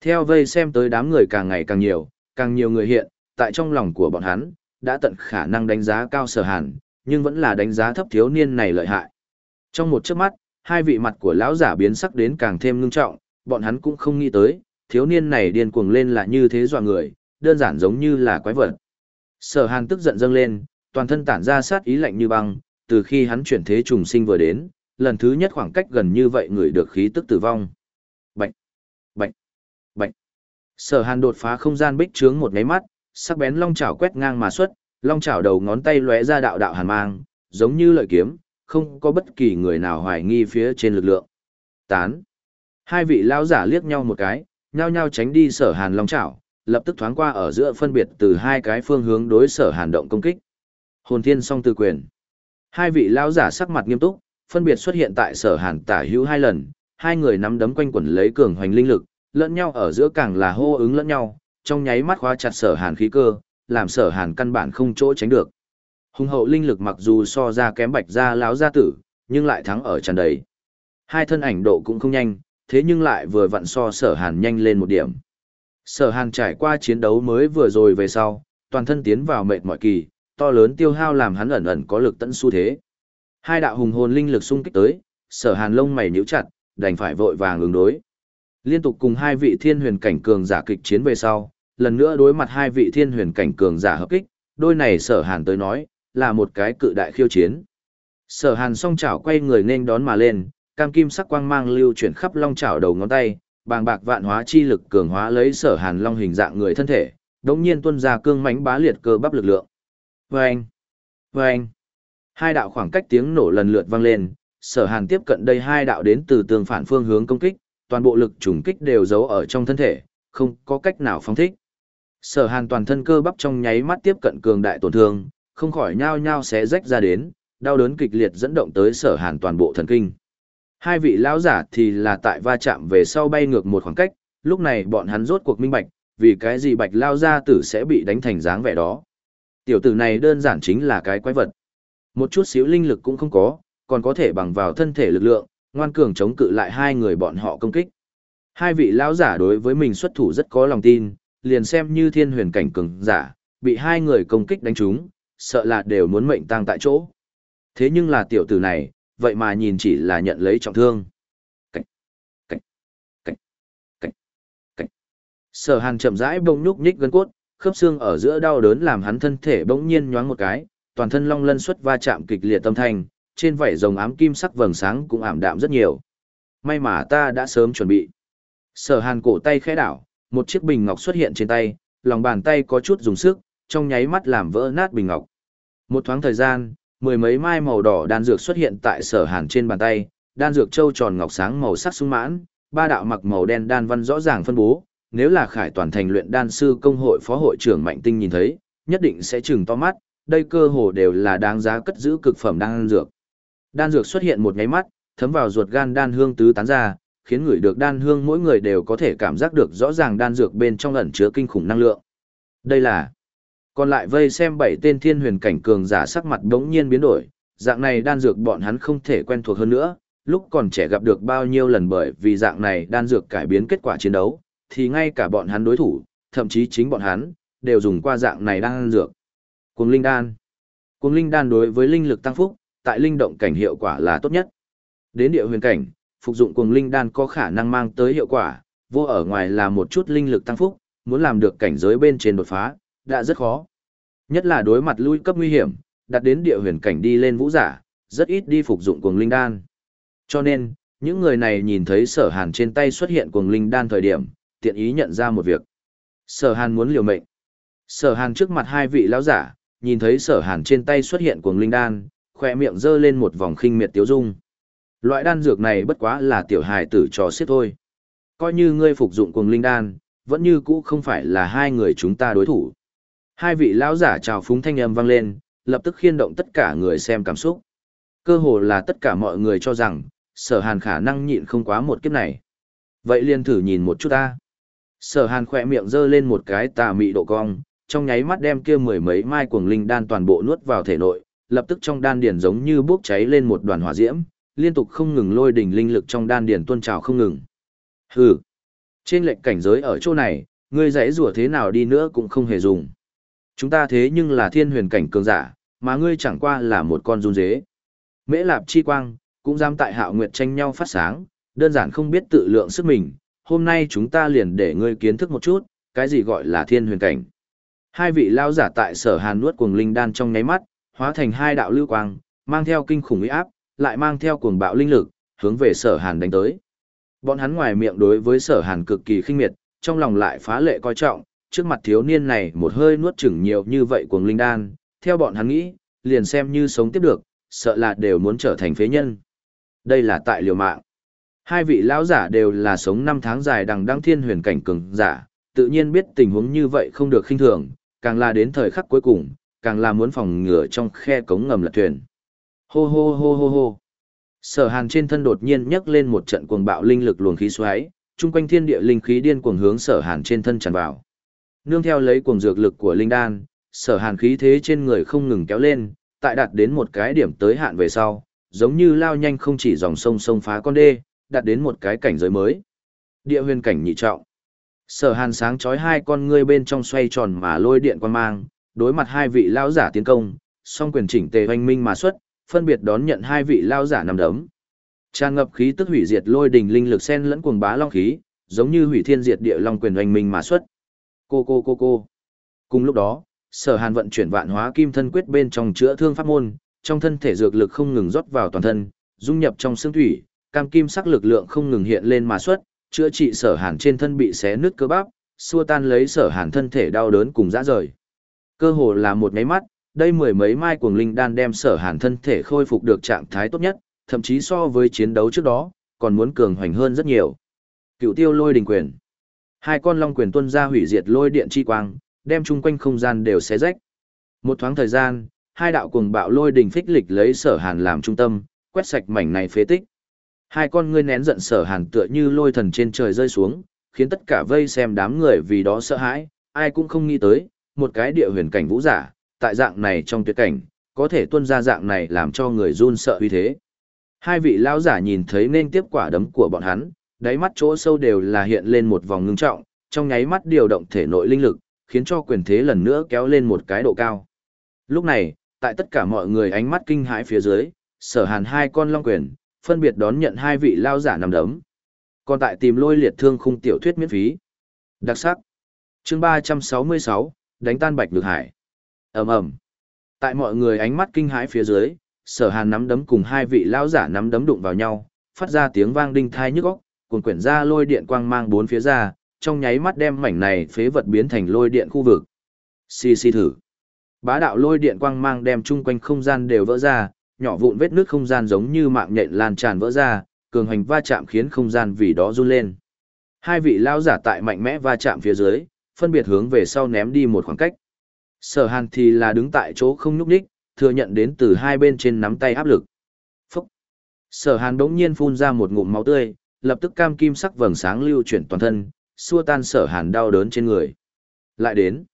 Theo vây xem tới đám người càng ngày càng nhiều, càng nhiều người hiện, tại trong lòng của bọn hắn, đã tận khả năng đánh giá cao sở hàn, nhưng vẫn là đánh giá thấp thiếu niên này lợi hại. Trong một chớp mắt, hai vị mặt của lão giả biến sắc đến càng thêm ngưng trọng, bọn hắn cũng không nghĩ tới, thiếu niên này điên cuồng lên là như thế dọa người, đơn giản giống như là quái vật. Sở Hàn tức giận dâng lên, toàn thân tản ra sát ý lạnh như băng, từ khi hắn chuyển thế trùng sinh vừa đến, lần thứ nhất khoảng cách gần như vậy người được khí tức tử vong. bệnh bệnh bệnh Sở Hàn đột phá không gian bích trướng một cái mắt, sắc bén long chảo quét ngang mà xuất, long chảo đầu ngón tay lóe ra đạo đạo hàn mang, giống như lợi kiếm, không có bất kỳ người nào hoài nghi phía trên lực lượng. Tán. Hai vị lão giả liếc nhau một cái, nhao nhao tránh đi sở hàn long chảo, lập tức thoáng qua ở giữa phân biệt từ hai cái phương hướng đối sở hàn động công kích. Hồn thiên song từ quyền. Hai vị lão giả sắc mặt nghiêm túc, phân biệt xuất hiện tại sở hàn tả hữu hai lần, hai người nắm đấm quanh quẩn lấy cường hoành linh lực, lẫn nhau ở giữa càng là hô ứng lẫn nhau, trong nháy mắt khóa chặt sở hàn khí cơ, làm sở hàn căn bản không chỗ tránh được. Hùng hậu linh lực mặc dù so ra kém bạch gia lão gia tử, nhưng lại thắng ở tràn đầy. Hai thân ảnh độ cũng không nhanh, thế nhưng lại vừa vặn so sở hàn nhanh lên một điểm. Sở hàn trải qua chiến đấu mới vừa rồi về sau, toàn thân tiến vào mệt mỏi kỳ, to lớn tiêu hao làm hắn ẩn ẩn có lực tận xu thế. Hai đạo hùng hồn linh lực xung kích tới, sở hàn lông mày nhíu chặt, đành phải vội vàng ứng đối. Liên tục cùng hai vị thiên huyền cảnh cường giả kịch chiến về sau, lần nữa đối mặt hai vị thiên huyền cảnh cường giả hợp kích, đôi này sở hàn tới nói, là một cái cự đại khiêu chiến. Sở hàn song chảo quay người nên đón mà lên, cam kim sắc quang mang lưu chuyển khắp long chảo đầu ngón tay, bàng bạc vạn hóa chi lực cường hóa lấy sở hàn long hình dạng người thân thể, đống nhiên tuân ra cương mãnh bá liệt cơ bắp lực lượng. Vâng! Vâng! Hai đạo khoảng cách tiếng nổ lần lượt vang lên, sở hàn tiếp cận đây hai đạo đến từ tường phản phương hướng công kích, toàn bộ lực trùng kích đều giấu ở trong thân thể, không có cách nào phóng thích. Sở hàn toàn thân cơ bắp trong nháy mắt tiếp cận cường đại tổn thương, không khỏi nhao nhao xé rách ra đến, đau đớn kịch liệt dẫn động tới sở hàn toàn bộ thần kinh. Hai vị lão giả thì là tại va chạm về sau bay ngược một khoảng cách, lúc này bọn hắn rốt cuộc minh bạch, vì cái gì bạch lao gia tử sẽ bị đánh thành dáng vẻ đó. Tiểu tử này đơn giản chính là cái quái vật. Một chút xíu linh lực cũng không có, còn có thể bằng vào thân thể lực lượng, ngoan cường chống cự lại hai người bọn họ công kích. Hai vị lão giả đối với mình xuất thủ rất có lòng tin, liền xem như thiên huyền cảnh cường giả, bị hai người công kích đánh trúng, sợ là đều muốn mệnh tang tại chỗ. Thế nhưng là tiểu tử này, vậy mà nhìn chỉ là nhận lấy trọng thương. Cạch, cạch, cạch, cạch, cạch. Sở hàn chậm rãi bông nhúc nhích gân cốt, khớp xương ở giữa đau đớn làm hắn thân thể bỗng nhiên nhoáng một cái, toàn thân long lân xuất va chạm kịch liệt tâm thanh, trên vảy rồng ám kim sắc vầng sáng cũng ảm đạm rất nhiều. May mà ta đã sớm chuẩn bị. Sở hàn cổ tay khẽ đảo, một chiếc bình ngọc xuất hiện trên tay, lòng bàn tay có chút dùng sức, trong nháy mắt làm vỡ nát bình ngọc. Một thoáng thời gian, mười mấy mai màu đỏ đan dược xuất hiện tại sở hàn trên bàn tay, đan dược trâu tròn ngọc sáng màu sắc sung mãn, ba đạo mặc màu đen đan văn rõ ràng phân bố, nếu là khải toàn thành luyện đan sư công hội phó hội trưởng Mạnh Tinh nhìn thấy, nhất định sẽ chừng to mắt, đây cơ hồ đều là đáng giá cất giữ cực phẩm đan dược. Đan dược xuất hiện một nháy mắt, thấm vào ruột gan đan hương tứ tán ra, khiến người được đan hương mỗi người đều có thể cảm giác được rõ ràng đan dược bên trong ẩn chứa kinh khủng năng lượng. Đây là còn lại vây xem bảy tên thiên huyền cảnh cường giả sắc mặt đống nhiên biến đổi, dạng này đan dược bọn hắn không thể quen thuộc hơn nữa, lúc còn trẻ gặp được bao nhiêu lần bởi vì dạng này đan dược cải biến kết quả chiến đấu, thì ngay cả bọn hắn đối thủ, thậm chí chính bọn hắn, đều dùng qua dạng này đan dược. Cuồng linh đan. Cuồng linh đan đối với linh lực tăng phúc, tại linh động cảnh hiệu quả là tốt nhất. Đến địa huyền cảnh, phục dụng cuồng linh đan có khả năng mang tới hiệu quả, vô ở ngoài là một chút linh lực tăng phúc, muốn làm được cảnh giới bên trên đột phá, đã rất khó. Nhất là đối mặt lui cấp nguy hiểm, đặt đến địa huyền cảnh đi lên vũ giả, rất ít đi phục dụng cuồng linh đan. Cho nên, những người này nhìn thấy sở hàn trên tay xuất hiện cuồng linh đan thời điểm, tiện ý nhận ra một việc. Sở hàn muốn liều mệnh. Sở hàn trước mặt hai vị lão giả, nhìn thấy sở hàn trên tay xuất hiện cuồng linh đan, khoe miệng giơ lên một vòng khinh miệt tiếu dung. Loại đan dược này bất quá là tiểu hài tử trò xiết thôi. Coi như ngươi phục dụng cuồng linh đan, vẫn như cũ không phải là hai người chúng ta đối thủ. Hai vị lão giả chào phúng thanh âm vang lên, lập tức khiên động tất cả người xem cảm xúc. Cơ hồ là tất cả mọi người cho rằng, sở hàn khả năng nhịn không quá một kiếp này. Vậy liền thử nhìn một chút ta. Sở hàn khỏe miệng giơ lên một cái tà mị độ cong, trong nháy mắt đem kia mười mấy mai cuồng linh đan toàn bộ nuốt vào thể nội, lập tức trong đan điền giống như bốc cháy lên một đoàn hỏa diễm, liên tục không ngừng lôi đỉnh linh lực trong đan điền tuôn trào không ngừng. Hừ. Trên lệnh cảnh giới ở chỗ này, ngươi dãy rủa thế nào đi nữa cũng không hề dùng. Chúng ta thế nhưng là thiên huyền cảnh cường giả, mà ngươi chẳng qua là một con run dế. Mễ lạp chi quang, cũng dám tại hạo nguyệt tranh nhau phát sáng, đơn giản không biết tự lượng sức mình. Hôm nay chúng ta liền để ngươi kiến thức một chút, cái gì gọi là thiên huyền cảnh. Hai vị lao giả tại sở hàn nuốt cuồng linh đan trong nháy mắt, hóa thành hai đạo lưu quang, mang theo kinh khủng uy áp, lại mang theo cuồng bạo linh lực, hướng về sở hàn đánh tới. Bọn hắn ngoài miệng đối với sở hàn cực kỳ khinh miệt, trong lòng lại phá lệ coi trọng, trước mặt thiếu niên này một hơi nuốt chửng nhiều như vậy cuồng linh đan, theo bọn hắn nghĩ, liền xem như sống tiếp được, sợ là đều muốn trở thành phế nhân. Đây là tại liều mạng. Hai vị lão giả đều là sống năm tháng dài đằng đăng thiên huyền cảnh cường giả, tự nhiên biết tình huống như vậy không được khinh thường, càng là đến thời khắc cuối cùng, càng là muốn phòng ngừa trong khe cống ngầm lật thuyền. Hô hô hô hô hô. Sở Hàn trên thân đột nhiên nhấc lên một trận cuồng bạo linh lực luồng khí xoáy, chung quanh thiên địa linh khí điên cuồng hướng Sở Hàn trên thân tràn vào. Nương theo lấy cuồng dược lực của linh đan, Sở Hàn khí thế trên người không ngừng kéo lên, tại đạt đến một cái điểm tới hạn về sau, giống như lao nhanh không chỉ dòng sông sông phá con đê, đạt đến một cái cảnh giới mới. Địa huyền cảnh nhị trọng. Sở Hàn sáng chói hai con ngươi bên trong xoay tròn mà lôi điện quan mang, đối mặt hai vị lao giả tiến công, song quyền chỉnh tề hoành minh mà xuất, phân biệt đón nhận hai vị lao giả nằm đấm. Tràn ngập khí tức hủy diệt lôi đình linh lực sen lẫn cuồng bá long khí, giống như hủy thiên diệt địa long quyền hoành minh mà xuất. Cô cô cô cô. Cùng lúc đó, Sở Hàn vận chuyển vạn hóa kim thân quyết bên trong chữa thương pháp môn, trong thân thể dược lực không ngừng rót vào toàn thân, dung nhập trong xương thủy, cam kim sắc lực lượng không ngừng hiện lên mà xuất, chữa trị Sở Hàn trên thân bị xé nứt cơ bắp, xua tan lấy Sở Hàn thân thể đau đớn cùng dã rời. Cơ hồ là một nháy mắt, đây mười mấy mai cuồng linh đan đem sở hàn thân thể khôi phục được trạng thái tốt nhất, thậm chí so với chiến đấu trước đó, còn muốn cường hoành hơn rất nhiều. Cựu tiêu lôi đình quyền. Hai con long quyền tuân ra hủy diệt lôi điện chi quang, đem chung quanh không gian đều xé rách. Một thoáng thời gian, hai đạo cuồng bạo lôi đình phích lịch lấy sở hàn làm trung tâm, quét sạch mảnh này phế tích. Hai con ngươi nén giận sở hàn tựa như lôi thần trên trời rơi xuống, khiến tất cả vây xem đám người vì đó sợ hãi, ai cũng không nghĩ tới, một cái địa huyền cảnh vũ giả, tại dạng này trong tuyệt cảnh, có thể tuân ra dạng này làm cho người run sợ uy thế. Hai vị lão giả nhìn thấy nên tiếp quả đấm của bọn hắn, đáy mắt chỗ sâu đều là hiện lên một vòng ngưng trọng, trong nháy mắt điều động thể nội linh lực, khiến cho quyền thế lần nữa kéo lên một cái độ cao. Lúc này, tại tất cả mọi người ánh mắt kinh hãi phía dưới, sở hàn hai con long quyền, phân biệt đón nhận hai vị lao giả nằm đấm. Còn tại tìm lôi liệt thương khung tiểu thuyết miễn phí. Đặc sắc. chương 366, đánh tan bạch được hải ầm ầm tại mọi người ánh mắt kinh hãi phía dưới sở hàn nắm đấm cùng hai vị lão giả nắm đấm đụng vào nhau phát ra tiếng vang đinh thai nhức óc cuồn quyển ra lôi điện quang mang bốn phía ra trong nháy mắt đem mảnh này phế vật biến thành lôi điện khu vực xì xì thử bá đạo lôi điện quang mang đem chung quanh không gian đều vỡ ra nhỏ vụn vết nước không gian giống như mạng nhện lan tràn vỡ ra cường hành va chạm khiến không gian vì đó run lên hai vị lao giả tại mạnh mẽ va chạm phía dưới phân biệt hướng về sau ném đi một khoảng cách. Sở hàn thì là đứng tại chỗ không nhúc đích, thừa nhận đến từ hai bên trên nắm tay áp lực. Phúc! Sở hàn đống nhiên phun ra một ngụm máu tươi, lập tức cam kim sắc vầng sáng lưu chuyển toàn thân, xua tan sở hàn đau đớn trên người. Lại đến.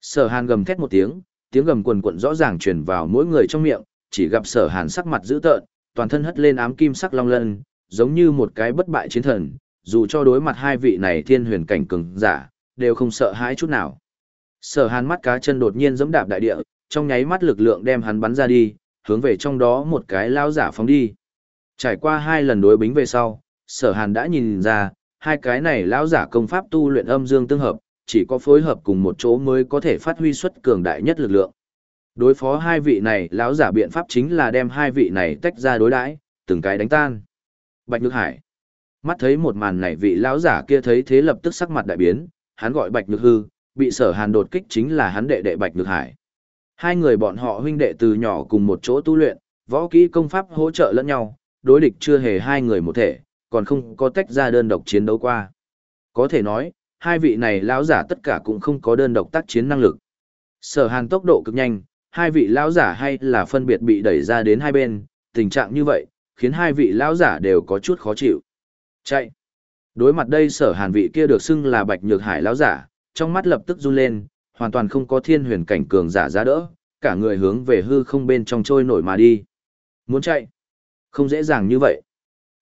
Sở hàn gầm thét một tiếng, tiếng gầm quần quận rõ ràng truyền vào mỗi người trong miệng, chỉ gặp sở hàn sắc mặt dữ tợn, toàn thân hất lên ám kim sắc long lân, giống như một cái bất bại chiến thần, dù cho đối mặt hai vị này thiên huyền cảnh cường giả, đều không sợ hãi chút nào. Sở hàn mắt cá chân đột nhiên giẫm đạp đại địa, trong nháy mắt lực lượng đem hắn bắn ra đi, hướng về trong đó một cái lao giả phóng đi. Trải qua hai lần đối bính về sau, sở hàn đã nhìn ra, hai cái này lão giả công pháp tu luyện âm dương tương hợp, chỉ có phối hợp cùng một chỗ mới có thể phát huy xuất cường đại nhất lực lượng. Đối phó hai vị này, lão giả biện pháp chính là đem hai vị này tách ra đối đãi, từng cái đánh tan. Bạch Nhược Hải. Mắt thấy một màn này vị lão giả kia thấy thế lập tức sắc mặt đại biến, hắn gọi Bạch Nhược Hư, bị Sở Hàn đột kích chính là hắn đệ đệ Bạch Nhược Hải. Hai người bọn họ huynh đệ từ nhỏ cùng một chỗ tu luyện, võ kỹ công pháp hỗ trợ lẫn nhau, đối địch chưa hề hai người một thể, còn không có tách ra đơn độc chiến đấu qua. Có thể nói, hai vị này lão giả tất cả cũng không có đơn độc tác chiến năng lực. Sở Hàn tốc độ cực nhanh, hai vị lão giả hay là phân biệt bị đẩy ra đến hai bên, tình trạng như vậy, khiến hai vị lão giả đều có chút khó chịu. Chạy. Đối mặt đây sở hàn vị kia được xưng là bạch nhược hải lão giả, trong mắt lập tức run lên, hoàn toàn không có thiên huyền cảnh cường giả ra đỡ, cả người hướng về hư không bên trong trôi nổi mà đi. Muốn chạy? Không dễ dàng như vậy.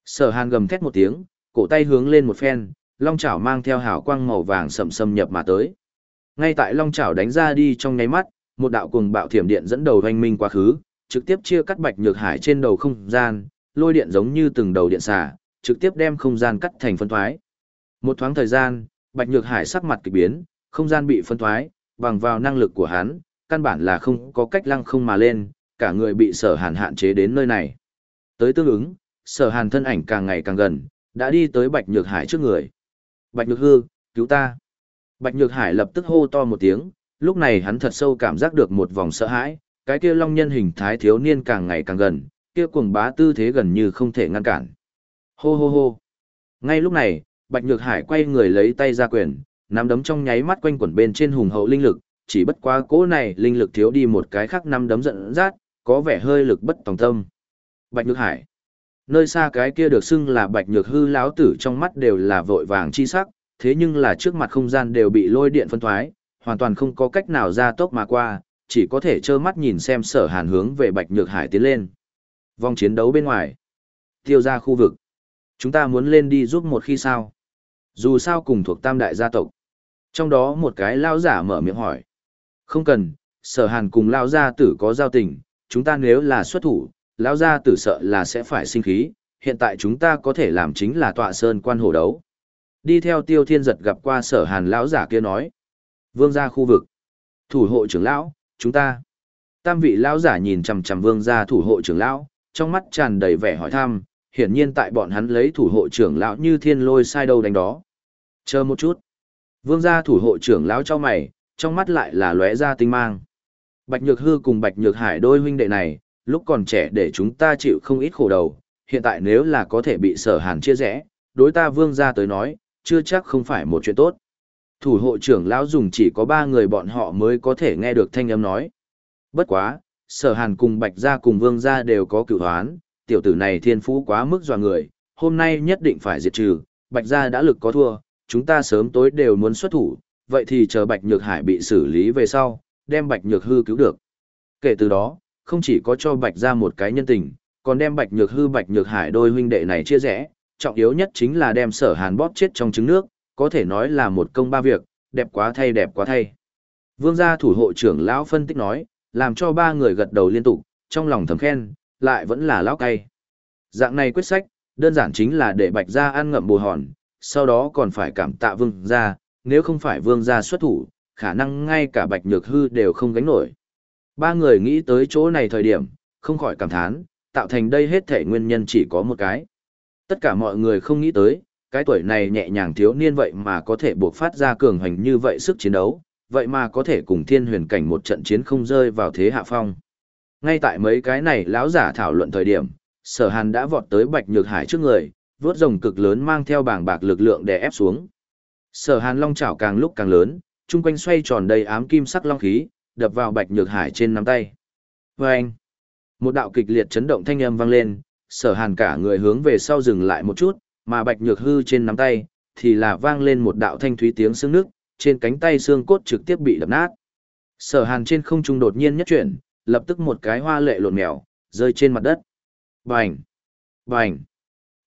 Sở hàn gầm thét một tiếng, cổ tay hướng lên một phen, long chảo mang theo hào quang màu vàng sầm sầm nhập mà tới. Ngay tại long chảo đánh ra đi trong nháy mắt, một đạo cuồng bạo thiểm điện dẫn đầu hoành minh quá khứ, trực tiếp chia cắt bạch nhược hải trên đầu không gian, lôi điện giống như từng đầu điện xả, trực tiếp đem không gian cắt thành phân thoái. Một thoáng thời gian, bạch nhược hải sắc mặt kỳ biến, không gian bị phân thoái, bằng vào năng lực của hắn, căn bản là không có cách lăng không mà lên, cả người bị sở hàn hạn chế đến nơi này. Tới tương ứng, sở hàn thân ảnh càng ngày càng gần, đã đi tới bạch nhược hải trước người. Bạch nhược hư, cứu ta. Bạch nhược hải lập tức hô to một tiếng, lúc này hắn thật sâu cảm giác được một vòng sợ hãi, cái kia long nhân hình thái thiếu niên càng ngày càng gần, kia cuồng bá tư thế gần như không thể ngăn cản. Hô hô hô. Ngay lúc này, Bạch Nhược Hải quay người lấy tay ra quyền, nắm đấm trong nháy mắt quanh quẩn bên trên hùng hậu linh lực, chỉ bất quá cỗ này linh lực thiếu đi một cái khác nắm đấm giận dắt, có vẻ hơi lực bất tòng tâm. Bạch Nhược Hải. Nơi xa cái kia được xưng là Bạch Nhược hư lão tử trong mắt đều là vội vàng chi sắc, thế nhưng là trước mặt không gian đều bị lôi điện phân thoái, hoàn toàn không có cách nào ra tốc mà qua, chỉ có thể trơ mắt nhìn xem sở hàn hướng về Bạch Nhược Hải tiến lên. Vòng chiến đấu bên ngoài. Tiêu ra khu vực. Chúng ta muốn lên đi giúp một khi sao. Dù sao cùng thuộc tam đại gia tộc. Trong đó một cái lao giả mở miệng hỏi. Không cần, sở hàn cùng lao gia tử có giao tình, chúng ta nếu là xuất thủ, Lão gia tử sợ là sẽ phải sinh khí, hiện tại chúng ta có thể làm chính là tọa sơn quan hổ đấu. Đi theo tiêu thiên giật gặp qua sở hàn lão giả kia nói. Vương gia khu vực. Thủ hộ trưởng lão, chúng ta. Tam vị lão giả nhìn chằm chằm vương gia thủ hộ trưởng lão, trong mắt tràn đầy vẻ hỏi thăm, hiển nhiên tại bọn hắn lấy thủ hộ trưởng lão như thiên lôi sai đâu đánh đó. Chờ một chút. Vương gia thủ hộ trưởng lão cho mày, trong mắt lại là lóe ra tinh mang. Bạch Nhược Hư cùng Bạch Nhược Hải đôi huynh đệ này, lúc còn trẻ để chúng ta chịu không ít khổ đầu, hiện tại nếu là có thể bị sở hàn chia rẽ, đối ta vương gia tới nói, chưa chắc không phải một chuyện tốt. Thủ hộ trưởng lão dùng chỉ có ba người bọn họ mới có thể nghe được thanh âm nói. Bất quá, sở hàn cùng bạch gia cùng vương gia đều có cửu hoán, tiểu tử này thiên phú quá mức dọa người, hôm nay nhất định phải diệt trừ, bạch gia đã lực có thua, chúng ta sớm tối đều muốn xuất thủ, vậy thì chờ bạch nhược hải bị xử lý về sau, đem bạch nhược hư cứu được. Kể từ đó, không chỉ có cho bạch gia một cái nhân tình, còn đem bạch nhược hư bạch nhược hải đôi huynh đệ này chia rẽ, trọng yếu nhất chính là đem sở hàn bóp chết trong trứng nước, có thể nói là một công ba việc, đẹp quá thay đẹp quá thay. Vương gia thủ hộ trưởng lão phân tích nói, làm cho ba người gật đầu liên tục, trong lòng thầm khen, lại vẫn là lão cay. Dạng này quyết sách, đơn giản chính là để bạch gia ăn ngậm bù hòn, sau đó còn phải cảm tạ vương gia, nếu không phải vương gia xuất thủ, khả năng ngay cả bạch nhược hư đều không gánh nổi. Ba người nghĩ tới chỗ này thời điểm, không khỏi cảm thán, tạo thành đây hết thể nguyên nhân chỉ có một cái. Tất cả mọi người không nghĩ tới, cái tuổi này nhẹ nhàng thiếu niên vậy mà có thể buộc phát ra cường hành như vậy sức chiến đấu, vậy mà có thể cùng thiên huyền cảnh một trận chiến không rơi vào thế hạ phong. Ngay tại mấy cái này lão giả thảo luận thời điểm, sở hàn đã vọt tới bạch nhược hải trước người, vốt rồng cực lớn mang theo bảng bạc lực lượng để ép xuống. Sở hàn long chảo càng lúc càng lớn, chung quanh xoay tròn đầy ám kim sắc long khí, đập vào bạch nhược hải trên nắm tay. Vâng! Một đạo kịch liệt chấn động thanh âm vang lên, sở hàn cả người hướng về sau dừng lại một chút, mà bạch nhược hư trên nắm tay, thì là vang lên một đạo thanh thúy tiếng xương nước, trên cánh tay xương cốt trực tiếp bị đập nát. Sở hàn trên không trung đột nhiên nhất chuyển, lập tức một cái hoa lệ lộn mèo, rơi trên mặt đất. Bành! Bành!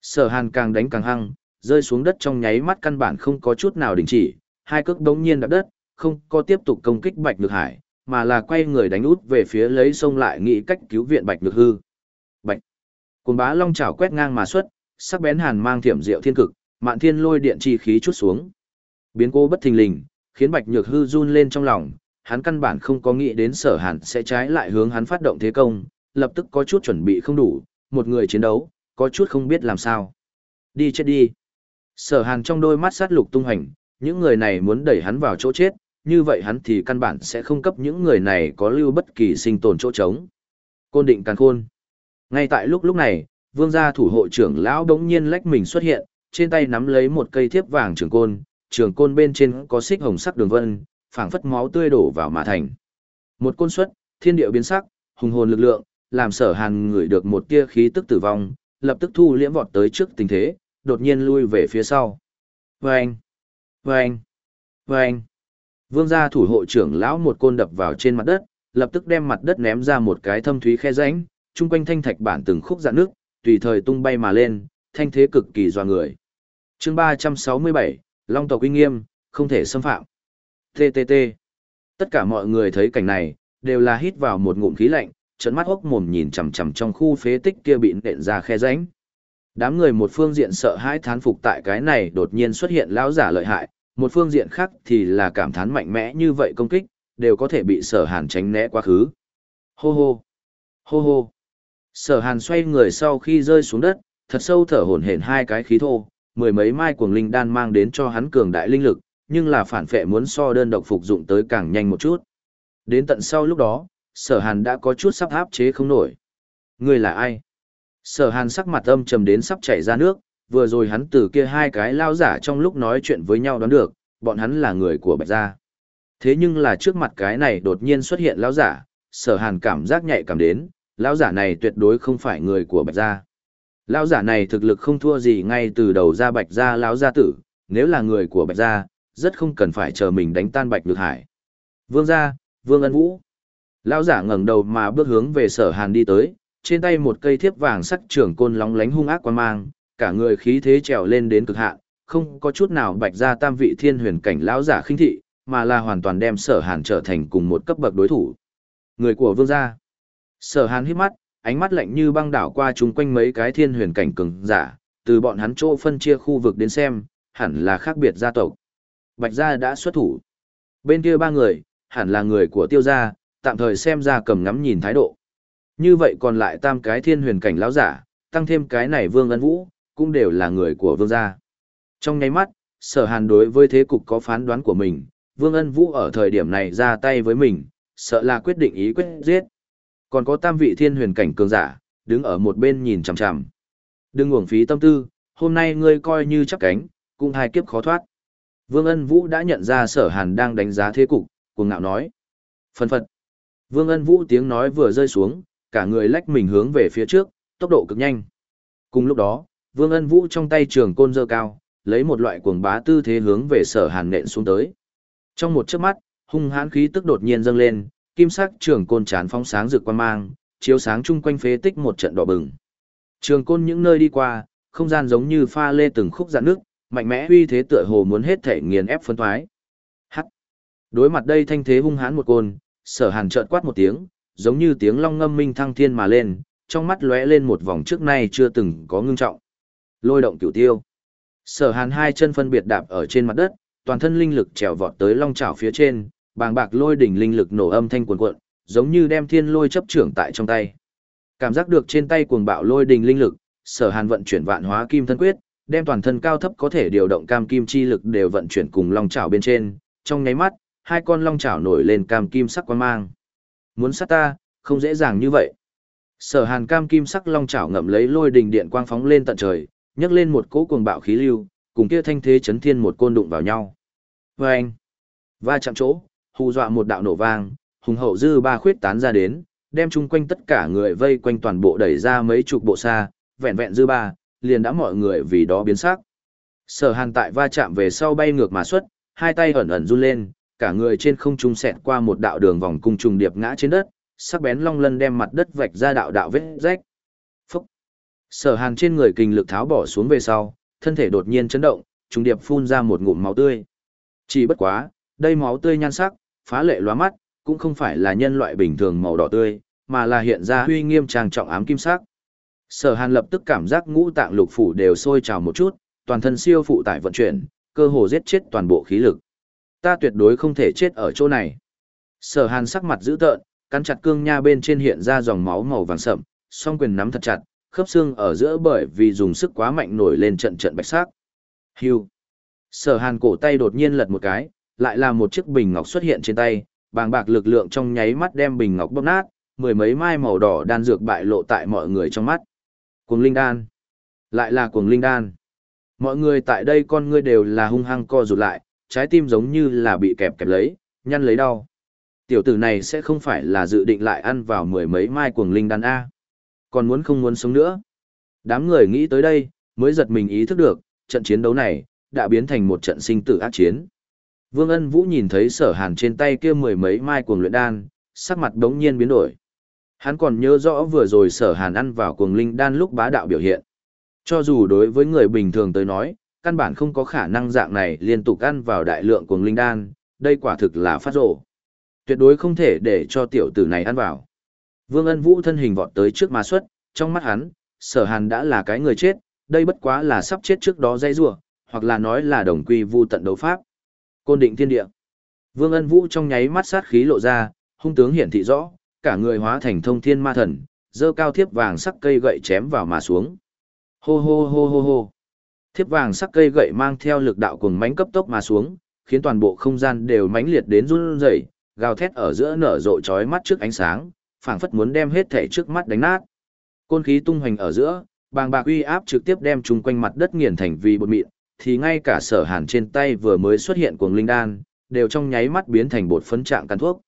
Sở hàn càng đánh càng hăng, rơi xuống đất trong nháy mắt căn bản không có chút nào đình chỉ, hai cước đống nhiên đạp đất, không có tiếp tục công kích Bạch Nhược Hải, mà là quay người đánh út về phía lấy sông lại nghĩ cách cứu viện Bạch Nhược Hư. Bạch! Cùng bá long chảo quét ngang mà xuất, sắc bén hàn mang thiểm diệu thiên cực, mạn thiên lôi điện chi khí chút xuống. Biến cố bất thình lình, khiến Bạch Nhược Hư run lên trong lòng, hắn căn bản không có nghĩ đến sở hàn sẽ trái lại hướng hắn phát động thế công, lập tức có chút chuẩn bị không đủ, một người chiến đấu, có chút không biết làm sao. Đi chết đi. Sở hàn trong đôi mắt sát lục tung hành, những người này muốn đẩy hắn vào chỗ chết, như vậy hắn thì căn bản sẽ không cấp những người này có lưu bất kỳ sinh tồn chỗ trống. Côn định càng khôn. Ngay tại lúc lúc này, vương gia thủ hộ trưởng lão đống nhiên lách mình xuất hiện, trên tay nắm lấy một cây thiếp vàng trường côn, trường côn bên trên có xích hồng sắc đường vân, phảng phất máu tươi đổ vào mà thành. Một côn xuất, thiên địa biến sắc, hùng hồn lực lượng, làm sở hàn ngửi được một tia khí tức tử vong, lập tức thu liễm vọt tới trước tình thế, đột nhiên lui về phía sau. Vâng! Vâng! Vâng! Vương gia thủ hộ trưởng lão một côn đập vào trên mặt đất, lập tức đem mặt đất ném ra một cái thâm thúy khe rãnh, chung quanh thanh thạch bản từng khúc dạn nước, tùy thời tung bay mà lên, thanh thế cực kỳ doa người. Chương 367, Long tộc uy nghiêm, không thể xâm phạm. TTT. Tất cả mọi người thấy cảnh này, đều là hít vào một ngụm khí lạnh, trợn mắt hốc mồm nhìn chằm chằm trong khu phế tích kia bị nện ra khe rãnh. Đám người một phương diện sợ hãi thán phục tại cái này đột nhiên xuất hiện lão giả lợi hại, một phương diện khác thì là cảm thán mạnh mẽ như vậy công kích, đều có thể bị sở hàn tránh né quá khứ. Hô hô! Hô hô! Sở hàn xoay người sau khi rơi xuống đất, thật sâu thở hổn hển hai cái khí thô, mười mấy mai cuồng linh đan mang đến cho hắn cường đại linh lực, nhưng là phản phệ muốn so đơn độc phục dụng tới càng nhanh một chút. Đến tận sau lúc đó, sở hàn đã có chút sắp áp chế không nổi. Người là ai? Sở hàn sắc mặt âm trầm đến sắp chảy ra nước, vừa rồi hắn từ kia hai cái lao giả trong lúc nói chuyện với nhau đoán được, bọn hắn là người của bạch gia. Thế nhưng là trước mặt cái này đột nhiên xuất hiện lao giả, sở hàn cảm giác nhạy cảm đến, lao giả này tuyệt đối không phải người của bạch gia. Lao giả này thực lực không thua gì ngay từ đầu ra bạch gia lão gia tử, nếu là người của bạch gia, rất không cần phải chờ mình đánh tan bạch nhược hải. Vương gia, vương ân vũ. Lão giả ngẩng đầu mà bước hướng về sở hàn đi tới, trên tay một cây thiếp vàng sắc trưởng côn lóng lánh hung ác quan mang, cả người khí thế trèo lên đến cực hạn, không có chút nào bạch ra tam vị thiên huyền cảnh lão giả khinh thị, mà là hoàn toàn đem sở hàn trở thành cùng một cấp bậc đối thủ. Người của vương gia. Sở hàn hít mắt, ánh mắt lạnh như băng đảo qua chung quanh mấy cái thiên huyền cảnh cường giả, từ bọn hắn chỗ phân chia khu vực đến xem, hẳn là khác biệt gia tộc. Bạch gia đã xuất thủ. Bên kia ba người, hẳn là người của tiêu gia, tạm thời xem ra cầm ngắm nhìn thái độ. Như vậy còn lại tam cái thiên huyền cảnh lão giả, tăng thêm cái này vương ân vũ, cũng đều là người của vương gia. Trong nháy mắt, sở hàn đối với thế cục có phán đoán của mình, vương ân vũ ở thời điểm này ra tay với mình, sợ là quyết định ý quyết giết. Còn có tam vị thiên huyền cảnh cường giả, đứng ở một bên nhìn chằm chằm. Đừng uổng phí tâm tư, hôm nay ngươi coi như chắc cánh, cũng hai kiếp khó thoát. Vương ân vũ đã nhận ra sở hàn đang đánh giá thế cục, cuồng ngạo nói. Phân phật. Vương ân vũ tiếng nói vừa rơi xuống, cả người lách mình hướng về phía trước, tốc độ cực nhanh. Cùng lúc đó, Vương Ân Vũ trong tay trường côn dơ cao, lấy một loại cuồng bá tư thế hướng về Sở Hàn nện xuống tới. Trong một chớp mắt, hung hãn khí tức đột nhiên dâng lên, kim sắc trường côn chán phóng sáng rực quan mang, chiếu sáng chung quanh phế tích một trận đỏ bừng. Trường côn những nơi đi qua, không gian giống như pha lê từng khúc dạn nước, mạnh mẽ uy thế tựa hồ muốn hết thể nghiền ép phân thoái. Hắc. Đối mặt đây thanh thế hung hãn một côn, Sở Hàn chợt quát một tiếng, giống như tiếng long ngâm minh thăng thiên mà lên, trong mắt lóe lên một vòng trước nay chưa từng có ngưng trọng. Lôi động cửu tiêu. Sở Hàn hai chân phân biệt đạp ở trên mặt đất, toàn thân linh lực trèo vọt tới long chảo phía trên, bàng bạc lôi đỉnh linh lực nổ âm thanh cuồn cuộn, giống như đem thiên lôi chấp trưởng tại trong tay. Cảm giác được trên tay cuồng bạo lôi đỉnh linh lực, Sở Hàn vận chuyển vạn hóa kim thân quyết, đem toàn thân cao thấp có thể điều động cam kim chi lực đều vận chuyển cùng long chảo bên trên, trong nháy mắt, hai con long chảo nổi lên cam kim sắc quang mang. Muốn sát ta, không dễ dàng như vậy. Sở Hàn cam kim sắc long chảo ngậm lấy lôi đình điện quang phóng lên tận trời, nhấc lên một cỗ cuồng bạo khí lưu, cùng kia thanh thế chấn thiên một côn đụng vào nhau. Vâng! Va chạm chỗ, hù dọa một đạo nổ vang, hùng hậu dư ba khuyết tán ra đến, đem chung quanh tất cả người vây quanh toàn bộ đẩy ra mấy chục bộ xa, vẹn vẹn dư ba, liền đã mọi người vì đó biến sắc. Sở Hàn tại va chạm về sau bay ngược mà xuất, hai tay ẩn ẩn run lên, cả người trên không trung xẹt qua một đạo đường vòng cung trùng điệp ngã trên đất, sắc bén long lân đem mặt đất vạch ra đạo đạo vết rách. Sở hàn trên người kinh lực tháo bỏ xuống về sau, thân thể đột nhiên chấn động, trùng điệp phun ra một ngụm máu tươi. Chỉ bất quá, đây máu tươi nhan sắc, phá lệ lóa mắt, cũng không phải là nhân loại bình thường màu đỏ tươi, mà là hiện ra huy nghiêm trang trọng ám kim sắc. Sở Hàn lập tức cảm giác ngũ tạng lục phủ đều sôi trào một chút, toàn thân siêu phụ tải vận chuyển, cơ hồ giết chết toàn bộ khí lực. Ta tuyệt đối không thể chết ở chỗ này. Sở Hàn sắc mặt dữ tợn, cắn chặt cương nha bên trên hiện ra dòng máu màu vàng sậm, song quyền nắm thật chặt, khớp xương ở giữa bởi vì dùng sức quá mạnh nổi lên trận trận bạch sắc. Hưu. Sở Hàn cổ tay đột nhiên lật một cái, lại là một chiếc bình ngọc xuất hiện trên tay, bàng bạc lực lượng trong nháy mắt đem bình ngọc bóp nát, mười mấy mai màu đỏ đan dược bại lộ tại mọi người trong mắt. Cuồng linh đan. Lại là cuồng linh đan. Mọi người tại đây con ngươi đều là hung hăng co rụt lại, trái tim giống như là bị kẹp kẹp lấy, nhăn lấy đau. Tiểu tử này sẽ không phải là dự định lại ăn vào mười mấy mai cuồng linh đan A. Còn muốn không muốn sống nữa. Đám người nghĩ tới đây, mới giật mình ý thức được, trận chiến đấu này, đã biến thành một trận sinh tử ác chiến. Vương Ân Vũ nhìn thấy sở hàn trên tay kia mười mấy mai cuồng luyện đan, sắc mặt đống nhiên biến đổi. Hắn còn nhớ rõ vừa rồi sở hàn ăn vào cuồng linh đan lúc bá đạo biểu hiện. Cho dù đối với người bình thường tới nói, căn bản không có khả năng dạng này liên tục ăn vào đại lượng cuồng linh đan, đây quả thực là phát rổ. Tuyệt đối không thể để cho tiểu tử này ăn vào. Vương ân vũ thân hình vọt tới trước mà xuất, trong mắt hắn, sở hàn đã là cái người chết, đây bất quá là sắp chết trước đó dây rủa hoặc là nói là đồng quy vu tận đấu pháp. Côn định thiên địa. Vương ân vũ trong nháy mắt sát khí lộ ra, hung tướng hiển thị rõ, cả người hóa thành thông thiên ma thần, dơ cao thiếp vàng sắc cây gậy chém vào mà xuống. Hô hô hô hô hô. Thiếp vàng sắc cây gậy mang theo lực đạo cùng mãnh cấp tốc mà xuống, khiến toàn bộ không gian đều mãnh liệt đến run rẩy, gào thét ở giữa nở rộ chói mắt trước ánh sáng, phảng phất muốn đem hết thể trước mắt đánh nát. Côn khí tung hoành ở giữa, bàng bạc uy áp trực tiếp đem chung quanh mặt đất nghiền thành vì bột mịn, thì ngay cả sở hàn trên tay vừa mới xuất hiện cuồng linh đan, đều trong nháy mắt biến thành bột phấn trạng căn thuốc.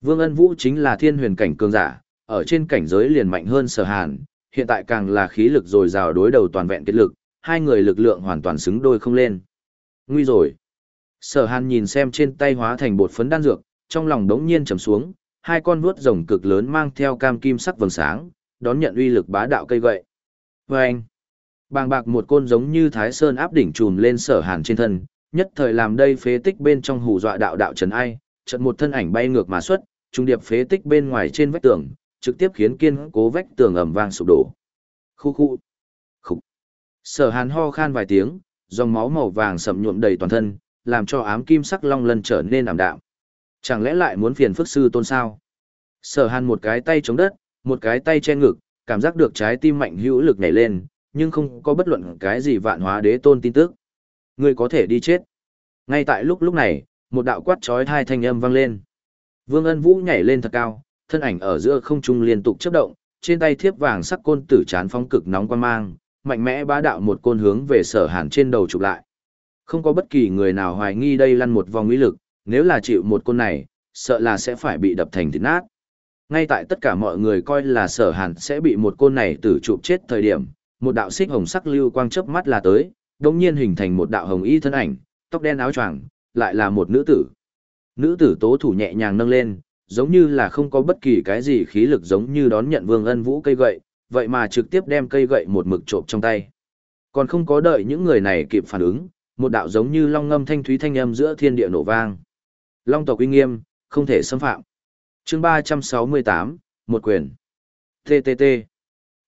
Vương Ân Vũ chính là thiên huyền cảnh cường giả, ở trên cảnh giới liền mạnh hơn sở hàn, hiện tại càng là khí lực dồi dào đối đầu toàn vẹn kết lực, hai người lực lượng hoàn toàn xứng đôi không lên. Nguy rồi. Sở hàn nhìn xem trên tay hóa thành bột phấn đan dược, trong lòng đống nhiên trầm xuống, hai con vuốt rồng cực lớn mang theo cam kim sắc vầng sáng, đón nhận uy lực bá đạo cây gậy. Và anh, bàng bạc một côn giống như thái sơn áp đỉnh trùm lên sở hàn trên thân, nhất thời làm đây phế tích bên trong hù dọa đạo đạo trần ai, trận một thân ảnh bay ngược mà xuất, trung điệp phế tích bên ngoài trên vách tường, trực tiếp khiến kiên cố vách tường ầm vang sụp đổ. Khu khu. Khục. Sở Hàn ho khan vài tiếng, dòng máu màu vàng sậm nhuộm đầy toàn thân, làm cho ám kim sắc long lân trở nên ảm đạm. Chẳng lẽ lại muốn phiền phức sư tôn sao? Sở Hàn một cái tay chống đất, một cái tay che ngực, cảm giác được trái tim mạnh hữu lực nhảy lên, nhưng không có bất luận cái gì vạn hóa đế tôn tin tức. Ngươi có thể đi chết. Ngay tại lúc lúc này, một đạo quát chói tai thanh âm vang lên. Vương Ân Vũ nhảy lên thật cao, thân ảnh ở giữa không trung liên tục chớp động, trên tay thiếp vàng sắc côn tử chán phóng cực nóng quan mang, mạnh mẽ bá đạo một côn hướng về Sở Hàn trên đầu chụp lại. Không có bất kỳ người nào hoài nghi đây lăn một vòng uy lực, nếu là chịu một côn này, sợ là sẽ phải bị đập thành thịt nát. Ngay tại tất cả mọi người coi là Sở Hàn sẽ bị một côn này tử chụp chết thời điểm, một đạo xích hồng sắc lưu quang chớp mắt là tới, đồng nhiên hình thành một đạo hồng y thân ảnh, tóc đen áo choàng, lại là một nữ tử. Nữ tử tố thủ nhẹ nhàng nâng lên, giống như là không có bất kỳ cái gì khí lực giống như đón nhận vương ân vũ cây gậy, vậy mà trực tiếp đem cây gậy một mực trộm trong tay. Còn không có đợi những người này kịp phản ứng, một đạo giống như long ngâm thanh thúy thanh âm giữa thiên địa nổ vang. Long tộc uy nghiêm, không thể xâm phạm. chương 368, một quyền. TTT.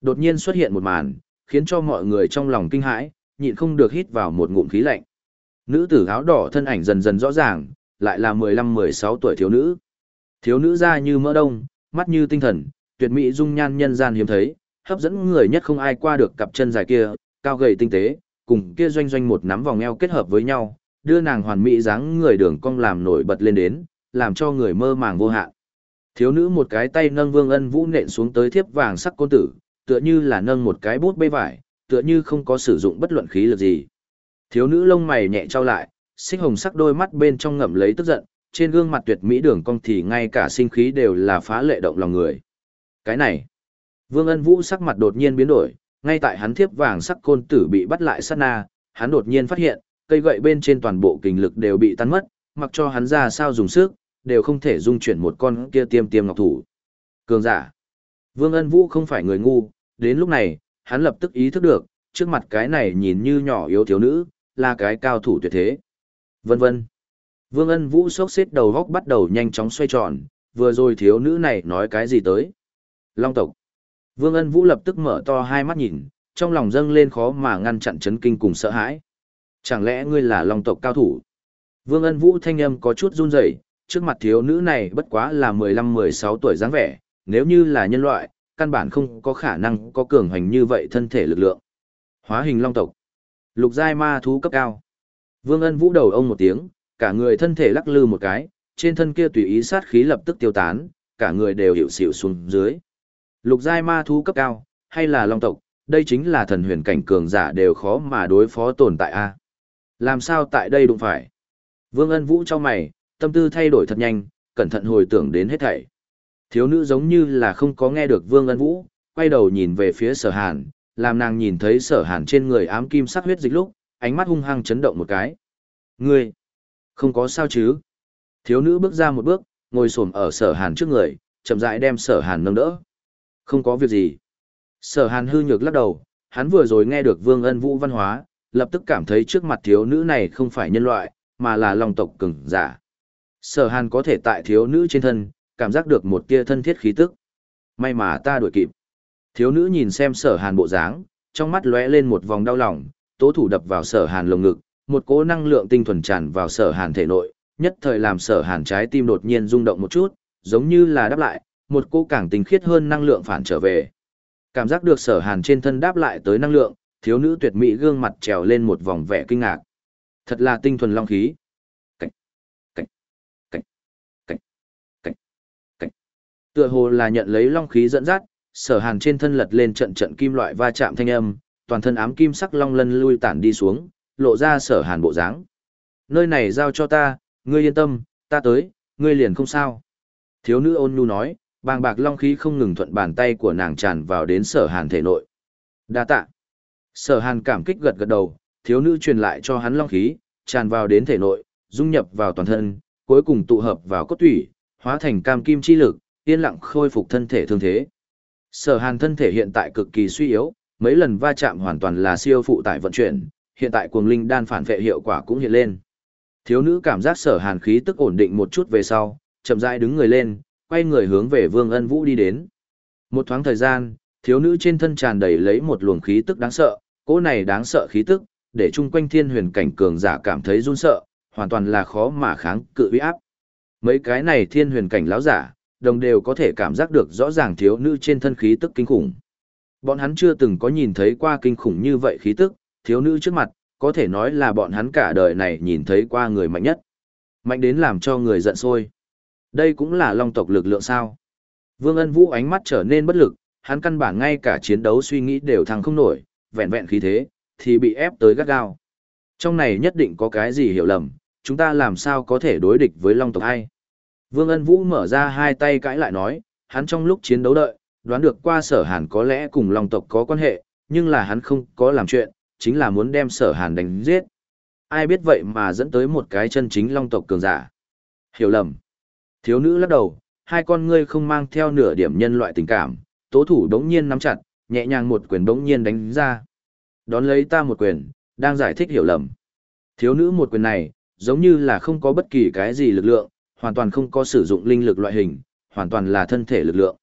Đột nhiên xuất hiện một màn, khiến cho mọi người trong lòng kinh hãi, nhịn không được hít vào một ngụm khí lạnh. Nữ tử áo đỏ thân ảnh dần dần rõ ràng, lại là 15-16 tuổi thiếu nữ. Thiếu nữ da như mỡ đông, mắt như tinh thần, tuyệt mỹ dung nhan nhân gian hiếm thấy, hấp dẫn người nhất không ai qua được cặp chân dài kia, cao gầy tinh tế, cùng kia doanh doanh một nắm vòng eo kết hợp với nhau, đưa nàng hoàn mỹ dáng người đường cong làm nổi bật lên đến, làm cho người mơ màng vô hạn. Thiếu nữ một cái tay nâng Vương Ân Vũ nện xuống tới thiếp vàng sắc côn tử, tựa như là nâng một cái bút bê vải, tựa như không có sử dụng bất luận khí lực gì. Thiếu nữ lông mày nhẹ trao lại, xích hồng sắc đôi mắt bên trong ngậm lấy tức giận, trên gương mặt tuyệt mỹ đường cong thì ngay cả sinh khí đều là phá lệ động lòng người. Cái này, Vương Ân Vũ sắc mặt đột nhiên biến đổi, ngay tại hắn thiếp vàng sắc côn tử bị bắt lại sát na, hắn đột nhiên phát hiện, cây gậy bên trên toàn bộ kình lực đều bị tan mất, mặc cho hắn ra sao dùng sức, đều không thể dung chuyển một con kia tiêm tiêm ngọc thủ. Cường giả. Vương Ân Vũ không phải người ngu, đến lúc này, hắn lập tức ý thức được, trước mặt cái này nhìn như nhỏ yếu thiếu nữ, là cái cao thủ tuyệt thế. Vân vân. Vương Ân Vũ sốc xếp đầu góc bắt đầu nhanh chóng xoay tròn, vừa rồi thiếu nữ này nói cái gì tới. Long tộc. Vương Ân Vũ lập tức mở to hai mắt nhìn, trong lòng dâng lên khó mà ngăn chặn chấn kinh cùng sợ hãi. Chẳng lẽ ngươi là Long tộc cao thủ? Vương Ân Vũ thanh âm có chút run rẩy, trước mặt thiếu nữ này bất quá là 15-16 tuổi dáng vẻ, nếu như là nhân loại, căn bản không có khả năng có cường hành như vậy thân thể lực lượng. Hóa hình long tộc. Lục giai ma thú cấp cao. Vương Ân Vũ đầu ông một tiếng, cả người thân thể lắc lư một cái, trên thân kia tùy ý sát khí lập tức tiêu tán, cả người đều hiểu xỉu xuống dưới. Lục giai ma thú cấp cao, hay là long tộc, đây chính là thần huyền cảnh cường giả đều khó mà đối phó tồn tại a. Làm sao tại đây đụng phải? Vương Ân Vũ cho mày, tâm tư thay đổi thật nhanh, cẩn thận hồi tưởng đến hết thảy. Thiếu nữ giống như là không có nghe được Vương Ân Vũ, quay đầu nhìn về phía sở hàn, làm nàng nhìn thấy sở hàn trên người ám kim sắc huyết dịch lúc, ánh mắt hung hăng chấn động một cái. Ngươi, không có sao chứ? Thiếu nữ bước ra một bước, ngồi xổm ở sở hàn trước người, chậm rãi đem sở hàn nâng đỡ. Không có việc gì. Sở hàn hư nhược lắc đầu, hắn vừa rồi nghe được Vương Ân Vũ văn hóa, lập tức cảm thấy trước mặt thiếu nữ này không phải nhân loại, mà là lòng tộc cường giả. Sở hàn có thể tại thiếu nữ trên thân, cảm giác được một tia thân thiết khí tức. May mà ta đuổi kịp. Thiếu nữ nhìn xem sở hàn bộ dáng, trong mắt lóe lên một vòng đau lòng, tố thủ đập vào sở hàn lồng ngực, một cỗ năng lượng tinh thuần tràn vào sở hàn thể nội, nhất thời làm sở hàn trái tim đột nhiên rung động một chút, giống như là đáp lại, một cỗ càng tinh khiết hơn năng lượng phản trở về. Cảm giác được sở hàn trên thân đáp lại tới năng lượng, thiếu nữ tuyệt mỹ gương mặt trèo lên một vòng vẻ kinh ngạc. Thật là tinh thuần long khí. Cạch, cạch, cạch, cạch, cạch, cạch. Tựa hồ là nhận lấy long khí dẫn dắt, sở hàn trên thân lật lên trận trận kim loại va chạm thanh âm, toàn thân ám kim sắc long lân lui tản đi xuống, lộ ra sở hàn bộ dáng. Nơi này giao cho ta, ngươi yên tâm, ta tới, ngươi liền không sao. Thiếu nữ ôn nhu nói, bàng bạc long khí không ngừng thuận bàn tay của nàng tràn vào đến sở hàn thể nội. Đa tạ. Sở hàn cảm kích gật gật đầu, thiếu nữ truyền lại cho hắn long khí, tràn vào đến thể nội, dung nhập vào toàn thân, cuối cùng tụ hợp vào cốt tủy, hóa thành cam kim chi lực, yên lặng khôi phục thân thể thương thế. Sở hàn thân thể hiện tại cực kỳ suy yếu, mấy lần va chạm hoàn toàn là siêu phụ tải vận chuyển, hiện tại cuồng linh đan phản vệ hiệu quả cũng hiện lên. Thiếu nữ cảm giác sở hàn khí tức ổn định một chút về sau, chậm rãi đứng người lên, quay người hướng về Vương Ân Vũ đi đến. Một thoáng thời gian, thiếu nữ trên thân tràn đầy lấy một luồng khí tức đáng sợ, cỗ này đáng sợ khí tức, để chung quanh thiên huyền cảnh cường giả cảm thấy run sợ, hoàn toàn là khó mà kháng cự uy áp. Mấy cái này thiên huyền cảnh lão giả, đồng đều có thể cảm giác được rõ ràng thiếu nữ trên thân khí tức kinh khủng. Bọn hắn chưa từng có nhìn thấy qua kinh khủng như vậy khí tức, thiếu nữ trước mặt, có thể nói là bọn hắn cả đời này nhìn thấy qua người mạnh nhất. Mạnh đến làm cho người giận sôi. Đây cũng là long tộc lực lượng sao. Vương ân vũ ánh mắt trở nên bất lực, hắn căn bản ngay cả chiến đấu suy nghĩ đều thăng không nổi, vẹn vẹn khí thế, thì bị ép tới gắt gao. Trong này nhất định có cái gì hiểu lầm, chúng ta làm sao có thể đối địch với long tộc hay. Vương ân vũ mở ra hai tay cãi lại nói, hắn trong lúc chiến đấu đợi, đoán được qua sở hàn có lẽ cùng long tộc có quan hệ, nhưng là hắn không có làm chuyện, chính là muốn đem sở hàn đánh giết. Ai biết vậy mà dẫn tới một cái chân chính long tộc cường giả. Hiểu lầm. Thiếu nữ lắc đầu, hai con ngươi không mang theo nửa điểm nhân loại tình cảm, tố thủ đống nhiên nắm chặt, nhẹ nhàng một quyền bỗng nhiên đánh ra. Đón lấy ta một quyền, đang giải thích hiểu lầm. Thiếu nữ một quyền này, giống như là không có bất kỳ cái gì lực lượng, hoàn toàn không có sử dụng linh lực loại hình, hoàn toàn là thân thể lực lượng.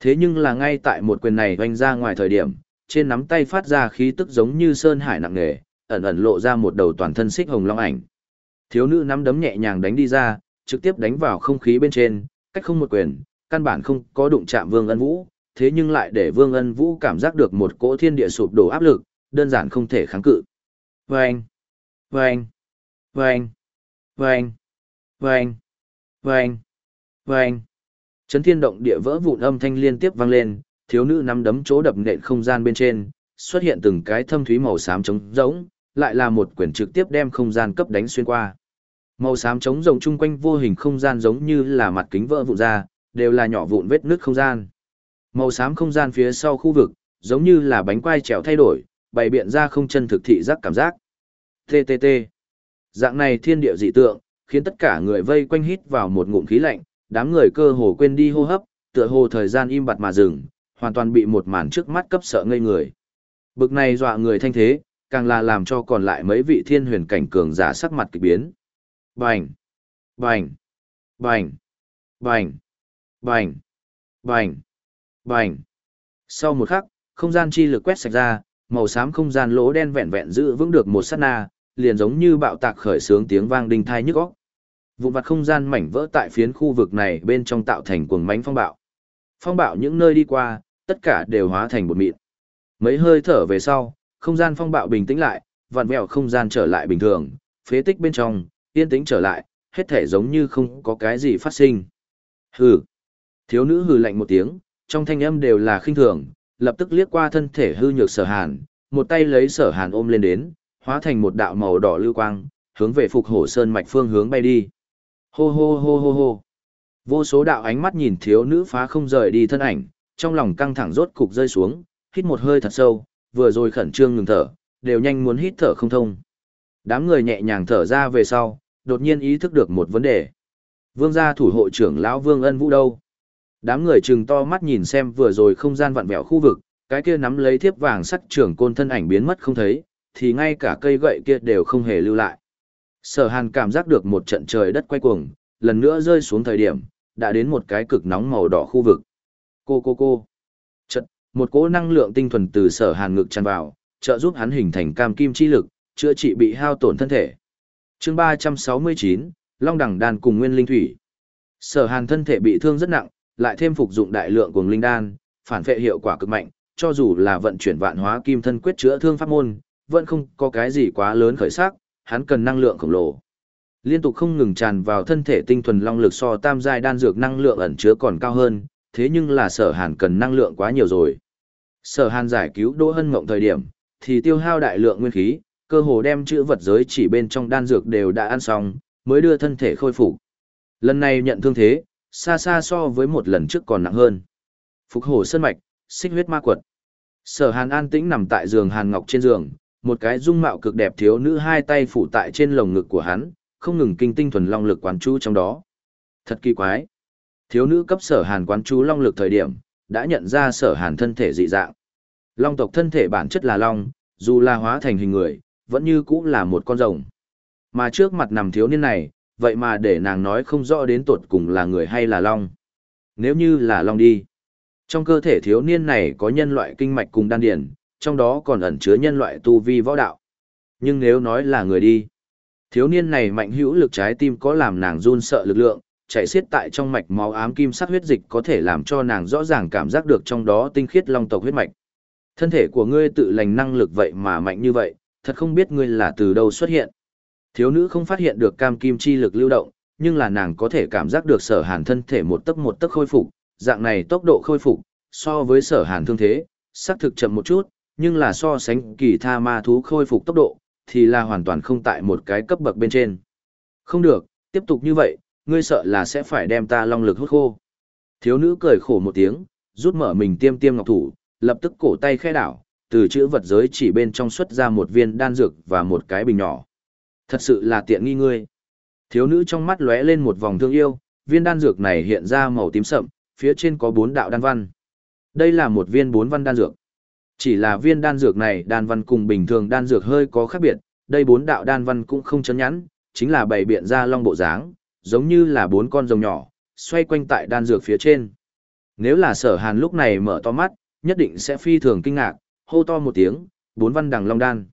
Thế nhưng là ngay tại một quyền này hoành ra ngoài thời điểm, trên nắm tay phát ra khí tức giống như sơn hải nặng nề, ẩn ẩn lộ ra một đầu toàn thân xích hồng long ảnh. Thiếu nữ nắm đấm nhẹ nhàng đánh đi ra, trực tiếp đánh vào không khí bên trên, cách không một quyền, căn bản không có đụng chạm Vương Ân Vũ, thế nhưng lại để Vương Ân Vũ cảm giác được một cỗ thiên địa sụp đổ áp lực, đơn giản không thể kháng cự. Vâng! Vâng! Vâng! Vâng! Vâng! Vâng! Vâng! Chấn thiên động địa vỡ vụn âm thanh liên tiếp vang lên, thiếu nữ nắm đấm chỗ đập nện không gian bên trên, xuất hiện từng cái thâm thúy màu xám trống rỗng, lại là một quyển trực tiếp đem không gian cấp đánh xuyên qua. Màu xám trống rỗng chung quanh vô hình không gian giống như là mặt kính vỡ vụn ra, đều là nhỏ vụn vết nước không gian. Màu xám không gian phía sau khu vực, giống như là bánh quai trèo thay đổi, bày biện ra không chân thực thị giác cảm giác. TTT. Dạng này thiên địa dị tượng, khiến tất cả người vây quanh hít vào một ngụm khí lạnh, đám người cơ hồ quên đi hô hấp, tựa hồ thời gian im bặt mà dừng, hoàn toàn bị một màn trước mắt cấp sợ ngây người. Bực này dọa người thanh thế, càng là làm cho còn lại mấy vị thiên huyền cảnh cường giả sắc mặt kỳ biến. Bành! Bành! Bành! Bành! Bành! Bành! Bành! Sau một khắc, không gian chi lực quét sạch ra, màu xám không gian lỗ đen vẹn vẹn giữ vững được một sát na, liền giống như bạo tạc khởi sướng tiếng vang đinh thai nhức óc. Vụn vặt không gian mảnh vỡ tại phiến khu vực này bên trong tạo thành cuồng mãnh phong bạo. Phong bạo những nơi đi qua, tất cả đều hóa thành bột mịn. Mấy hơi thở về sau, không gian phong bạo bình tĩnh lại, vặn vẹo không gian trở lại bình thường, phế tích bên trong, yên tĩnh trở lại, hết thể giống như không có cái gì phát sinh. Hừ. Thiếu nữ hừ lạnh một tiếng, trong thanh âm đều là khinh thường, lập tức liếc qua thân thể hư nhược sở hàn, một tay lấy sở hàn ôm lên đến, hóa thành một đạo màu đỏ lưu quang, hướng về phục hổ sơn mạch phương hướng bay đi. Hô hô hô hô hô. Vô số đạo ánh mắt nhìn thiếu nữ phá không rời đi thân ảnh, trong lòng căng thẳng rốt cục rơi xuống, hít một hơi thật sâu, vừa rồi khẩn trương ngừng thở, đều nhanh muốn hít thở không thông. Đám người nhẹ nhàng thở ra về sau, đột nhiên ý thức được một vấn đề. Vương gia thủ hộ trưởng lão Vương Ân Vũ đâu? Đám người chừng to mắt nhìn xem vừa rồi không gian vặn vẹo khu vực, cái kia nắm lấy thiếp vàng sắt trưởng côn thân ảnh biến mất không thấy, thì ngay cả cây gậy kia đều không hề lưu lại. Sở Hàn cảm giác được một trận trời đất quay cuồng, lần nữa rơi xuống thời điểm, đã đến một cái cực nóng màu đỏ khu vực. Cô cô cô. Trận, một cỗ năng lượng tinh thuần từ Sở Hàn ngực tràn vào, trợ giúp hắn hình thành cam kim chi lực, chữa trị bị hao tổn thân thể. Chương 369, Long đẳng đàn cùng Nguyên Linh thủy. Sở Hàn thân thể bị thương rất nặng, lại thêm phục dụng đại lượng cuồng linh đan, phản phệ hiệu quả cực mạnh, cho dù là vận chuyển vạn hóa kim thân quyết chữa thương pháp môn, vẫn không có cái gì quá lớn khởi sắc, hắn cần năng lượng khổng lồ. Liên tục không ngừng tràn vào thân thể tinh thuần long lực so tam giai đan dược năng lượng ẩn chứa còn cao hơn, thế nhưng là sở hàn cần năng lượng quá nhiều rồi. Sở hàn giải cứu Đỗ Hân Ngộng thời điểm, thì tiêu hao đại lượng nguyên khí, cơ hồ đem chữ vật giới chỉ bên trong đan dược đều đã ăn xong, mới đưa thân thể khôi phục. Lần này nhận thương thế, xa xa so với một lần trước còn nặng hơn. Phục hổ sơn mạch, xích huyết ma quật. Sở Hàn an tĩnh nằm tại giường Hàn Ngọc trên giường, một cái dung mạo cực đẹp thiếu nữ hai tay phủ tại trên lồng ngực của hắn, không ngừng kinh tinh thuần long lực quán chú trong đó. Thật kỳ quái. Thiếu nữ cấp Sở Hàn quán chú long lực thời điểm, đã nhận ra Sở Hàn thân thể dị dạng. Long tộc thân thể bản chất là long, dù là hóa thành hình người, vẫn như cũ là một con rồng. Mà trước mặt nằm thiếu niên này, vậy mà để nàng nói không rõ đến tột cùng là người hay là long. Nếu như là long đi. Trong cơ thể thiếu niên này có nhân loại kinh mạch cùng đan điền, trong đó còn ẩn chứa nhân loại tu vi võ đạo. Nhưng nếu nói là người đi, thiếu niên này mạnh hữu lực trái tim có làm nàng run sợ lực lượng, chạy xiết tại trong mạch máu ám kim sắc huyết dịch có thể làm cho nàng rõ ràng cảm giác được trong đó tinh khiết long tộc huyết mạch. Thân thể của ngươi tự lành năng lực vậy mà mạnh như vậy, thật không biết ngươi là từ đâu xuất hiện. Thiếu nữ không phát hiện được cam kim chi lực lưu động, nhưng là nàng có thể cảm giác được sở hàn thân thể một tấc một tấc khôi phục, dạng này tốc độ khôi phục, so với sở hàn thương thế, xác thực chậm một chút, nhưng là so sánh kỳ tha ma thú khôi phục tốc độ, thì là hoàn toàn không tại một cái cấp bậc bên trên. Không được, tiếp tục như vậy, ngươi sợ là sẽ phải đem ta long lực hút khô. Thiếu nữ cười khổ một tiếng, rút mở mình tiêm tiêm ngọc thủ, lập tức cổ tay khẽ đảo, từ chữ vật giới chỉ bên trong xuất ra một viên đan dược và một cái bình nhỏ. Thật sự là tiện nghi ngươi. Thiếu nữ trong mắt lóe lên một vòng thương yêu, viên đan dược này hiện ra màu tím sậm, phía trên có bốn đạo đan văn. Đây là một viên bốn văn đan dược. Chỉ là viên đan dược này đan văn cùng bình thường đan dược hơi có khác biệt, đây bốn đạo đan văn cũng không chấn nhẵn, chính là bày biện ra long bộ dáng, giống như là bốn con rồng nhỏ, xoay quanh tại đan dược phía trên. Nếu là sở hàn lúc này mở to mắt, nhất định sẽ phi thường kinh ngạc, hô to một tiếng, bốn văn đằng long đan.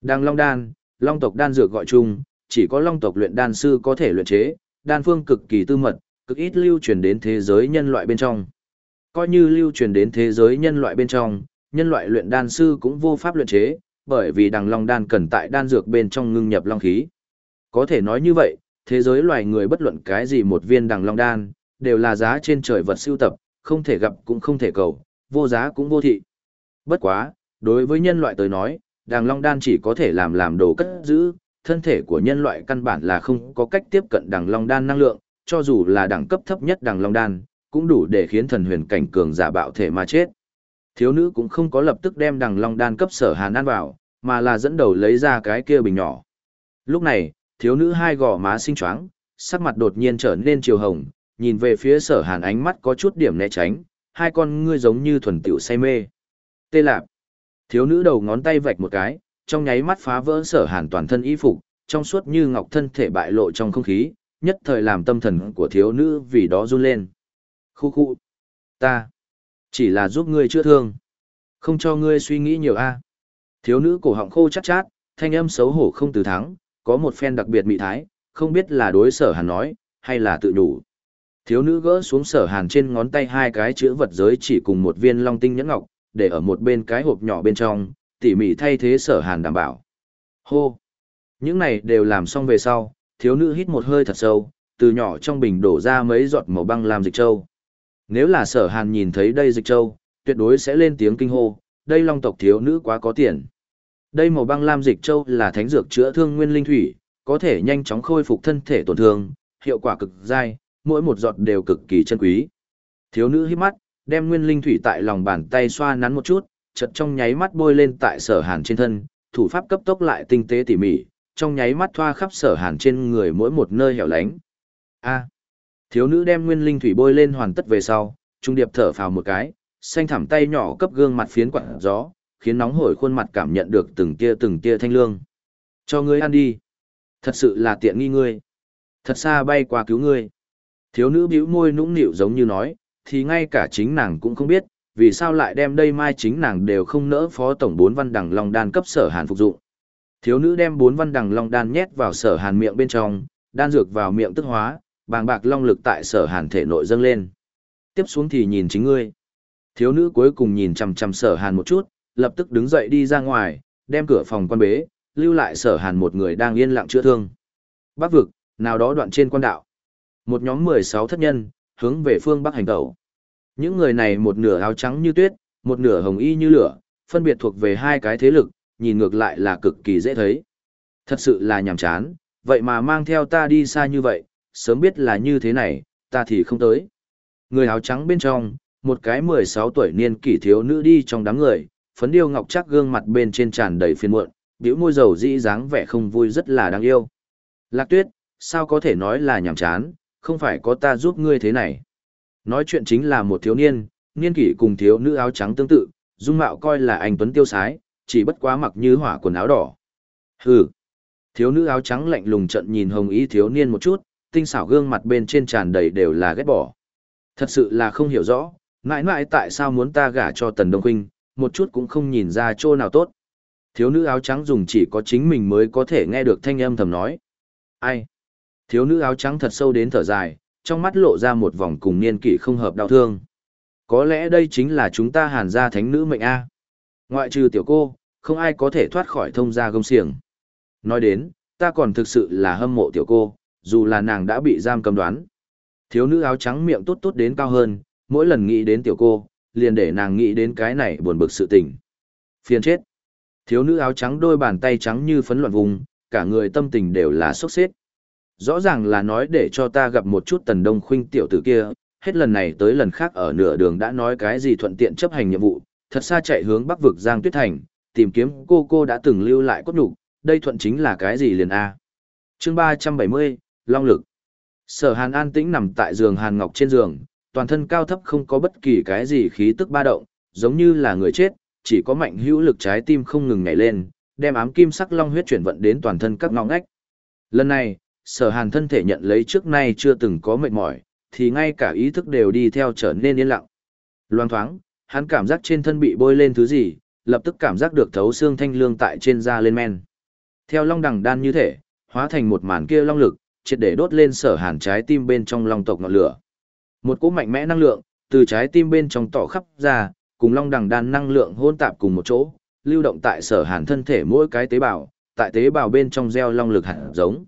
Đằng long đan, long tộc đan dược gọi chung, chỉ có long tộc luyện đan sư có thể luyện chế, đan phương cực kỳ tư mật, cực ít lưu truyền đến thế giới nhân loại bên trong. Coi như lưu truyền đến thế giới nhân loại bên trong, nhân loại luyện đan sư cũng vô pháp luyện chế, bởi vì đằng long đan cần tại đan dược bên trong ngưng nhập long khí. Có thể nói như vậy, thế giới loài người bất luận cái gì một viên đằng long đan, đều là giá trên trời vật siêu tập, không thể gặp cũng không thể cầu, vô giá cũng vô thị. Bất quá, đối với nhân loại tới nói, đàng long đan chỉ có thể làm làm đồ cất giữ, thân thể của nhân loại căn bản là không có cách tiếp cận đàng long đan năng lượng, cho dù là đẳng cấp thấp nhất đàng long đan, cũng đủ để khiến thần huyền cảnh cường giả bạo thể mà chết. Thiếu nữ cũng không có lập tức đem đàng long đan cấp sở hàn ăn vào, mà là dẫn đầu lấy ra cái kia bình nhỏ. Lúc này, thiếu nữ hai gò má xinh choáng, sắc mặt đột nhiên trở nên chiều hồng, nhìn về phía sở hàn ánh mắt có chút điểm né tránh, hai con ngươi giống như thuần tiểu say mê. Tê lạp. Thiếu nữ đầu ngón tay vạch một cái, trong nháy mắt phá vỡ sở hàn toàn thân y phục, trong suốt như ngọc thân thể bại lộ trong không khí, nhất thời làm tâm thần của thiếu nữ vì đó run lên. Khu khu. Ta. Chỉ là giúp ngươi chữa thương. Không cho ngươi suy nghĩ nhiều a. À. Thiếu nữ cổ họng khô chát chát, thanh âm xấu hổ không từ thắng, có một phen đặc biệt mị thái, không biết là đối sở hàn nói, hay là tự đủ. Thiếu nữ gỡ xuống sở hàn trên ngón tay hai cái chữ vật giới chỉ cùng một viên long tinh nhẫn ngọc, để ở một bên cái hộp nhỏ bên trong, tỉ mỉ thay thế sở hàn đảm bảo. Hô! Những này đều làm xong về sau, thiếu nữ hít một hơi thật sâu, từ nhỏ trong bình đổ ra mấy giọt màu băng làm dịch châu. Nếu là sở hàn nhìn thấy đây dịch châu, tuyệt đối sẽ lên tiếng kinh hô, đây long tộc thiếu nữ quá có tiền. Đây màu băng lam dịch châu là thánh dược chữa thương nguyên linh thủy, có thể nhanh chóng khôi phục thân thể tổn thương, hiệu quả cực dai, mỗi một giọt đều cực kỳ chân quý. Thiếu nữ hít mắt, đem nguyên linh thủy tại lòng bàn tay xoa nắn một chút, chợt trong nháy mắt bôi lên tại sở hàn trên thân, thủ pháp cấp tốc lại tinh tế tỉ mỉ, trong nháy mắt thoa khắp sở hàn trên người mỗi một nơi hẻo lánh. A. thiếu nữ đem nguyên linh thủy bôi lên hoàn tất về sau, trung điệp thở phào một cái, xanh thẳm tay nhỏ cấp gương mặt phiến quặn gió, khiến nóng hổi khuôn mặt cảm nhận được từng tia từng tia thanh lương. Cho ngươi ăn đi. Thật sự là tiện nghi ngươi. Thật xa bay qua cứu ngươi. Thiếu nữ bĩu môi nũng nịu giống như nói, thì ngay cả chính nàng cũng không biết, vì sao lại đem đây mai chính nàng đều không nỡ phó tổng bốn văn đằng long đan cấp sở hàn phục dụng. Thiếu nữ đem bốn văn đằng long đan nhét vào sở hàn miệng bên trong, đan dược vào miệng tức hóa, bàng bạc long lực tại sở hàn thể nội dâng lên. Tiếp xuống thì nhìn chính ngươi. Thiếu nữ cuối cùng nhìn chằm chằm sở hàn một chút, lập tức đứng dậy đi ra ngoài, đem cửa phòng quan bế, lưu lại sở hàn một người đang yên lặng chữa thương. Bắc vực, nào đó đoạn trên quan đạo. Một nhóm 16 thất nhân, hướng về phương Bắc hành tẩu. Những người này một nửa áo trắng như tuyết, một nửa hồng y như lửa, phân biệt thuộc về hai cái thế lực, nhìn ngược lại là cực kỳ dễ thấy. Thật sự là nhàm chán, vậy mà mang theo ta đi xa như vậy, sớm biết là như thế này, ta thì không tới. Người áo trắng bên trong, một cái 16 tuổi niên kỷ thiếu nữ đi trong đám người, phấn điêu ngọc chắc gương mặt bên trên tràn đầy phiền muộn, biểu môi dầu dĩ dáng vẻ không vui rất là đáng yêu. Lạc tuyết, sao có thể nói là nhàm chán, không phải có ta giúp ngươi thế này. Nói chuyện chính là một thiếu niên, niên kỷ cùng thiếu nữ áo trắng tương tự, dung mạo coi là anh Tuấn tiêu sái, chỉ bất quá mặc như hỏa quần áo đỏ. Hừ. Thiếu nữ áo trắng lạnh lùng trận nhìn hồng ý thiếu niên một chút, tinh xảo gương mặt bên trên tràn đầy đều là ghét bỏ. Thật sự là không hiểu rõ, mãi mãi tại sao muốn ta gả cho Tần Đông Huynh, một chút cũng không nhìn ra chỗ nào tốt. Thiếu nữ áo trắng dùng chỉ có chính mình mới có thể nghe được thanh âm thầm nói. Ai? Thiếu nữ áo trắng thật sâu đến thở dài, trong mắt lộ ra một vòng cùng niên kỷ không hợp đau thương. Có lẽ đây chính là chúng ta hàn gia thánh nữ mệnh A. Ngoại trừ tiểu cô, không ai có thể thoát khỏi thông gia gông xiềng. Nói đến, ta còn thực sự là hâm mộ tiểu cô, dù là nàng đã bị giam cầm đoán. Thiếu nữ áo trắng miệng tốt tốt đến cao hơn, mỗi lần nghĩ đến tiểu cô, liền để nàng nghĩ đến cái này buồn bực sự tình. Phiền chết. Thiếu nữ áo trắng đôi bàn tay trắng như phấn loạn vùng, cả người tâm tình đều là sốc xếp. Rõ ràng là nói để cho ta gặp một chút tần đông khuynh tiểu tử kia, hết lần này tới lần khác ở nửa đường đã nói cái gì thuận tiện chấp hành nhiệm vụ, thật xa chạy hướng bắc vực Giang Tuyết Thành, tìm kiếm cô cô đã từng lưu lại cốt nhục, đây thuận chính là cái gì liền A. chương 370, Long Lực. Sở Hàn an tĩnh nằm tại giường Hàn Ngọc trên giường, toàn thân cao thấp không có bất kỳ cái gì khí tức ba động, giống như là người chết, chỉ có mạnh hữu lực trái tim không ngừng nhảy lên, đem ám kim sắc long huyết chuyển vận đến toàn thân các ngõ ngách. Lần này, sở hàn thân thể nhận lấy trước nay chưa từng có mệt mỏi, thì ngay cả ý thức đều đi theo trở nên yên lặng. Loang thoáng, hắn cảm giác trên thân bị bôi lên thứ gì, lập tức cảm giác được thấu xương thanh lương tại trên da lên men. Theo long đằng đan như thể, hóa thành một màn kia long lực, triệt để đốt lên sở hàn trái tim bên trong long tộc ngọn lửa. Một cỗ mạnh mẽ năng lượng, từ trái tim bên trong tỏ khắp ra, cùng long đằng đan năng lượng hôn tạp cùng một chỗ, lưu động tại sở hàn thân thể mỗi cái tế bào, tại tế bào bên trong gieo long lực hạt giống.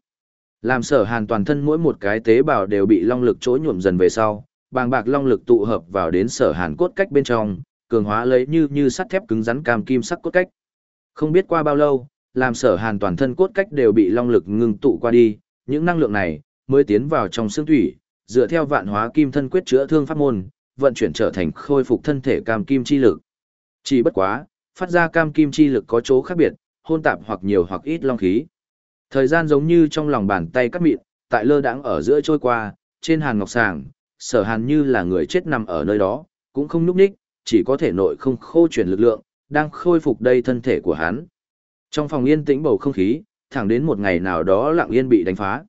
Làm sở hàn toàn thân mỗi một cái tế bào đều bị long lực chỗ nhuộm dần về sau, bàng bạc long lực tụ hợp vào đến sở hàn cốt cách bên trong, cường hóa lấy như như sắt thép cứng rắn cam kim sắc cốt cách. Không biết qua bao lâu, làm sở hàn toàn thân cốt cách đều bị long lực ngưng tụ qua đi, những năng lượng này mới tiến vào trong xương thủy, dựa theo vạn hóa kim thân quyết chữa thương pháp môn, vận chuyển trở thành khôi phục thân thể cam kim chi lực. Chỉ bất quá, phát ra cam kim chi lực có chỗ khác biệt, hôn tạp hoặc nhiều hoặc ít long khí. Thời gian giống như trong lòng bàn tay cắt mịn, tại lơ đãng ở giữa trôi qua, trên hàn ngọc sàng, sở hàn như là người chết nằm ở nơi đó, cũng không núp ních, chỉ có thể nội không khô chuyển lực lượng, đang khôi phục đây thân thể của hắn. Trong phòng yên tĩnh bầu không khí, thẳng đến một ngày nào đó lặng yên bị đánh phá.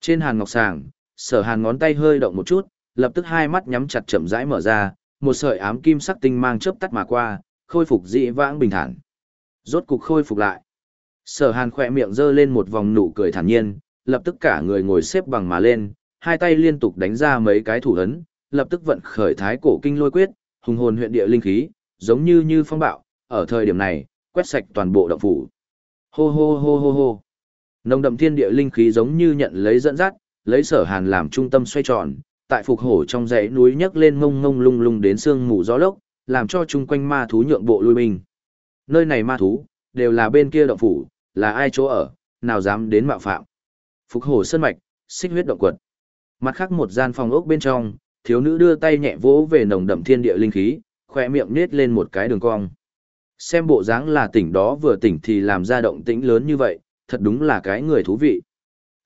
Trên hàn ngọc sàng, sở hàn ngón tay hơi động một chút, lập tức hai mắt nhắm chặt chậm rãi mở ra, một sợi ám kim sắc tinh mang chớp tắt mà qua, khôi phục dị vãng bình thản. Rốt cục khôi phục lại. Sở hàn khỏe miệng giơ lên một vòng nụ cười thản nhiên, lập tức cả người ngồi xếp bằng mà lên, hai tay liên tục đánh ra mấy cái thủ ấn, lập tức vận khởi thái cổ kinh lôi quyết, hùng hồn huyện địa linh khí, giống như như phong bạo, ở thời điểm này, quét sạch toàn bộ động phủ. Hô hô hô hô hô. Nồng đậm thiên địa linh khí giống như nhận lấy dẫn dắt, lấy sở hàn làm trung tâm xoay tròn, tại phục hổ trong dãy núi nhấc lên ngông ngông lung lung đến sương mù gió lốc, làm cho chung quanh ma thú nhượng bộ lui mình. Nơi này ma thú, đều là bên kia động phủ, là ai chỗ ở, nào dám đến mạo phạm. Phục hổ sơn mạch, xích huyết động quật. Mặt khác một gian phòng ốc bên trong, thiếu nữ đưa tay nhẹ vỗ về nồng đậm thiên địa linh khí, khỏe miệng nết lên một cái đường cong. Xem bộ dáng là tỉnh đó vừa tỉnh thì làm ra động tĩnh lớn như vậy, thật đúng là cái người thú vị.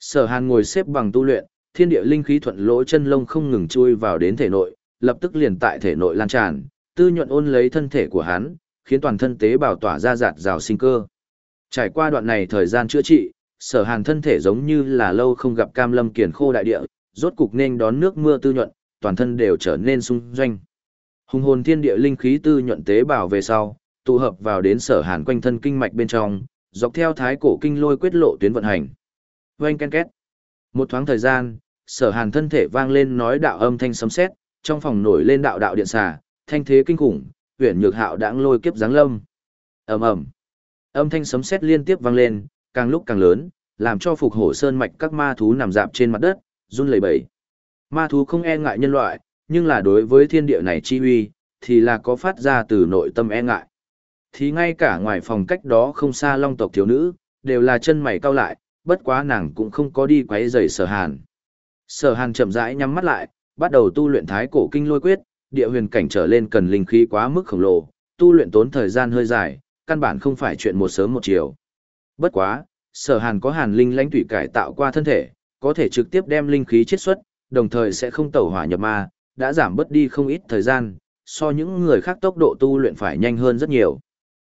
Sở Hàn ngồi xếp bằng tu luyện, thiên địa linh khí thuận lỗ chân lông không ngừng chui vào đến thể nội, lập tức liền tại thể nội lan tràn, tư nhuận ôn lấy thân thể của hắn, khiến toàn thân tế bào tỏa ra giạt rào sinh cơ. Trải qua đoạn này thời gian chữa trị, sở hàn thân thể giống như là lâu không gặp cam lâm kiền khô đại địa, rốt cục nên đón nước mưa tư nhuận, toàn thân đều trở nên sung doanh. Hùng hồn thiên địa linh khí tư nhuận tế bào về sau, tụ hợp vào đến sở hàn quanh thân kinh mạch bên trong, dọc theo thái cổ kinh lôi quyết lộ tuyến vận hành. Oanh ken két. Một thoáng thời gian, sở hàn thân thể vang lên nói đạo âm thanh sấm sét, trong phòng nổi lên đạo đạo điện xà, thanh thế kinh khủng, huyền nhược hạo đãng lôi kiếp giáng lâm. ầm ầm, âm thanh sấm sét liên tiếp vang lên, càng lúc càng lớn, làm cho phục hổ sơn mạch các ma thú nằm dạp trên mặt đất, run lẩy bẩy. Ma thú không e ngại nhân loại, nhưng là đối với thiên địa này chi uy, thì là có phát ra từ nội tâm e ngại. Thì ngay cả ngoài phòng cách đó không xa long tộc thiếu nữ, đều là chân mày cau lại, bất quá nàng cũng không có đi quấy rầy sở hàn. Sở hàn chậm rãi nhắm mắt lại, bắt đầu tu luyện thái cổ kinh lôi quyết, địa huyền cảnh trở lên cần linh khí quá mức khổng lồ, tu luyện tốn thời gian hơi dài, căn bản không phải chuyện một sớm một chiều. Bất quá, sở hàn có hàn linh lãnh tủy cải tạo qua thân thể, có thể trực tiếp đem linh khí chiết xuất, đồng thời sẽ không tẩu hỏa nhập ma, đã giảm bớt đi không ít thời gian, so những người khác tốc độ tu luyện phải nhanh hơn rất nhiều.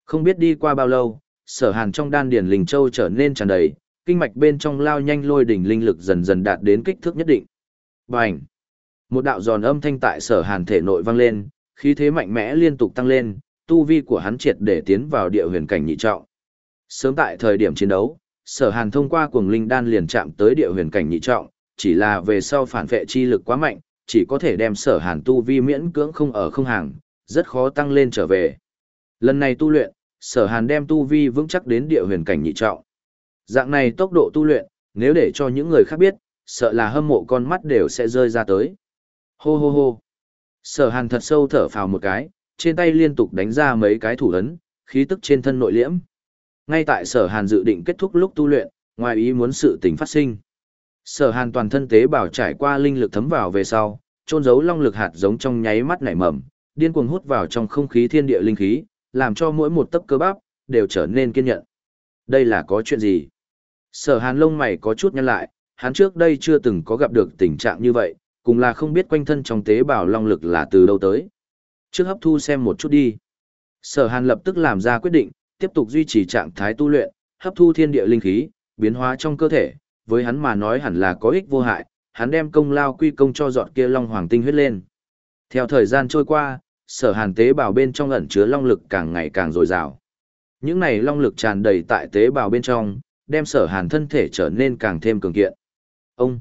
Không biết đi qua bao lâu, sở hàn trong đan điển linh châu trở nên tràn đầy, kinh mạch bên trong lao nhanh lôi đỉnh linh lực dần dần đạt đến kích thước nhất định. Bành! Một đạo giòn âm thanh tại sở hàn thể nội vang lên, khí thế mạnh mẽ liên tục tăng lên, tu vi của hắn triệt để tiến vào địa huyền cảnh nhị trọng. Sớm tại thời điểm chiến đấu, sở hàn thông qua cuồng linh đan liền chạm tới địa huyền cảnh nhị trọng, chỉ là về sau phản vệ chi lực quá mạnh, chỉ có thể đem sở hàn tu vi miễn cưỡng không ở không hàng, rất khó tăng lên trở về. Lần này tu luyện, sở hàn đem tu vi vững chắc đến địa huyền cảnh nhị trọng. Dạng này tốc độ tu luyện, nếu để cho những người khác biết, sợ là hâm mộ con mắt đều sẽ rơi ra tới. Hô hô hô. Sở hàn thật sâu thở phào một cái, trên tay liên tục đánh ra mấy cái thủ ấn, khí tức trên thân nội liễm. Ngay tại sở hàn dự định kết thúc lúc tu luyện, ngoài ý muốn sự tình phát sinh. Sở hàn toàn thân tế bào trải qua linh lực thấm vào về sau, trôn giấu long lực hạt giống trong nháy mắt nảy mầm, điên cuồng hút vào trong không khí thiên địa linh khí, làm cho mỗi một tấc cơ bắp đều trở nên kiên nhẫn. Đây là có chuyện gì? Sở hàn lông mày có chút nhăn lại, hắn trước đây chưa từng có gặp được tình trạng như vậy, cùng là không biết quanh thân trong tế bào long lực là từ đâu tới. Trước hấp thu xem một chút đi. Sở hàn lập tức làm ra quyết định, tiếp tục duy trì trạng thái tu luyện, hấp thu thiên địa linh khí, biến hóa trong cơ thể, với hắn mà nói hẳn là có ích vô hại, hắn đem công lao quy công cho giọt kia long hoàng tinh huyết lên. Theo thời gian trôi qua, sở hàn tế bào bên trong ẩn chứa long lực càng ngày càng dồi dào. Những này long lực tràn đầy tại tế bào bên trong, đem sở hàn thân thể trở nên càng thêm cường kiện. Ông,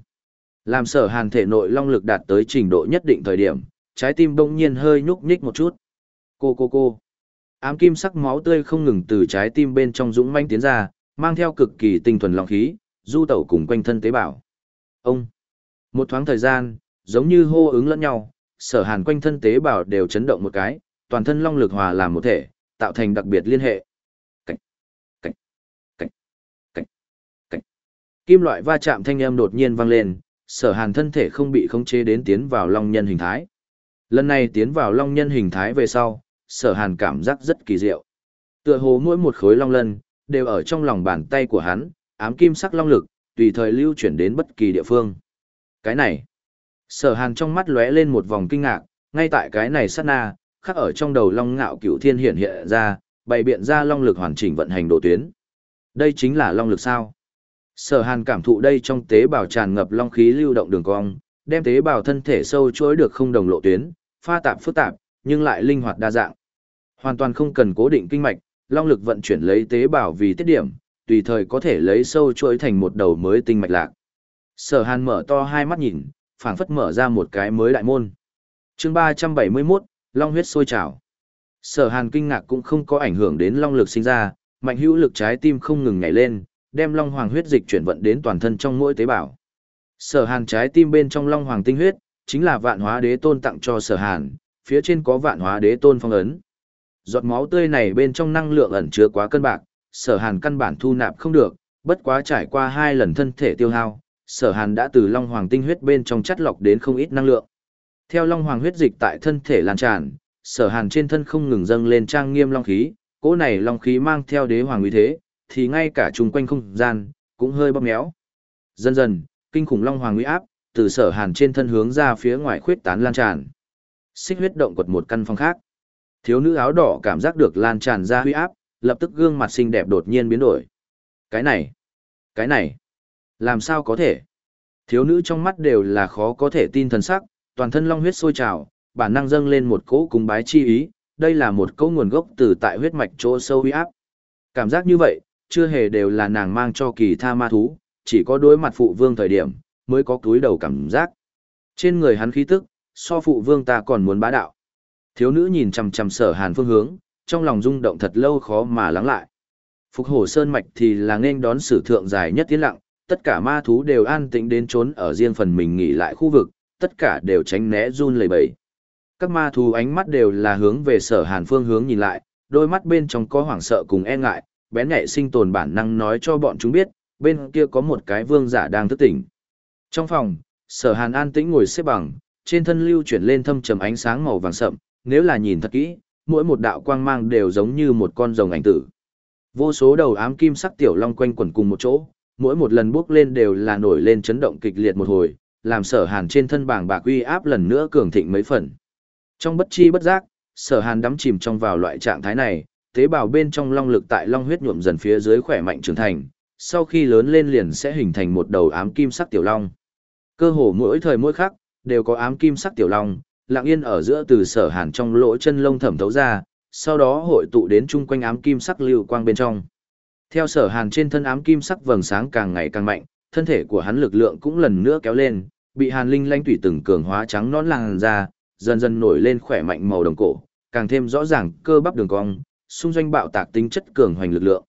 làm sở hàn thể nội long lực đạt tới trình độ nhất định thời điểm, trái tim bỗng nhiên hơi nhúc nhích một chút. Cô cô cô. Ám kim sắc máu tươi không ngừng từ trái tim bên trong dũng manh tiến ra, mang theo cực kỳ tinh thuần long khí, du tẩu cùng quanh thân tế bào. Ông. Một thoáng thời gian, giống như hô ứng lẫn nhau, sở hàn quanh thân tế bào đều chấn động một cái, toàn thân long lực hòa làm một thể, tạo thành đặc biệt liên hệ. Cảnh. Cảnh. Cảnh. Cảnh. Kim loại va chạm thanh âm đột nhiên vang lên, sở hàn thân thể không bị khống chế đến tiến vào long nhân hình thái. Lần này tiến vào long nhân hình thái về sau, sở hàn cảm giác rất kỳ diệu. Tựa hồ mỗi một khối long lân, đều ở trong lòng bàn tay của hắn, ám kim sắc long lực, tùy thời lưu chuyển đến bất kỳ địa phương. Cái này, sở hàn trong mắt lóe lên một vòng kinh ngạc, ngay tại cái này sát na, khắc ở trong đầu long ngạo cửu thiên hiện hiện ra, bày biện ra long lực hoàn chỉnh vận hành độ tuyến. Đây chính là long lực sao? Sở Hàn cảm thụ đây trong tế bào tràn ngập long khí lưu động đường cong, đem tế bào thân thể sâu chuỗi được không đồng lộ tuyến, pha tạp phức tạp, nhưng lại linh hoạt đa dạng. Hoàn toàn không cần cố định kinh mạch, long lực vận chuyển lấy tế bào vì tiết điểm, tùy thời có thể lấy sâu chuỗi thành một đầu mới tinh mạch lạc. Sở Hàn mở to hai mắt nhìn, phảng phất mở ra một cái mới đại môn. Chương 371, Long huyết sôi trào. Sở Hàn kinh ngạc cũng không có ảnh hưởng đến long lực sinh ra, mạnh hữu lực trái tim không ngừng nhảy lên, đem long hoàng huyết dịch chuyển vận đến toàn thân trong mỗi tế bào. Sở Hàn trái tim bên trong long hoàng tinh huyết, chính là vạn hóa đế tôn tặng cho Sở Hàn, phía trên có vạn hóa đế tôn phong ấn. Giọt máu tươi này bên trong năng lượng ẩn chứa quá cân bạc, Sở Hàn căn bản thu nạp không được, bất quá trải qua hai lần thân thể tiêu hao, Sở Hàn đã từ long hoàng tinh huyết bên trong chất lọc đến không ít năng lượng. Theo long hoàng huyết dịch tại thân thể lan tràn, Sở Hàn trên thân không ngừng dâng lên trang nghiêm long khí, cỗ này long khí mang theo đế hoàng uy thế, thì ngay cả chung quanh không gian, cũng hơi bóp méo. Dần dần, kinh khủng long hoàng uy áp, từ sở hàn trên thân hướng ra phía ngoài khuyết tán lan tràn. Xích huyết động quật một căn phòng khác. Thiếu nữ áo đỏ cảm giác được lan tràn ra huy áp, lập tức gương mặt xinh đẹp đột nhiên biến đổi. Cái này, cái này, làm sao có thể? Thiếu nữ trong mắt đều là khó có thể tin thần sắc, toàn thân long huyết sôi trào, bản năng dâng lên một cỗ cúng bái chi ý, đây là một cỗ nguồn gốc từ tại huyết mạch chỗ sâu uy áp. Cảm giác như vậy, chưa hề đều là nàng mang cho kỳ tha ma thú, chỉ có đối mặt phụ vương thời điểm, mới có túi đầu cảm giác. Trên người hắn khí tức, so phụ vương ta còn muốn bá đạo. Thiếu nữ nhìn chằm chằm sở hàn phương hướng, trong lòng rung động thật lâu khó mà lắng lại. Phục hổ sơn mạch thì là nên đón sử thượng dài nhất tiến lặng, tất cả ma thú đều an tĩnh đến trốn ở riêng phần mình nghỉ lại khu vực, tất cả đều tránh né run lẩy bẩy. Các ma thú ánh mắt đều là hướng về sở hàn phương hướng nhìn lại, đôi mắt bên trong có hoảng sợ cùng e ngại, bén nhạy sinh tồn bản năng nói cho bọn chúng biết, bên kia có một cái vương giả đang thức tỉnh. Trong phòng, sở hàn an tĩnh ngồi xếp bằng, trên thân lưu chuyển lên thâm trầm ánh sáng màu vàng sậm, nếu là nhìn thật kỹ, mỗi một đạo quang mang đều giống như một con rồng ảnh tử. Vô số đầu ám kim sắc tiểu long quanh quẩn cùng một chỗ, mỗi một lần bước lên đều là nổi lên chấn động kịch liệt một hồi, làm sở hàn trên thân bảng bạc uy áp lần nữa cường thịnh mấy phần. Trong bất chi bất giác, sở hàn đắm chìm trong vào loại trạng thái này, tế bào bên trong long lực tại long huyết nhuộm dần phía dưới khỏe mạnh trưởng thành, sau khi lớn lên liền sẽ hình thành một đầu ám kim sắc tiểu long. Cơ hồ mỗi thời mỗi khắc đều có ám kim sắc tiểu long, lặng yên ở giữa từ sở hàn trong lỗ chân lông thẩm thấu ra, sau đó hội tụ đến chung quanh ám kim sắc lưu quang bên trong. Theo sở hàn trên thân ám kim sắc vầng sáng càng ngày càng mạnh, thân thể của hắn lực lượng cũng lần nữa kéo lên, bị hàn linh lanh tủy từng cường hóa trắng nón làn ra, dần dần nổi lên khỏe mạnh màu đồng cổ, càng thêm rõ ràng cơ bắp đường cong, xung doanh bạo tạc tính chất cường hoành lực lượng.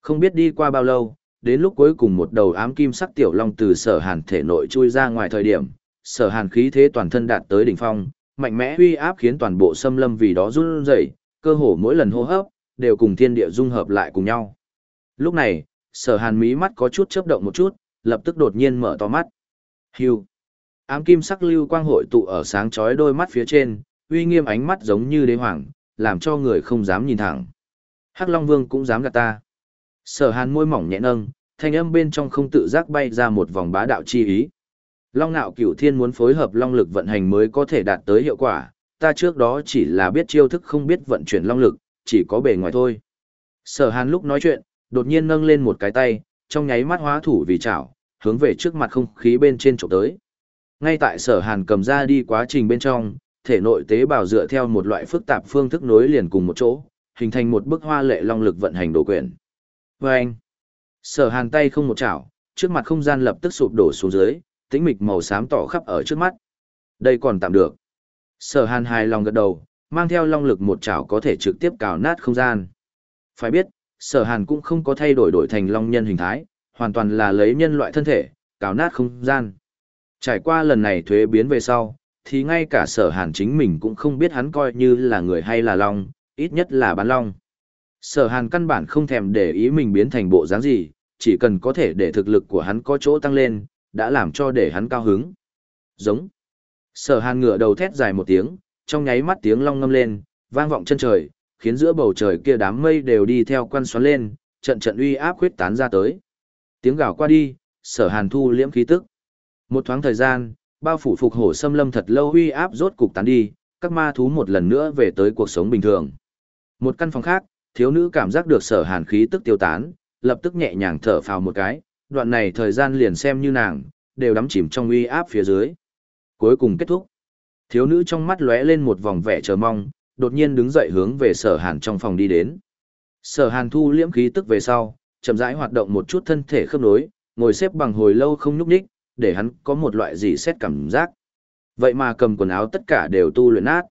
Không biết đi qua bao lâu, đến lúc cuối cùng một đầu ám kim sắc tiểu long từ sở hàn thể nội chui ra ngoài thời điểm, sở hàn khí thế toàn thân đạt tới đỉnh phong, mạnh mẽ uy áp khiến toàn bộ xâm lâm vì đó run rẩy, cơ hồ mỗi lần hô hấp đều cùng thiên địa dung hợp lại cùng nhau. Lúc này, sở hàn mí mắt có chút chớp động một chút, lập tức đột nhiên mở to mắt. Hưu. Ám kim sắc lưu quang hội tụ ở sáng chói đôi mắt phía trên, uy nghiêm ánh mắt giống như đế hoàng, làm cho người không dám nhìn thẳng. Hắc Long Vương cũng dám gạt ta. Sở hàn môi mỏng nhẹ nâng, thanh âm bên trong không tự giác bay ra một vòng bá đạo chi ý. Long nạo cửu thiên muốn phối hợp long lực vận hành mới có thể đạt tới hiệu quả, ta trước đó chỉ là biết chiêu thức không biết vận chuyển long lực, chỉ có bề ngoài thôi. Sở hàn lúc nói chuyện, đột nhiên nâng lên một cái tay, trong nháy mắt hóa thủ vì chảo, hướng về trước mặt không khí bên trên chụp tới. Ngay tại sở hàn cầm ra đi quá trình bên trong, thể nội tế bào dựa theo một loại phức tạp phương thức nối liền cùng một chỗ, hình thành một bức hoa lệ long lực vận hành đồ quyển. Và anh, sở hàn tay không một chảo, trước mặt không gian lập tức sụp đổ xuống dưới, tĩnh mịch màu xám tỏ khắp ở trước mắt. Đây còn tạm được. Sở hàn hài lòng gật đầu, mang theo long lực một chảo có thể trực tiếp cào nát không gian. Phải biết, sở hàn cũng không có thay đổi đổi thành long nhân hình thái, hoàn toàn là lấy nhân loại thân thể, cào nát không gian. Trải qua lần này thuế biến về sau, thì ngay cả sở hàn chính mình cũng không biết hắn coi như là người hay là long, ít nhất là bán long. Sở hàn căn bản không thèm để ý mình biến thành bộ dáng gì, chỉ cần có thể để thực lực của hắn có chỗ tăng lên, đã làm cho để hắn cao hứng. Giống. Sở hàn ngửa đầu thét dài một tiếng, trong nháy mắt tiếng long ngâm lên, vang vọng chân trời, khiến giữa bầu trời kia đám mây đều đi theo quan xoắn lên, trận trận uy áp khuyết tán ra tới. Tiếng gào qua đi, sở hàn thu liễm khí tức. Một thoáng thời gian, bao phủ phục hổ xâm lâm thật lâu huy áp rốt cục tán đi, các ma thú một lần nữa về tới cuộc sống bình thường. Một căn phòng khác, thiếu nữ cảm giác được sở hàn khí tức tiêu tán, lập tức nhẹ nhàng thở phào một cái, đoạn này thời gian liền xem như nàng, đều đắm chìm trong uy áp phía dưới. Cuối cùng kết thúc. Thiếu nữ trong mắt lóe lên một vòng vẻ chờ mong, đột nhiên đứng dậy hướng về sở hàn trong phòng đi đến. Sở hàn thu liễm khí tức về sau, chậm rãi hoạt động một chút thân thể khớp nối, ngồi xếp bằng hồi lâu không nhúc nhích, để hắn có một loại gì xét cảm giác. Vậy mà cầm quần áo tất cả đều tu luyện nát.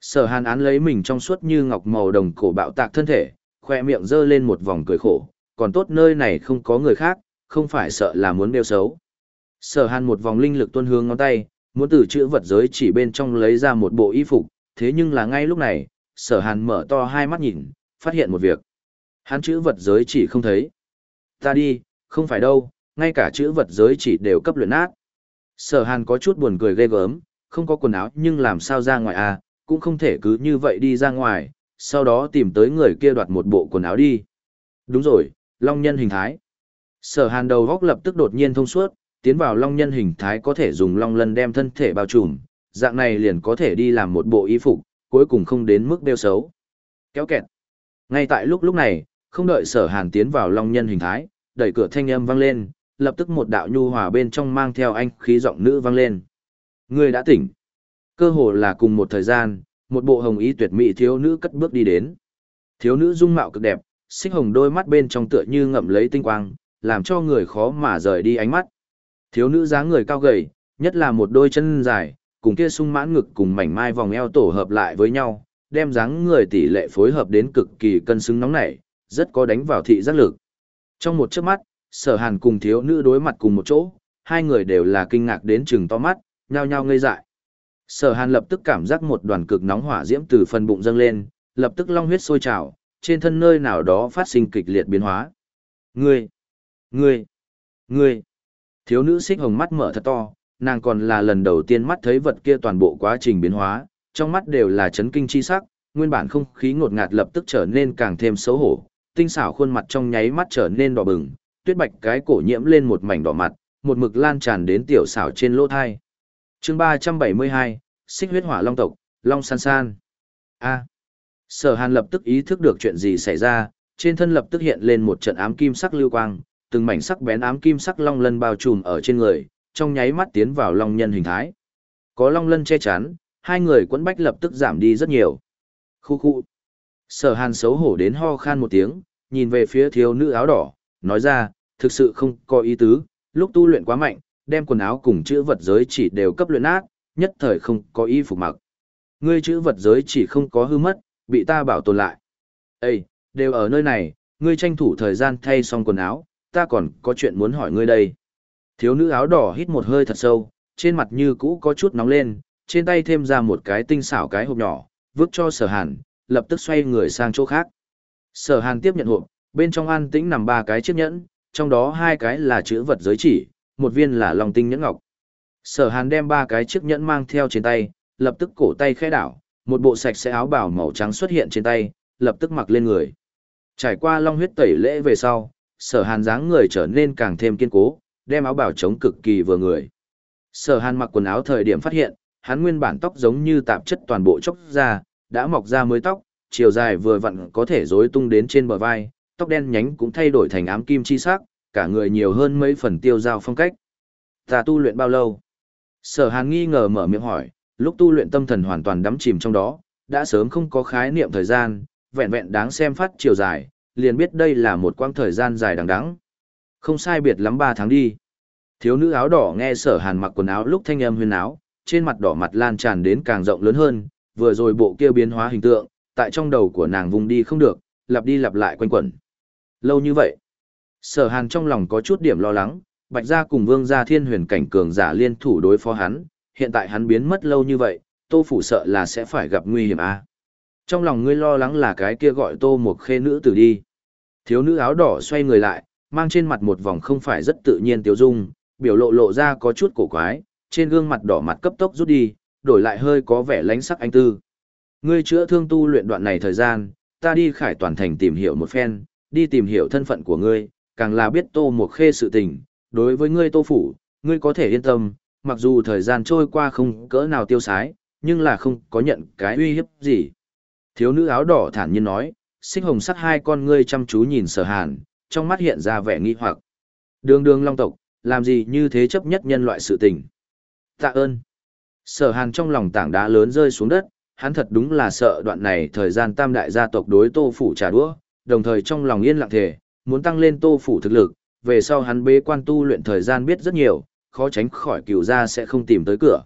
Sở hàn án lấy mình trong suốt như ngọc màu đồng cổ bạo tạc thân thể, khoe miệng giơ lên một vòng cười khổ, còn tốt nơi này không có người khác, không phải sợ là muốn đeo xấu. Sở hàn một vòng linh lực tuôn hướng ngón tay, muốn từ chữ vật giới chỉ bên trong lấy ra một bộ y phục, thế nhưng là ngay lúc này, sở hàn mở to hai mắt nhìn, phát hiện một việc. Hắn chữ vật giới chỉ không thấy. Ta đi, không phải đâu, ngay cả chữ vật giới chỉ đều cấp luyện nát. Sở hàn có chút buồn cười ghê gớm, không có quần áo nhưng làm sao ra ngoài à, cũng không thể cứ như vậy đi ra ngoài, sau đó tìm tới người kia đoạt một bộ quần áo đi. Đúng rồi, long nhân hình thái. Sở hàn đầu góc lập tức đột nhiên thông suốt, tiến vào long nhân hình thái có thể dùng long lân đem thân thể bao trùm, dạng này liền có thể đi làm một bộ y phục, cuối cùng không đến mức đeo xấu. Kéo kẹt. Ngay tại lúc lúc này, không đợi sở hàn tiến vào long nhân hình thái, đẩy cửa thanh âm vang lên, lập tức một đạo nhu hòa bên trong mang theo anh khí giọng nữ vang lên. Người đã tỉnh. Cơ hồ là cùng một thời gian, một bộ hồng y tuyệt mỹ thiếu nữ cất bước đi đến. Thiếu nữ dung mạo cực đẹp, xích hồng đôi mắt bên trong tựa như ngậm lấy tinh quang, làm cho người khó mà rời đi ánh mắt. Thiếu nữ dáng người cao gầy, nhất là một đôi chân dài, cùng kia sung mãn ngực cùng mảnh mai vòng eo tổ hợp lại với nhau, đem dáng người tỷ lệ phối hợp đến cực kỳ cân xứng nóng nảy, rất có đánh vào thị giác lực. Trong một chớp mắt, sở hàn cùng thiếu nữ đối mặt cùng một chỗ, hai người đều là kinh ngạc đến chừng to mắt, nhao nhao ngây dại. Sở hàn lập tức cảm giác một đoàn cực nóng hỏa diễm từ phần bụng dâng lên, lập tức long huyết sôi trào, trên thân nơi nào đó phát sinh kịch liệt biến hóa. Ngươi! Ngươi! Ngươi! Thiếu nữ xích hồng mắt mở thật to, nàng còn là lần đầu tiên mắt thấy vật kia toàn bộ quá trình biến hóa, trong mắt đều là chấn kinh chi sắc, nguyên bản không khí ngột ngạt lập tức trở nên càng thêm xấu hổ, tinh xảo khuôn mặt trong nháy mắt trở nên đỏ bừng, tuyết bạch cái cổ nhiễm lên một mảnh đỏ mặt, một mực lan tràn đến tiểu xảo trên lỗ thai. chương 372, xích huyết hỏa long tộc, long san san. A. Sở hàn lập tức ý thức được chuyện gì xảy ra, trên thân lập tức hiện lên một trận ám kim sắc lưu quang, từng mảnh sắc bén ám kim sắc long lân bao trùm ở trên người, trong nháy mắt tiến vào long nhân hình thái. Có long lân che chắn, hai người quẫn bách lập tức giảm đi rất nhiều. Khu khu. Sở hàn xấu hổ đến ho khan một tiếng, nhìn về phía thiếu nữ áo đỏ, nói ra, thực sự không có ý tứ, lúc tu luyện quá mạnh, đem quần áo cùng chữ vật giới chỉ đều cấp luyện nát, nhất thời không có y phục mặc. Ngươi chữ vật giới chỉ không có hư mất, bị ta bảo tồn lại. Ê, đều ở nơi này, ngươi tranh thủ thời gian thay xong quần áo, ta còn có chuyện muốn hỏi ngươi đây. Thiếu nữ áo đỏ hít một hơi thật sâu, trên mặt như cũ có chút nóng lên, trên tay thêm ra một cái tinh xảo cái hộp nhỏ, vứt cho sở hàn, lập tức xoay người sang chỗ khác. Sở hàn tiếp nhận hộp, bên trong an tĩnh nằm ba cái chiếc nhẫn, trong đó hai cái là chữ vật giới chỉ, một viên là lòng tinh nhẫn ngọc. Sở hàn đem ba cái chiếc nhẫn mang theo trên tay, lập tức cổ tay khẽ đảo, một bộ sạch sẽ áo bảo màu trắng xuất hiện trên tay, lập tức mặc lên người. Trải qua long huyết tẩy lễ về sau, sở hàn dáng người trở nên càng thêm kiên cố, đem áo bảo chống cực kỳ vừa người. Sở hàn mặc quần áo thời điểm phát hiện, hắn nguyên bản tóc giống như tạp chất toàn bộ chốc ra, đã mọc ra mới tóc, chiều dài vừa vặn có thể rối tung đến trên bờ vai, tóc đen nhánh cũng thay đổi thành ám kim chi sắc, cả người nhiều hơn mấy phần tiêu giao phong cách. Ta tu luyện bao lâu? Sở Hàn nghi ngờ mở miệng hỏi, lúc tu luyện tâm thần hoàn toàn đắm chìm trong đó, đã sớm không có khái niệm thời gian, vẹn vẹn đáng xem phát chiều dài, liền biết đây là một quãng thời gian dài đằng đẵng. Không sai biệt lắm 3 tháng đi. Thiếu nữ áo đỏ nghe Sở Hàn mặc quần áo lúc thanh âm huyền áo, trên mặt đỏ mặt lan tràn đến càng rộng lớn hơn, vừa rồi bộ kia biến hóa hình tượng, tại trong đầu của nàng vùng đi không được, lặp đi lặp lại quanh quẩn. Lâu như vậy, sở hàn trong lòng có chút điểm lo lắng, bạch gia cùng vương gia thiên huyền cảnh cường giả liên thủ đối phó hắn, hiện tại hắn biến mất lâu như vậy, tô phủ sợ là sẽ phải gặp nguy hiểm à. Trong lòng ngươi lo lắng là cái kia gọi tô một khê nữ tử đi. Thiếu nữ áo đỏ xoay người lại, mang trên mặt một vòng không phải rất tự nhiên tiêu dung, biểu lộ lộ ra có chút cổ quái, trên gương mặt đỏ mặt cấp tốc rút đi, đổi lại hơi có vẻ lánh sắc anh tư. Ngươi chữa thương tu luyện đoạn này thời gian, ta đi khải toàn thành tìm hiểu một phen, đi tìm hiểu thân phận của ngươi, càng là biết Tô Mộc Khê sự tình, đối với ngươi Tô Phủ, ngươi có thể yên tâm, mặc dù thời gian trôi qua không cỡ nào tiêu sái, nhưng là không có nhận cái uy hiếp gì. Thiếu nữ áo đỏ thản nhiên nói, xích hồng sắc hai con ngươi chăm chú nhìn sở hàn, trong mắt hiện ra vẻ nghi hoặc. Đường đường long tộc, làm gì như thế chấp nhất nhân loại sự tình. Tạ ơn. Sở hàn trong lòng tảng đá lớn rơi xuống đất, hắn thật đúng là sợ đoạn này thời gian tam đại gia tộc đối tô phủ trả đũa, đồng thời trong lòng yên lặng thể, muốn tăng lên tô phủ thực lực, về sau hắn bế quan tu luyện thời gian biết rất nhiều, khó tránh khỏi cửu gia sẽ không tìm tới cửa.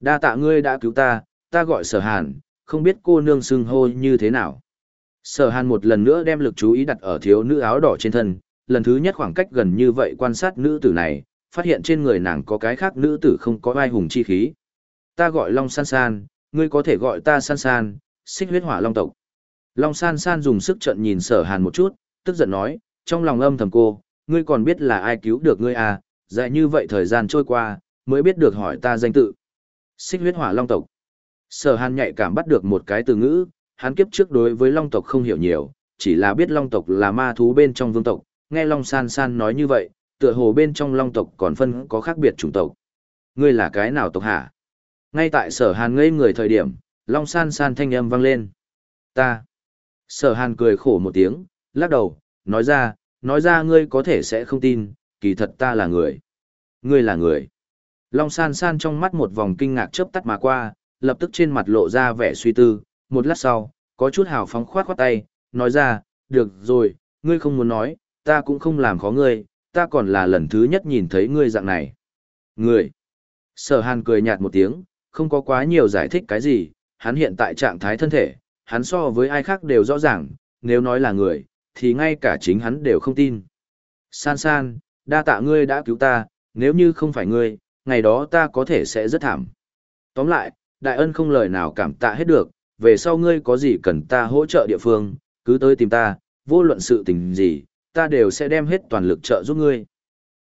Đa tạ ngươi đã cứu ta, ta gọi sở hàn, không biết cô nương xưng hô như thế nào. Sở hàn một lần nữa đem lực chú ý đặt ở thiếu nữ áo đỏ trên thân, lần thứ nhất khoảng cách gần như vậy quan sát nữ tử này, phát hiện trên người nàng có cái khác nữ tử không có ai hùng chi khí. Ta gọi Long San San, ngươi có thể gọi ta San San, xích huyết hỏa long tộc. Long San San dùng sức trận nhìn sở hàn một chút, tức giận nói, trong lòng âm thầm cô, ngươi còn biết là ai cứu được ngươi à, dài như vậy thời gian trôi qua, mới biết được hỏi ta danh tự. Xích huyết hỏa long tộc. Sở hàn nhạy cảm bắt được một cái từ ngữ, hắn kiếp trước đối với long tộc không hiểu nhiều, chỉ là biết long tộc là ma thú bên trong vương tộc, nghe long san san nói như vậy, tựa hồ bên trong long tộc còn phân có khác biệt chủng tộc. Ngươi là cái nào tộc hả? Ngay tại sở hàn ngây người thời điểm, long san san thanh âm vang lên. Ta. Sở hàn cười khổ một tiếng, lắc đầu, nói ra, nói ra ngươi có thể sẽ không tin, kỳ thật ta là người. Ngươi là người. Long san san trong mắt một vòng kinh ngạc chớp tắt mà qua, lập tức trên mặt lộ ra vẻ suy tư, một lát sau, có chút hào phóng khoát khoát tay, nói ra, được rồi, ngươi không muốn nói, ta cũng không làm khó ngươi, ta còn là lần thứ nhất nhìn thấy ngươi dạng này. Người. Sở hàn cười nhạt một tiếng, không có quá nhiều giải thích cái gì, hắn hiện tại trạng thái thân thể, hắn so với ai khác đều rõ ràng, nếu nói là người, thì ngay cả chính hắn đều không tin. San san, đa tạ ngươi đã cứu ta, nếu như không phải ngươi, ngày đó ta có thể sẽ rất thảm. Tóm lại, đại ân không lời nào cảm tạ hết được, về sau ngươi có gì cần ta hỗ trợ địa phương, cứ tới tìm ta, vô luận sự tình gì, ta đều sẽ đem hết toàn lực trợ giúp ngươi.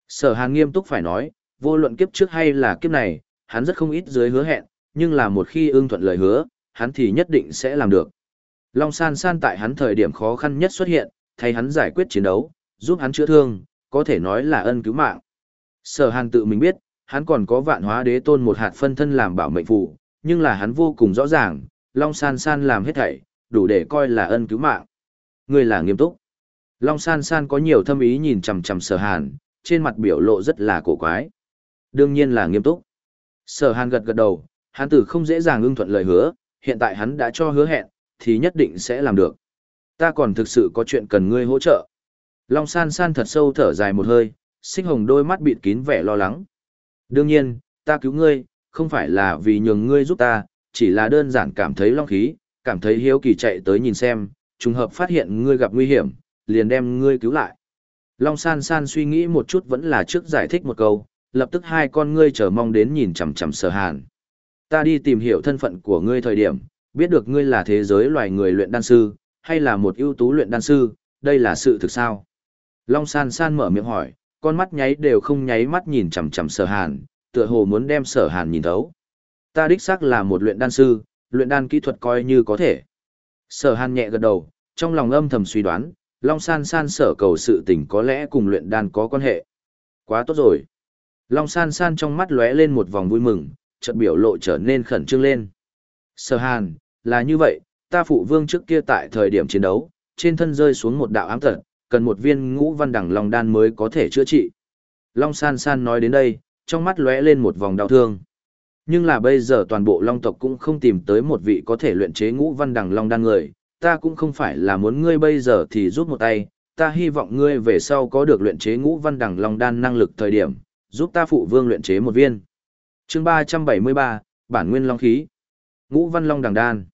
Sở Hàn nghiêm túc phải nói, vô luận kiếp trước hay là kiếp này, hắn rất không ít dưới hứa hẹn, nhưng là một khi ưng thuận lời hứa, hắn thì nhất định sẽ làm được. Long San San tại hắn thời điểm khó khăn nhất xuất hiện, thay hắn giải quyết chiến đấu, giúp hắn chữa thương, có thể nói là ân cứu mạng. Sở Hàn tự mình biết, hắn còn có vạn hóa đế tôn một hạt phân thân làm bảo mệnh phụ, nhưng là hắn vô cùng rõ ràng, Long San San làm hết thảy, đủ để coi là ân cứu mạng. Người là nghiêm túc. Long San San có nhiều thâm ý nhìn chằm chằm Sở Hàn, trên mặt biểu lộ rất là cổ quái. Đương nhiên là nghiêm túc. Sở Hàn gật gật đầu, hắn tử không dễ dàng ưng thuận lời hứa, hiện tại hắn đã cho hứa hẹn, thì nhất định sẽ làm được. Ta còn thực sự có chuyện cần ngươi hỗ trợ. Long San San thật sâu thở dài một hơi, xinh hồng đôi mắt bịt kín vẻ lo lắng. Đương nhiên, ta cứu ngươi, không phải là vì nhường ngươi giúp ta, chỉ là đơn giản cảm thấy long khí, cảm thấy hiếu kỳ chạy tới nhìn xem, trùng hợp phát hiện ngươi gặp nguy hiểm, liền đem ngươi cứu lại. Long san san suy nghĩ một chút vẫn là trước giải thích một câu, lập tức hai con ngươi chờ mong đến nhìn chằm chằm sở hàn. Ta đi tìm hiểu thân phận của ngươi thời điểm, biết được ngươi là thế giới loài người luyện đan sư, hay là một ưu tú luyện đan sư, đây là sự thực sao? Long san san mở miệng hỏi, con mắt nháy đều không nháy mắt nhìn chằm chằm sở hàn, tựa hồ muốn đem sở hàn nhìn thấu. Ta đích xác là một luyện đan sư, luyện đan kỹ thuật coi như có thể. Sở hàn nhẹ gật đầu, trong lòng âm thầm suy đoán, Long San San sở cầu sự tình có lẽ cùng luyện đan có quan hệ. Quá tốt rồi. Long San San trong mắt lóe lên một vòng vui mừng, chợt biểu lộ trở nên khẩn trương lên. Sở Hàn, là như vậy, ta phụ vương trước kia tại thời điểm chiến đấu, trên thân rơi xuống một đạo ám tật, cần một viên ngũ văn đẳng long đan mới có thể chữa trị. Long San San nói đến đây, trong mắt lóe lên một vòng đau thương. Nhưng là bây giờ toàn bộ long tộc cũng không tìm tới một vị có thể luyện chế ngũ văn đẳng long đan người, ta cũng không phải là muốn ngươi bây giờ thì rút một tay, ta hy vọng ngươi về sau có được luyện chế ngũ văn đẳng long đan năng lực thời điểm, giúp ta phụ vương luyện chế một viên. chương 373, bản nguyên long khí. Ngũ văn long Đằng đan.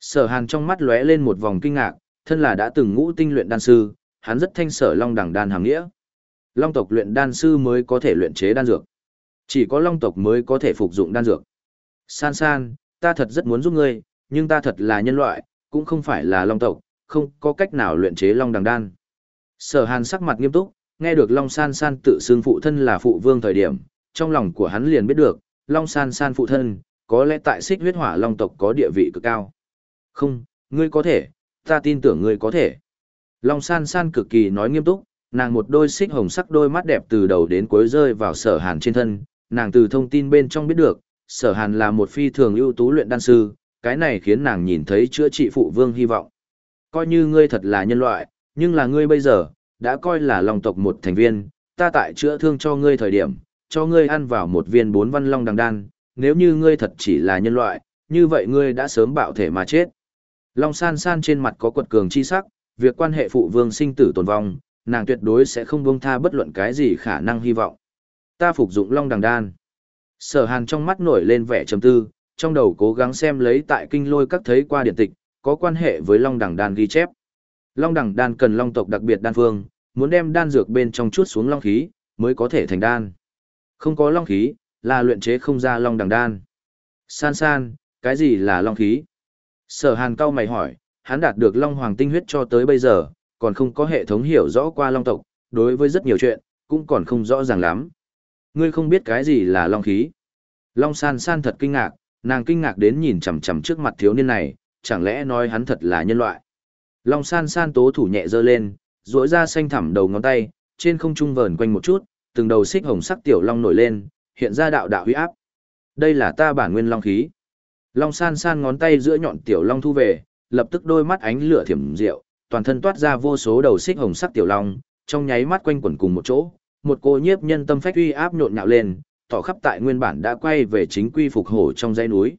Sở hàn trong mắt lóe lên một vòng kinh ngạc, thân là đã từng ngũ tinh luyện đan sư, hắn rất thanh sở long Đằng đan hàm nghĩa. Long tộc luyện đan sư mới có thể luyện chế đan dược. Chỉ có long tộc mới có thể phục dụng đan dược. San san, ta thật rất muốn giúp ngươi, nhưng ta thật là nhân loại, cũng không phải là long tộc, không có cách nào luyện chế long đằng đan. Sở hàn sắc mặt nghiêm túc, nghe được long san san tự xưng phụ thân là phụ vương thời điểm, trong lòng của hắn liền biết được, long san san phụ thân, có lẽ tại xích huyết hỏa long tộc có địa vị cực cao. Không, ngươi có thể, ta tin tưởng ngươi có thể. Long san san cực kỳ nói nghiêm túc, nàng một đôi xích hồng sắc đôi mắt đẹp từ đầu đến cuối rơi vào sở hàn trên thân, nàng từ thông tin bên trong biết được, sở hàn là một phi thường ưu tú luyện đan sư, cái này khiến nàng nhìn thấy chữa trị phụ vương hy vọng. Coi như ngươi thật là nhân loại, nhưng là ngươi bây giờ, đã coi là long tộc một thành viên, ta tại chữa thương cho ngươi thời điểm, cho ngươi ăn vào một viên bốn văn long đằng đan, nếu như ngươi thật chỉ là nhân loại, như vậy ngươi đã sớm bạo thể mà chết. Long san san trên mặt có quật cường chi sắc, việc quan hệ phụ vương sinh tử tồn vong, nàng tuyệt đối sẽ không buông tha bất luận cái gì khả năng hy vọng. Ta phục dụng long đằng đan. Sở hàn trong mắt nổi lên vẻ trầm tư, trong đầu cố gắng xem lấy tại kinh lôi các thấy qua điện tịch, có quan hệ với long đằng đan ghi chép. Long đằng đan cần long tộc đặc biệt đan phương, muốn đem đan dược bên trong chuốt xuống long khí, mới có thể thành đan. Không có long khí, là luyện chế không ra long đằng đan. San san, cái gì là long khí? Sở hàn cao mày hỏi, hắn đạt được long hoàng tinh huyết cho tới bây giờ, còn không có hệ thống hiểu rõ qua long tộc, đối với rất nhiều chuyện, cũng còn không rõ ràng lắm. Ngươi không biết cái gì là long khí. Long san san thật kinh ngạc, nàng kinh ngạc đến nhìn chằm chằm trước mặt thiếu niên này, chẳng lẽ nói hắn thật là nhân loại. Long san san tố thủ nhẹ giơ lên, duỗi ra xanh thẳm đầu ngón tay, trên không trung vờn quanh một chút, từng đầu xích hồng sắc tiểu long nổi lên, hiện ra đạo đạo huy áp. Đây là ta bản nguyên long khí. Long san san ngón tay giữa nhọn tiểu long thu về, lập tức đôi mắt ánh lửa thiểm diệu, toàn thân toát ra vô số đầu xích hồng sắc tiểu long, trong nháy mắt quanh quẩn cùng một chỗ, một cô nhiếp nhân tâm phách uy áp nhộn nhạo lên, tỏ khắp tại nguyên bản đã quay về chính quy phục hổ trong dãy núi.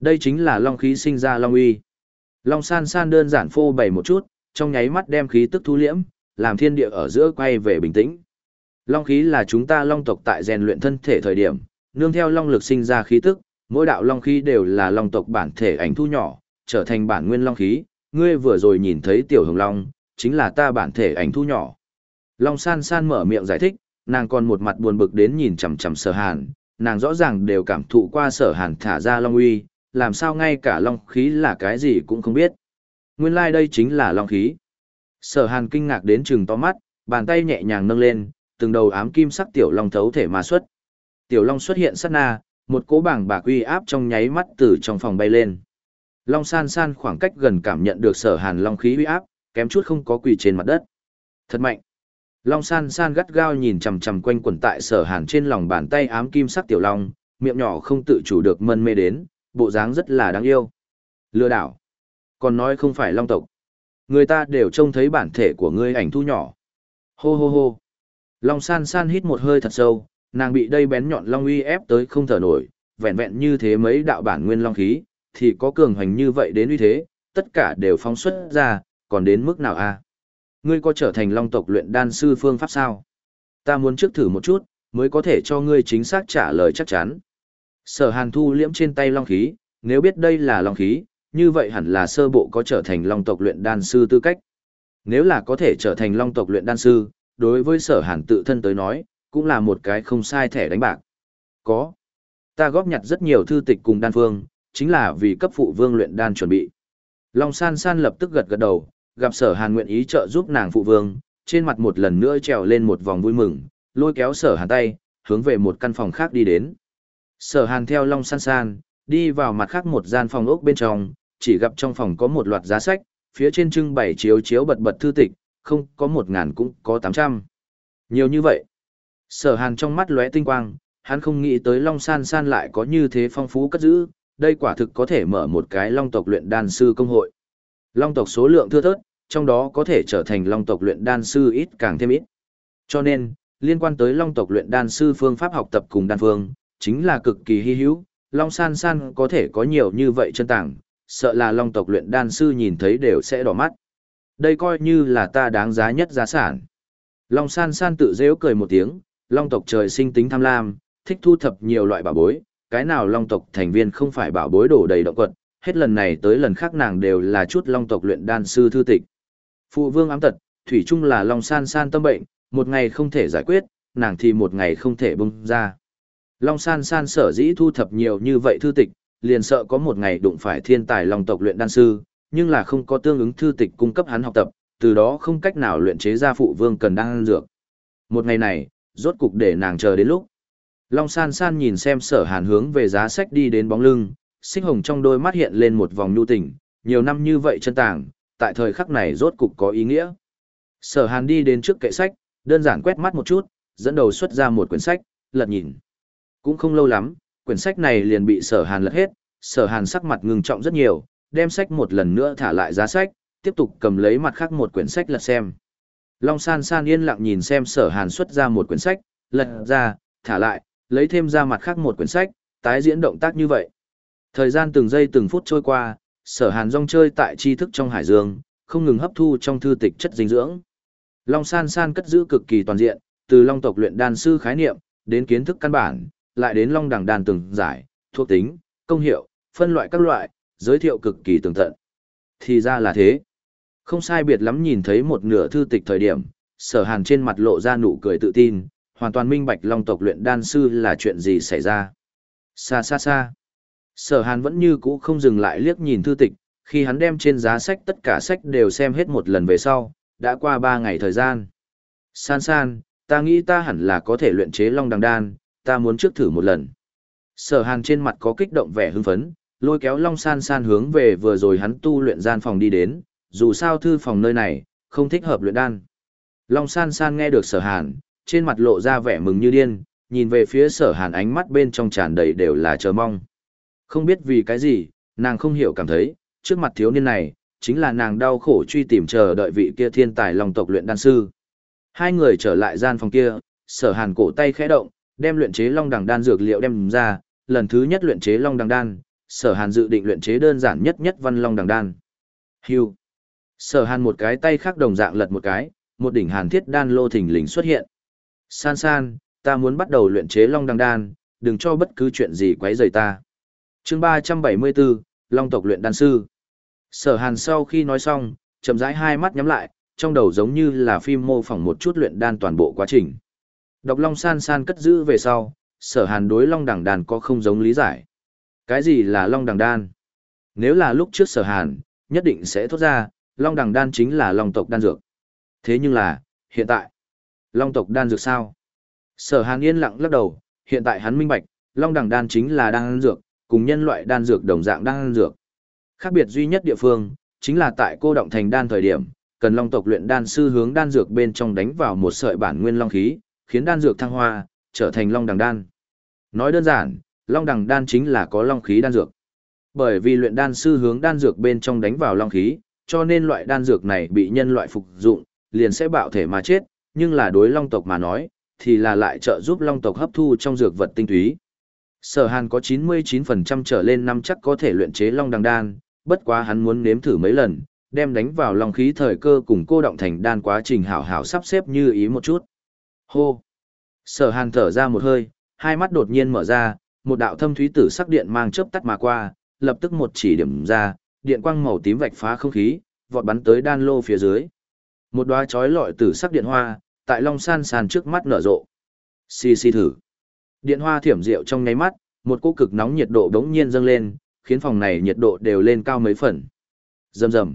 Đây chính là long khí sinh ra long uy. Long san san đơn giản phô bày một chút, trong nháy mắt đem khí tức thu liễm, làm thiên địa ở giữa quay về bình tĩnh. Long khí là chúng ta long tộc tại rèn luyện thân thể thời điểm, nương theo long lực sinh ra khí tức, mỗi đạo long khí đều là long tộc bản thể ảnh thu nhỏ, trở thành bản nguyên long khí, ngươi vừa rồi nhìn thấy tiểu hồng long, chính là ta bản thể ảnh thu nhỏ. Long san san mở miệng giải thích, nàng còn một mặt buồn bực đến nhìn chằm chằm sở hàn, nàng rõ ràng đều cảm thụ qua sở hàn thả ra long uy, làm sao ngay cả long khí là cái gì cũng không biết. Nguyên lai like đây chính là long khí. Sở hàn kinh ngạc đến trừng to mắt, bàn tay nhẹ nhàng nâng lên, từng đầu ám kim sắc tiểu long thấu thể mà xuất. Tiểu long xuất hiện sát na, một cỗ bảng bạc uy áp trong nháy mắt từ trong phòng bay lên. Long san san khoảng cách gần cảm nhận được sở hàn long khí uy áp, kém chút không có quỳ trên mặt đất. Thật mạnh. Long san san gắt gao nhìn chằm chằm quanh quần tại sở hàn trên lòng bàn tay ám kim sắc tiểu long, miệng nhỏ không tự chủ được mân mê đến, bộ dáng rất là đáng yêu. Lừa đảo. Còn nói không phải long tộc. Người ta đều trông thấy bản thể của ngươi ảnh thu nhỏ. Hô hô hô. Long san san hít một hơi thật sâu, nàng bị đây bén nhọn long uy ép tới không thở nổi, vẹn vẹn như thế mấy đạo bản nguyên long khí, thì có cường hành như vậy đến uy thế, tất cả đều phóng xuất ra, còn đến mức nào a? Ngươi có trở thành long tộc luyện đan sư phương pháp sao? Ta muốn trước thử một chút, mới có thể cho ngươi chính xác trả lời chắc chắn. Sở hàn thu liễm trên tay long khí, nếu biết đây là long khí, như vậy hẳn là sơ bộ có trở thành long tộc luyện đan sư tư cách. Nếu là có thể trở thành long tộc luyện đan sư, đối với sở hàn tự thân tới nói, cũng là một cái không sai thẻ đánh bạc. Có. Ta góp nhặt rất nhiều thư tịch cùng đan phương, chính là vì cấp phụ vương luyện đan chuẩn bị. Long san san lập tức gật gật đầu, gặp sở hàn nguyện ý trợ giúp nàng phụ vương, trên mặt một lần nữa trèo lên một vòng vui mừng, lôi kéo sở hàn tay, hướng về một căn phòng khác đi đến. Sở hàn theo Long san san, đi vào mặt khác một gian phòng ốc bên trong, chỉ gặp trong phòng có một loạt giá sách, phía trên trưng bày chiếu chiếu bật bật thư tịch, không có một ngàn cũng có tám trăm. Nhiều như vậy. Sở hàn trong mắt lóe tinh quang, hắn không nghĩ tới Long San San lại có như thế phong phú cất giữ, đây quả thực có thể mở một cái Long tộc luyện đan sư công hội. Long tộc số lượng thưa thớt, trong đó có thể trở thành Long tộc luyện đan sư ít càng thêm ít. Cho nên, liên quan tới Long tộc luyện đan sư phương pháp học tập cùng đan phương, chính là cực kỳ hy hữu, Long San San có thể có nhiều như vậy chân tảng, sợ là Long tộc luyện đan sư nhìn thấy đều sẽ đỏ mắt. Đây coi như là ta đáng giá nhất giá sản. Long San San tự dễ cười một tiếng, Long tộc trời sinh tính tham lam, thích thu thập nhiều loại bảo bối, cái nào Long tộc thành viên không phải bảo bối đổ đầy động quật, hết lần này tới lần khác nàng đều là chút Long tộc luyện đan sư thư tịch. Phụ vương ám tật, thủy chung là Long San San tâm bệnh, một ngày không thể giải quyết, nàng thì một ngày không thể bung ra. Long San San sở dĩ thu thập nhiều như vậy thư tịch, liền sợ có một ngày đụng phải thiên tài Long tộc luyện đan sư, nhưng là không có tương ứng thư tịch cung cấp hắn học tập, từ đó không cách nào luyện chế ra phụ vương cần đan dược. Một ngày này, rốt cục để nàng chờ đến lúc. Long san san nhìn xem sở hàn hướng về giá sách đi đến bóng lưng, xích hồng trong đôi mắt hiện lên một vòng nhu tình, nhiều năm như vậy chân tàng, tại thời khắc này rốt cục có ý nghĩa. Sở hàn đi đến trước kệ sách, đơn giản quét mắt một chút, dẫn đầu xuất ra một quyển sách, lật nhìn. Cũng không lâu lắm, quyển sách này liền bị sở hàn lật hết, sở hàn sắc mặt ngừng trọng rất nhiều, đem sách một lần nữa thả lại giá sách, tiếp tục cầm lấy mặt khác một quyển sách lật xem. Long san san yên lặng nhìn xem sở hàn xuất ra một quyển sách, lật ra, thả lại, lấy thêm ra mặt khác một quyển sách, tái diễn động tác như vậy. Thời gian từng giây từng phút trôi qua, sở hàn rong chơi tại tri thức trong hải dương, không ngừng hấp thu trong thư tịch chất dinh dưỡng. Long san san cất giữ cực kỳ toàn diện, từ long tộc luyện đan sư khái niệm, đến kiến thức căn bản, lại đến long đẳng đàn từng giải, thuộc tính, công hiệu, phân loại các loại, giới thiệu cực kỳ tường tận. Thì ra là thế. Không sai biệt lắm nhìn thấy một nửa thư tịch thời điểm, sở hàn trên mặt lộ ra nụ cười tự tin, hoàn toàn minh bạch long tộc luyện đan sư là chuyện gì xảy ra. Xa xa xa. Sở hàn vẫn như cũ không dừng lại liếc nhìn thư tịch, khi hắn đem trên giá sách tất cả sách đều xem hết một lần về sau, đã qua ba ngày thời gian. San san, ta nghĩ ta hẳn là có thể luyện chế long đằng đan, ta muốn trước thử một lần. Sở hàn trên mặt có kích động vẻ hưng phấn, lôi kéo long san san hướng về vừa rồi hắn tu luyện gian phòng đi đến, dù sao thư phòng nơi này, không thích hợp luyện đan. Long san san nghe được sở hàn, trên mặt lộ ra vẻ mừng như điên, nhìn về phía sở hàn ánh mắt bên trong tràn đầy đều là chờ mong. Không biết vì cái gì, nàng không hiểu cảm thấy, trước mặt thiếu niên này, chính là nàng đau khổ truy tìm chờ đợi vị kia thiên tài long tộc luyện đan sư. Hai người trở lại gian phòng kia, sở hàn cổ tay khẽ động, đem luyện chế long đằng đan dược liệu đem ra, lần thứ nhất luyện chế long đằng đan, sở hàn dự định luyện chế đơn giản nhất nhất văn long đằng đan. Hiu, Sở hàn một cái tay khác đồng dạng lật một cái, một đỉnh hàn thiết đan lô thình lình xuất hiện. San san, ta muốn bắt đầu luyện chế long đằng đan, đừng cho bất cứ chuyện gì quấy rầy ta. chương ba trăm bảy mươi bốn, Long tộc luyện đan sư. Sở hàn sau khi nói xong, chậm rãi hai mắt nhắm lại, trong đầu giống như là phim mô phỏng một chút luyện đan toàn bộ quá trình. Độc Long san san cất giữ về sau, sở hàn đối Long đằng đan có không giống lý giải. Cái gì là Long đằng đan? Nếu là lúc trước sở hàn, nhất định sẽ thốt ra, Long đằng đan chính là Long tộc đan dược. Thế nhưng là, hiện tại, Long tộc đan dược sao? Sở hàn yên lặng lắc đầu, hiện tại hắn minh bạch, Long đằng đan chính là đan dược, cùng nhân loại đan dược đồng dạng đan dược. Khác biệt duy nhất địa phương, chính là tại cô động thành đan thời điểm, cần long tộc luyện đan sư hướng đan dược bên trong đánh vào một sợi bản nguyên long khí, khiến đan dược thăng hoa, trở thành long đằng đan. Nói đơn giản, long đằng đan chính là có long khí đan dược. Bởi vì luyện đan sư hướng đan dược bên trong đánh vào long khí, cho nên loại đan dược này bị nhân loại phục dụng, liền sẽ bạo thể mà chết, nhưng là đối long tộc mà nói, thì là lại trợ giúp long tộc hấp thu trong dược vật tinh túy. Sở Hàn có 99% trở lên năm chắc có thể luyện chế Long Đằng Đan, bất quá hắn muốn nếm thử mấy lần, đem đánh vào long khí thời cơ cùng cô động thành đan quá trình hảo hảo sắp xếp như ý một chút. Hô! Sở Hàn thở ra một hơi, hai mắt đột nhiên mở ra, một đạo thâm thúy tử sắc điện mang chớp tắt mà qua, lập tức một chỉ điểm ra, điện quang màu tím vạch phá không khí, vọt bắn tới đan lô phía dưới. Một đóa chói lọi tử sắc điện hoa, tại Long San sàn trước mắt nở rộ. Xì xì thử. Điện hoa thiểm diệu trong nháy mắt, một cỗ cực nóng nhiệt độ đống nhiên dâng lên, khiến phòng này nhiệt độ đều lên cao mấy phần. Rầm rầm.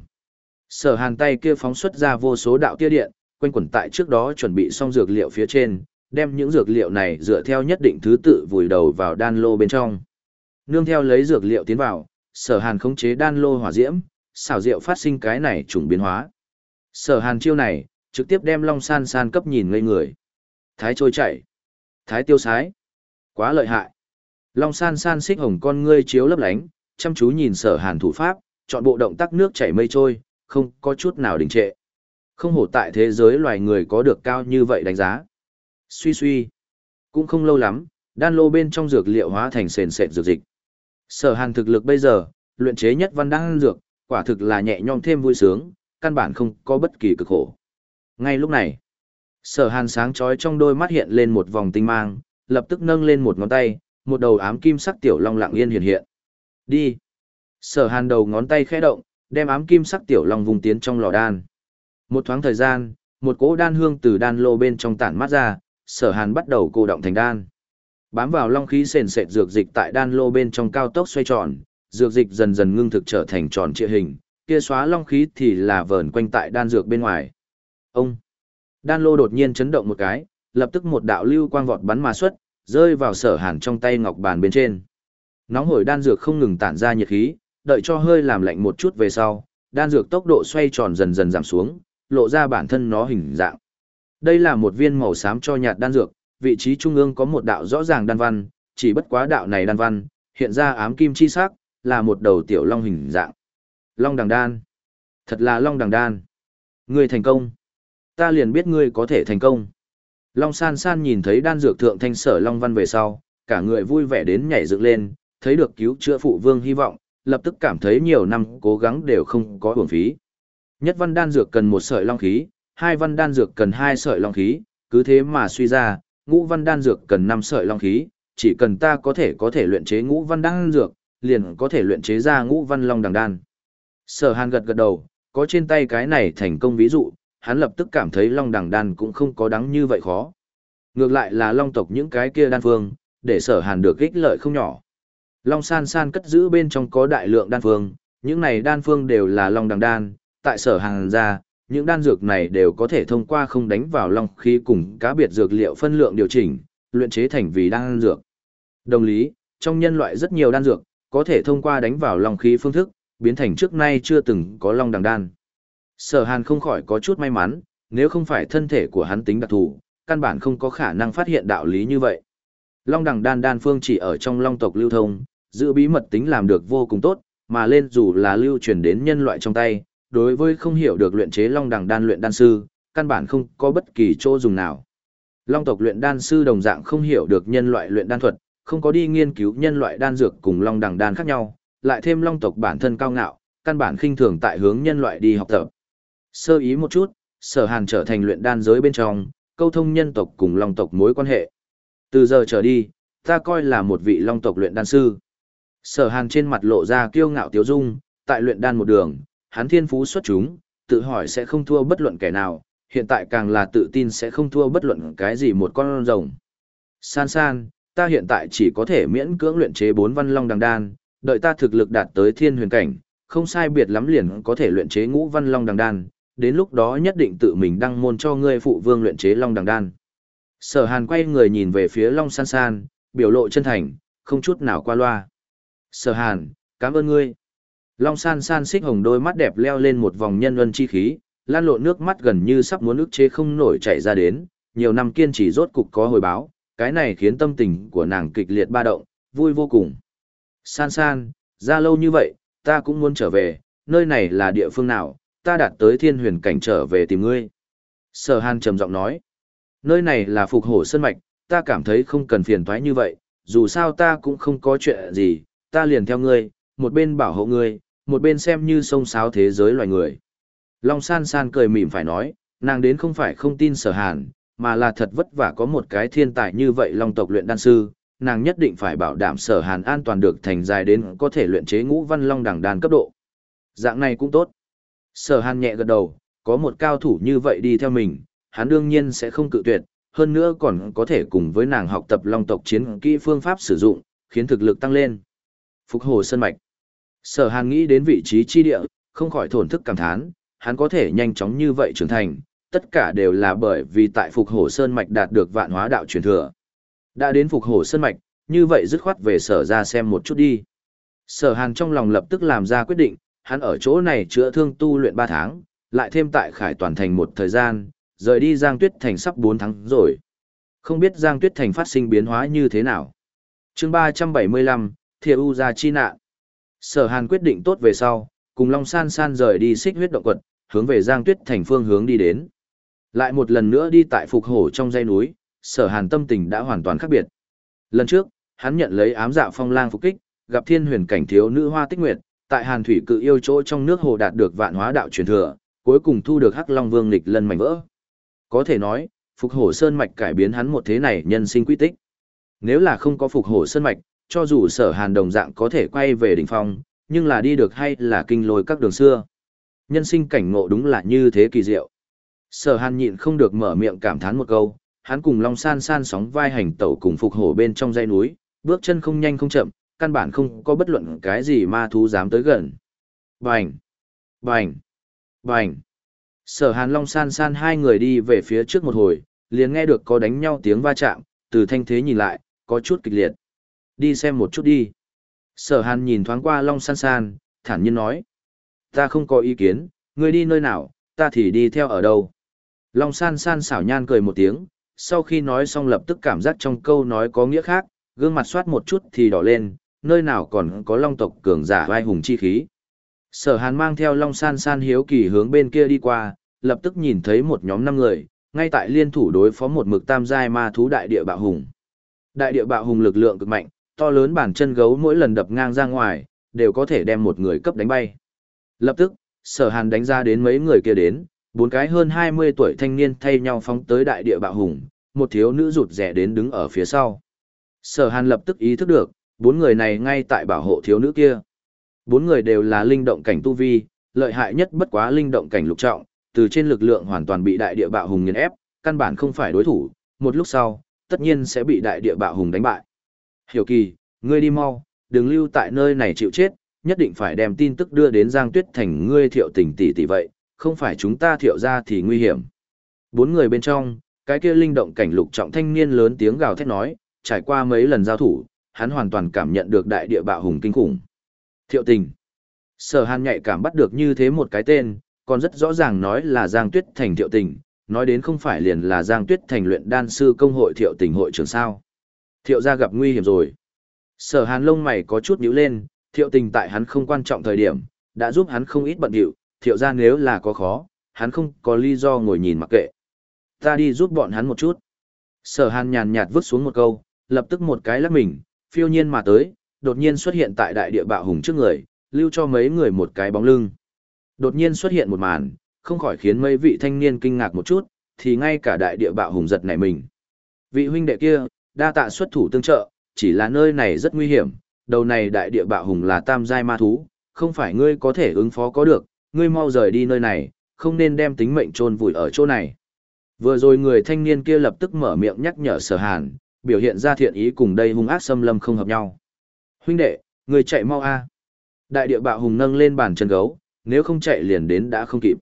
Sở Hàn tay kia phóng xuất ra vô số đạo tia điện, quanh quẩn tại trước đó chuẩn bị xong dược liệu phía trên, đem những dược liệu này dựa theo nhất định thứ tự vùi đầu vào đan lô bên trong. Nương theo lấy dược liệu tiến vào, Sở Hàn khống chế đan lô hỏa diễm, xảo diệu phát sinh cái này trùng biến hóa. Sở Hàn chiêu này, trực tiếp đem Long San San cấp nhìn ngây người. Thái trôi chảy, thái tiêu sái. Quá lợi hại. Long san san xích hồng con ngươi chiếu lấp lánh, chăm chú nhìn sở hàn thủ pháp, chọn bộ động tác nước chảy mây trôi, không có chút nào đình trệ. Không hổ tại thế giới loài người có được cao như vậy đánh giá. Suy suy. Cũng không lâu lắm, đan lô bên trong dược liệu hóa thành sền sệt dược dịch. Sở hàn thực lực bây giờ, luyện chế nhất văn đan dược, quả thực là nhẹ nhõm thêm vui sướng, căn bản không có bất kỳ cực khổ. Ngay lúc này, sở hàn sáng chói trong đôi mắt hiện lên một vòng tinh mang, lập tức nâng lên một ngón tay, một đầu ám kim sắc tiểu long lặng yên hiện hiện. Đi. Sở hàn đầu ngón tay khẽ động, đem ám kim sắc tiểu long vùng tiến trong lò đan. Một thoáng thời gian, một cỗ đan hương từ đan lô bên trong tản mát ra, sở hàn bắt đầu cô động thành đan. Bám vào long khí sền sệt dược dịch tại đan lô bên trong cao tốc xoay tròn, dược dịch dần dần ngưng thực trở thành tròn trịa hình, kia xóa long khí thì là vờn quanh tại đan dược bên ngoài. Ông! Đan lô đột nhiên chấn động một cái, lập tức một đạo lưu quang vọt bắn mà xuất, rơi vào sở hàn trong tay ngọc bàn bên trên. Nóng hổi đan dược không ngừng tản ra nhiệt khí, đợi cho hơi làm lạnh một chút về sau, đan dược tốc độ xoay tròn dần dần giảm xuống, lộ ra bản thân nó hình dạng. Đây là một viên màu xám cho nhạt đan dược, vị trí trung ương có một đạo rõ ràng đan văn, chỉ bất quá đạo này đan văn, hiện ra ám kim chi sắc, là một đầu tiểu long hình dạng. Long đằng đan. Thật là long đằng đan. Ngươi thành công. Ta liền biết ngươi có thể thành công. Long san san nhìn thấy đan dược thượng thanh sở long văn về sau, cả người vui vẻ đến nhảy dựng lên, thấy được cứu chữa phụ vương hy vọng, lập tức cảm thấy nhiều năm cố gắng đều không có uổng phí. Nhất văn đan dược cần một sợi long khí, hai văn đan dược cần hai sợi long khí, cứ thế mà suy ra, ngũ văn đan dược cần năm sợi long khí, chỉ cần ta có thể có thể luyện chế ngũ văn đan dược, liền có thể luyện chế ra ngũ văn long đằng đan. Sở Hàn gật gật đầu, có trên tay cái này thành công ví dụ, hắn lập tức cảm thấy long đằng đan cũng không có đáng như vậy khó. Ngược lại là long tộc những cái kia đan phương, để sở hàn được ích lợi không nhỏ. Long san san cất giữ bên trong có đại lượng đan phương, những này đan phương đều là long đằng đan, tại sở hàn ra, những đan dược này đều có thể thông qua không đánh vào long khí cùng cá biệt dược liệu phân lượng điều chỉnh, luyện chế thành vì đan dược. Đồng lý, trong nhân loại rất nhiều đan dược, có thể thông qua đánh vào long khí phương thức, biến thành trước nay chưa từng có long đằng đan. Sở hàn không khỏi có chút may mắn, nếu không phải thân thể của hắn tính đặc thù, căn bản không có khả năng phát hiện đạo lý như vậy. Long đằng đan đan phương chỉ ở trong long tộc lưu thông, giữ bí mật tính làm được vô cùng tốt, mà lên dù là lưu truyền đến nhân loại trong tay, đối với không hiểu được luyện chế long đằng đan luyện đan sư, căn bản không có bất kỳ chỗ dùng nào. Long tộc luyện đan sư đồng dạng không hiểu được nhân loại luyện đan thuật, không có đi nghiên cứu nhân loại đan dược cùng long đằng đan khác nhau, lại thêm long tộc bản thân cao ngạo, căn bản khinh thường tại hướng nhân loại đi học tập. Sơ ý một chút, sở hàn trở thành luyện đan giới bên trong, câu thông nhân tộc cùng long tộc mối quan hệ. Từ giờ trở đi, ta coi là một vị long tộc luyện đan sư. Sở hàn trên mặt lộ ra kiêu ngạo tiếu dung, tại luyện đan một đường, hắn thiên phú xuất chúng, tự hỏi sẽ không thua bất luận kẻ nào, hiện tại càng là tự tin sẽ không thua bất luận cái gì một con rồng. San san, ta hiện tại chỉ có thể miễn cưỡng luyện chế bốn văn long đằng đan, đợi ta thực lực đạt tới thiên huyền cảnh, không sai biệt lắm liền có thể luyện chế ngũ văn long đằng đan, đến lúc đó nhất định tự mình đăng môn cho ngươi phụ vương luyện chế long đằng đan. Sở Hàn quay người nhìn về phía Long San San, biểu lộ chân thành, không chút nào qua loa. Sở Hàn, cảm ơn ngươi. Long San San xích hồng đôi mắt đẹp leo lên một vòng nhân luân chi khí, lan lộn nước mắt gần như sắp muốn ức chế không nổi chảy ra đến, nhiều năm kiên trì rốt cục có hồi báo, cái này khiến tâm tình của nàng kịch liệt ba động, vui vô cùng. San San, ra lâu như vậy, ta cũng muốn trở về, nơi này là địa phương nào, ta đạt tới thiên huyền cảnh trở về tìm ngươi. Sở Hàn trầm giọng nói, nơi này là phục hổ sơn mạch, ta cảm thấy không cần phiền toái như vậy, dù sao ta cũng không có chuyện gì, ta liền theo ngươi, một bên bảo hộ ngươi, một bên xem như sông sáo thế giới loài người. Long san san cười mỉm phải nói, nàng đến không phải không tin sở hàn, mà là thật vất vả có một cái thiên tài như vậy long tộc luyện đan sư, nàng nhất định phải bảo đảm sở hàn an toàn được thành dài đến có thể luyện chế ngũ văn long đẳng đan cấp độ. Dạng này cũng tốt. Sở hàn nhẹ gật đầu, có một cao thủ như vậy đi theo mình, hắn đương nhiên sẽ không cự tuyệt, hơn nữa còn có thể cùng với nàng học tập long tộc chiến kỹ phương pháp sử dụng, khiến thực lực tăng lên. Phục hồi sơn mạch. Sở hàn nghĩ đến vị trí chi địa, không khỏi thổn thức cảm thán, hắn có thể nhanh chóng như vậy trưởng thành, tất cả đều là bởi vì tại phục Hổ sơn mạch đạt được vạn hóa đạo truyền thừa. Đã đến phục Hổ sơn mạch, như vậy dứt khoát về sở ra xem một chút đi. Sở hàn trong lòng lập tức làm ra quyết định, hắn ở chỗ này chữa thương tu luyện 3 tháng, lại thêm tại khải toàn thành một thời gian, rời đi Giang Tuyết Thành sắp 4 tháng rồi. Không biết Giang Tuyết Thành phát sinh biến hóa như thế nào. chương 375, Thiệu U Gia Chi Nạn. Sở Hàn quyết định tốt về sau, cùng Long San San rời đi xích huyết động quật, hướng về Giang Tuyết Thành phương hướng đi đến. Lại một lần nữa đi tại phục hổ trong dãy núi, Sở Hàn tâm tình đã hoàn toàn khác biệt. Lần trước, hắn nhận lấy ám dạ phong lang phục kích, gặp thiên huyền cảnh thiếu nữ hoa tích nguyệt, tại Hàn Thủy cự yêu chỗ trong nước hồ đạt được vạn hóa đạo truyền thừa, cuối cùng thu được Hắc Long Vương nghịch lân mảnh vỡ. Có thể nói, phục hổ sơn mạch cải biến hắn một thế này nhân sinh quy tích. Nếu là không có phục hổ sơn mạch, cho dù sở hàn đồng dạng có thể quay về đỉnh phong, nhưng là đi được hay là kinh lôi các đường xưa. Nhân sinh cảnh ngộ đúng là như thế kỳ diệu. Sở hàn nhịn không được mở miệng cảm thán một câu, hắn cùng Long San San sóng vai hành tẩu cùng phục hổ bên trong dãy núi, bước chân không nhanh không chậm, căn bản không có bất luận cái gì ma thú dám tới gần. Bành! Bành! Bành! Sở Hàn Long san san hai người đi về phía trước một hồi, liền nghe được có đánh nhau tiếng va chạm, từ thanh thế nhìn lại, có chút kịch liệt. Đi xem một chút đi. Sở Hàn nhìn thoáng qua Long san san, thản nhiên nói. Ta không có ý kiến, ngươi đi nơi nào, ta thì đi theo ở đâu. Long san san xảo nhan cười một tiếng, sau khi nói xong lập tức cảm giác trong câu nói có nghĩa khác, gương mặt soát một chút thì đỏ lên, nơi nào còn có long tộc cường giả vai hùng chi khí. Sở hàn mang theo long san san hiếu kỳ hướng bên kia đi qua, lập tức nhìn thấy một nhóm năm người, ngay tại liên thủ đối phó một mực tam giai ma thú đại địa bạo hùng. Đại địa bạo hùng lực lượng cực mạnh, to lớn bản chân gấu mỗi lần đập ngang ra ngoài, đều có thể đem một người cấp đánh bay. Lập tức, sở hàn đánh ra đến mấy người kia đến, bốn cái hơn 20 tuổi thanh niên thay nhau phóng tới đại địa bạo hùng, một thiếu nữ rụt rẻ đến đứng ở phía sau. Sở hàn lập tức ý thức được, bốn người này ngay tại bảo hộ thiếu nữ kia. Bốn người đều là linh động cảnh tu vi, lợi hại nhất bất quá linh động cảnh lục trọng, từ trên lực lượng hoàn toàn bị đại địa bạo hùng nghiền ép, căn bản không phải đối thủ, một lúc sau, tất nhiên sẽ bị đại địa bạo hùng đánh bại. Hiểu kỳ, ngươi đi mau, đừng lưu tại nơi này chịu chết, nhất định phải đem tin tức đưa đến Giang Tuyết Thành ngươi thiệu tình tỷ tỷ vậy, không phải chúng ta thiệu ra thì nguy hiểm. Bốn người bên trong, cái kia linh động cảnh lục trọng thanh niên lớn tiếng gào thét nói, trải qua mấy lần giao thủ, hắn hoàn toàn cảm nhận được đại địa bạo hùng kinh khủng. Thiệu tình. Sở hàn nhạy cảm bắt được như thế một cái tên, còn rất rõ ràng nói là Giang Tuyết Thành thiệu tình, nói đến không phải liền là Giang Tuyết Thành luyện đan sư công hội thiệu tình hội trưởng sao. Thiệu gia gặp nguy hiểm rồi. Sở hàn lông mày có chút nhíu lên, thiệu tình tại hắn không quan trọng thời điểm, đã giúp hắn không ít bận điệu, thiệu gia nếu là có khó, hắn không có lý do ngồi nhìn mặc kệ. Ta đi giúp bọn hắn một chút. Sở hàn nhàn nhạt vứt xuống một câu, lập tức một cái lắc mình, phiêu nhiên mà tới, đột nhiên xuất hiện tại đại địa bạo hùng trước người, lưu cho mấy người một cái bóng lưng. Đột nhiên xuất hiện một màn, không khỏi khiến mấy vị thanh niên kinh ngạc một chút, thì ngay cả đại địa bạo hùng giật nảy mình. Vị huynh đệ kia, đa tạ xuất thủ tương trợ, chỉ là nơi này rất nguy hiểm, đầu này đại địa bạo hùng là tam giai ma thú, không phải ngươi có thể ứng phó có được, ngươi mau rời đi nơi này, không nên đem tính mệnh chôn vùi ở chỗ này. Vừa rồi người thanh niên kia lập tức mở miệng nhắc nhở sở hàn, biểu hiện ra thiện ý cùng đây hung ác xâm lâm không hợp nhau. Huynh đệ, người chạy mau a. Đại địa bạo hùng nâng lên bàn chân gấu, nếu không chạy liền đến đã không kịp.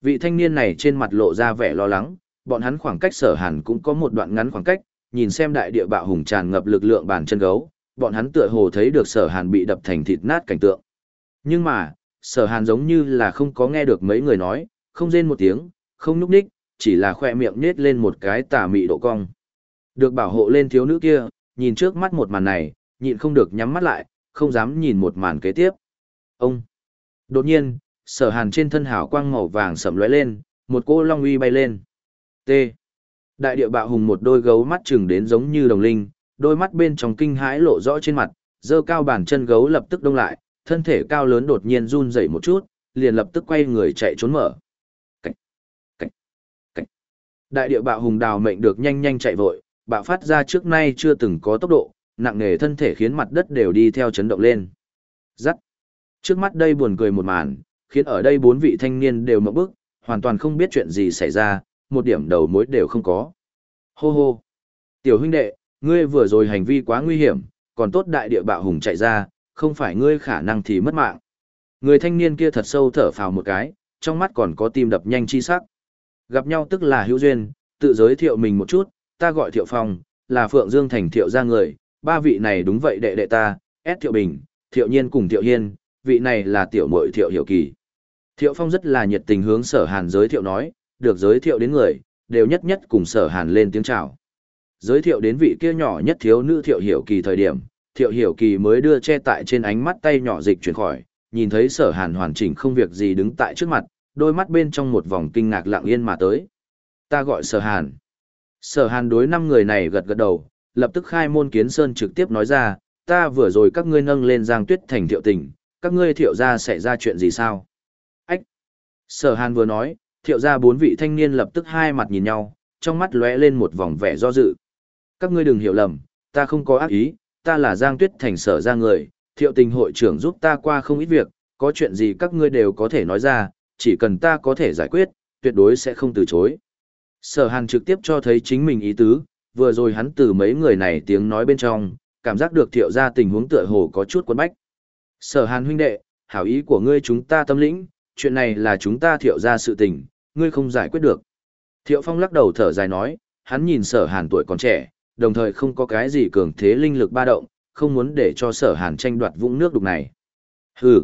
Vị thanh niên này trên mặt lộ ra vẻ lo lắng, bọn hắn khoảng cách sở hàn cũng có một đoạn ngắn khoảng cách, nhìn xem đại địa bạo hùng tràn ngập lực lượng bàn chân gấu, bọn hắn tựa hồ thấy được sở hàn bị đập thành thịt nát cảnh tượng. Nhưng mà, sở hàn giống như là không có nghe được mấy người nói, không rên một tiếng, không núp ních, chỉ là khoe miệng nết lên một cái tà mị độ cong. Được bảo hộ lên thiếu nữ kia, nhìn trước mắt một màn này, nhịn không được nhắm mắt lại, không dám nhìn một màn kế tiếp. Ông! Đột nhiên, sở hàn trên thân hào quang màu vàng sẩm lóe lên, một cô long uy bay lên. T! Đại địa bạo hùng một đôi gấu mắt chừng đến giống như đồng linh, đôi mắt bên trong kinh hãi lộ rõ trên mặt, dơ cao bản chân gấu lập tức đông lại, thân thể cao lớn đột nhiên run dậy một chút, liền lập tức quay người chạy trốn mở. Cảnh, cảnh, cảnh. Đại địa bạo hùng đào mệnh được nhanh nhanh chạy vội, bạo phát ra trước nay chưa từng có tốc độ, nặng nề thân thể khiến mặt đất đều đi theo chấn động lên. Rắc. Trước mắt đây buồn cười một màn, khiến ở đây bốn vị thanh niên đều mộng bức, hoàn toàn không biết chuyện gì xảy ra, một điểm đầu mối đều không có. Hô hô. Tiểu huynh đệ, ngươi vừa rồi hành vi quá nguy hiểm, còn tốt đại địa bạo hùng chạy ra, không phải ngươi khả năng thì mất mạng. Người thanh niên kia thật sâu thở phào một cái, trong mắt còn có tim đập nhanh chi sắc. Gặp nhau tức là hữu duyên, tự giới thiệu mình một chút, ta gọi Thiệu Phong, là Phượng Dương Thành Thiệu gia người, ba vị này đúng vậy đệ đệ ta, S Thiệu Bình, Thiệu Nhiên cùng Thiệu Hiên, vị này là tiểu muội Thiệu Hiểu Kỳ. Thiệu Phong rất là nhiệt tình hướng Sở Hàn giới thiệu nói, được giới thiệu đến người, đều nhất nhất cùng Sở Hàn lên tiếng chào. Giới thiệu đến vị kia nhỏ nhất thiếu nữ Thiệu Hiểu Kỳ thời điểm, Thiệu Hiểu Kỳ mới đưa che tại trên ánh mắt tay nhỏ dịch chuyển khỏi, nhìn thấy Sở Hàn hoàn chỉnh không việc gì đứng tại trước mặt, đôi mắt bên trong một vòng kinh ngạc lặng yên mà tới. Ta gọi Sở Hàn. Sở hàn đối năm người này gật gật đầu, lập tức khai môn kiến sơn trực tiếp nói ra, ta vừa rồi các ngươi nâng lên giang tuyết thành thiệu tình, các ngươi thiệu ra sẽ ra chuyện gì sao? Ách! Sở hàn vừa nói, thiệu ra bốn vị thanh niên lập tức hai mặt nhìn nhau, trong mắt lóe lên một vòng vẻ do dự. Các ngươi đừng hiểu lầm, ta không có ác ý, ta là giang tuyết thành sở ra người, thiệu tình hội trưởng giúp ta qua không ít việc, có chuyện gì các ngươi đều có thể nói ra, chỉ cần ta có thể giải quyết, tuyệt đối sẽ không từ chối. Sở hàn trực tiếp cho thấy chính mình ý tứ, vừa rồi hắn từ mấy người này tiếng nói bên trong, cảm giác được thiệu ra tình huống tựa hồ có chút quấn bách. Sở hàn huynh đệ, hảo ý của ngươi chúng ta tâm lĩnh, chuyện này là chúng ta thiệu ra sự tình, ngươi không giải quyết được. Thiệu phong lắc đầu thở dài nói, hắn nhìn sở hàn tuổi còn trẻ, đồng thời không có cái gì cường thế linh lực ba động, không muốn để cho sở hàn tranh đoạt vũng nước đục này. Hừ,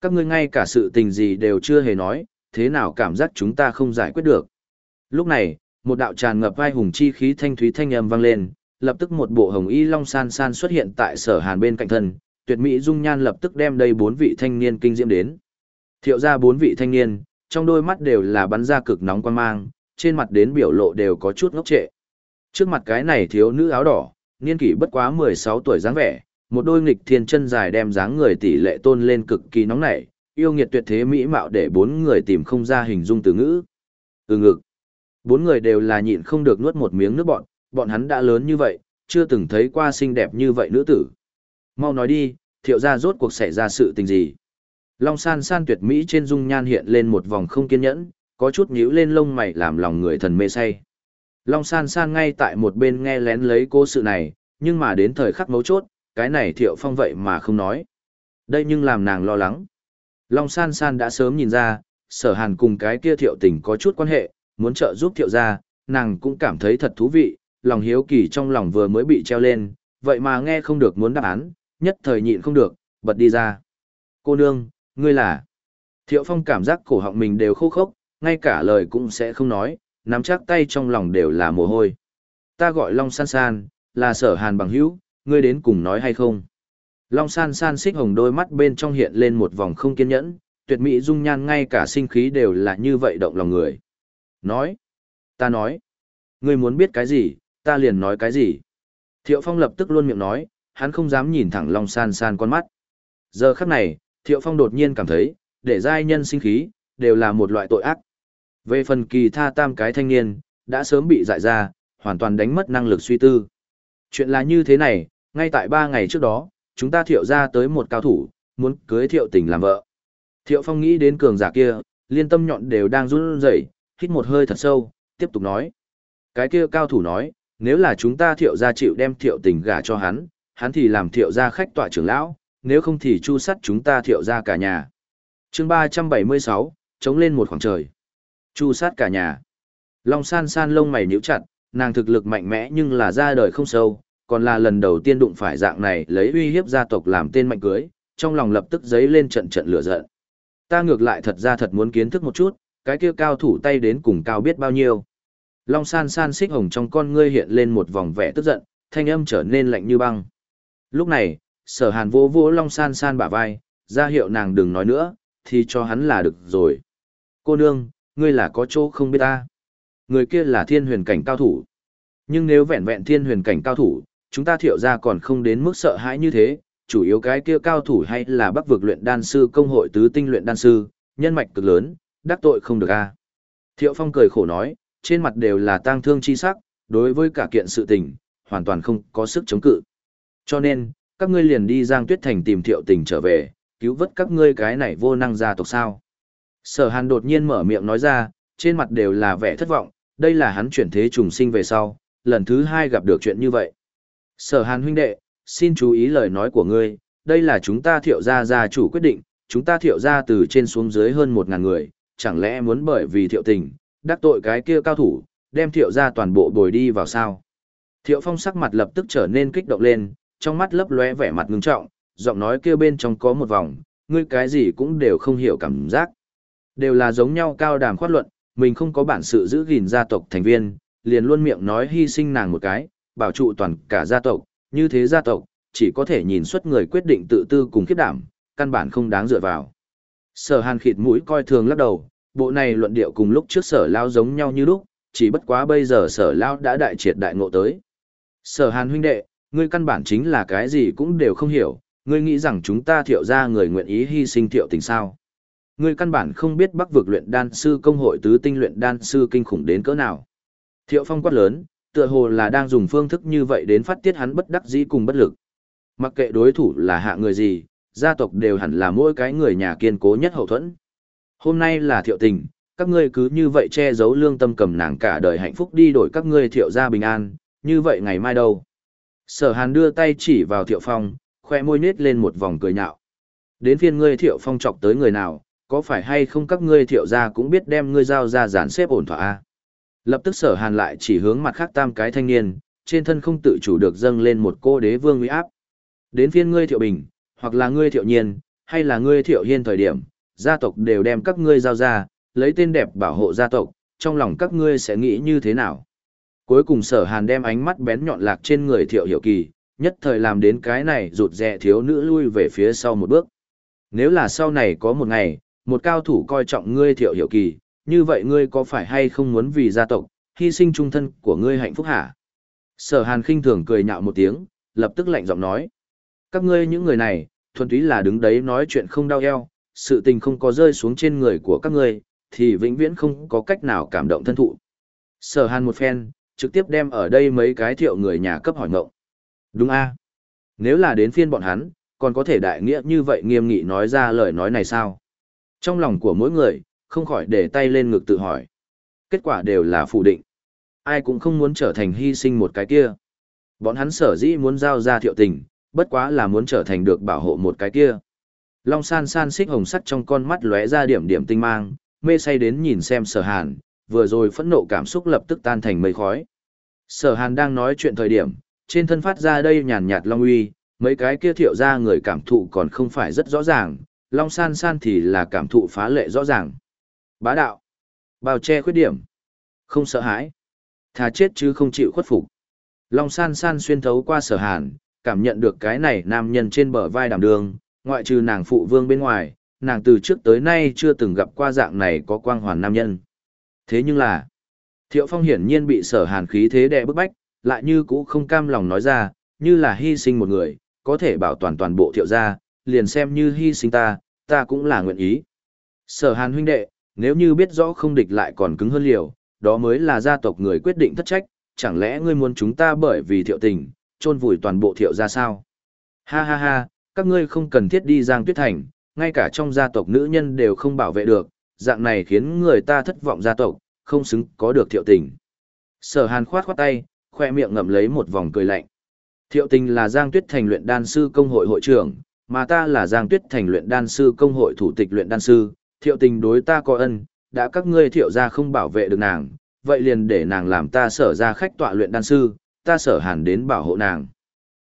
các ngươi ngay cả sự tình gì đều chưa hề nói, thế nào cảm giác chúng ta không giải quyết được. Lúc này, một đạo tràn ngập vai hùng chi khí thanh thúy thanh âm vang lên, lập tức một bộ hồng y long san san xuất hiện tại sở hàn bên cạnh thân, tuyệt mỹ dung nhan lập tức đem đây bốn vị thanh niên kinh diễm đến. Thiệu ra bốn vị thanh niên, trong đôi mắt đều là bắn ra cực nóng quan mang, trên mặt đến biểu lộ đều có chút ngốc trệ. Trước mặt cái này thiếu nữ áo đỏ, niên kỷ bất quá 16 tuổi dáng vẻ, một đôi nghịch thiên chân dài đem dáng người tỷ lệ tôn lên cực kỳ nóng nảy, yêu nghiệt tuyệt thế mỹ mạo để bốn người tìm không ra hình dung từ ngữ. Ừ ngực. Bốn người đều là nhịn không được nuốt một miếng nước bọn, bọn hắn đã lớn như vậy, chưa từng thấy qua xinh đẹp như vậy nữ tử. Mau nói đi, thiệu ra rốt cuộc xảy ra sự tình gì. Long san san tuyệt mỹ trên dung nhan hiện lên một vòng không kiên nhẫn, có chút nhíu lên lông mày làm lòng người thần mê say. Long san san ngay tại một bên nghe lén lấy cô sự này, nhưng mà đến thời khắc mấu chốt, cái này thiệu phong vậy mà không nói. Đây nhưng làm nàng lo lắng. Long san san đã sớm nhìn ra, sở hàn cùng cái kia thiệu tình có chút quan hệ, muốn trợ giúp thiệu ra, nàng cũng cảm thấy thật thú vị, lòng hiếu kỳ trong lòng vừa mới bị treo lên, vậy mà nghe không được muốn đáp án, nhất thời nhịn không được, bật đi ra. Cô nương, ngươi là... Thiệu phong cảm giác cổ họng mình đều khô khốc, ngay cả lời cũng sẽ không nói, nắm chắc tay trong lòng đều là mồ hôi. Ta gọi Long San San, là sở hàn bằng hữu, ngươi đến cùng nói hay không? Long San San xích hồng đôi mắt bên trong hiện lên một vòng không kiên nhẫn, tuyệt mỹ dung nhan ngay cả sinh khí đều là như vậy động lòng người. Nói, ta nói, ngươi muốn biết cái gì, ta liền nói cái gì. Thiệu Phong lập tức luôn miệng nói, hắn không dám nhìn thẳng Long San San con mắt. Giờ khắc này, Thiệu Phong đột nhiên cảm thấy, để giai nhân sinh khí, đều là một loại tội ác. Về phần kỳ tha tam cái thanh niên, đã sớm bị dại ra, hoàn toàn đánh mất năng lực suy tư. Chuyện là như thế này, ngay tại ba ngày trước đó, chúng ta thiệu ra tới một cao thủ, muốn cưới thiệu tình làm vợ. Thiệu phong nghĩ đến cường giả kia, liên tâm nhọn đều đang run rẩy, hít một hơi thật sâu, tiếp tục nói. Cái kia cao thủ nói, nếu là chúng ta thiệu ra chịu đem thiệu tình gả cho hắn, hắn thì làm thiệu ra khách tọa trưởng lão, nếu không thì chu sắt chúng ta thiệu ra cả nhà. chương 376, chống lên một khoảng trời. Chu sát cả nhà. Long san san lông mày nhíu chặt, nàng thực lực mạnh mẽ nhưng là ra đời không sâu, còn là lần đầu tiên đụng phải dạng này lấy uy hiếp gia tộc làm tên mạnh cưới, trong lòng lập tức dấy lên trận trận lửa giận. Ta ngược lại thật ra thật muốn kiến thức một chút, cái kia cao thủ tay đến cùng cao biết bao nhiêu. Long san san xích hồng trong con ngươi hiện lên một vòng vẻ tức giận, thanh âm trở nên lạnh như băng. Lúc này, sở hàn vô vỗ long san san bả vai, ra hiệu nàng đừng nói nữa, thì cho hắn là được rồi. Cô nương, ngươi là có chỗ không biết ta. Người kia là thiên huyền cảnh cao thủ. Nhưng nếu vẹn vẹn thiên huyền cảnh cao thủ, chúng ta thiệu ra còn không đến mức sợ hãi như thế, chủ yếu cái kia cao thủ hay là bắc vực luyện đan sư công hội tứ tinh luyện đan sư, nhân mạch cực lớn, đắc tội không được a. Thiệu Phong cười khổ nói, trên mặt đều là tang thương chi sắc, đối với cả kiện sự tình, hoàn toàn không có sức chống cự. Cho nên, các ngươi liền đi Giang Tuyết Thành tìm Thiệu Tình trở về, cứu vớt các ngươi cái này vô năng gia tộc sao. Sở Hàn đột nhiên mở miệng nói ra, trên mặt đều là vẻ thất vọng, đây là hắn chuyển thế trùng sinh về sau, lần thứ hai gặp được chuyện như vậy. Sở Hàn huynh đệ, xin chú ý lời nói của ngươi, đây là chúng ta thiệu gia gia chủ quyết định, chúng ta thiệu gia từ trên xuống dưới hơn một ngàn người, chẳng lẽ muốn bởi vì thiệu tình, đắc tội cái kia cao thủ, đem thiệu gia toàn bộ bồi đi vào sao? Thiệu phong sắc mặt lập tức trở nên kích động lên, trong mắt lấp lóe vẻ mặt ngưng trọng, giọng nói kia bên trong có một vòng, ngươi cái gì cũng đều không hiểu cảm giác. Đều là giống nhau cao đàm khoát luận, mình không có bản sự giữ gìn gia tộc thành viên, liền luôn miệng nói hy sinh nàng một cái, bảo trụ toàn cả gia tộc, như thế gia tộc, chỉ có thể nhìn xuất người quyết định tự tư cùng khiếp đảm, căn bản không đáng dựa vào. Sở hàn khịt mũi coi thường lắc đầu, bộ này luận điệu cùng lúc trước sở lao giống nhau như lúc, chỉ bất quá bây giờ sở lao đã đại triệt đại ngộ tới. Sở hàn huynh đệ, ngươi căn bản chính là cái gì cũng đều không hiểu, ngươi nghĩ rằng chúng ta thiệu ra người nguyện ý hy sinh thiệu tình sao. Ngươi căn bản không biết bắc vực luyện đan sư công hội tứ tinh luyện đan sư kinh khủng đến cỡ nào. Thiệu phong quát lớn, tựa hồ là đang dùng phương thức như vậy đến phát tiết hắn bất đắc dĩ cùng bất lực. Mặc kệ đối thủ là hạ người gì, gia tộc đều hẳn là mỗi cái người nhà kiên cố nhất hậu thuẫn. Hôm nay là thiệu tình, các ngươi cứ như vậy che giấu lương tâm cầm nàng cả đời hạnh phúc đi đổi các ngươi thiệu gia bình an, như vậy ngày mai đâu. Sở hàn đưa tay chỉ vào thiệu phong, khoe môi nết lên một vòng cười nhạo. Đến phiên ngươi thiệu phong chọc tới người nào, có phải hay không các ngươi thiệu gia cũng biết đem ngươi giao ra dàn xếp ổn thỏa a Lập tức sở hàn lại chỉ hướng mặt khác tam cái thanh niên, trên thân không tự chủ được dâng lên một cô đế vương uy áp. Đến phiên ngươi thiệu bình, hoặc là ngươi thiệu nhiên, hay là ngươi thiệu hiên thời điểm, gia tộc đều đem các ngươi giao ra, lấy tên đẹp bảo hộ gia tộc, trong lòng các ngươi sẽ nghĩ như thế nào? Cuối cùng sở hàn đem ánh mắt bén nhọn lạc trên người thiệu hiểu kỳ, nhất thời làm đến cái này rụt rè thiếu nữ lui về phía sau một bước. Nếu là sau này có một ngày, một cao thủ coi trọng ngươi thiệu hiểu kỳ, như vậy ngươi có phải hay không muốn vì gia tộc, hy sinh trung thân của ngươi hạnh phúc hả? Sở hàn khinh thường cười nhạo một tiếng, lập tức lạnh giọng nói. Các ngươi những người này, thuần túy là đứng đấy nói chuyện không đau eo, sự tình không có rơi xuống trên người của các ngươi, thì vĩnh viễn không có cách nào cảm động thân thụ. Sở hàn một phen, trực tiếp đem ở đây mấy cái thiệu người nhà cấp hỏi ngộng. Đúng a Nếu là đến phiên bọn hắn, còn có thể đại nghĩa như vậy nghiêm nghị nói ra lời nói này sao? Trong lòng của mỗi người, không khỏi để tay lên ngực tự hỏi. Kết quả đều là phủ định. Ai cũng không muốn trở thành hy sinh một cái kia. Bọn hắn sở dĩ muốn giao ra thiệu tình, bất quá là muốn trở thành được bảo hộ một cái kia. Long san san xích hồng sắt trong con mắt lóe ra điểm điểm tinh mang, mê say đến nhìn xem sở hàn, vừa rồi phẫn nộ cảm xúc lập tức tan thành mây khói. Sở hàn đang nói chuyện thời điểm, trên thân phát ra đây nhàn nhạt long uy, mấy cái kia thiệu ra người cảm thụ còn không phải rất rõ ràng, long san san thì là cảm thụ phá lệ rõ ràng. Bá đạo, bao che khuyết điểm, không sợ hãi, thà chết chứ không chịu khuất phục. Long san san xuyên thấu qua sở hàn, cảm nhận được cái này nam nhân trên bờ vai đảm đường, ngoại trừ nàng phụ vương bên ngoài, nàng từ trước tới nay chưa từng gặp qua dạng này có quang hoàn nam nhân. Thế nhưng là, Thiệu Phong hiển nhiên bị sở hàn khí thế đè bức bách, lại như cũ không cam lòng nói ra, như là hy sinh một người, có thể bảo toàn toàn bộ thiệu gia, liền xem như hy sinh ta, ta cũng là nguyện ý. Sở hàn huynh đệ, nếu như biết rõ không địch lại còn cứng hơn liều, đó mới là gia tộc người quyết định thất trách, chẳng lẽ ngươi muốn chúng ta bởi vì thiệu tình, chôn vùi toàn bộ thiệu gia sao? Ha ha ha, các ngươi không cần thiết đi Giang Tuyết Thành, ngay cả trong gia tộc nữ nhân đều không bảo vệ được, dạng này khiến người ta thất vọng gia tộc, không xứng có được thiệu tình. Sở hàn khoát khoát tay, khoe miệng ngậm lấy một vòng cười lạnh. Thiệu tình là Giang Tuyết Thành luyện đan sư công hội hội trưởng, mà ta là Giang Tuyết Thành luyện đan sư công hội thủ tịch luyện đan sư, thiệu tình đối ta có ân, đã các ngươi thiệu ra không bảo vệ được nàng, vậy liền để nàng làm ta sở ra khách tọa luyện đan sư, ta sở hàn đến bảo hộ nàng.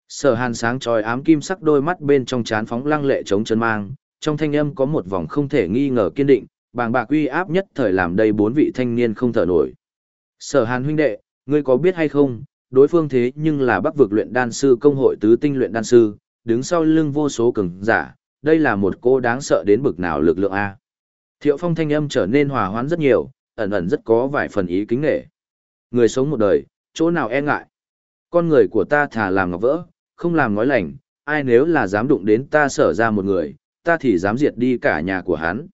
Sở hàn sáng trói ám kim sắc đôi mắt bên trong chán phóng lăng lệ chống chân mang, trong thanh âm có một vòng không thể nghi ngờ kiên định, bàng bạc uy áp nhất thời làm đây bốn vị thanh niên không thở nổi. Sở hàn huynh đệ, ngươi có biết hay không, đối phương thế nhưng là bắc vực luyện đan sư công hội tứ tinh luyện đan sư, đứng sau lưng vô số cường giả, đây là một cô đáng sợ đến bực nào lực lượng A. Thiệu phong thanh âm trở nên hòa hoãn rất nhiều, ẩn ẩn rất có vài phần ý kính nghệ. Người sống một đời, chỗ nào e ngại. Con người của ta thà làm ngọc vỡ, không làm nói lành, ai nếu là dám đụng đến ta sở ra một người, ta thì dám diệt đi cả nhà của hắn.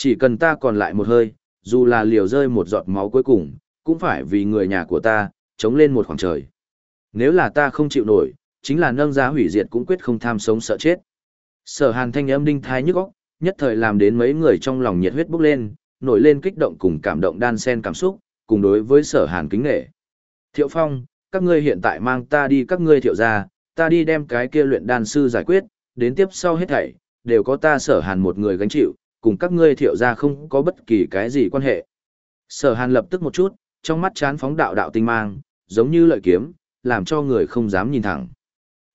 Chỉ cần ta còn lại một hơi, dù là liều rơi một giọt máu cuối cùng, cũng phải vì người nhà của ta, chống lên một khoảng trời. Nếu là ta không chịu nổi, chính là nâng giá hủy diệt cũng quyết không tham sống sợ chết. Sở hàn thanh âm đinh thai nhức óc, nhất thời làm đến mấy người trong lòng nhiệt huyết bốc lên, nổi lên kích động cùng cảm động đan sen cảm xúc, cùng đối với sở hàn kính nghệ. Thiệu Phong, các ngươi hiện tại mang ta đi các ngươi thiệu ra, ta đi đem cái kia luyện đan sư giải quyết, đến tiếp sau hết thảy, đều có ta sở hàn một người gánh chịu, cùng các ngươi thiệu ra không có bất kỳ cái gì quan hệ. Sở hàn lập tức một chút, trong mắt chán phóng đạo đạo tinh mang, giống như lợi kiếm, làm cho người không dám nhìn thẳng.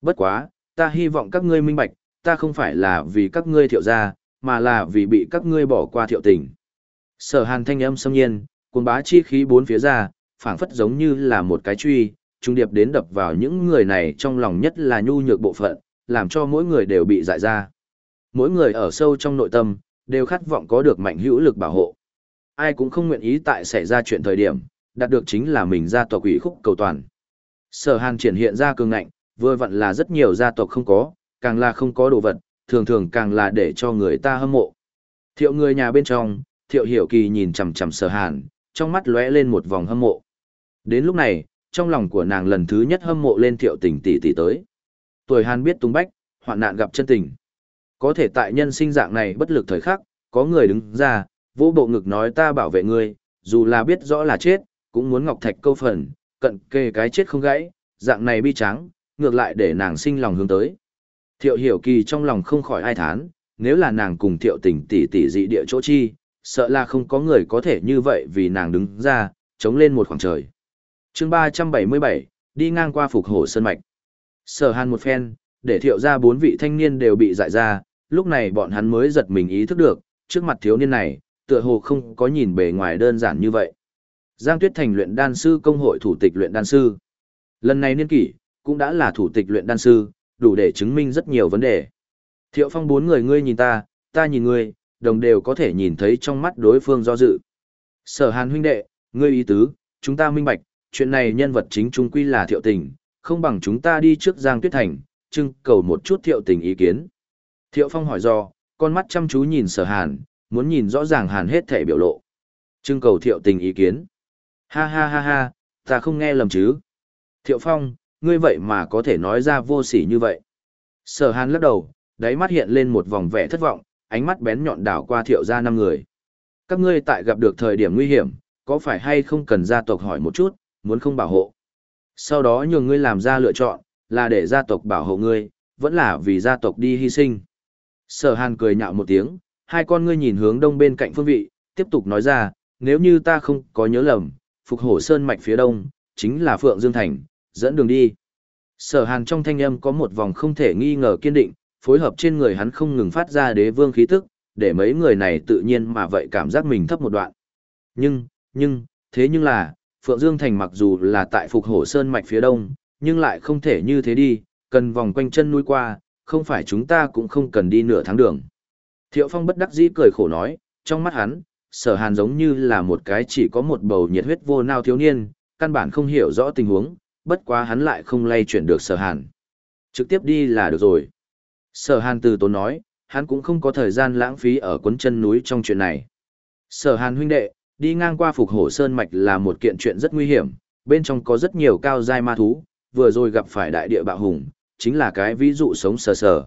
Bất quá, ta hy vọng các ngươi minh bạch, ta không phải là vì các ngươi thiệu ra, mà là vì bị các ngươi bỏ qua thiệu tình. Sở hàn thanh âm xâm nhiên, cuồng bá chi khí bốn phía ra, phảng phất giống như là một cái truy, trung điệp đến đập vào những người này trong lòng nhất là nhu nhược bộ phận, làm cho mỗi người đều bị dại ra. Mỗi người ở sâu trong nội tâm, đều khát vọng có được mạnh hữu lực bảo hộ. Ai cũng không nguyện ý tại xảy ra chuyện thời điểm, đạt được chính là mình gia tộc quỷ khúc cầu toàn. Sở Hàn triển hiện ra cường ngạnh, vừa vặn là rất nhiều gia tộc không có, càng là không có đồ vật, thường thường càng là để cho người ta hâm mộ. Thiệu người nhà bên trong, Thiệu Hiểu Kỳ nhìn chằm chằm Sở Hàn, trong mắt lóe lên một vòng hâm mộ. Đến lúc này, trong lòng của nàng lần thứ nhất hâm mộ lên Thiệu Tình tỷ tỷ tới. Tuổi Hàn biết tung bách, hoạn nạn gặp chân tình. Có thể tại nhân sinh dạng này bất lực thời khắc, có người đứng ra, vỗ bộ ngực nói ta bảo vệ ngươi, dù là biết rõ là chết, cũng muốn ngọc thạch câu phần, cận kề cái chết không gãy, dạng này bi tráng ngược lại để nàng sinh lòng hướng tới. Thiệu hiểu kỳ trong lòng không khỏi ai thán, nếu là nàng cùng thiệu tình tỷ tỷ dị địa chỗ chi, sợ là không có người có thể như vậy vì nàng đứng ra, chống lên một khoảng trời. chương 377, đi ngang qua phục hổ sơn mạch. Sở hàn một phen, để thiệu ra bốn vị thanh niên đều bị dại ra, lúc này bọn hắn mới giật mình ý thức được, trước mặt thiếu niên này, tựa hồ không có nhìn bề ngoài đơn giản như vậy. Giang Tuyết Thành luyện đan sư công hội thủ tịch luyện đan sư. Lần này niên kỷ, cũng đã là thủ tịch luyện đan sư, đủ để chứng minh rất nhiều vấn đề. Thiệu Phong bốn người ngươi nhìn ta, ta nhìn ngươi, đồng đều có thể nhìn thấy trong mắt đối phương do dự. Sở Hàn huynh đệ, ngươi ý tứ, chúng ta minh bạch, chuyện này nhân vật chính trung quy là Thiệu Tình, không bằng chúng ta đi trước Giang Tuyết Thành, trưng cầu một chút Thiệu Tình ý kiến. Thiệu Phong hỏi do, con mắt chăm chú nhìn Sở Hàn, muốn nhìn rõ ràng Hàn hết thể biểu lộ. Trưng cầu Thiệu Tình ý kiến. Ha ha ha ha, ta không nghe lầm chứ. Thiệu Phong, ngươi vậy mà có thể nói ra vô sỉ như vậy. Sở hàn lắc đầu, đáy mắt hiện lên một vòng vẻ thất vọng, ánh mắt bén nhọn đảo qua thiệu gia năm người. Các ngươi tại gặp được thời điểm nguy hiểm, có phải hay không cần gia tộc hỏi một chút, muốn không bảo hộ. Sau đó nhường ngươi làm ra lựa chọn, là để gia tộc bảo hộ ngươi, vẫn là vì gia tộc đi hy sinh. Sở hàn cười nhạo một tiếng, hai con ngươi nhìn hướng đông bên cạnh phương vị, tiếp tục nói ra, nếu như ta không có nhớ lầm, phục hổ sơn mạch phía đông, chính là Phượng Dương Thành, dẫn đường đi. Sở hàn trong thanh âm có một vòng không thể nghi ngờ kiên định, phối hợp trên người hắn không ngừng phát ra đế vương khí tức, để mấy người này tự nhiên mà vậy cảm giác mình thấp một đoạn. Nhưng, nhưng, thế nhưng là, Phượng Dương Thành mặc dù là tại Phục Hổ Sơn mạch phía đông, nhưng lại không thể như thế đi, cần vòng quanh chân núi qua, không phải chúng ta cũng không cần đi nửa tháng đường. Thiệu Phong bất đắc dĩ cười khổ nói, trong mắt hắn, sở hàn giống như là một cái chỉ có một bầu nhiệt huyết vô nao thiếu niên, căn bản không hiểu rõ tình huống, bất quá hắn lại không lay chuyển được sở hàn. Trực tiếp đi là được rồi. Sở hàn từ tốn nói, hắn cũng không có thời gian lãng phí ở cuốn chân núi trong chuyện này. Sở hàn huynh đệ, đi ngang qua phục hổ sơn mạch là một kiện chuyện rất nguy hiểm, bên trong có rất nhiều cao giai ma thú, vừa rồi gặp phải đại địa bạo hùng, chính là cái ví dụ sống sờ sờ.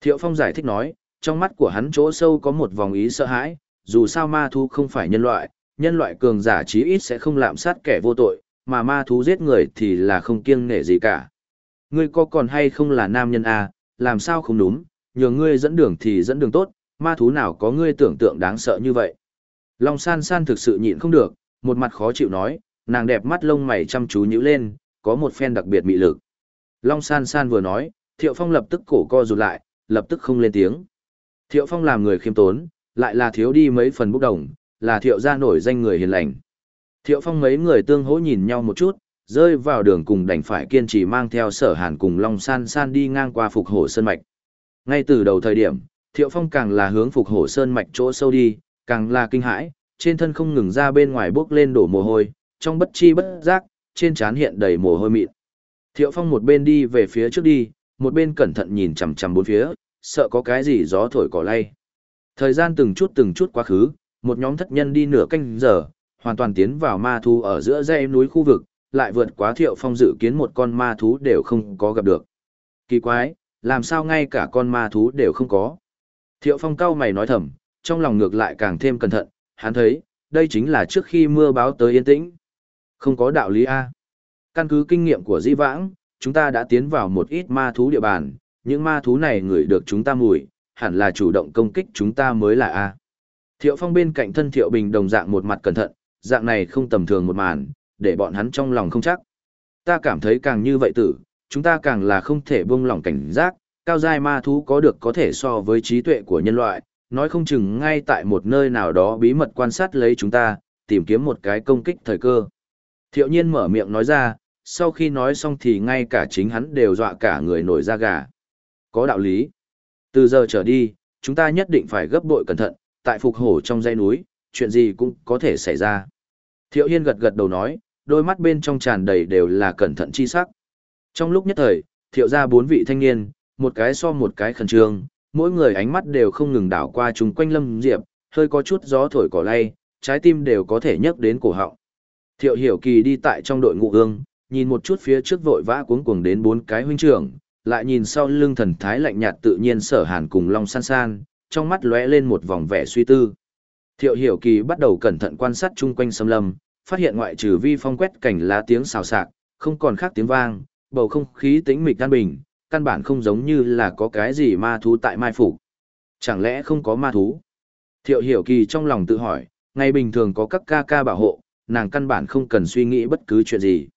Thiệu Phong giải thích nói, trong mắt của hắn chỗ sâu có một vòng ý sợ hãi, dù sao ma thú không phải nhân loại, nhân loại cường giả chí ít sẽ không lạm sát kẻ vô tội, mà ma thú giết người thì là không kiêng nể gì cả. Ngươi có còn hay không là nam nhân à, làm sao không đúng, nhờ ngươi dẫn đường thì dẫn đường tốt, ma thú nào có ngươi tưởng tượng đáng sợ như vậy. Long san san thực sự nhịn không được, một mặt khó chịu nói, nàng đẹp mắt lông mày chăm chú nhíu lên, có một phen đặc biệt mị lực. Long san san vừa nói, thiệu phong lập tức cổ co rụt lại, lập tức không lên tiếng. Thiệu phong làm người khiêm tốn, lại là thiếu đi mấy phần bốc đồng, là thiệu gia nổi danh người hiền lành. Thiệu phong mấy người tương hỗ nhìn nhau một chút, rơi vào đường cùng đành phải kiên trì mang theo sở hàn cùng Long San San đi ngang qua phục hổ sơn mạch. Ngay từ đầu thời điểm, Thiệu phong càng là hướng phục hổ sơn mạch chỗ sâu đi, càng là kinh hãi, trên thân không ngừng ra bên ngoài bước lên đổ mồ hôi, trong bất chi bất giác, trên trán hiện đầy mồ hôi mịn. Thiệu phong một bên đi về phía trước đi, một bên cẩn thận nhìn chằm chằm bốn phía, sợ có cái gì gió thổi cỏ lay. Thời gian từng chút từng chút quá khứ, một nhóm thất nhân đi nửa canh giờ, hoàn toàn tiến vào ma thú ở giữa dãy núi khu vực, lại vượt quá thiệu phong dự kiến một con ma thú đều không có gặp được. Kỳ quái, làm sao ngay cả con ma thú đều không có. Thiệu phong cao mày nói thầm, trong lòng ngược lại càng thêm cẩn thận, hắn thấy, đây chính là trước khi mưa báo tới yên tĩnh. Không có đạo lý A. Căn cứ kinh nghiệm của di vãng, chúng ta đã tiến vào một ít ma thú địa bàn, những ma thú này ngửi được chúng ta mùi, hẳn là chủ động công kích chúng ta mới là A. Thiệu Phong bên cạnh thân Thiệu Bình đồng dạng một mặt cẩn thận, dạng này không tầm thường một màn, để bọn hắn trong lòng không chắc. Ta cảm thấy càng như vậy tử, chúng ta càng là không thể buông lỏng cảnh giác, cao giai ma thú có được có thể so với trí tuệ của nhân loại, nói không chừng ngay tại một nơi nào đó bí mật quan sát lấy chúng ta, tìm kiếm một cái công kích thời cơ. Thiệu nhiên mở miệng nói ra, sau khi nói xong thì ngay cả chính hắn đều dọa cả người nổi da gà. Có đạo lý. Từ giờ trở đi, chúng ta nhất định phải gấp bội cẩn thận, tại phục hổ trong dãy núi, chuyện gì cũng có thể xảy ra. Thiệu Hiên gật gật đầu nói, đôi mắt bên trong tràn đầy đều là cẩn thận chi sắc. Trong lúc nhất thời, thiệu ra bốn vị thanh niên, một cái so một cái khẩn trương, mỗi người ánh mắt đều không ngừng đảo qua chúng quanh lâm diệp, hơi có chút gió thổi cỏ lay, trái tim đều có thể nhấc đến cổ họng. Thiệu hiểu kỳ đi tại trong đội ngũ ương, nhìn một chút phía trước vội vã cuống cuồng đến bốn cái huynh trưởng, lại nhìn sau lưng thần thái lạnh nhạt tự nhiên sở hàn cùng long san san, trong mắt lóe lên một vòng vẻ suy tư. Thiệu hiểu kỳ bắt đầu cẩn thận quan sát chung quanh sâm lâm, phát hiện ngoại trừ vi phong quét cảnh lá tiếng xào xạc, không còn khác tiếng vang, bầu không khí tĩnh mịch căn bình, căn bản không giống như là có cái gì ma thú tại mai phục. Chẳng lẽ không có ma thú? Thiệu hiểu kỳ trong lòng tự hỏi, ngày bình thường có các ca ca bảo hộ, nàng căn bản không cần suy nghĩ bất cứ chuyện gì.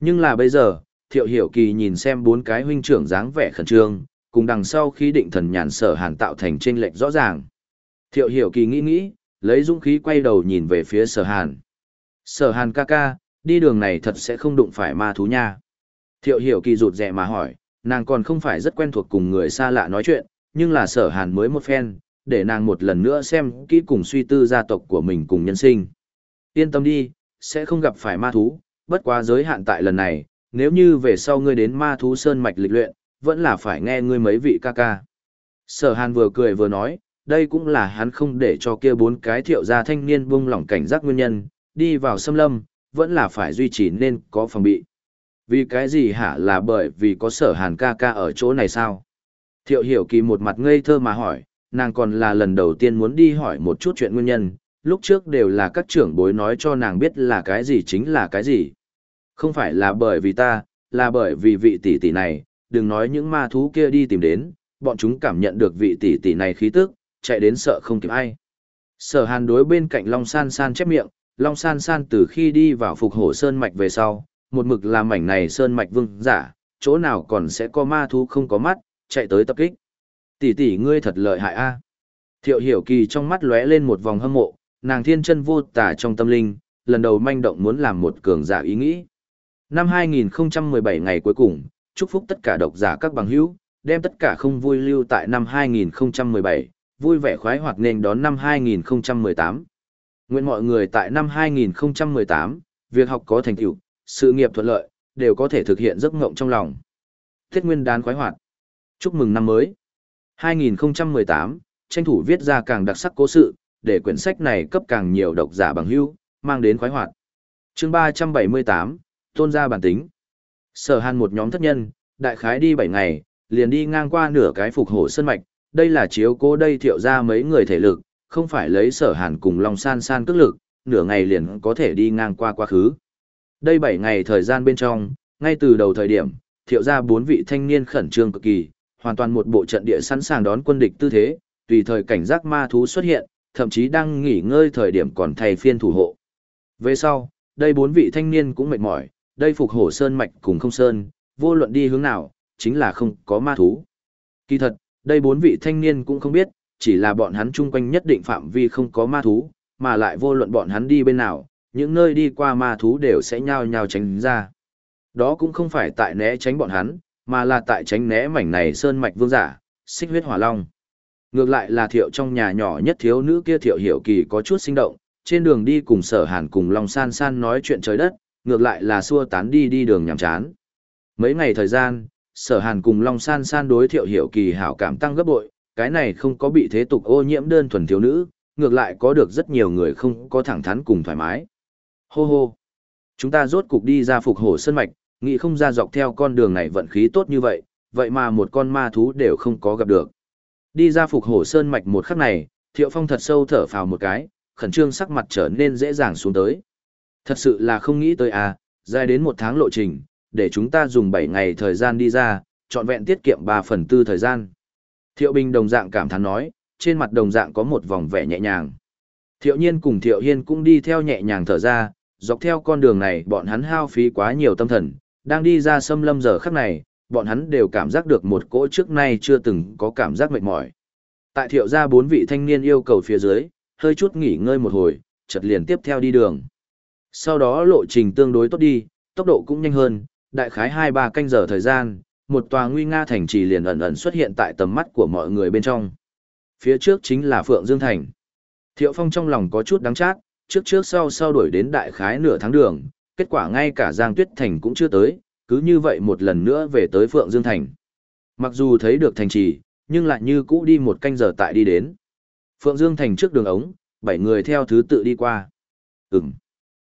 Nhưng là bây giờ, thiệu hiểu kỳ nhìn xem bốn cái huynh trưởng dáng vẻ khẩn trương, cùng đằng sau khi định thần nhàn sở hàn tạo thành trên lệch rõ ràng. Thiệu hiểu kỳ nghĩ nghĩ, lấy dũng khí quay đầu nhìn về phía sở hàn. Sở hàn ca ca, đi đường này thật sẽ không đụng phải ma thú nha. Thiệu hiểu kỳ rụt rè mà hỏi, nàng còn không phải rất quen thuộc cùng người xa lạ nói chuyện, nhưng là sở hàn mới một phen, để nàng một lần nữa xem kỹ cùng suy tư gia tộc của mình cùng nhân sinh. Yên tâm đi, sẽ không gặp phải ma thú, bất quá giới hạn tại lần này, nếu như về sau ngươi đến ma thú sơn mạch lịch luyện, vẫn là phải nghe ngươi mấy vị ca ca. Sở hàn vừa cười vừa nói, đây cũng là hắn không để cho kia bốn cái thiệu gia thanh niên buông lỏng cảnh giác nguyên nhân, đi vào xâm lâm, vẫn là phải duy trì nên có phòng bị. Vì cái gì hả là bởi vì có sở hàn ca ca ở chỗ này sao? Thiệu hiểu kỳ một mặt ngây thơ mà hỏi, nàng còn là lần đầu tiên muốn đi hỏi một chút chuyện nguyên nhân, lúc trước đều là các trưởng bối nói cho nàng biết là cái gì chính là cái gì. Không phải là bởi vì ta, là bởi vì vị tỷ tỷ này, đừng nói những ma thú kia đi tìm đến, bọn chúng cảm nhận được vị tỷ tỷ này khí tức, chạy đến sợ không kịp ai. Sở hàn đối bên cạnh Long San San chép miệng, Long San San từ khi đi vào phục hổ sơn mạch về sau, một mực làm mảnh này sơn mạch vương giả, chỗ nào còn sẽ có ma thú không có mắt, chạy tới tập kích. Tỷ tỷ ngươi thật lợi hại a. Thiệu hiểu kỳ trong mắt lóe lên một vòng hâm mộ, nàng thiên chân vô tả trong tâm linh, lần đầu manh động muốn làm một cường giả ý nghĩ. Năm 2017 ngày cuối cùng, chúc phúc tất cả độc giả các bằng hữu, đem tất cả không vui lưu tại năm 2017, vui vẻ khoái hoạt nên đón năm 2018. Nguyện mọi người tại năm 2018, việc học có thành tựu, sự nghiệp thuận lợi, đều có thể thực hiện giấc ngộng trong lòng. Thiết nguyên đán khoái hoạt. Chúc mừng năm mới. 2018, tranh thủ viết ra càng đặc sắc cố sự, để quyển sách này cấp càng nhiều độc giả bằng hữu, mang đến khoái hoạt. Chương 378, tôn gia bản tính. Sở Hàn một nhóm thất nhân, đại khái đi 7 ngày, liền đi ngang qua nửa cái phục hổ sơn mạch, đây là chiếu cố đây thiệu ra mấy người thể lực, không phải lấy Sở Hàn cùng Long San San cước lực, nửa ngày liền có thể đi ngang qua quá khứ. Đây 7 ngày thời gian bên trong, ngay từ đầu thời điểm, thiệu ra bốn vị thanh niên khẩn trương cực kỳ, hoàn toàn một bộ trận địa sẵn sàng đón quân địch tư thế, tùy thời cảnh giác ma thú xuất hiện, thậm chí đang nghỉ ngơi thời điểm còn thay phiên thủ hộ. Về sau, đây bốn vị thanh niên cũng mệt mỏi, đây phục hổ sơn mạch cùng không sơn, vô luận đi hướng nào, chính là không có ma thú. Kỳ thật, đây bốn vị thanh niên cũng không biết, chỉ là bọn hắn chung quanh nhất định phạm vi không có ma thú, mà lại vô luận bọn hắn đi bên nào, những nơi đi qua ma thú đều sẽ nhao nhao tránh ra. Đó cũng không phải tại né tránh bọn hắn, mà là tại tránh né mảnh này sơn mạch vương giả, xích huyết hỏa long. Ngược lại là thiệu trong nhà nhỏ nhất thiếu nữ kia thiệu hiểu kỳ có chút sinh động, trên đường đi cùng sở hàn cùng Long San San nói chuyện trời đất, ngược lại là xua tán đi đi đường nhàm chán. Mấy ngày thời gian, sở hàn cùng Long San San đối thiệu hiểu kỳ hảo cảm tăng gấp bội, cái này không có bị thế tục ô nhiễm đơn thuần thiếu nữ, ngược lại có được rất nhiều người không có thẳng thắn cùng thoải mái. Hô hô! Chúng ta rốt cục đi ra phục hổ sân mạch, nghĩ không ra dọc theo con đường này vận khí tốt như vậy, vậy mà một con ma thú đều không có gặp được. Đi ra phục hổ sơn mạch một khắc này, Thiệu Phong thật sâu thở phào một cái, khẩn trương sắc mặt trở nên dễ dàng xuống tới. Thật sự là không nghĩ tới à, dài đến một tháng lộ trình, để chúng ta dùng 7 ngày thời gian đi ra, trọn vẹn tiết kiệm 3 phần tư thời gian. Thiệu Bình đồng dạng cảm thán nói, trên mặt đồng dạng có một vòng vẻ nhẹ nhàng. Thiệu Nhiên cùng Thiệu Hiên cũng đi theo nhẹ nhàng thở ra, dọc theo con đường này bọn hắn hao phí quá nhiều tâm thần, đang đi ra xâm lâm giờ khắc này, bọn hắn đều cảm giác được một cỗ trước nay chưa từng có cảm giác mệt mỏi. Tại thiệu gia bốn vị thanh niên yêu cầu phía dưới, hơi chút nghỉ ngơi một hồi, chợt liền tiếp theo đi đường. Sau đó lộ trình tương đối tốt đi, tốc độ cũng nhanh hơn, đại khái 2-3 canh giờ thời gian, một tòa nguy nga thành trì liền ẩn ẩn xuất hiện tại tầm mắt của mọi người bên trong. Phía trước chính là Phượng Dương Thành. Thiệu Phong trong lòng có chút đáng chát, trước trước sau sau đuổi đến đại khái nửa tháng đường, kết quả ngay cả Giang Tuyết Thành cũng chưa tới, cứ như vậy một lần nữa về tới Phượng Dương Thành. Mặc dù thấy được thành trì, nhưng lại như cũ đi một canh giờ tại đi đến. Phượng Dương Thành trước đường ống, bảy người theo thứ tự đi qua. Ừm.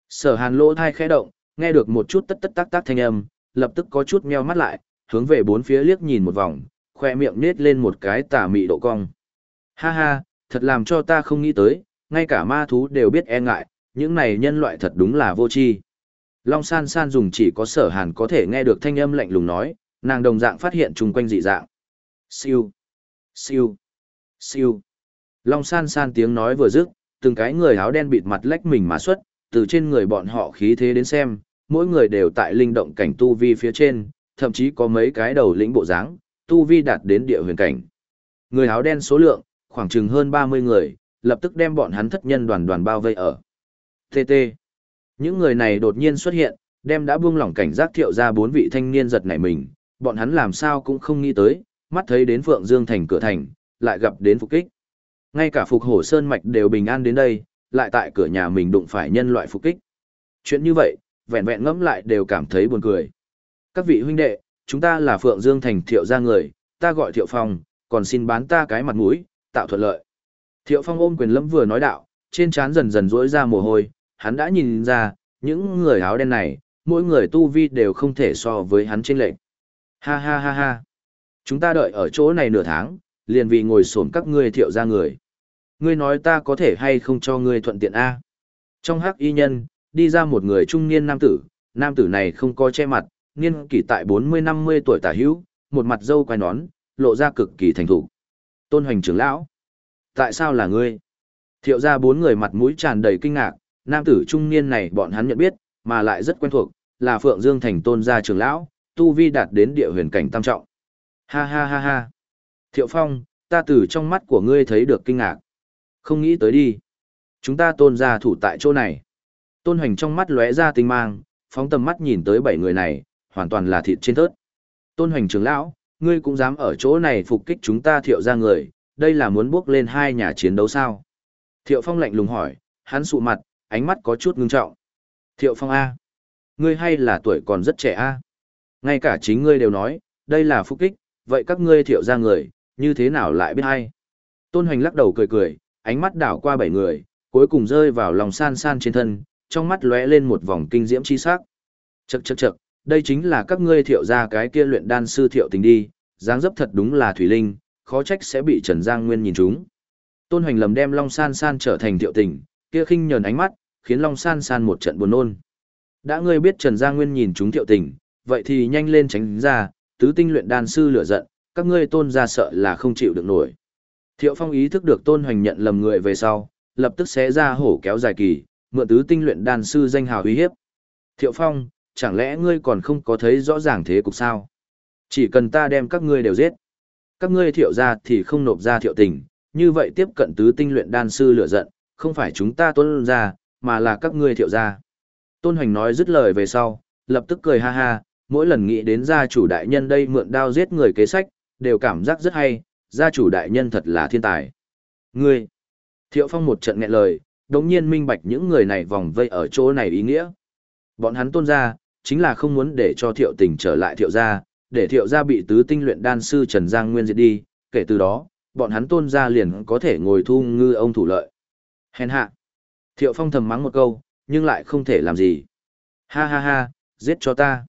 Sở hàn lỗ thai khẽ động, nghe được một chút tất tất tác tác thanh âm, lập tức có chút meo mắt lại, hướng về bốn phía liếc nhìn một vòng, khoe miệng nết lên một cái tà mị độ cong. Ha ha, thật làm cho ta không nghĩ tới, ngay cả ma thú đều biết e ngại, những này nhân loại thật đúng là vô tri. Long san san dùng chỉ có sở hàn có thể nghe được thanh âm lạnh lùng nói, nàng đồng dạng phát hiện chung quanh dị dạng. Siêu, siêu, siêu. Long san san tiếng nói vừa dứt, từng cái người áo đen bịt mặt lách mình mà xuất, từ trên người bọn họ khí thế đến xem, mỗi người đều tại linh động cảnh tu vi phía trên, thậm chí có mấy cái đầu lĩnh bộ dáng, tu vi đạt đến địa huyền cảnh. Người áo đen số lượng, khoảng chừng hơn 30 người, lập tức đem bọn hắn thất nhân đoàn đoàn bao vây ở. TT. Những người này đột nhiên xuất hiện, đem đã buông lỏng cảnh giác thiệu ra bốn vị thanh niên giật nảy mình, bọn hắn làm sao cũng không nghĩ tới, mắt thấy đến Phượng Dương thành cửa thành, lại gặp đến phục kích. Ngay cả phục hổ sơn mạch đều bình an đến đây, lại tại cửa nhà mình đụng phải nhân loại phục kích. Chuyện như vậy, vẹn vẹn ngẫm lại đều cảm thấy buồn cười. Các vị huynh đệ, chúng ta là Phượng Dương thành thiệu gia người, ta gọi thiệu phong, còn xin bán ta cái mặt mũi, tạo thuận lợi. Thiệu phong ôm quyền lâm vừa nói đạo, trên trán dần dần rỗi ra mồ hôi, hắn đã nhìn ra, những người áo đen này, mỗi người tu vi đều không thể so với hắn trên lệnh. Ha ha ha ha. Chúng ta đợi ở chỗ này nửa tháng, liền vì ngồi xổm các ngươi thiệu ra người. Ngươi nói ta có thể hay không cho ngươi thuận tiện A. Trong hắc y nhân, đi ra một người trung niên nam tử, nam tử này không có che mặt, niên kỷ tại 40-50 tuổi tả hữu, một mặt dâu quai nón, lộ ra cực kỳ thành thục. Tôn hoành trưởng lão. Tại sao là ngươi? Thiệu ra bốn người mặt mũi tràn đầy kinh ngạc, nam tử trung niên này bọn hắn nhận biết, mà lại rất quen thuộc, là Phượng Dương Thành tôn gia trưởng lão, tu vi đạt đến địa huyền cảnh tam trọng. Ha ha ha ha. Thiệu Phong, ta từ trong mắt của ngươi thấy được kinh ngạc. Không nghĩ tới đi. Chúng ta tôn gia thủ tại chỗ này. Tôn hoành trong mắt lóe ra tinh mang, phóng tầm mắt nhìn tới bảy người này, hoàn toàn là thịt trên tớt. Tôn hoành trưởng lão, ngươi cũng dám ở chỗ này phục kích chúng ta thiệu ra người, đây là muốn bước lên hai nhà chiến đấu sao? Thiệu Phong lạnh lùng hỏi, hắn sụ mặt, ánh mắt có chút ngưng trọng. Thiệu Phong A. Ngươi hay là tuổi còn rất trẻ A. Ngay cả chính ngươi đều nói, đây là phục kích, vậy các ngươi thiệu ra người, như thế nào lại biết hay? Tôn hoành lắc đầu cười cười, ánh mắt đảo qua bảy người, cuối cùng rơi vào lòng san san trên thân, trong mắt lóe lên một vòng kinh diễm chi sắc. Chậc chậc chậc, đây chính là các ngươi thiệu ra cái kia luyện đan sư thiệu tình đi, dáng dấp thật đúng là thủy linh, khó trách sẽ bị Trần Giang Nguyên nhìn trúng. Tôn Hoành lầm đem Long San San trở thành thiệu tình, kia khinh nhờn ánh mắt, khiến Long San San một trận buồn nôn. Đã ngươi biết Trần Giang Nguyên nhìn trúng thiệu tình, vậy thì nhanh lên tránh ra, tứ tinh luyện đan sư lửa giận, các ngươi tôn ra sợ là không chịu được nổi. Thiệu Phong ý thức được Tôn Hoành nhận lầm người về sau, lập tức xé ra hổ kéo dài kỳ, mượn tứ tinh luyện đan sư danh hào uy hiếp. Thiệu Phong, chẳng lẽ ngươi còn không có thấy rõ ràng thế cục sao? Chỉ cần ta đem các ngươi đều giết. Các ngươi thiệu ra thì không nộp ra thiệu tình, như vậy tiếp cận tứ tinh luyện đan sư lửa giận, không phải chúng ta tôn ra, mà là các ngươi thiệu ra. Tôn Hoành nói dứt lời về sau, lập tức cười ha ha, mỗi lần nghĩ đến gia chủ đại nhân đây mượn đao giết người kế sách, đều cảm giác rất hay, gia chủ đại nhân thật là thiên tài. Ngươi! Thiệu Phong một trận nghẹn lời, đống nhiên minh bạch những người này vòng vây ở chỗ này ý nghĩa. Bọn hắn tôn ra, chính là không muốn để cho thiệu tình trở lại thiệu gia, để thiệu gia bị tứ tinh luyện đan sư Trần Giang Nguyên diệt đi, kể từ đó, bọn hắn tôn gia liền có thể ngồi thu ngư ông thủ lợi. Hèn hạ! Thiệu Phong thầm mắng một câu, nhưng lại không thể làm gì. Ha ha ha, giết cho ta.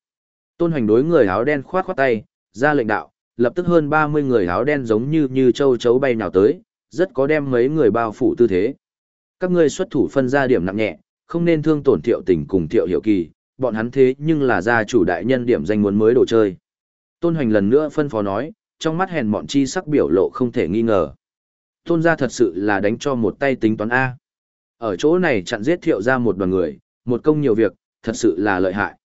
Tôn hoành đối người áo đen khoát khoát tay, ra lệnh đạo, lập tức hơn 30 người áo đen giống như như châu chấu bay nào tới, rất có đem mấy người bao phủ tư thế. Các ngươi xuất thủ phân ra điểm nặng nhẹ, không nên thương tổn thiệu tình cùng thiệu hiểu kỳ, bọn hắn thế nhưng là gia chủ đại nhân điểm danh muốn mới đồ chơi. Tôn hoành lần nữa phân phó nói, trong mắt hèn mọn chi sắc biểu lộ không thể nghi ngờ. Tôn gia thật sự là đánh cho một tay tính toán A. Ở chỗ này chặn giết thiệu ra một đoàn người, một công nhiều việc, thật sự là lợi hại.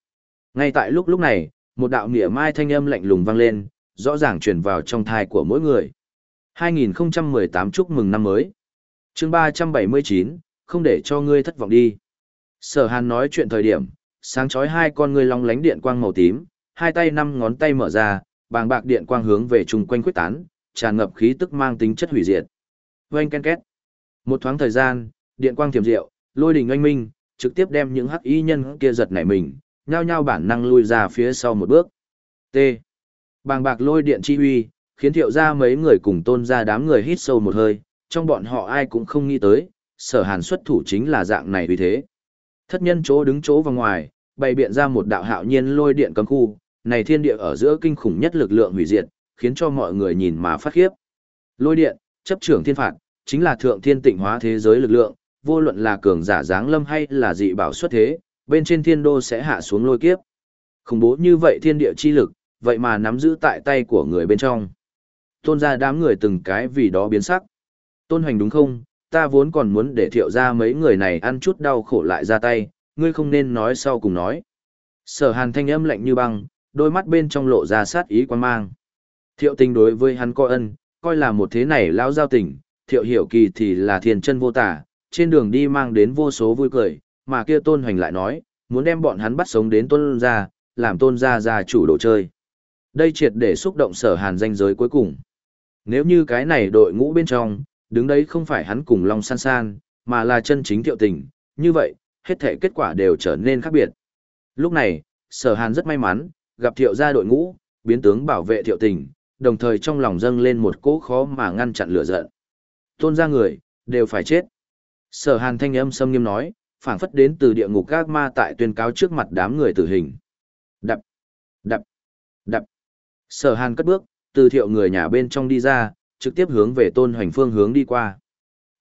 Ngay tại lúc lúc này, một đạo nghĩa mai thanh âm lạnh lùng vang lên, rõ ràng truyền vào trong thai của mỗi người. 2018 chúc mừng năm mới. chương 379, không để cho ngươi thất vọng đi. Sở hàn nói chuyện thời điểm, sáng chói hai con ngươi long lánh điện quang màu tím, hai tay năm ngón tay mở ra, bàng bạc điện quang hướng về chung quanh quyết tán, tràn ngập khí tức mang tính chất hủy diệt. Oanh ken két. Một thoáng thời gian, điện quang thiểm diệu, lôi đình oanh minh, trực tiếp đem những hắc y nhân kia giật nảy mình, nhao nhao bản năng lui ra phía sau một bước. T. Bàng bạc lôi điện chi uy, khiến thiệu ra mấy người cùng tôn ra đám người hít sâu một hơi, trong bọn họ ai cũng không nghĩ tới, sở hàn xuất thủ chính là dạng này vì thế. Thất nhân chỗ đứng chỗ vào ngoài, bày biện ra một đạo hạo nhiên lôi điện cấm khu, này thiên địa ở giữa kinh khủng nhất lực lượng hủy diệt, khiến cho mọi người nhìn mà phát khiếp. Lôi điện, chấp trưởng thiên phạt, chính là thượng thiên tịnh hóa thế giới lực lượng, vô luận là cường giả dáng lâm hay là dị bảo xuất thế, bên trên thiên đô sẽ hạ xuống lôi kiếp. Khủng bố như vậy thiên địa chi lực, vậy mà nắm giữ tại tay của người bên trong. Tôn ra đám người từng cái vì đó biến sắc. Tôn hoành đúng không, ta vốn còn muốn để thiệu ra mấy người này ăn chút đau khổ lại ra tay, ngươi không nên nói sau cùng nói. Sở hàn thanh âm lạnh như băng, đôi mắt bên trong lộ ra sát ý quan mang. Thiệu tình đối với hắn coi ân, coi là một thế này lão giao tình, thiệu hiểu kỳ thì là thiền chân vô tả, trên đường đi mang đến vô số vui cười, mà kia tôn hoành lại nói, muốn đem bọn hắn bắt sống đến tôn gia, làm tôn gia gia chủ đồ chơi. Đây triệt để xúc động sở hàn danh giới cuối cùng. Nếu như cái này đội ngũ bên trong, đứng đấy không phải hắn cùng Long San San, mà là chân chính thiệu tình, như vậy, hết thể kết quả đều trở nên khác biệt. Lúc này, sở hàn rất may mắn, gặp thiệu gia đội ngũ, biến tướng bảo vệ thiệu tình, đồng thời trong lòng dâng lên một cỗ khó mà ngăn chặn lửa giận. Tôn gia người, đều phải chết. Sở hàn thanh âm sâm nghiêm nói, phảng phất đến từ địa ngục các ma tại tuyên cáo trước mặt đám người tử hình. Đập, đập. Sở hàn cất bước, từ thiệu người nhà bên trong đi ra, trực tiếp hướng về tôn hoành phương hướng đi qua.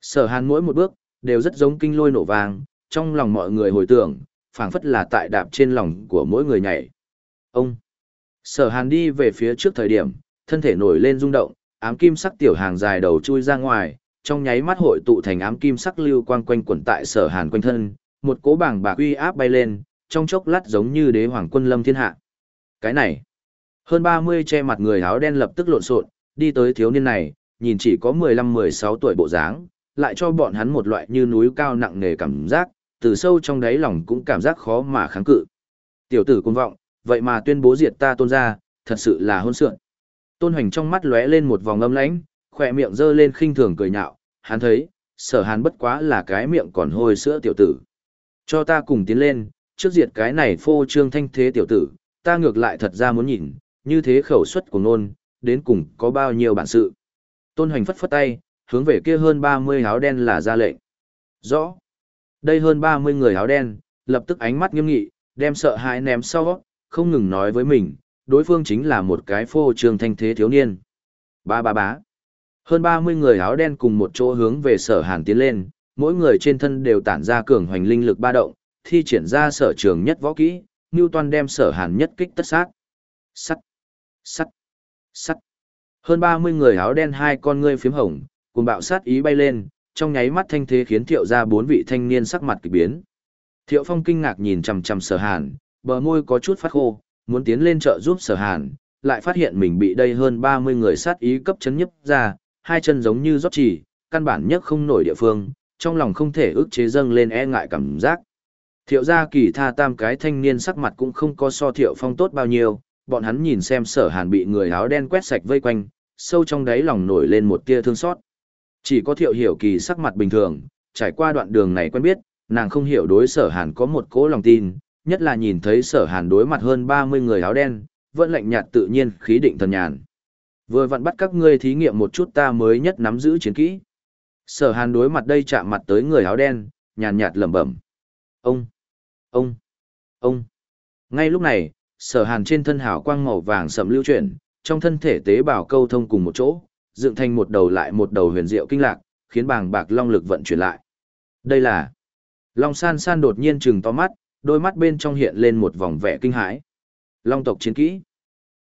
Sở hàn mỗi một bước, đều rất giống kinh lôi nổ vàng, trong lòng mọi người hồi tưởng, phảng phất là tại đạp trên lòng của mỗi người nhảy. Ông! Sở hàn đi về phía trước thời điểm, thân thể nổi lên rung động, ám kim sắc tiểu hàng dài đầu chui ra ngoài, trong nháy mắt hội tụ thành ám kim sắc lưu quang quanh quẩn tại sở hàn quanh thân, một cố bảng bạc uy áp bay lên, trong chốc lát giống như đế hoàng quân lâm thiên hạ. Cái này, hơn 30 che mặt người áo đen lập tức lộn xộn, đi tới thiếu niên này, nhìn chỉ có 15-16 tuổi bộ dáng, lại cho bọn hắn một loại như núi cao nặng nề cảm giác, từ sâu trong đáy lòng cũng cảm giác khó mà kháng cự. Tiểu tử cuồng vọng, vậy mà tuyên bố diệt ta tôn ra, thật sự là hôn sượng. Tôn hoành trong mắt lóe lên một vòng âm lãnh, khỏe miệng giơ lên khinh thường cười nhạo, hắn thấy, sở hàn bất quá là cái miệng còn hôi sữa tiểu tử. Cho ta cùng tiến lên, trước diệt cái này phô trương thanh thế tiểu tử, ta ngược lại thật ra muốn nhìn, như thế khẩu suất của nôn, đến cùng có bao nhiêu bản sự. Tôn hoành phất phất tay, hướng về kia hơn 30 áo đen là ra lệnh. Rõ. Đây hơn 30 người áo đen, lập tức ánh mắt nghiêm nghị, đem sợ hãi ném sau, không ngừng nói với mình, đối phương chính là một cái phô trương thanh thế thiếu niên. Ba ba bá. Hơn 30 người áo đen cùng một chỗ hướng về sở hàn tiến lên, mỗi người trên thân đều tản ra cường hoành linh lực ba động, thi triển ra sở trường nhất võ kỹ, Newton đem sở hàn nhất kích tất sát. Sắt, sắt, sắt. Hơn 30 người áo đen hai con ngươi phiếm hồng, cùng bạo sát ý bay lên, trong nháy mắt thanh thế khiến thiệu ra bốn vị thanh niên sắc mặt kỳ biến. Thiệu phong kinh ngạc nhìn chằm chằm sở hàn, bờ môi có chút phát khô, muốn tiến lên trợ giúp sở hàn, lại phát hiện mình bị đây hơn 30 người sát ý cấp chấn nhấp ra, hai chân giống như rót chỉ, căn bản nhất không nổi địa phương, trong lòng không thể ức chế dâng lên e ngại cảm giác. Thiệu gia kỳ tha tam cái thanh niên sắc mặt cũng không có so thiệu phong tốt bao nhiêu, bọn hắn nhìn xem sở hàn bị người áo đen quét sạch vây quanh, sâu trong đáy lòng nổi lên một tia thương xót. Chỉ có thiệu hiểu kỳ sắc mặt bình thường, trải qua đoạn đường này quen biết, nàng không hiểu đối sở hàn có một cố lòng tin, nhất là nhìn thấy sở hàn đối mặt hơn 30 người áo đen, vẫn lạnh nhạt tự nhiên khí định thần nhàn. Vừa vặn bắt các ngươi thí nghiệm một chút ta mới nhất nắm giữ chiến kỹ. Sở hàn đối mặt đây chạm mặt tới người áo đen, nhàn nhạt lẩm bẩm. Ông, ông, ông. Ngay lúc này, sở hàn trên thân hào quang màu vàng sầm lưu chuyển, trong thân thể tế bào câu thông cùng một chỗ, dựng thành một đầu lại một đầu huyền diệu kinh lạc, khiến bàng bạc long lực vận chuyển lại. Đây là Long san san đột nhiên chừng to mắt, đôi mắt bên trong hiện lên một vòng vẻ kinh hãi. Long tộc chiến kỹ.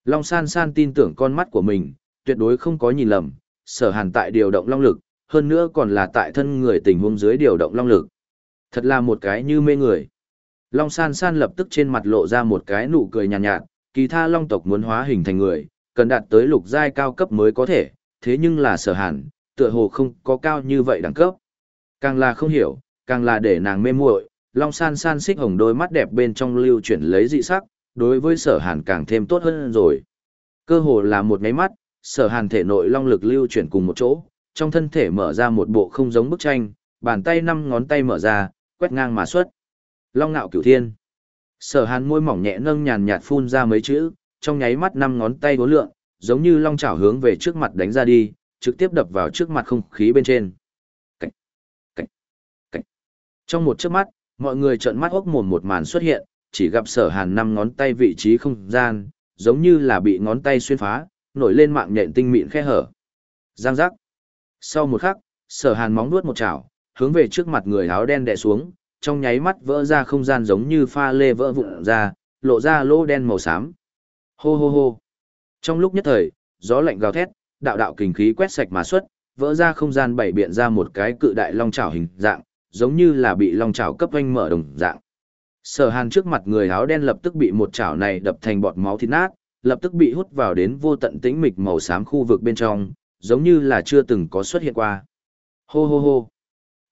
Long san san tin tưởng con mắt của mình, tuyệt đối không có nhìn lầm, sở hàn tại điều động long lực, hơn nữa còn là tại thân người tình huống dưới điều động long lực. Thật là một cái như mê người. Long san san lập tức trên mặt lộ ra một cái nụ cười nhàn nhạt, nhạt, kỳ tha long tộc muốn hóa hình thành người, cần đạt tới lục giai cao cấp mới có thể, thế nhưng là sở hàn, tựa hồ không có cao như vậy đẳng cấp. Càng là không hiểu, càng là để nàng mê muội, long san san xích hồng đôi mắt đẹp bên trong lưu chuyển lấy dị sắc, đối với sở hàn càng thêm tốt hơn rồi. Cơ hồ là một máy mắt, sở hàn thể nội long lực lưu chuyển cùng một chỗ, trong thân thể mở ra một bộ không giống bức tranh, bàn tay năm ngón tay mở ra, quét ngang mà xuất. Long ngạo cửu thiên. Sở hàn môi mỏng nhẹ nâng nhàn nhạt phun ra mấy chữ, trong nháy mắt năm ngón tay vốn lượng, giống như long chảo hướng về trước mặt đánh ra đi, trực tiếp đập vào trước mặt không khí bên trên. Cảnh, cảnh, cảnh. Trong một chớp mắt, mọi người trợn mắt hốc mồm một màn xuất hiện, chỉ gặp sở hàn năm ngón tay vị trí không gian, giống như là bị ngón tay xuyên phá, nổi lên mạng nhện tinh mịn khe hở. Giang giác. Sau một khắc, sở hàn móng nuốt một chảo, hướng về trước mặt người áo đen đè xuống, trong nháy mắt vỡ ra không gian giống như pha lê vỡ vụn ra, lộ ra lỗ đen màu xám. Hô hô hô. Trong lúc nhất thời, gió lạnh gào thét, đạo đạo kình khí quét sạch mà xuất, vỡ ra không gian bảy biện ra một cái cự đại long chảo hình dạng, giống như là bị long chảo cấp anh mở đồng dạng. Sở Hàn trước mặt người áo đen lập tức bị một chảo này đập thành bọt máu thịt nát, lập tức bị hút vào đến vô tận tĩnh mịch màu xám khu vực bên trong, giống như là chưa từng có xuất hiện qua. Hô hô hô.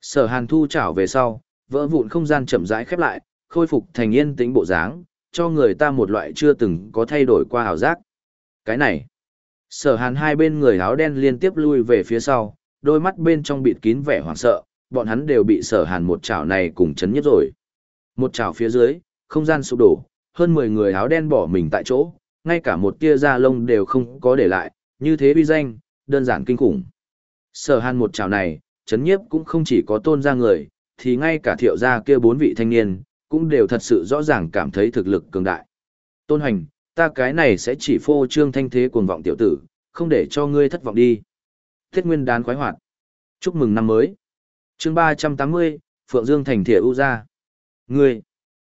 Sở hàn thu chảo về sau, vỡ vụn không gian chậm rãi khép lại, khôi phục thành yên tĩnh bộ dáng, cho người ta một loại chưa từng có thay đổi qua hào giác. Cái này, sở hàn hai bên người áo đen liên tiếp lui về phía sau, đôi mắt bên trong bịt kín vẻ hoảng sợ, bọn hắn đều bị sở hàn một chảo này cùng chấn nhất rồi. Một chảo phía dưới, không gian sụp đổ, hơn 10 người áo đen bỏ mình tại chỗ, ngay cả một tia da lông đều không có để lại, như thế uy danh, đơn giản kinh khủng. Sở hàn một chảo này, chấn nhiếp cũng không chỉ có tôn ra người, thì ngay cả thiệu gia kia bốn vị thanh niên, cũng đều thật sự rõ ràng cảm thấy thực lực cường đại. Tôn hành, ta cái này sẽ chỉ phô trương thanh thế cuồng vọng tiểu tử, không để cho ngươi thất vọng đi. Thiết nguyên đán khoái hoạt. Chúc mừng năm mới. chương 380, Phượng Dương thành Thiệu ưu ra. Ngươi,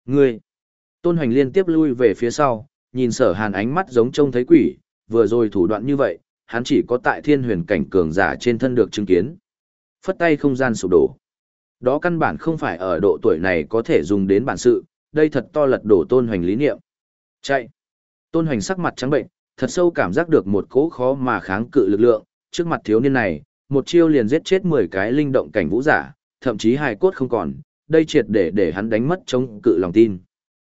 ngươi. Tôn hành liên tiếp lui về phía sau, nhìn sở hàn ánh mắt giống trông thấy quỷ, vừa rồi thủ đoạn như vậy, hắn chỉ có tại thiên huyền cảnh cường giả trên thân được chứng kiến. Phất tay không gian sụp đổ. Đó căn bản không phải ở độ tuổi này có thể dùng đến bản sự, đây thật to lật đổ tôn hoành lý niệm. Chạy. Tôn hoành sắc mặt trắng bệnh, thật sâu cảm giác được một cỗ khó mà kháng cự lực lượng, trước mặt thiếu niên này, một chiêu liền giết chết 10 cái linh động cảnh vũ giả, thậm chí hài cốt không còn, đây triệt để để hắn đánh mất chống cự lòng tin.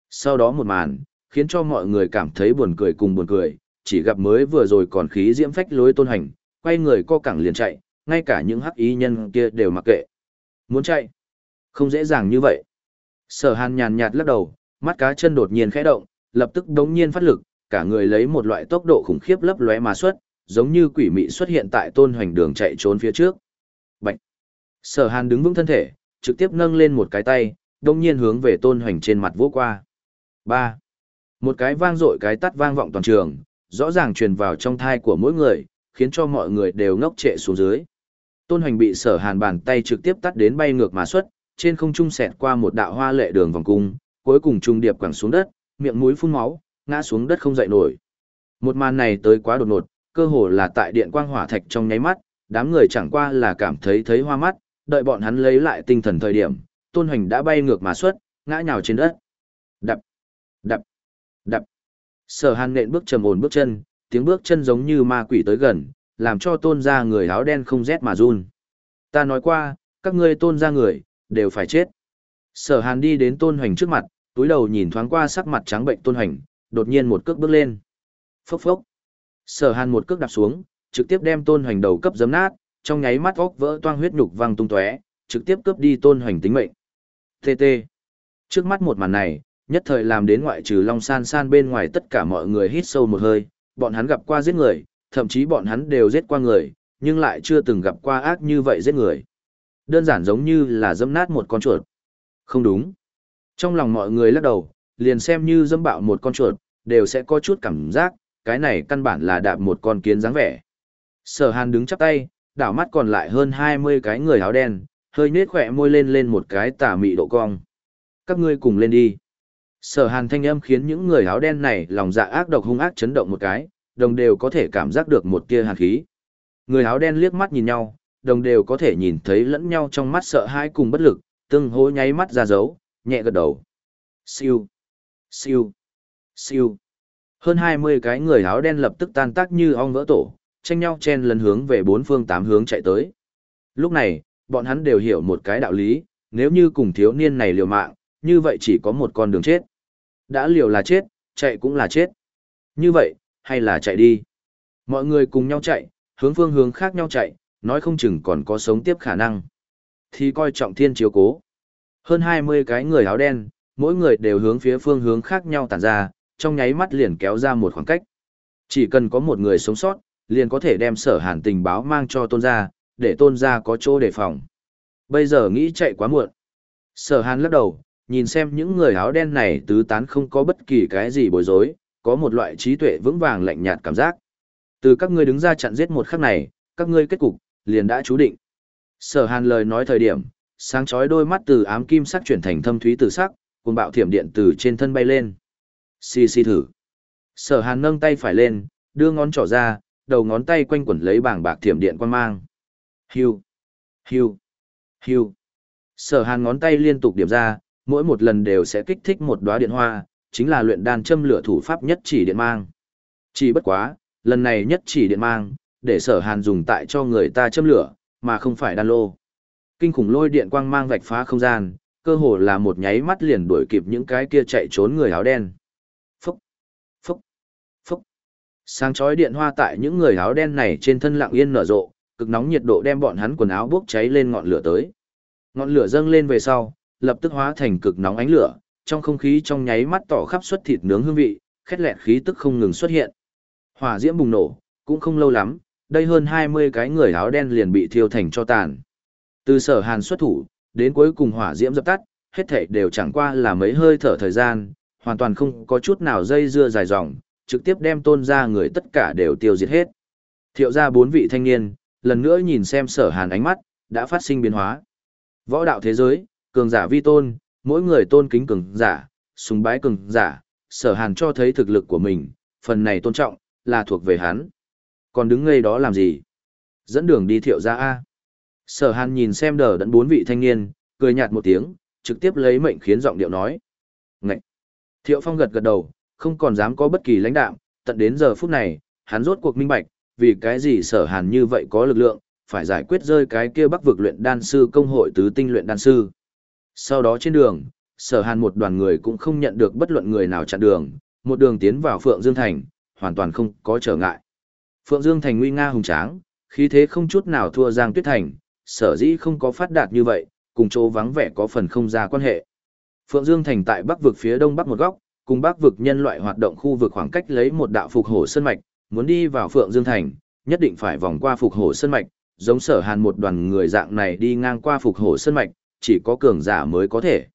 Sau đó một màn, khiến cho mọi người cảm thấy buồn cười cùng buồn cười, chỉ gặp mới vừa rồi còn khí diễm phách lối tôn hành, quay người co cẳng liền chạy, ngay cả những hắc ý nhân kia đều mặc kệ. Muốn chạy? Không dễ dàng như vậy. Sở hàn nhàn nhạt lắc đầu, mắt cá chân đột nhiên khẽ động, lập tức đống nhiên phát lực, cả người lấy một loại tốc độ khủng khiếp lấp lóe mà xuất, giống như quỷ mị xuất hiện tại tôn hoành đường chạy trốn phía trước. Bạch! Sở hàn đứng vững thân thể, trực tiếp nâng lên một cái tay, đống nhiên hướng về tôn hoành trên mặt vỗ qua. ba Một cái vang dội cái tắt vang vọng toàn trường, rõ ràng truyền vào trong thai của mỗi người, khiến cho mọi người đều ngốc trệ xuống dưới. Tôn Hoành bị sở hàn bàn tay trực tiếp tắt đến bay ngược mà xuất, trên không trung xẹt qua một đạo hoa lệ đường vòng cung, cuối cùng trung điệp quẳng xuống đất, miệng mũi phun máu, ngã xuống đất không dậy nổi. Một màn này tới quá đột ngột, cơ hồ là tại điện quang hỏa thạch trong nháy mắt, đám người chẳng qua là cảm thấy thấy hoa mắt, đợi bọn hắn lấy lại tinh thần thời điểm, Tôn Hoành đã bay ngược mà xuất, ngã nhào trên đất. Đập, đập, đập. Sở Hàn nện bước trầm ổn bước chân, tiếng bước chân giống như ma quỷ tới gần, làm cho tôn ra người áo đen không rét mà run. Ta nói qua, các ngươi tôn ra người, đều phải chết. Sở hàn đi đến tôn hoành trước mặt, túi đầu nhìn thoáng qua sắc mặt trắng bệnh tôn hoành, đột nhiên một cước bước lên. Phốc phốc. Sở hàn một cước đạp xuống, trực tiếp đem tôn hoành đầu cấp giấm nát, trong nháy mắt óc vỡ toang huyết nhục văng tung tóe, trực tiếp cướp đi tôn hoành tính mệnh. TT. Trước mắt một màn này, nhất thời làm đến ngoại trừ Long San San bên ngoài tất cả mọi người hít sâu một hơi, bọn hắn gặp qua giết người, thậm chí bọn hắn đều giết qua người, nhưng lại chưa từng gặp qua ác như vậy giết người. Đơn giản giống như là dẫm nát một con chuột. Không đúng. Trong lòng mọi người lắc đầu, liền xem như dẫm bạo một con chuột, đều sẽ có chút cảm giác, cái này căn bản là đạp một con kiến dáng vẻ. Sở hàn đứng chắp tay, đảo mắt còn lại hơn 20 cái người áo đen, hơi nết khỏe môi lên lên một cái tà mị độ cong. Các ngươi cùng lên đi. Sở hàn thanh âm khiến những người áo đen này lòng dạ ác độc hung ác chấn động một cái, đồng đều có thể cảm giác được một tia hàn khí. Người áo đen liếc mắt nhìn nhau, đồng đều có thể nhìn thấy lẫn nhau trong mắt sợ hãi cùng bất lực, từng hối nháy mắt ra dấu, nhẹ gật đầu. Siêu, siêu, siêu. Hơn 20 cái người áo đen lập tức tan tác như ong vỡ tổ, tranh nhau chen lần hướng về bốn phương tám hướng chạy tới. Lúc này, bọn hắn đều hiểu một cái đạo lý, nếu như cùng thiếu niên này liều mạng, như vậy chỉ có một con đường chết. Đã liều là chết, chạy cũng là chết. Như vậy, hay là chạy đi. Mọi người cùng nhau chạy, hướng phương hướng khác nhau chạy, nói không chừng còn có sống tiếp khả năng. Thì coi trọng thiên chiếu cố. Hơn 20 cái người áo đen, mỗi người đều hướng phía phương hướng khác nhau tản ra, trong nháy mắt liền kéo ra một khoảng cách. Chỉ cần có một người sống sót, liền có thể đem sở hàn tình báo mang cho tôn gia, để tôn gia có chỗ đề phòng. Bây giờ nghĩ chạy quá muộn. Sở hàn lắc đầu, nhìn xem những người áo đen này tứ tán không có bất kỳ cái gì bối rối, có một loại trí tuệ vững vàng lạnh nhạt cảm giác. Từ các ngươi đứng ra chặn giết một khắc này, các ngươi kết cục, liền đã chú định. Sở hàn lời nói thời điểm, sáng chói đôi mắt từ ám kim sắc chuyển thành thâm thúy từ sắc, cuồng bạo thiểm điện từ trên thân bay lên. Xì xì thử. Sở hàn nâng tay phải lên, đưa ngón trỏ ra, đầu ngón tay quanh quẩn lấy bảng bạc thiểm điện quan mang. Hiu, hiu, hiu. Sở hàn ngón tay liên tục điểm ra, mỗi một lần đều sẽ kích thích một đóa điện hoa, chính là luyện đan châm lửa thủ pháp nhất chỉ điện mang. Chỉ bất quá, lần này nhất chỉ điện mang, để sở hàn dùng tại cho người ta châm lửa, mà không phải đan lô. Kinh khủng lôi điện quang mang vạch phá không gian, cơ hồ là một nháy mắt liền đuổi kịp những cái kia chạy trốn người áo đen. Phúc, phúc, phúc. Sáng chói điện hoa tại những người áo đen này trên thân lặng yên nở rộ, cực nóng nhiệt độ đem bọn hắn quần áo bốc cháy lên ngọn lửa tới. Ngọn lửa dâng lên về sau, lập tức hóa thành cực nóng ánh lửa, trong không khí trong nháy mắt tỏ khắp suất thịt nướng hương vị, khét lẹt khí tức không ngừng xuất hiện. Hỏa diễm bùng nổ, cũng không lâu lắm, đây hơn 20 cái người áo đen liền bị thiêu thành cho tàn. Từ sở hàn xuất thủ, đến cuối cùng hỏa diễm dập tắt, hết thảy đều chẳng qua là mấy hơi thở thời gian, hoàn toàn không có chút nào dây dưa dài dòng, trực tiếp đem tôn ra người tất cả đều tiêu diệt hết. Thiệu ra bốn vị thanh niên, lần nữa nhìn xem sở hàn ánh mắt, đã phát sinh biến hóa. Võ đạo thế giới, cường giả vi tôn, mỗi người tôn kính cường giả, sùng bái cường giả, sở hàn cho thấy thực lực của mình, phần này tôn trọng, là thuộc về hắn. Còn đứng ngây đó làm gì? Dẫn đường đi thiệu ra A. Sở hàn nhìn xem đờ đẫn bốn vị thanh niên, cười nhạt một tiếng, trực tiếp lấy mệnh khiến giọng điệu nói. Ngậy! Thiệu phong gật gật đầu, không còn dám có bất kỳ lãnh đạo, tận đến giờ phút này, hắn rốt cuộc minh bạch, vì cái gì sở hàn như vậy có lực lượng, phải giải quyết rơi cái kia bắc vực luyện đan sư công hội tứ tinh luyện đan sư. Sau đó trên đường, sở hàn một đoàn người cũng không nhận được bất luận người nào chặn đường, một đường tiến vào Phượng Dương Thành, hoàn toàn không có trở ngại. Phượng Dương Thành nguy nga hùng tráng, khí thế không chút nào thua Giang Tuyết Thành, sở dĩ không có phát đạt như vậy, cùng chỗ vắng vẻ có phần không ra quan hệ. Phượng Dương Thành tại bắc vực phía đông bắc một góc, cùng bắc vực nhân loại hoạt động khu vực khoảng cách lấy một đạo phục hổ sơn mạch, muốn đi vào Phượng Dương Thành, nhất định phải vòng qua phục hổ sơn mạch, giống sở hàn một đoàn người dạng này đi ngang qua phục hổ sơn mạch, chỉ có cường giả mới có thể.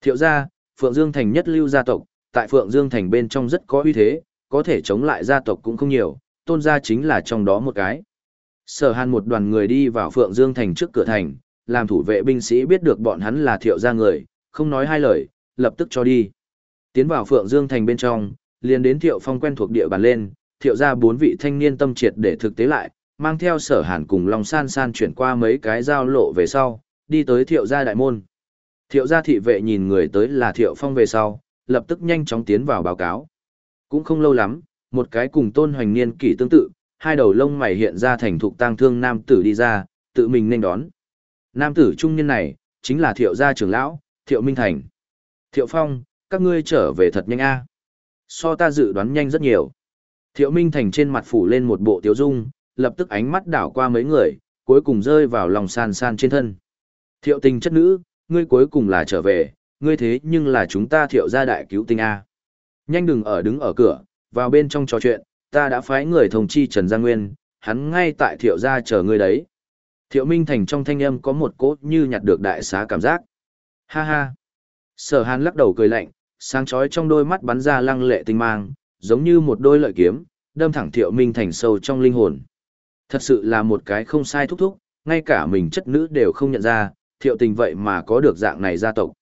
Thiệu gia, Phượng Dương Thành nhất lưu gia tộc, tại Phượng Dương Thành bên trong rất có uy thế, có thể chống lại gia tộc cũng không nhiều, tôn gia chính là trong đó một cái. Sở hàn một đoàn người đi vào Phượng Dương Thành trước cửa thành, làm thủ vệ binh sĩ biết được bọn hắn là thiệu gia người, không nói hai lời, lập tức cho đi. Tiến vào Phượng Dương Thành bên trong, liền đến thiệu phong quen thuộc địa bàn lên, thiệu gia bốn vị thanh niên tâm triệt để thực tế lại, mang theo sở hàn cùng Long San San chuyển qua mấy cái giao lộ về sau, đi tới thiệu gia đại môn. Thiệu gia thị vệ nhìn người tới là thiệu phong về sau, lập tức nhanh chóng tiến vào báo cáo. Cũng không lâu lắm, một cái cùng tôn hoành niên kỷ tương tự, hai đầu lông mày hiện ra thành thục tang thương nam tử đi ra, tự mình nên đón. Nam tử trung niên này, chính là thiệu gia trưởng lão, thiệu Minh Thành. Thiệu Phong, các ngươi trở về thật nhanh a So ta dự đoán nhanh rất nhiều. Thiệu Minh Thành trên mặt phủ lên một bộ tiếu dung, lập tức ánh mắt đảo qua mấy người, cuối cùng rơi vào lòng san san trên thân. Thiệu tình chất nữ, ngươi cuối cùng là trở về, ngươi thế nhưng là chúng ta thiệu gia đại cứu tinh A. Nhanh đừng ở đứng ở cửa, vào bên trong trò chuyện, ta đã phái người thông chi Trần Gia Nguyên, hắn ngay tại thiệu gia chờ ngươi đấy. Thiệu Minh Thành trong thanh âm có một cốt như nhặt được đại xá cảm giác. Ha ha. Sở hàn lắc đầu cười lạnh, sáng chói trong đôi mắt bắn ra lăng lệ tinh mang, giống như một đôi lợi kiếm, đâm thẳng Thiệu Minh Thành sâu trong linh hồn. Thật sự là một cái không sai thúc thúc, ngay cả mình chất nữ đều không nhận ra, thiệu tình vậy mà có được dạng này gia tộc.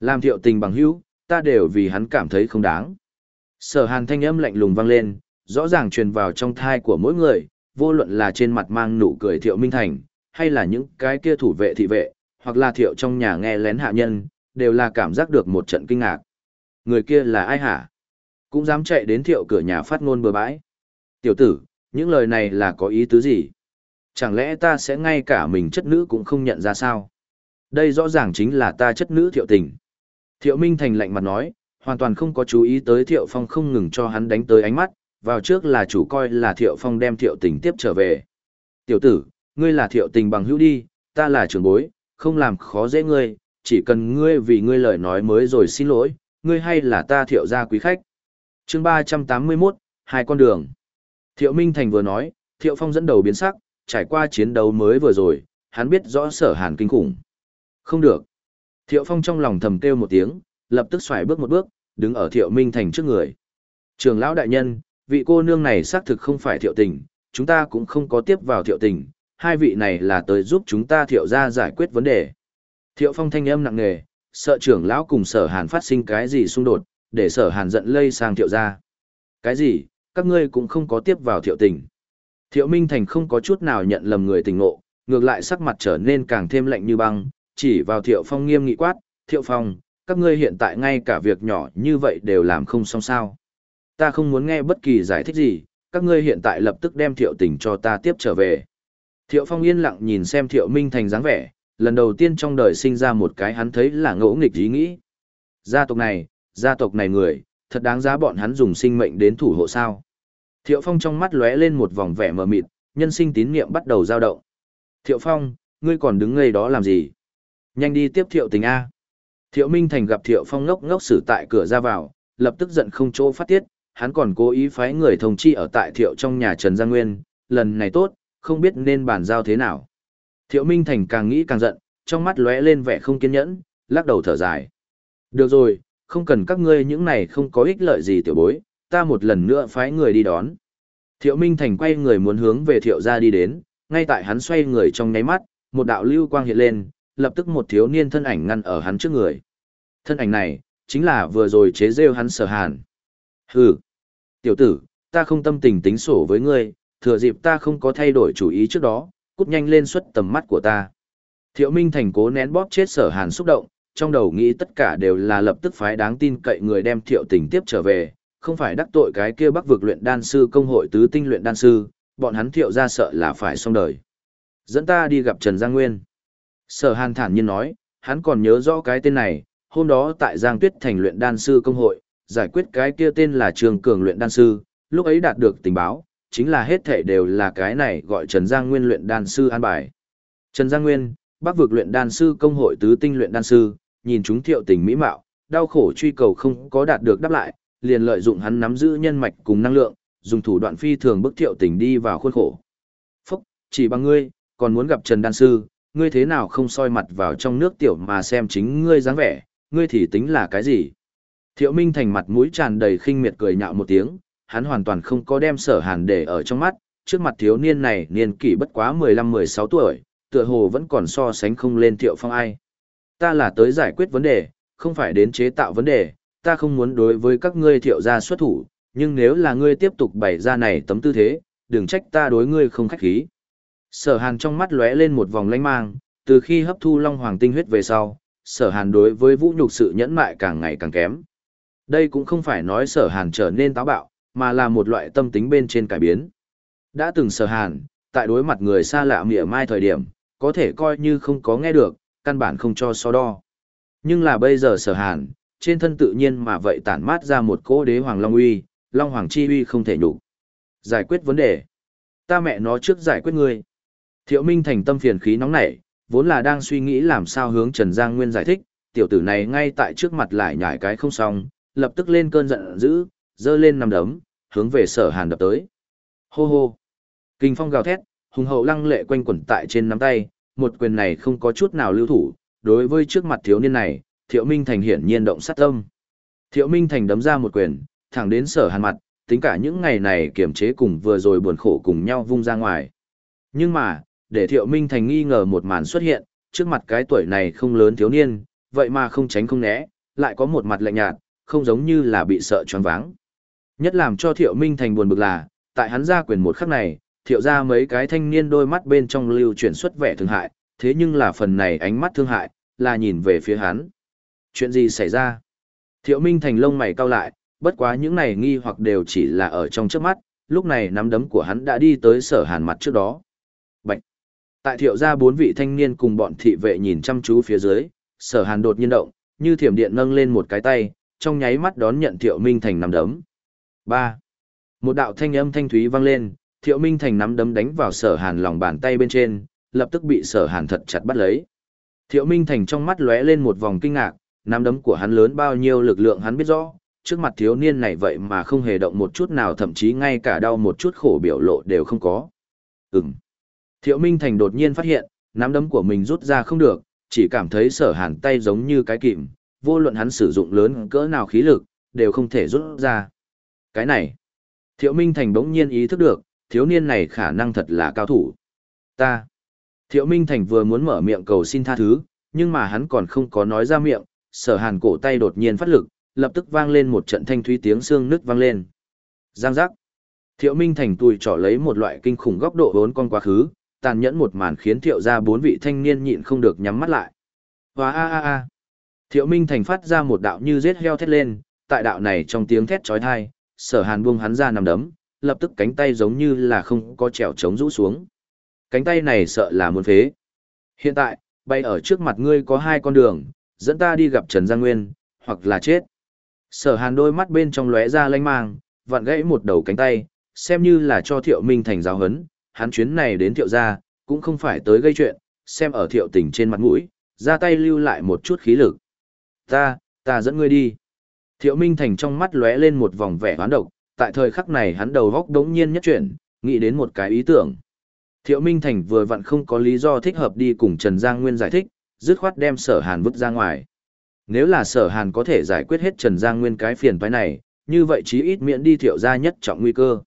Làm thiệu tình bằng hữu, ta đều vì hắn cảm thấy không đáng. Sở hàn thanh âm lạnh lùng vang lên, rõ ràng truyền vào trong thai của mỗi người, vô luận là trên mặt mang nụ cười thiệu minh thành, hay là những cái kia thủ vệ thị vệ, hoặc là thiệu trong nhà nghe lén hạ nhân, đều là cảm giác được một trận kinh ngạc. Người kia là ai hả? Cũng dám chạy đến thiệu cửa nhà phát ngôn bừa bãi. Tiểu tử, những lời này là có ý tứ gì? Chẳng lẽ ta sẽ ngay cả mình chất nữ cũng không nhận ra sao? Đây rõ ràng chính là ta chất nữ thiệu tình. Thiệu Minh Thành lạnh mặt nói, hoàn toàn không có chú ý tới Thiệu Phong không ngừng cho hắn đánh tới ánh mắt, vào trước là chủ coi là Thiệu Phong đem Thiệu tình tiếp trở về. Tiểu tử, ngươi là Thiệu tình bằng hữu đi, ta là trưởng bối, không làm khó dễ ngươi, chỉ cần ngươi vì ngươi lời nói mới rồi xin lỗi, ngươi hay là ta Thiệu gia quý khách. chương 381, hai con đường. Thiệu Minh Thành vừa nói, Thiệu Phong dẫn đầu biến sắc, trải qua chiến đấu mới vừa rồi, hắn biết rõ sở hàn kinh khủng. Không được. Thiệu Phong trong lòng thầm kêu một tiếng, lập tức xoài bước một bước, đứng ở Thiệu Minh Thành trước người. Trường lão đại nhân, vị cô nương này xác thực không phải Thiệu Tình, chúng ta cũng không có tiếp vào Thiệu Tình, hai vị này là tới giúp chúng ta Thiệu ra giải quyết vấn đề. Thiệu Phong thanh âm nặng nề, sợ trưởng lão cùng sở hàn phát sinh cái gì xung đột, để sở hàn giận lây sang Thiệu ra. Cái gì, các ngươi cũng không có tiếp vào Thiệu Tình. Thiệu Minh Thành không có chút nào nhận lầm người tình ngộ, ngược lại sắc mặt trở nên càng thêm lạnh như băng, chỉ vào Thiệu Phong nghiêm nghị quát, Thiệu Phong, các ngươi hiện tại ngay cả việc nhỏ như vậy đều làm không xong sao. Ta không muốn nghe bất kỳ giải thích gì, các ngươi hiện tại lập tức đem Thiệu Tình cho ta tiếp trở về. Thiệu Phong yên lặng nhìn xem Thiệu Minh Thành dáng vẻ, lần đầu tiên trong đời sinh ra một cái hắn thấy là ngẫu nghịch ý nghĩ. Gia tộc này, gia tộc này người, thật đáng giá bọn hắn dùng sinh mệnh đến thủ hộ sao. Thiệu Phong trong mắt lóe lên một vòng vẻ mờ mịt, nhân sinh tín niệm bắt đầu dao động. Thiệu Phong, ngươi còn đứng ngây đó làm gì? Nhanh đi tiếp Thiệu tình A. Thiệu Minh Thành gặp Thiệu Phong ngốc ngốc xử tại cửa ra vào, lập tức giận không chỗ phát tiết, hắn còn cố ý phái người thông chi ở tại Thiệu trong nhà Trần Gia Nguyên, lần này tốt, không biết nên bàn giao thế nào. Thiệu Minh Thành càng nghĩ càng giận, trong mắt lóe lên vẻ không kiên nhẫn, lắc đầu thở dài. Được rồi, không cần các ngươi những này không có ích lợi gì tiểu bối, ta một lần nữa phái người đi đón. Thiệu Minh Thành quay người muốn hướng về thiệu gia đi đến, ngay tại hắn xoay người trong nháy mắt, một đạo lưu quang hiện lên, lập tức một thiếu niên thân ảnh ngăn ở hắn trước người. Thân ảnh này, chính là vừa rồi chế rêu hắn sở hàn. Hừ, tiểu tử, ta không tâm tình tính sổ với ngươi, thừa dịp ta không có thay đổi chủ ý trước đó, cút nhanh lên xuất tầm mắt của ta. Thiệu Minh Thành cố nén bóp chết sở hàn xúc động, trong đầu nghĩ tất cả đều là lập tức phái đáng tin cậy người đem thiệu tình tiếp trở về, không phải đắc tội cái kia bắc vực luyện đan sư công hội tứ tinh luyện đan sư, bọn hắn thiệu ra sợ là phải xong đời. Dẫn ta đi gặp Trần Giang Nguyên. Sở hàn thản nhiên nói, hắn còn nhớ rõ cái tên này, hôm đó tại Giang Tuyết thành luyện đan sư công hội, giải quyết cái kia tên là Trường Cường luyện đan sư, lúc ấy đạt được tình báo, chính là hết thảy đều là cái này gọi Trần Giang Nguyên luyện đan sư an bài. Trần Giang Nguyên, Bắc vực luyện đan sư công hội tứ tinh luyện đan sư, nhìn chúng Thiệu Tình mỹ mạo, đau khổ truy cầu không có đạt được đáp lại, liền lợi dụng hắn nắm giữ nhân mạch cùng năng lượng, dùng thủ đoạn phi thường bức Thiệu Tình đi vào khuôn khổ. Phúc, chỉ bằng ngươi, còn muốn gặp Trần đan sư, ngươi thế nào không soi mặt vào trong nước tiểu mà xem chính ngươi dáng vẻ, ngươi thì tính là cái gì? Thiệu Minh thành mặt mũi tràn đầy khinh miệt cười nhạo một tiếng, hắn hoàn toàn không có đem sở hàn để ở trong mắt, trước mặt thiếu niên này niên kỷ bất quá 15-16 tuổi, tựa hồ vẫn còn so sánh không lên thiệu phong ai. Ta là tới giải quyết vấn đề, không phải đến chế tạo vấn đề, ta không muốn đối với các ngươi thiệu gia xuất thủ, nhưng nếu là ngươi tiếp tục bày ra này tấm tư thế, đừng trách ta đối ngươi không khách khí. Sở hàn trong mắt lóe lên một vòng lanh mang, từ khi hấp thu long hoàng tinh huyết về sau, sở hàn đối với vũ nhục sự nhẫn mại càng ngày càng kém. Đây cũng không phải nói sở hàn trở nên táo bạo, mà là một loại tâm tính bên trên cải biến. Đã từng sở hàn, tại đối mặt người xa lạ mỉa mai thời điểm, có thể coi như không có nghe được, căn bản không cho so đo. Nhưng là bây giờ sở hàn, trên thân tự nhiên mà vậy tản mát ra một cỗ đế hoàng long uy, long hoàng chi uy không thể nhục. Giải quyết vấn đề. Ta mẹ nó trước giải quyết ngươi. Thiệu Minh thành tâm phiền khí nóng nảy, vốn là đang suy nghĩ làm sao hướng Trần Giang Nguyên giải thích, tiểu tử này ngay tại trước mặt lại nhảy cái không xong, lập tức lên cơn giận dữ, dơ lên nằm đấm, hướng về sở hàn đập tới. Hô hô. Kinh phong gào thét, hùng hậu lăng lệ quanh quẩn tại trên nắm tay, một quyền này không có chút nào lưu thủ, đối với trước mặt thiếu niên này, Thiệu Minh Thành hiển nhiên động sát tâm. Thiệu Minh Thành đấm ra một quyền, thẳng đến sở hàn mặt, tính cả những ngày này kiềm chế cùng vừa rồi buồn khổ cùng nhau vung ra ngoài. Nhưng mà, để Thiệu Minh Thành nghi ngờ một màn xuất hiện, trước mặt cái tuổi này không lớn thiếu niên, vậy mà không tránh không né, lại có một mặt lạnh nhạt, không giống như là bị sợ choáng váng. Nhất làm cho Thiệu Minh Thành buồn bực là, tại hắn ra quyền một khắc này, Thiệu ra mấy cái thanh niên đôi mắt bên trong lưu chuyển xuất vẻ thương hại, thế nhưng là phần này ánh mắt thương hại, là nhìn về phía hắn. Chuyện gì xảy ra? Thiệu Minh Thành lông mày cau lại, bất quá những này nghi hoặc đều chỉ là ở trong trước mắt, lúc này nắm đấm của hắn đã đi tới sở hàn mặt trước đó. Tại thiệu ra bốn vị thanh niên cùng bọn thị vệ nhìn chăm chú phía dưới, sở hàn đột nhiên động, như thiểm điện nâng lên một cái tay, trong nháy mắt đón nhận thiệu minh thành nắm đấm. ba Một đạo thanh âm thanh thúy vang lên, thiệu minh thành nắm đấm đánh vào sở hàn lòng bàn tay bên trên, lập tức bị sở hàn thật chặt bắt lấy. Thiệu minh thành trong mắt lóe lên một vòng kinh ngạc, nắm đấm của hắn lớn bao nhiêu lực lượng hắn biết rõ, trước mặt thiếu niên này vậy mà không hề động một chút nào thậm chí ngay cả đau một chút khổ biểu lộ đều không có. Ừm. Thiệu Minh Thành đột nhiên phát hiện, nắm đấm của mình rút ra không được, chỉ cảm thấy sở hàn tay giống như cái kìm, vô luận hắn sử dụng lớn cỡ nào khí lực, đều không thể rút ra. Cái này, Thiệu Minh Thành bỗng nhiên ý thức được, thiếu niên này khả năng thật là cao thủ. Ta. Thiệu Minh Thành vừa muốn mở miệng cầu xin tha thứ, nhưng mà hắn còn không có nói ra miệng, sở hàn cổ tay đột nhiên phát lực, lập tức vang lên một trận thanh thúy tiếng xương nứt vang lên. Giang giác. Thiệu Minh Thành tùi trỏ lấy một loại kinh khủng góc độ vốn con quá khứ, tàn nhẫn một màn khiến thiệu ra bốn vị thanh niên nhịn không được nhắm mắt lại. Và a a a. Thiệu Minh Thành phát ra một đạo như giết heo thét lên, tại đạo này trong tiếng thét chói tai, sở hàn buông hắn ra nằm đấm, lập tức cánh tay giống như là không có trèo chống rũ xuống. Cánh tay này sợ là muốn phế. Hiện tại, bay ở trước mặt ngươi có hai con đường, dẫn ta đi gặp Trần Giang Nguyên, hoặc là chết. Sở hàn đôi mắt bên trong lóe ra lanh mang, vặn gãy một đầu cánh tay, xem như là cho thiệu minh thành giáo hấn, hắn chuyến này đến thiệu gia, cũng không phải tới gây chuyện, xem ở thiệu tình trên mặt mũi, ra tay lưu lại một chút khí lực. Ta, ta dẫn ngươi đi. Thiệu minh thành trong mắt lóe lên một vòng vẻ hoán độc, tại thời khắc này hắn đầu góc đống nhiên nhất chuyển, nghĩ đến một cái ý tưởng. Thiệu Minh Thành vừa vặn không có lý do thích hợp đi cùng Trần Giang Nguyên giải thích, dứt khoát đem sở hàn vứt ra ngoài. Nếu là sở hàn có thể giải quyết hết Trần Giang Nguyên cái phiền toái này, như vậy chí ít miễn đi thiệu gia nhất trọng nguy cơ.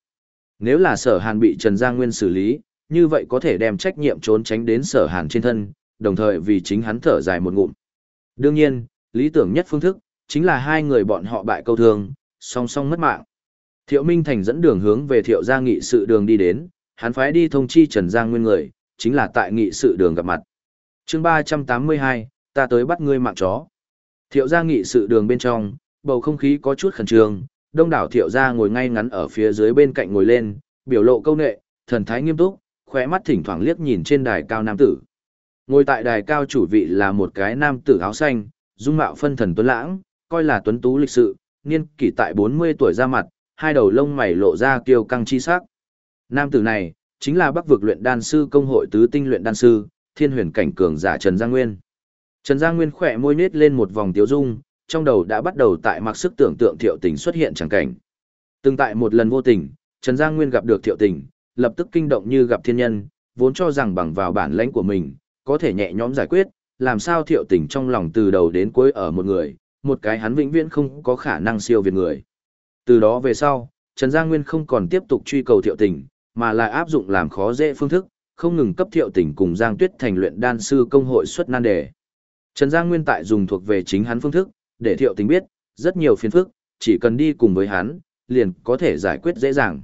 Nếu là sở hàn bị Trần Giang Nguyên xử lý, như vậy có thể đem trách nhiệm trốn tránh đến sở hàn trên thân, đồng thời vì chính hắn thở dài một ngụm. Đương nhiên, lý tưởng nhất phương thức, chính là hai người bọn họ bại câu thương, song song mất mạng. Thiệu Minh Thành dẫn đường hướng về thiệu gia nghị sự đường đi đến, hắn phái đi thông chi Trần Giang Nguyên người, chính là tại nghị sự đường gặp mặt. chương 382, ta tới bắt ngươi mạng chó. Thiệu gia nghị sự đường bên trong, bầu không khí có chút khẩn trương, đông đảo thiệu gia ngồi ngay ngắn ở phía dưới bên cạnh ngồi lên, biểu lộ câu nệ, thần thái nghiêm túc, khóe mắt thỉnh thoảng liếc nhìn trên đài cao nam tử. Ngồi tại đài cao chủ vị là một cái nam tử áo xanh, dung mạo phân thần tuấn lãng, coi là tuấn tú lịch sự, niên kỷ tại 40 tuổi ra mặt, hai đầu lông mày lộ ra kiêu căng chi sắc. Nam tử này, chính là Bắc vực luyện đan sư công hội tứ tinh luyện đan sư, Thiên Huyền cảnh cường giả Trần Giang Nguyên. Trần Giang Nguyên khỏe môi nhếch lên một vòng tiếu dung, trong đầu đã bắt đầu tại mặc sức tưởng tượng Thiệu Tình xuất hiện chẳng cảnh. Từng tại một lần vô tình, Trần Giang Nguyên gặp được Thiệu Tình, lập tức kinh động như gặp thiên nhân, vốn cho rằng bằng vào bản lãnh của mình, có thể nhẹ nhõm giải quyết, làm sao Thiệu Tình trong lòng từ đầu đến cuối ở một người, một cái hắn vĩnh viễn không có khả năng siêu việt người. Từ đó về sau, Trần Giang Nguyên không còn tiếp tục truy cầu Thiệu Tình, mà lại áp dụng làm khó dễ phương thức, không ngừng cấp Thiệu Tình cùng Giang Tuyết thành luyện đan sư công hội xuất nan đề. Trần Giang Nguyên tại dùng thuộc về chính hắn phương thức, để Thiệu Tình biết, rất nhiều phiền phức, chỉ cần đi cùng với hắn, liền có thể giải quyết dễ dàng.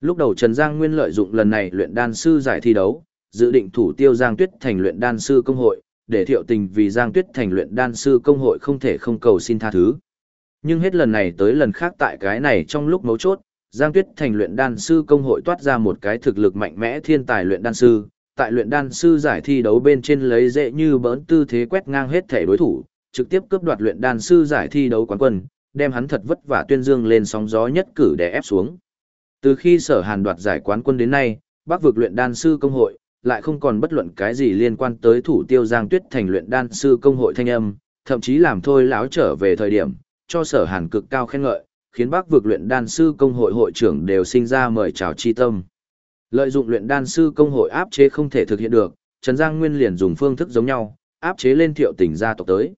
Lúc đầu Trần Giang Nguyên lợi dụng lần này luyện đan sư giải thi đấu, dự định thủ tiêu Giang Tuyết thành luyện đan sư công hội, để Thiệu Tình vì Giang Tuyết thành luyện đan sư công hội không thể không cầu xin tha thứ. Nhưng hết lần này tới lần khác tại cái này trong lúc mấu chốt, Giang Tuyết thành luyện đan sư công hội toát ra một cái thực lực mạnh mẽ thiên tài luyện đan sư, tại luyện đan sư giải thi đấu bên trên lấy dễ như bỡn tư thế quét ngang hết thể đối thủ, trực tiếp cướp đoạt luyện đan sư giải thi đấu quán quân, đem hắn thật vất vả tuyên dương lên sóng gió nhất cử để ép xuống. Từ khi Sở Hàn đoạt giải quán quân đến nay, Bắc vực luyện đan sư công hội lại không còn bất luận cái gì liên quan tới thủ tiêu Giang Tuyết thành luyện đan sư công hội thanh âm, thậm chí làm thôi láo trở về thời điểm, cho Sở Hàn cực cao khen ngợi, khiến Bắc vực luyện đan sư công hội hội trưởng đều sinh ra mời chào chi tâm. Lợi dụng luyện đan sư công hội áp chế không thể thực hiện được, Trần Giang Nguyên liền dùng phương thức giống nhau, áp chế lên thiệu tình gia tộc tới.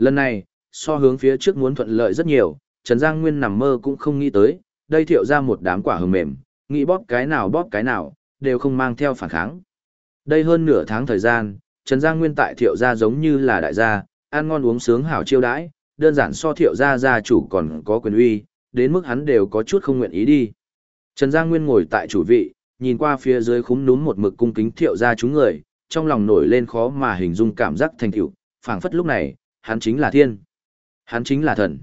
Lần này, so hướng phía trước muốn thuận lợi rất nhiều, Trần Giang Nguyên nằm mơ cũng không nghĩ tới, đây thiệu ra một đám quả hừng mềm, nghĩ bóp cái nào bóp cái nào, đều không mang theo phản kháng. Đây hơn nửa tháng thời gian, Trần Giang Nguyên tại thiệu gia giống như là đại gia, ăn ngon uống sướng hảo chiêu đãi, đơn giản so thiệu gia gia chủ còn có quyền uy, đến mức hắn đều có chút không nguyện ý đi. Trần Giang Nguyên ngồi tại chủ vị, nhìn qua phía dưới khúm núm một mực cung kính thiệu gia chúng người, trong lòng nổi lên khó mà hình dung cảm giác thành tựu, phảng phất lúc này, hắn chính là thiên, hắn chính là thần,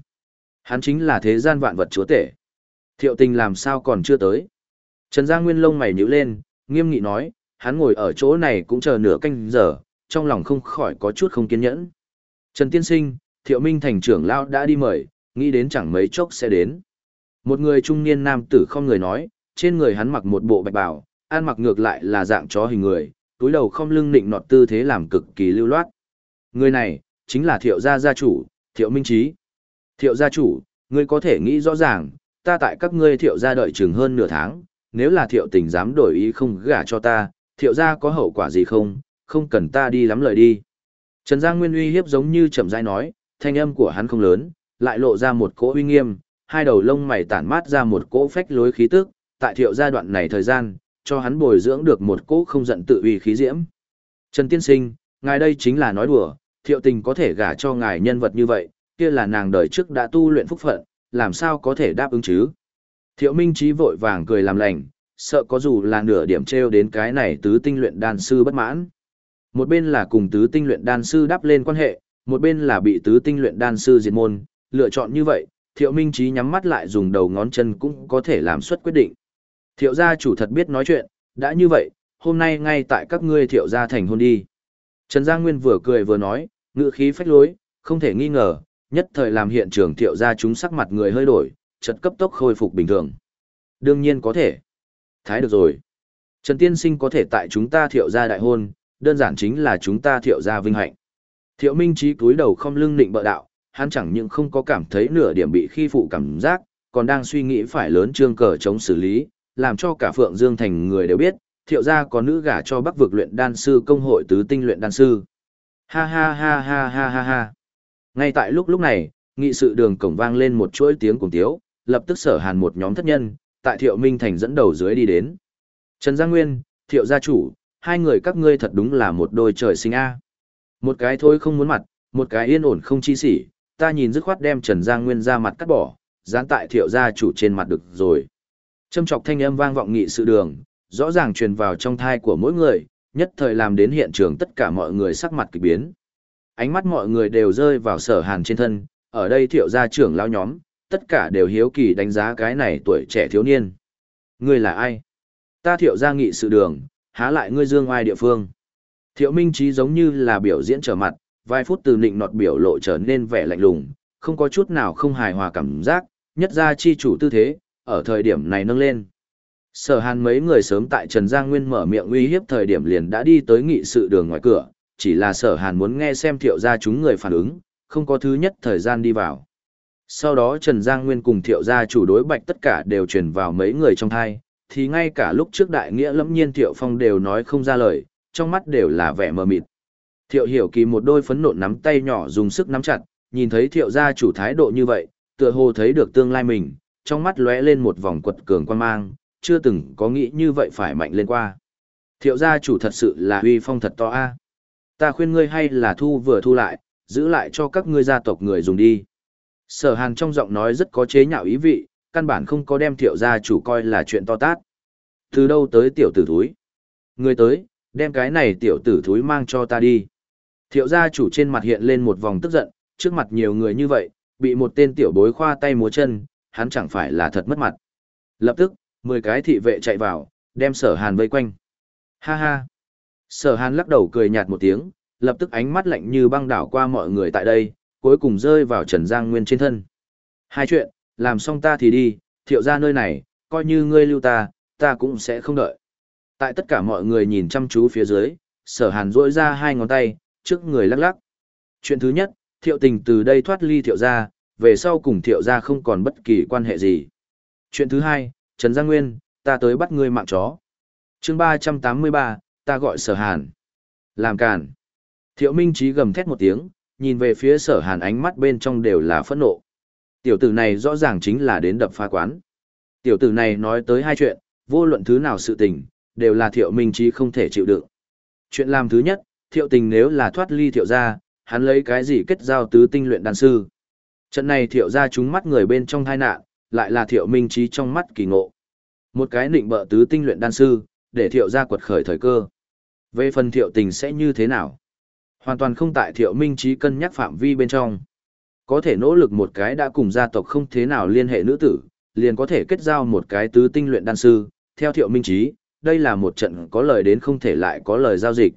hắn chính là thế gian vạn vật chúa tể. Thiệu tình làm sao còn chưa tới. Trần Giang Nguyên lông mày nhíu lên, nghiêm nghị nói, hắn ngồi ở chỗ này cũng chờ nửa canh giờ, trong lòng không khỏi có chút không kiên nhẫn. Trần Tiên Sinh, Thiệu Minh thành trưởng lao đã đi mời, nghĩ đến chẳng mấy chốc sẽ đến. Một người trung niên nam tử không người nói, trên người hắn mặc một bộ bạch bào, ăn mặc ngược lại là dạng chó hình người, túi đầu không lưng nịnh nọt tư thế làm cực kỳ lưu loát. Người này, chính là thiệu gia gia chủ, thiệu minh trí. Thiệu gia chủ, ngươi có thể nghĩ rõ ràng, ta tại các ngươi thiệu gia đợi chừng hơn nửa tháng, nếu là thiệu tình dám đổi ý không gả cho ta, thiệu gia có hậu quả gì không, không cần ta đi lắm lời đi. Trần Giang Nguyên uy hiếp giống như chậm rãi nói, thanh âm của hắn không lớn, lại lộ ra một cỗ uy nghiêm, hai đầu lông mày tản mát ra một cỗ phách lối khí tức, tại thiệu gia đoạn này thời gian, cho hắn bồi dưỡng được một cỗ không giận tự uy khí diễm. Trần Tiên Sinh, ngài đây chính là nói đùa, thiệu tình có thể gả cho ngài nhân vật như vậy, kia là nàng đời trước đã tu luyện phúc phận, làm sao có thể đáp ứng chứ? Thiệu Minh Chí vội vàng cười làm lành, sợ có dù là nửa điểm treo đến cái này tứ tinh luyện đan sư bất mãn. Một bên là cùng tứ tinh luyện đan sư đáp lên quan hệ, một bên là bị tứ tinh luyện đan sư diệt môn, lựa chọn như vậy, Thiệu Minh Chí nhắm mắt lại dùng đầu ngón chân cũng có thể làm xuất quyết định. Thiệu gia chủ thật biết nói chuyện, đã như vậy, hôm nay ngay tại các ngươi thiệu gia thành hôn đi. Trần Giang Nguyên vừa cười vừa nói, Ngự khí phách lối, không thể nghi ngờ, nhất thời làm hiện trường thiệu gia chúng sắc mặt người hơi đổi, chợt cấp tốc khôi phục bình thường. Đương nhiên có thể. Thái được rồi. Trần Tiên Sinh có thể tại chúng ta thiệu gia đại hôn, đơn giản chính là chúng ta thiệu gia vinh hạnh. Thiệu Minh Trí cúi đầu không lưng định bợ đạo, hắn chẳng những không có cảm thấy nửa điểm bị khi phụ cảm giác, còn đang suy nghĩ phải lớn trương cờ chống xử lý, làm cho cả Phượng Dương thành người đều biết, thiệu gia có nữ gả cho bắc vực luyện đan sư công hội tứ tinh luyện đan sư. Ha ha ha ha ha ha ha. Ngay tại lúc lúc này, nghị sự đường cổng vang lên một chuỗi tiếng cùng tiếu, lập tức sở hàn một nhóm thất nhân, tại thiệu minh thành dẫn đầu dưới đi đến. Trần Giang Nguyên, thiệu gia chủ, hai người các ngươi thật đúng là một đôi trời sinh a. Một cái thôi không muốn mặt, một cái yên ổn không chi sỉ, ta nhìn dứt khoát đem Trần Giang Nguyên ra mặt cắt bỏ, dán tại thiệu gia chủ trên mặt được rồi. Trâm trọc thanh âm vang vọng nghị sự đường, rõ ràng truyền vào trong thai của mỗi người, nhất thời làm đến hiện trường tất cả mọi người sắc mặt kỳ biến. Ánh mắt mọi người đều rơi vào sở hàn trên thân, ở đây thiệu gia trưởng lao nhóm, tất cả đều hiếu kỳ đánh giá cái này tuổi trẻ thiếu niên. Ngươi là ai? Ta thiệu gia nghị sự đường, há lại ngươi dương ai địa phương? Thiệu Minh Trí giống như là biểu diễn trở mặt, vài phút từ nịnh nọt biểu lộ trở nên vẻ lạnh lùng, không có chút nào không hài hòa cảm giác, nhất ra chi chủ tư thế, ở thời điểm này nâng lên. Sở hàn mấy người sớm tại Trần Giang Nguyên mở miệng uy hiếp thời điểm liền đã đi tới nghị sự đường ngoài cửa, chỉ là sở hàn muốn nghe xem thiệu gia chúng người phản ứng, không có thứ nhất thời gian đi vào. Sau đó Trần Giang Nguyên cùng thiệu gia chủ đối bạch tất cả đều truyền vào mấy người trong thai, thì ngay cả lúc trước đại nghĩa lẫm nhiên thiệu phong đều nói không ra lời, trong mắt đều là vẻ mờ mịt. Thiệu hiểu kỳ một đôi phấn nộn nắm tay nhỏ dùng sức nắm chặt, nhìn thấy thiệu gia chủ thái độ như vậy, tựa hồ thấy được tương lai mình, trong mắt lóe lên một vòng quật cường quan mang, chưa từng có nghĩ như vậy phải mạnh lên qua. Thiệu gia chủ thật sự là uy phong thật to a. Ta khuyên ngươi hay là thu vừa thu lại, giữ lại cho các ngươi gia tộc người dùng đi. Sở hàn trong giọng nói rất có chế nhạo ý vị, căn bản không có đem thiệu gia chủ coi là chuyện to tát. Từ đâu tới tiểu tử thúi? Người tới, đem cái này tiểu tử thúi mang cho ta đi. Thiệu gia chủ trên mặt hiện lên một vòng tức giận, trước mặt nhiều người như vậy, bị một tên tiểu bối khoa tay múa chân, hắn chẳng phải là thật mất mặt. Lập tức, 10 cái thị vệ chạy vào, đem sở hàn vây quanh. Ha ha. Sở hàn lắc đầu cười nhạt một tiếng, lập tức ánh mắt lạnh như băng đảo qua mọi người tại đây, cuối cùng rơi vào Trần Giang Nguyên trên thân. Hai chuyện, làm xong ta thì đi, thiệu ra nơi này, coi như ngươi lưu ta, ta cũng sẽ không đợi. Tại tất cả mọi người nhìn chăm chú phía dưới, sở hàn rỗi ra hai ngón tay, trước người lắc lắc. Chuyện thứ nhất, thiệu tình từ đây thoát ly thiệu ra, về sau cùng thiệu ra không còn bất kỳ quan hệ gì. Chuyện thứ hai, Trần Giang Nguyên, ta tới bắt ngươi mạng chó. chương ba trăm tám mươi ba, ta gọi sở hàn. Làm càn. Thiệu Minh Chí gầm thét một tiếng, nhìn về phía sở hàn ánh mắt bên trong đều là phẫn nộ. Tiểu tử này rõ ràng chính là đến đập phá quán. Tiểu tử này nói tới hai chuyện, vô luận thứ nào sự tình, đều là thiệu Minh Chí không thể chịu đựng. Chuyện làm thứ nhất, thiệu tình nếu là thoát ly thiệu ra, hắn lấy cái gì kết giao tứ tinh luyện đan sư. Trận này thiệu ra chúng mắt người bên trong thai nạn, lại là thiệu minh trí trong mắt kỳ ngộ. Một cái nịnh bợ tứ tinh luyện đan sư, để thiệu ra quật khởi thời cơ. Về phần thiệu tình sẽ như thế nào? Hoàn toàn không tại thiệu minh trí cân nhắc phạm vi bên trong. Có thể nỗ lực một cái đã cùng gia tộc không thế nào liên hệ nữ tử, liền có thể kết giao một cái tứ tinh luyện đan sư, theo thiệu minh trí, đây là một trận có lời đến không thể lại có lời giao dịch.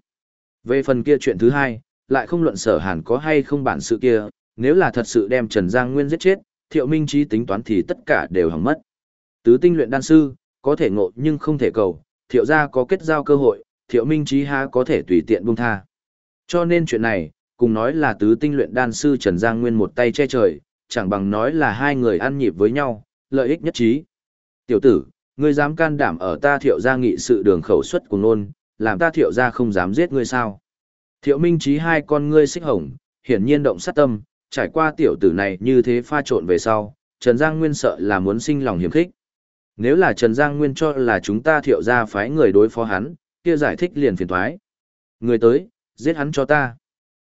Về phần kia chuyện thứ hai, lại không luận sở hàn có hay không bản sự kia, nếu là thật sự đem Trần Giang Nguyên giết chết, thiệu minh trí tính toán thì tất cả đều hỏng mất. Tứ tinh luyện đan sư, có thể ngộ nhưng không thể cầu, thiệu gia có kết giao cơ hội, thiệu minh trí há có thể tùy tiện buông tha. Cho nên chuyện này, cùng nói là tứ tinh luyện đan sư Trần Giang Nguyên một tay che trời, chẳng bằng nói là hai người ăn nhịp với nhau, lợi ích nhất trí. Tiểu tử, ngươi dám can đảm ở ta thiệu gia nghị sự đường khẩu xuất của nôn, làm ta thiệu gia không dám giết ngươi sao. Thiệu minh trí hai con ngươi xích hồng, hiển nhiên động sát tâm, trải qua tiểu tử này như thế pha trộn về sau, Trần Giang Nguyên sợ là muốn sinh lòng hiểm khích. Nếu là Trần Giang Nguyên cho là chúng ta thiệu ra phái người đối phó hắn, kia giải thích liền phiền thoái. Người tới, giết hắn cho ta.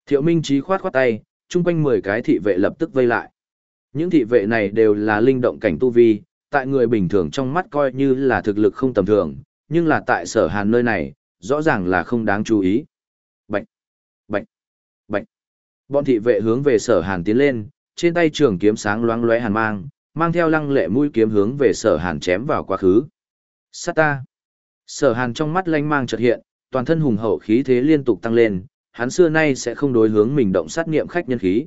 Thiệu Minh Chí khoát khoát tay, chung quanh 10 cái thị vệ lập tức vây lại. Những thị vệ này đều là linh động cảnh tu vi, tại người bình thường trong mắt coi như là thực lực không tầm thường, nhưng là tại sở hàn nơi này, rõ ràng là không đáng chú ý. Bọn thị vệ hướng về sở hàn tiến lên, trên tay trường kiếm sáng loáng lóe hàn mang, mang theo lăng lệ mũi kiếm hướng về sở hàn chém vào quá khứ. Sát ta! Sở hàn trong mắt lanh mang chợt hiện, toàn thân hùng hậu khí thế liên tục tăng lên, hắn xưa nay sẽ không đối hướng mình động sát nghiệm khách nhân khí.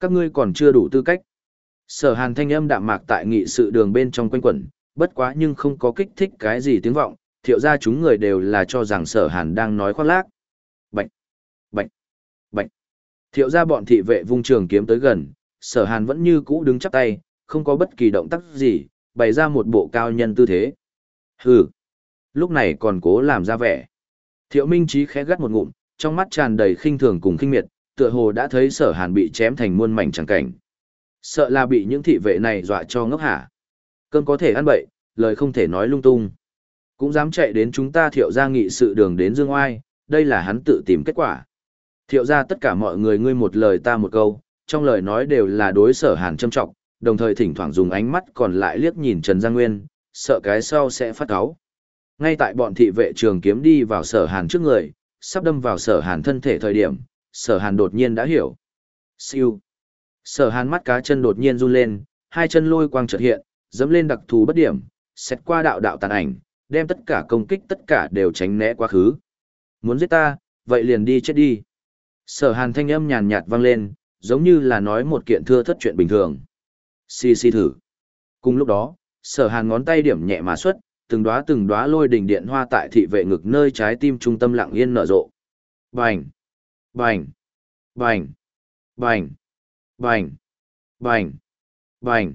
Các ngươi còn chưa đủ tư cách. Sở hàn thanh âm đạm mạc tại nghị sự đường bên trong quanh quẩn, bất quá nhưng không có kích thích cái gì tiếng vọng, thiệu ra chúng người đều là cho rằng sở hàn đang nói khoác lác. Bệnh, bệnh, bệnh. Thiệu ra bọn thị vệ vung trường kiếm tới gần, sở hàn vẫn như cũ đứng chắp tay, không có bất kỳ động tác gì, bày ra một bộ cao nhân tư thế. Hừ! Lúc này còn cố làm ra vẻ. Thiệu Minh Chí khẽ gắt một ngụm, trong mắt tràn đầy khinh thường cùng khinh miệt, tựa hồ đã thấy sở hàn bị chém thành muôn mảnh chẳng cảnh. Sợ là bị những thị vệ này dọa cho ngốc hả. Cơn có thể ăn bậy, lời không thể nói lung tung. Cũng dám chạy đến chúng ta thiệu ra nghị sự đường đến Dương Oai, đây là hắn tự tìm kết quả. Thiệu ra tất cả mọi người ngươi một lời ta một câu, trong lời nói đều là đối sở hàn châm trọng, đồng thời thỉnh thoảng dùng ánh mắt còn lại liếc nhìn Trần Giang Nguyên, sợ cái sau sẽ phát áo. Ngay tại bọn thị vệ trường kiếm đi vào sở hàn trước người, sắp đâm vào sở hàn thân thể thời điểm, sở hàn đột nhiên đã hiểu. Siêu. Sở hàn mắt cá chân đột nhiên run lên, hai chân lôi quang chợt hiện, dẫm lên đặc thù bất điểm, xét qua đạo đạo tàn ảnh, đem tất cả công kích tất cả đều tránh né quá khứ. Muốn giết ta, vậy liền đi chết đi. Sở hàn thanh âm nhàn nhạt vang lên, giống như là nói một kiện thưa thất chuyện bình thường. Xì xì thử. Cùng lúc đó, sở hàn ngón tay điểm nhẹ mà xuất, từng đóa từng đóa lôi đỉnh điện hoa tại thị vệ ngực nơi trái tim trung tâm lặng yên nở rộ. Bành! Bành! Bành! Bành! Bành! Bành! Bành!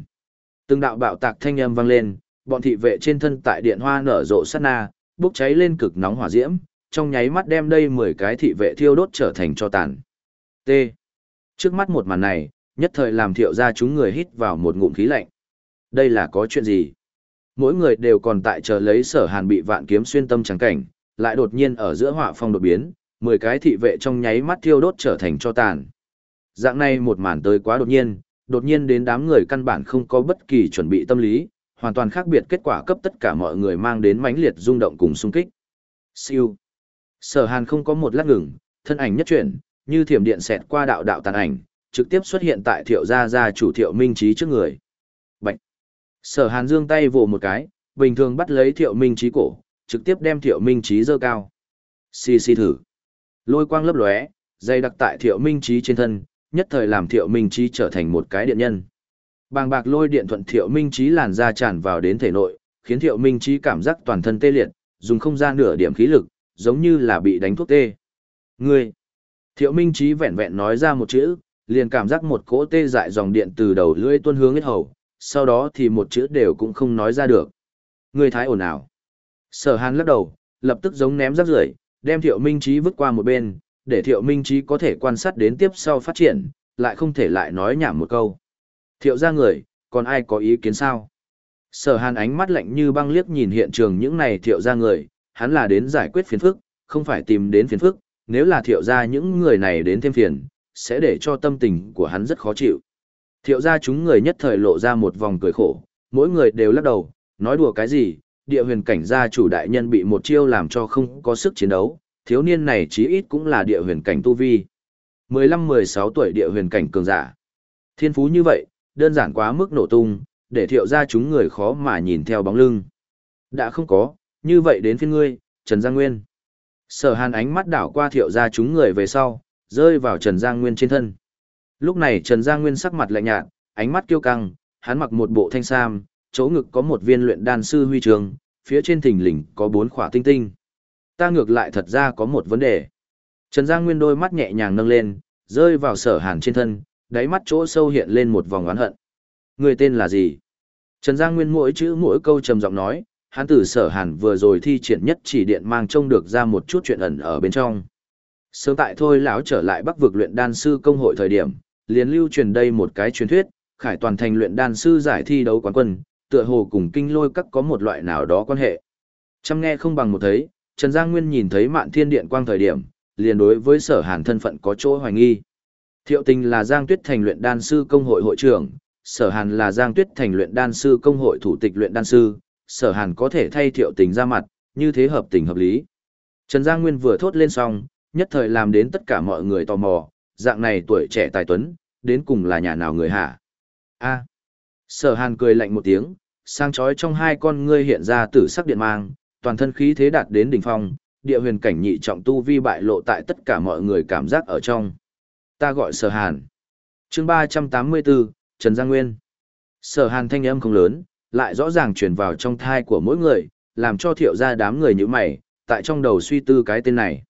Từng đạo bạo tạc thanh âm vang lên, bọn thị vệ trên thân tại điện hoa nở rộ sát na, bốc cháy lên cực nóng hỏa diễm, trong nháy mắt đem đây 10 cái thị vệ thiêu đốt trở thành cho tàn. T. Trước mắt một màn này, nhất thời làm thiệu ra chúng người hít vào một ngụm khí lạnh. Đây là có chuyện gì? Mỗi người đều còn tại chờ lấy sở hàn bị vạn kiếm xuyên tâm trắng cảnh, lại đột nhiên ở giữa họa phong đột biến, 10 cái thị vệ trong nháy mắt thiêu đốt trở thành cho tàn. Dạng này một màn tới quá đột nhiên, đột nhiên đến đám người căn bản không có bất kỳ chuẩn bị tâm lý, hoàn toàn khác biệt kết quả cấp tất cả mọi người mang đến mãnh liệt rung động cùng xung kích. Siêu. Sở Hàn không có một lát ngừng, thân ảnh nhất chuyển, như thiểm điện xẹt qua đạo đạo tàn ảnh, trực tiếp xuất hiện tại Thiệu gia gia chủ Thiệu Minh Chí trước người. Bạch. Sở Hàn giương tay vồ một cái, bình thường bắt lấy Thiệu Minh Chí cổ, trực tiếp đem Thiệu Minh Chí giơ cao. Xì xì thử. Lôi quang lấp lóe, dây đặc tại Thiệu Minh Chí trên thân, nhất thời làm Thiệu Minh Chí trở thành một cái điện nhân. Bàng bạc lôi điện thuận Thiệu Minh Chí làn ra tràn vào đến thể nội, khiến Thiệu Minh Chí cảm giác toàn thân tê liệt, dùng không gian nửa điểm khí lực, giống như là bị đánh thuốc tê. Ngươi! Thiệu Minh Chí vẹn vẹn nói ra một chữ, liền cảm giác một cỗ tê dại dòng điện từ đầu lưỡi tuôn hướng hết hầu, sau đó thì một chữ đều cũng không nói ra được. Ngươi thái ổn nào? Sở Hàn lắc đầu, lập tức giống ném rác rưởi, đem Thiệu Minh Chí vứt qua một bên, để Thiệu Minh Chí có thể quan sát đến tiếp sau phát triển, lại không thể lại nói nhảm một câu. Thiệu ra người, còn ai có ý kiến sao? Sở hàn ánh mắt lạnh như băng liếc nhìn hiện trường những này thiệu ra người, hắn là đến giải quyết phiền phức, không phải tìm đến phiền phức, nếu là thiệu ra những người này đến thêm phiền, sẽ để cho tâm tình của hắn rất khó chịu. Thiệu ra chúng người nhất thời lộ ra một vòng cười khổ, mỗi người đều lắc đầu, nói đùa cái gì, địa huyền cảnh gia chủ đại nhân bị một chiêu làm cho không có sức chiến đấu, thiếu niên này chí ít cũng là địa huyền cảnh tu vi. 15-16 tuổi địa huyền cảnh cường giả. Thiên phú như vậy, đơn giản quá mức nổ tung, để thiệu ra chúng người khó mà nhìn theo bóng lưng. Đã không có, như vậy đến phiên ngươi, Trần Giang Nguyên. Sở hàn ánh mắt đảo qua thiệu ra chúng người về sau, rơi vào Trần Giang Nguyên trên thân. Lúc này Trần Giang Nguyên sắc mặt lạnh nhạt, ánh mắt kiêu căng, hắn mặc một bộ thanh sam, chỗ ngực có một viên luyện đan sư huy trường, phía trên thỉnh lình có bốn khỏa tinh tinh. Ta ngược lại thật ra có một vấn đề. Trần Giang Nguyên đôi mắt nhẹ nhàng nâng lên, rơi vào sở hàn trên thân, đáy mắt chỗ sâu hiện lên một vòng oán hận. Người tên là gì? Trần Giang Nguyên mỗi chữ mỗi câu trầm giọng nói, hắn tử sở hàn vừa rồi thi triển nhất chỉ điện mang trông được ra một chút chuyện ẩn ở bên trong. Sớm tại thôi lão trở lại bắc vực luyện đan sư công hội thời điểm, liền lưu truyền đây một cái truyền thuyết, khải toàn thành luyện đan sư giải thi đấu quán quân, tựa hồ cùng kinh lôi các có một loại nào đó quan hệ. Chăm nghe không bằng một thấy, Trần Giang Nguyên nhìn thấy mạn thiên điện quang thời điểm, liền đối với sở hàn thân phận có chỗ hoài nghi. Thiệu tình là Giang Tuyết Thành luyện đan sư công hội hội trưởng, sở hàn là Giang Tuyết Thành luyện đan sư công hội thủ tịch luyện đan sư, sở hàn có thể thay thiệu tình ra mặt, như thế hợp tình hợp lý. Trần Giang Nguyên vừa thốt lên xong, nhất thời làm đến tất cả mọi người tò mò, dạng này tuổi trẻ tài tuấn, đến cùng là nhà nào người hả? A. Sở hàn cười lạnh một tiếng, sang chói trong hai con ngươi hiện ra tử sắc điện mang, toàn thân khí thế đạt đến đỉnh phong, địa huyền cảnh nhị trọng tu vi bại lộ tại tất cả mọi người cảm giác ở trong. Ta gọi Sở Hàn. Chương 384, Trần Giang Nguyên. Sở Hàn thanh âm không lớn, lại rõ ràng truyền vào trong thai của mỗi người, làm cho thiệu ra đám người như mày, tại trong đầu suy tư cái tên này.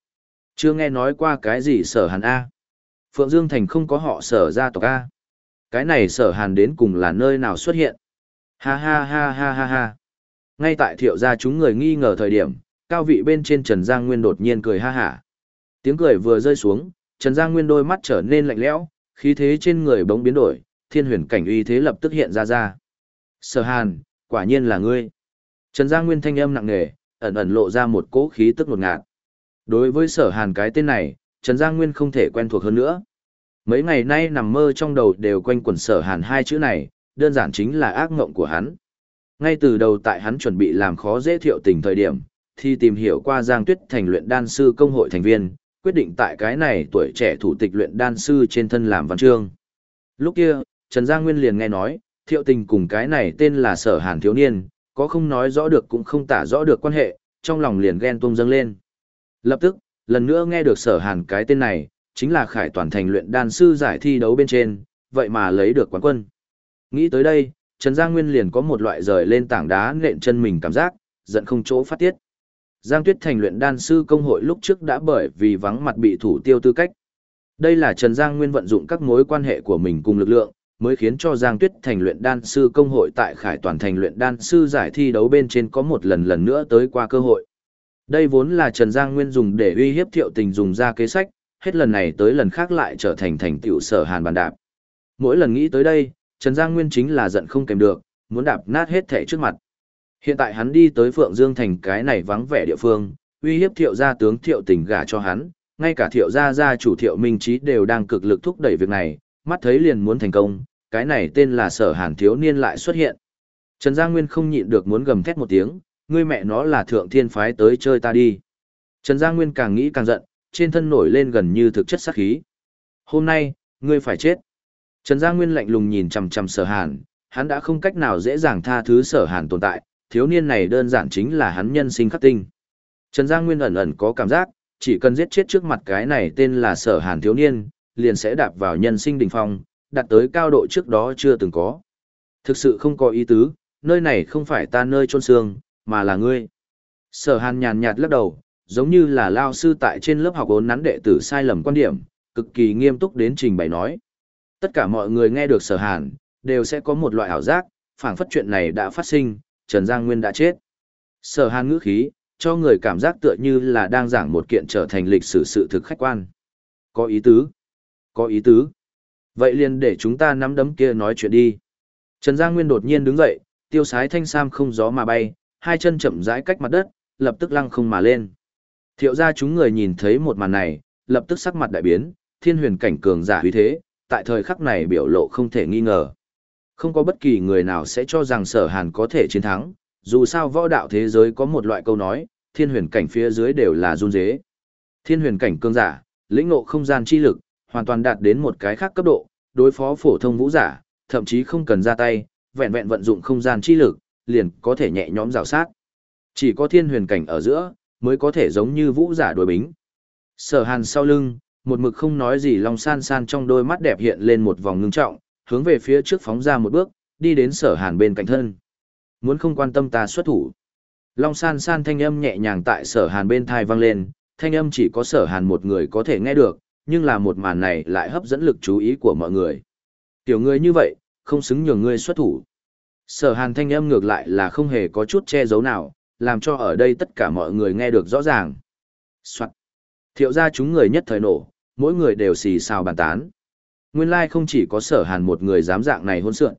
Chưa nghe nói qua cái gì Sở Hàn A. Phượng Dương Thành không có họ Sở gia tộc A. Cái này Sở Hàn đến cùng là nơi nào xuất hiện. Ha ha ha ha ha ha. Ngay tại thiệu gia chúng người nghi ngờ thời điểm, cao vị bên trên Trần Giang Nguyên đột nhiên cười ha hả. Tiếng cười vừa rơi xuống, Trần Giang Nguyên đôi mắt trở nên lạnh lẽo, khí thế trên người bỗng biến đổi, thiên huyền cảnh uy thế lập tức hiện ra ra. Sở Hàn, quả nhiên là ngươi. Trần Giang Nguyên thanh âm nặng nề, ẩn ẩn lộ ra một cỗ khí tức ngột ngạt. Đối với Sở Hàn cái tên này, Trần Giang Nguyên không thể quen thuộc hơn nữa. Mấy ngày nay nằm mơ trong đầu đều quanh quẩn Sở Hàn hai chữ này, đơn giản chính là ác ngộng của hắn. Ngay từ đầu tại hắn chuẩn bị làm khó dễ thiệu tình thời điểm, thì tìm hiểu qua Giang Tuyết thành luyện đan sư công hội thành viên, quyết định tại cái này tuổi trẻ thủ tịch luyện đan sư trên thân làm văn chương. Lúc kia, Trần Giang Nguyên liền nghe nói, thiệu tình cùng cái này tên là sở hàn thiếu niên, có không nói rõ được cũng không tả rõ được quan hệ, trong lòng liền ghen tuông dâng lên. Lập tức, lần nữa nghe được sở hàn cái tên này, chính là khải toàn thành luyện đan sư giải thi đấu bên trên, vậy mà lấy được quán quân. Nghĩ tới đây, Trần Giang Nguyên liền có một loại rời lên tảng đá nện chân mình cảm giác, giận không chỗ phát tiết. Giang Tuyết Thành luyện đan sư công hội lúc trước đã bởi vì vắng mặt bị thủ tiêu tư cách. Đây là Trần Giang Nguyên vận dụng các mối quan hệ của mình cùng lực lượng, mới khiến cho Giang Tuyết Thành luyện đan sư công hội tại Khải Toàn Thành luyện đan sư giải thi đấu bên trên có một lần lần nữa tới qua cơ hội. Đây vốn là Trần Giang Nguyên dùng để uy hiếp Thiệu Tình dùng ra kế sách, hết lần này tới lần khác lại trở thành thành tựu sở hàn bàn đạp. Mỗi lần nghĩ tới đây, Trần Giang Nguyên chính là giận không kèm được, muốn đạp nát hết thể trước mặt. Hiện tại hắn đi tới Phượng Dương thành cái này vắng vẻ địa phương, uy hiếp thiệu gia tướng thiệu tình gả cho hắn, ngay cả thiệu gia gia chủ thiệu minh trí đều đang cực lực thúc đẩy việc này, mắt thấy liền muốn thành công, cái này tên là sở hàn thiếu niên lại xuất hiện. Trần Gia Nguyên không nhịn được muốn gầm thét một tiếng, ngươi mẹ nó là thượng thiên phái tới chơi ta đi. Trần Gia Nguyên càng nghĩ càng giận, trên thân nổi lên gần như thực chất sát khí. Hôm nay, ngươi phải chết. Trần Gia Nguyên lạnh lùng nhìn chằm chằm sở hàn, hắn đã không cách nào dễ dàng tha thứ sở hàn tồn tại, thiếu niên này đơn giản chính là hắn nhân sinh khắc tinh. Trần gia Nguyên ẩn ẩn có cảm giác, chỉ cần giết chết trước mặt cái này tên là sở hàn thiếu niên, liền sẽ đạp vào nhân sinh đỉnh phong, đạt tới cao độ trước đó chưa từng có. Thực sự không có ý tứ, nơi này không phải ta nơi trôn xương, mà là ngươi. Sở hàn nhàn nhạt lắc đầu, giống như là lao sư tại trên lớp học ốn nắn đệ tử sai lầm quan điểm, cực kỳ nghiêm túc đến trình bày nói. Tất cả mọi người nghe được sở hàn, đều sẽ có một loại ảo giác, phảng phất chuyện này đã phát sinh, Trần Giang Nguyên đã chết. Sở hàn ngữ khí, cho người cảm giác tựa như là đang giảng một kiện trở thành lịch sử sự thực khách quan. Có ý tứ. Có ý tứ. Vậy liền để chúng ta nắm đấm kia nói chuyện đi. Trần Giang Nguyên đột nhiên đứng dậy, tiêu sái thanh sam không gió mà bay, hai chân chậm rãi cách mặt đất, lập tức lăng không mà lên. Thiệu ra chúng người nhìn thấy một màn này, lập tức sắc mặt đại biến, thiên huyền cảnh cường giả huy thế, tại thời khắc này biểu lộ không thể nghi ngờ. Không có bất kỳ người nào sẽ cho rằng sở hàn có thể chiến thắng, dù sao võ đạo thế giới có một loại câu nói, thiên huyền cảnh phía dưới đều là run dế. Thiên huyền cảnh cương giả, lĩnh ngộ không gian chi lực, hoàn toàn đạt đến một cái khác cấp độ, đối phó phổ thông vũ giả, thậm chí không cần ra tay, vẹn vẹn vận dụng không gian chi lực, liền có thể nhẹ nhõm rào sát. Chỉ có thiên huyền cảnh ở giữa, mới có thể giống như vũ giả đối bính. Sở hàn sau lưng, một mực không nói gì long san san trong đôi mắt đẹp hiện lên một vòng ngưng trọng, hướng về phía trước phóng ra một bước, đi đến sở hàn bên cạnh thân. Muốn không quan tâm ta xuất thủ. Long san san thanh âm nhẹ nhàng tại sở hàn bên thai vang lên, thanh âm chỉ có sở hàn một người có thể nghe được, nhưng là một màn này lại hấp dẫn lực chú ý của mọi người. Tiểu ngươi như vậy, không xứng nhường ngươi xuất thủ. Sở hàn thanh âm ngược lại là không hề có chút che giấu nào, làm cho ở đây tất cả mọi người nghe được rõ ràng. Soạn. Thiệu ra chúng người nhất thời nổ, mỗi người đều xì xào bàn tán. Nguyên lai like không chỉ có sở hàn một người dám dạng này hôn sượn.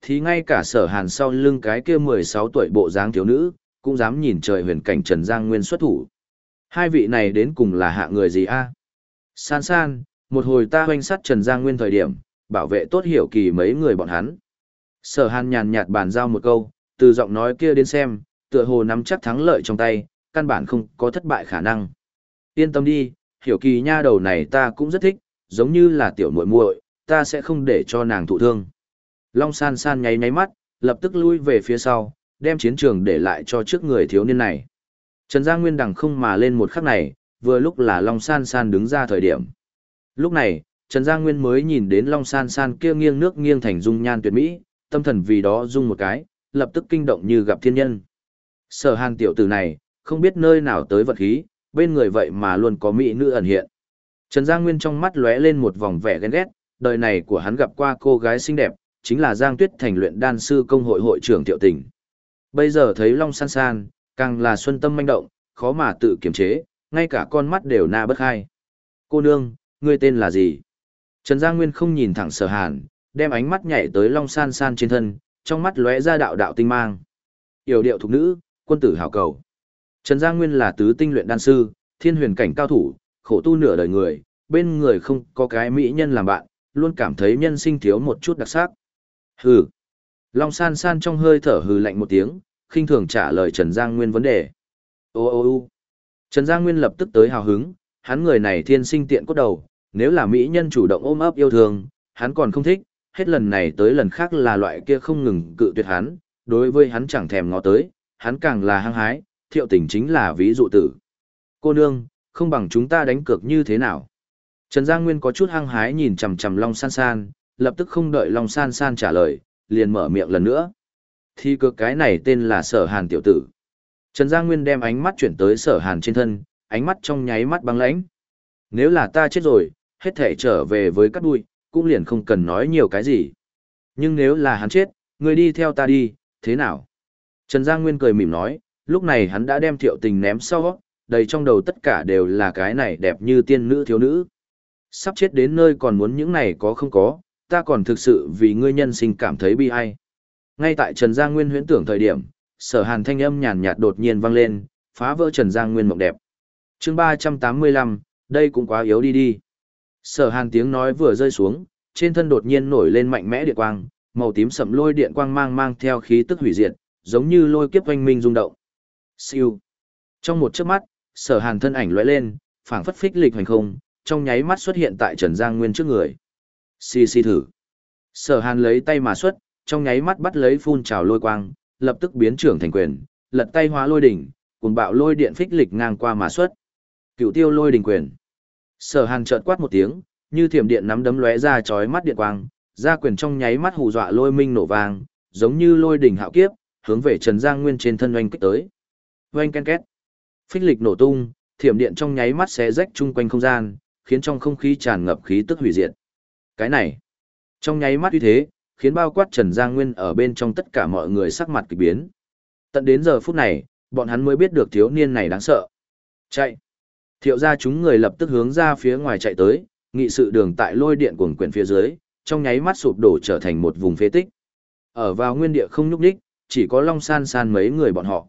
Thì ngay cả sở hàn sau lưng cái kia 16 tuổi bộ dáng thiếu nữ, cũng dám nhìn trời huyền cảnh Trần Giang Nguyên xuất thủ. Hai vị này đến cùng là hạ người gì a? San san, một hồi ta hoanh sát Trần Giang Nguyên thời điểm, bảo vệ tốt hiểu kỳ mấy người bọn hắn. Sở hàn nhàn nhạt bàn giao một câu, từ giọng nói kia đến xem, tựa hồ nắm chắc thắng lợi trong tay, căn bản không có thất bại khả năng. Yên tâm đi, hiểu kỳ nha đầu này ta cũng rất thích, giống như là tiểu muội muội, ta sẽ không để cho nàng thụ thương. Long san san nháy nháy mắt, lập tức lui về phía sau, đem chiến trường để lại cho trước người thiếu niên này. Trần Gia Nguyên đằng không mà lên một khắc này, vừa lúc là Long San San đứng ra thời điểm. Lúc này, Trần Giang Nguyên mới nhìn đến Long San San kia nghiêng nước nghiêng thành dung nhan tuyệt mỹ, tâm thần vì đó rung một cái, lập tức kinh động như gặp thiên nhân. Sở Hàn tiểu tử này, không biết nơi nào tới vật khí, bên người vậy mà luôn có mỹ nữ ẩn hiện. Trần Giang Nguyên trong mắt lóe lên một vòng vẻ ghen ghét, đời này của hắn gặp qua cô gái xinh đẹp, chính là Giang Tuyết Thành luyện đan sư công hội hội trưởng Tiểu Tình. Bây giờ thấy Long San San, càng là xuân tâm manh động, khó mà tự kiềm chế, ngay cả con mắt đều na bất khai. Cô nương, ngươi tên là gì? Trần Gia Nguyên không nhìn thẳng sở hàn, đem ánh mắt nhảy tới Long San San trên thân, trong mắt lóe ra đạo đạo tinh mang. Yểu điệu thục nữ, quân tử hảo cầu. Trần Gia Nguyên là tứ tinh luyện đan sư, thiên huyền cảnh cao thủ, khổ tu nửa đời người, bên người không có cái mỹ nhân làm bạn, luôn cảm thấy nhân sinh thiếu một chút đặc sắc. Hừ. Long san san trong hơi thở hừ lạnh một tiếng, khinh thường trả lời Trần Giang Nguyên vấn đề. Ô ô ô Trần Giang Nguyên lập tức tới hào hứng, hắn người này thiên sinh tiện cốt đầu, nếu là mỹ nhân chủ động ôm ấp yêu thương, hắn còn không thích, hết lần này tới lần khác là loại kia không ngừng cự tuyệt hắn, đối với hắn chẳng thèm ngó tới, hắn càng là hăng hái, thiệu tình chính là ví dụ tử. Cô nương, không bằng chúng ta đánh cược như thế nào? Trần Giang Nguyên có chút hăng hái nhìn chằm chằm Long San San, lập tức không đợi Long San San trả lời, liền mở miệng lần nữa. Thì cược cái này tên là Sở Hàn tiểu tử. Trần Giang Nguyên đem ánh mắt chuyển tới Sở Hàn trên thân, ánh mắt trong nháy mắt băng lãnh. Nếu là ta chết rồi, hết thể trở về với cát bụi, cũng liền không cần nói nhiều cái gì. Nhưng nếu là hắn chết, người đi theo ta đi, thế nào? Trần Giang Nguyên cười mỉm nói, lúc này hắn đã đem thiệu tình ném sau, đầy trong đầu tất cả đều là cái này đẹp như tiên nữ thiếu nữ. Sắp chết đến nơi còn muốn những này có không có, ta còn thực sự vì ngươi nhân sinh cảm thấy bi ai. Ngay tại Trần Giang Nguyên huyễn tưởng thời điểm, sở hàn thanh âm nhàn nhạt đột nhiên vang lên, phá vỡ Trần Giang Nguyên mộng đẹp. chương 385, đây cũng quá yếu đi đi. Sở hàn tiếng nói vừa rơi xuống, trên thân đột nhiên nổi lên mạnh mẽ điện quang, màu tím sậm lôi điện quang mang mang theo khí tức hủy diệt, giống như lôi kiếp oanh minh rung động. Siêu. Trong một chớp mắt, sở hàn thân ảnh lóe lên, phảng phất phích lịch hành không, trong nháy mắt xuất hiện tại Trần Giang Nguyên trước người. Xì xì thử. Sở hàn lấy tay mà xuất, trong nháy mắt bắt lấy phun trào lôi quang, lập tức biến trưởng thành quyền, lật tay hóa lôi đỉnh, cùng bạo lôi điện phích lịch ngang qua mà xuất. Cựu tiêu lôi đỉnh quyền. Sở hàn chợt quát một tiếng, như thiểm điện nắm đấm lóe ra chói mắt điện quang, ra quyền trong nháy mắt hù dọa lôi minh nổ vang, giống như lôi đỉnh hạo kiếp, hướng về Trần Giang Nguyên trên thân oanh kích tới. Oanh ken két. Phích lịch nổ tung, thiểm điện trong nháy mắt xé rách chung quanh không gian, khiến trong không khí tràn ngập khí tức hủy diệt. Cái này, trong nháy mắt như thế, khiến bao quát Trần Giang Nguyên ở bên trong tất cả mọi người sắc mặt kỳ biến. Tận đến giờ phút này, bọn hắn mới biết được thiếu niên này đáng sợ. Chạy. Thiệu ra chúng người lập tức hướng ra phía ngoài chạy tới, nghị sự đường tại lôi điện cuồng quyển phía dưới, trong nháy mắt sụp đổ trở thành một vùng phế tích. Ở vào nguyên địa không nhúc đích, chỉ có Long San San mấy người bọn họ.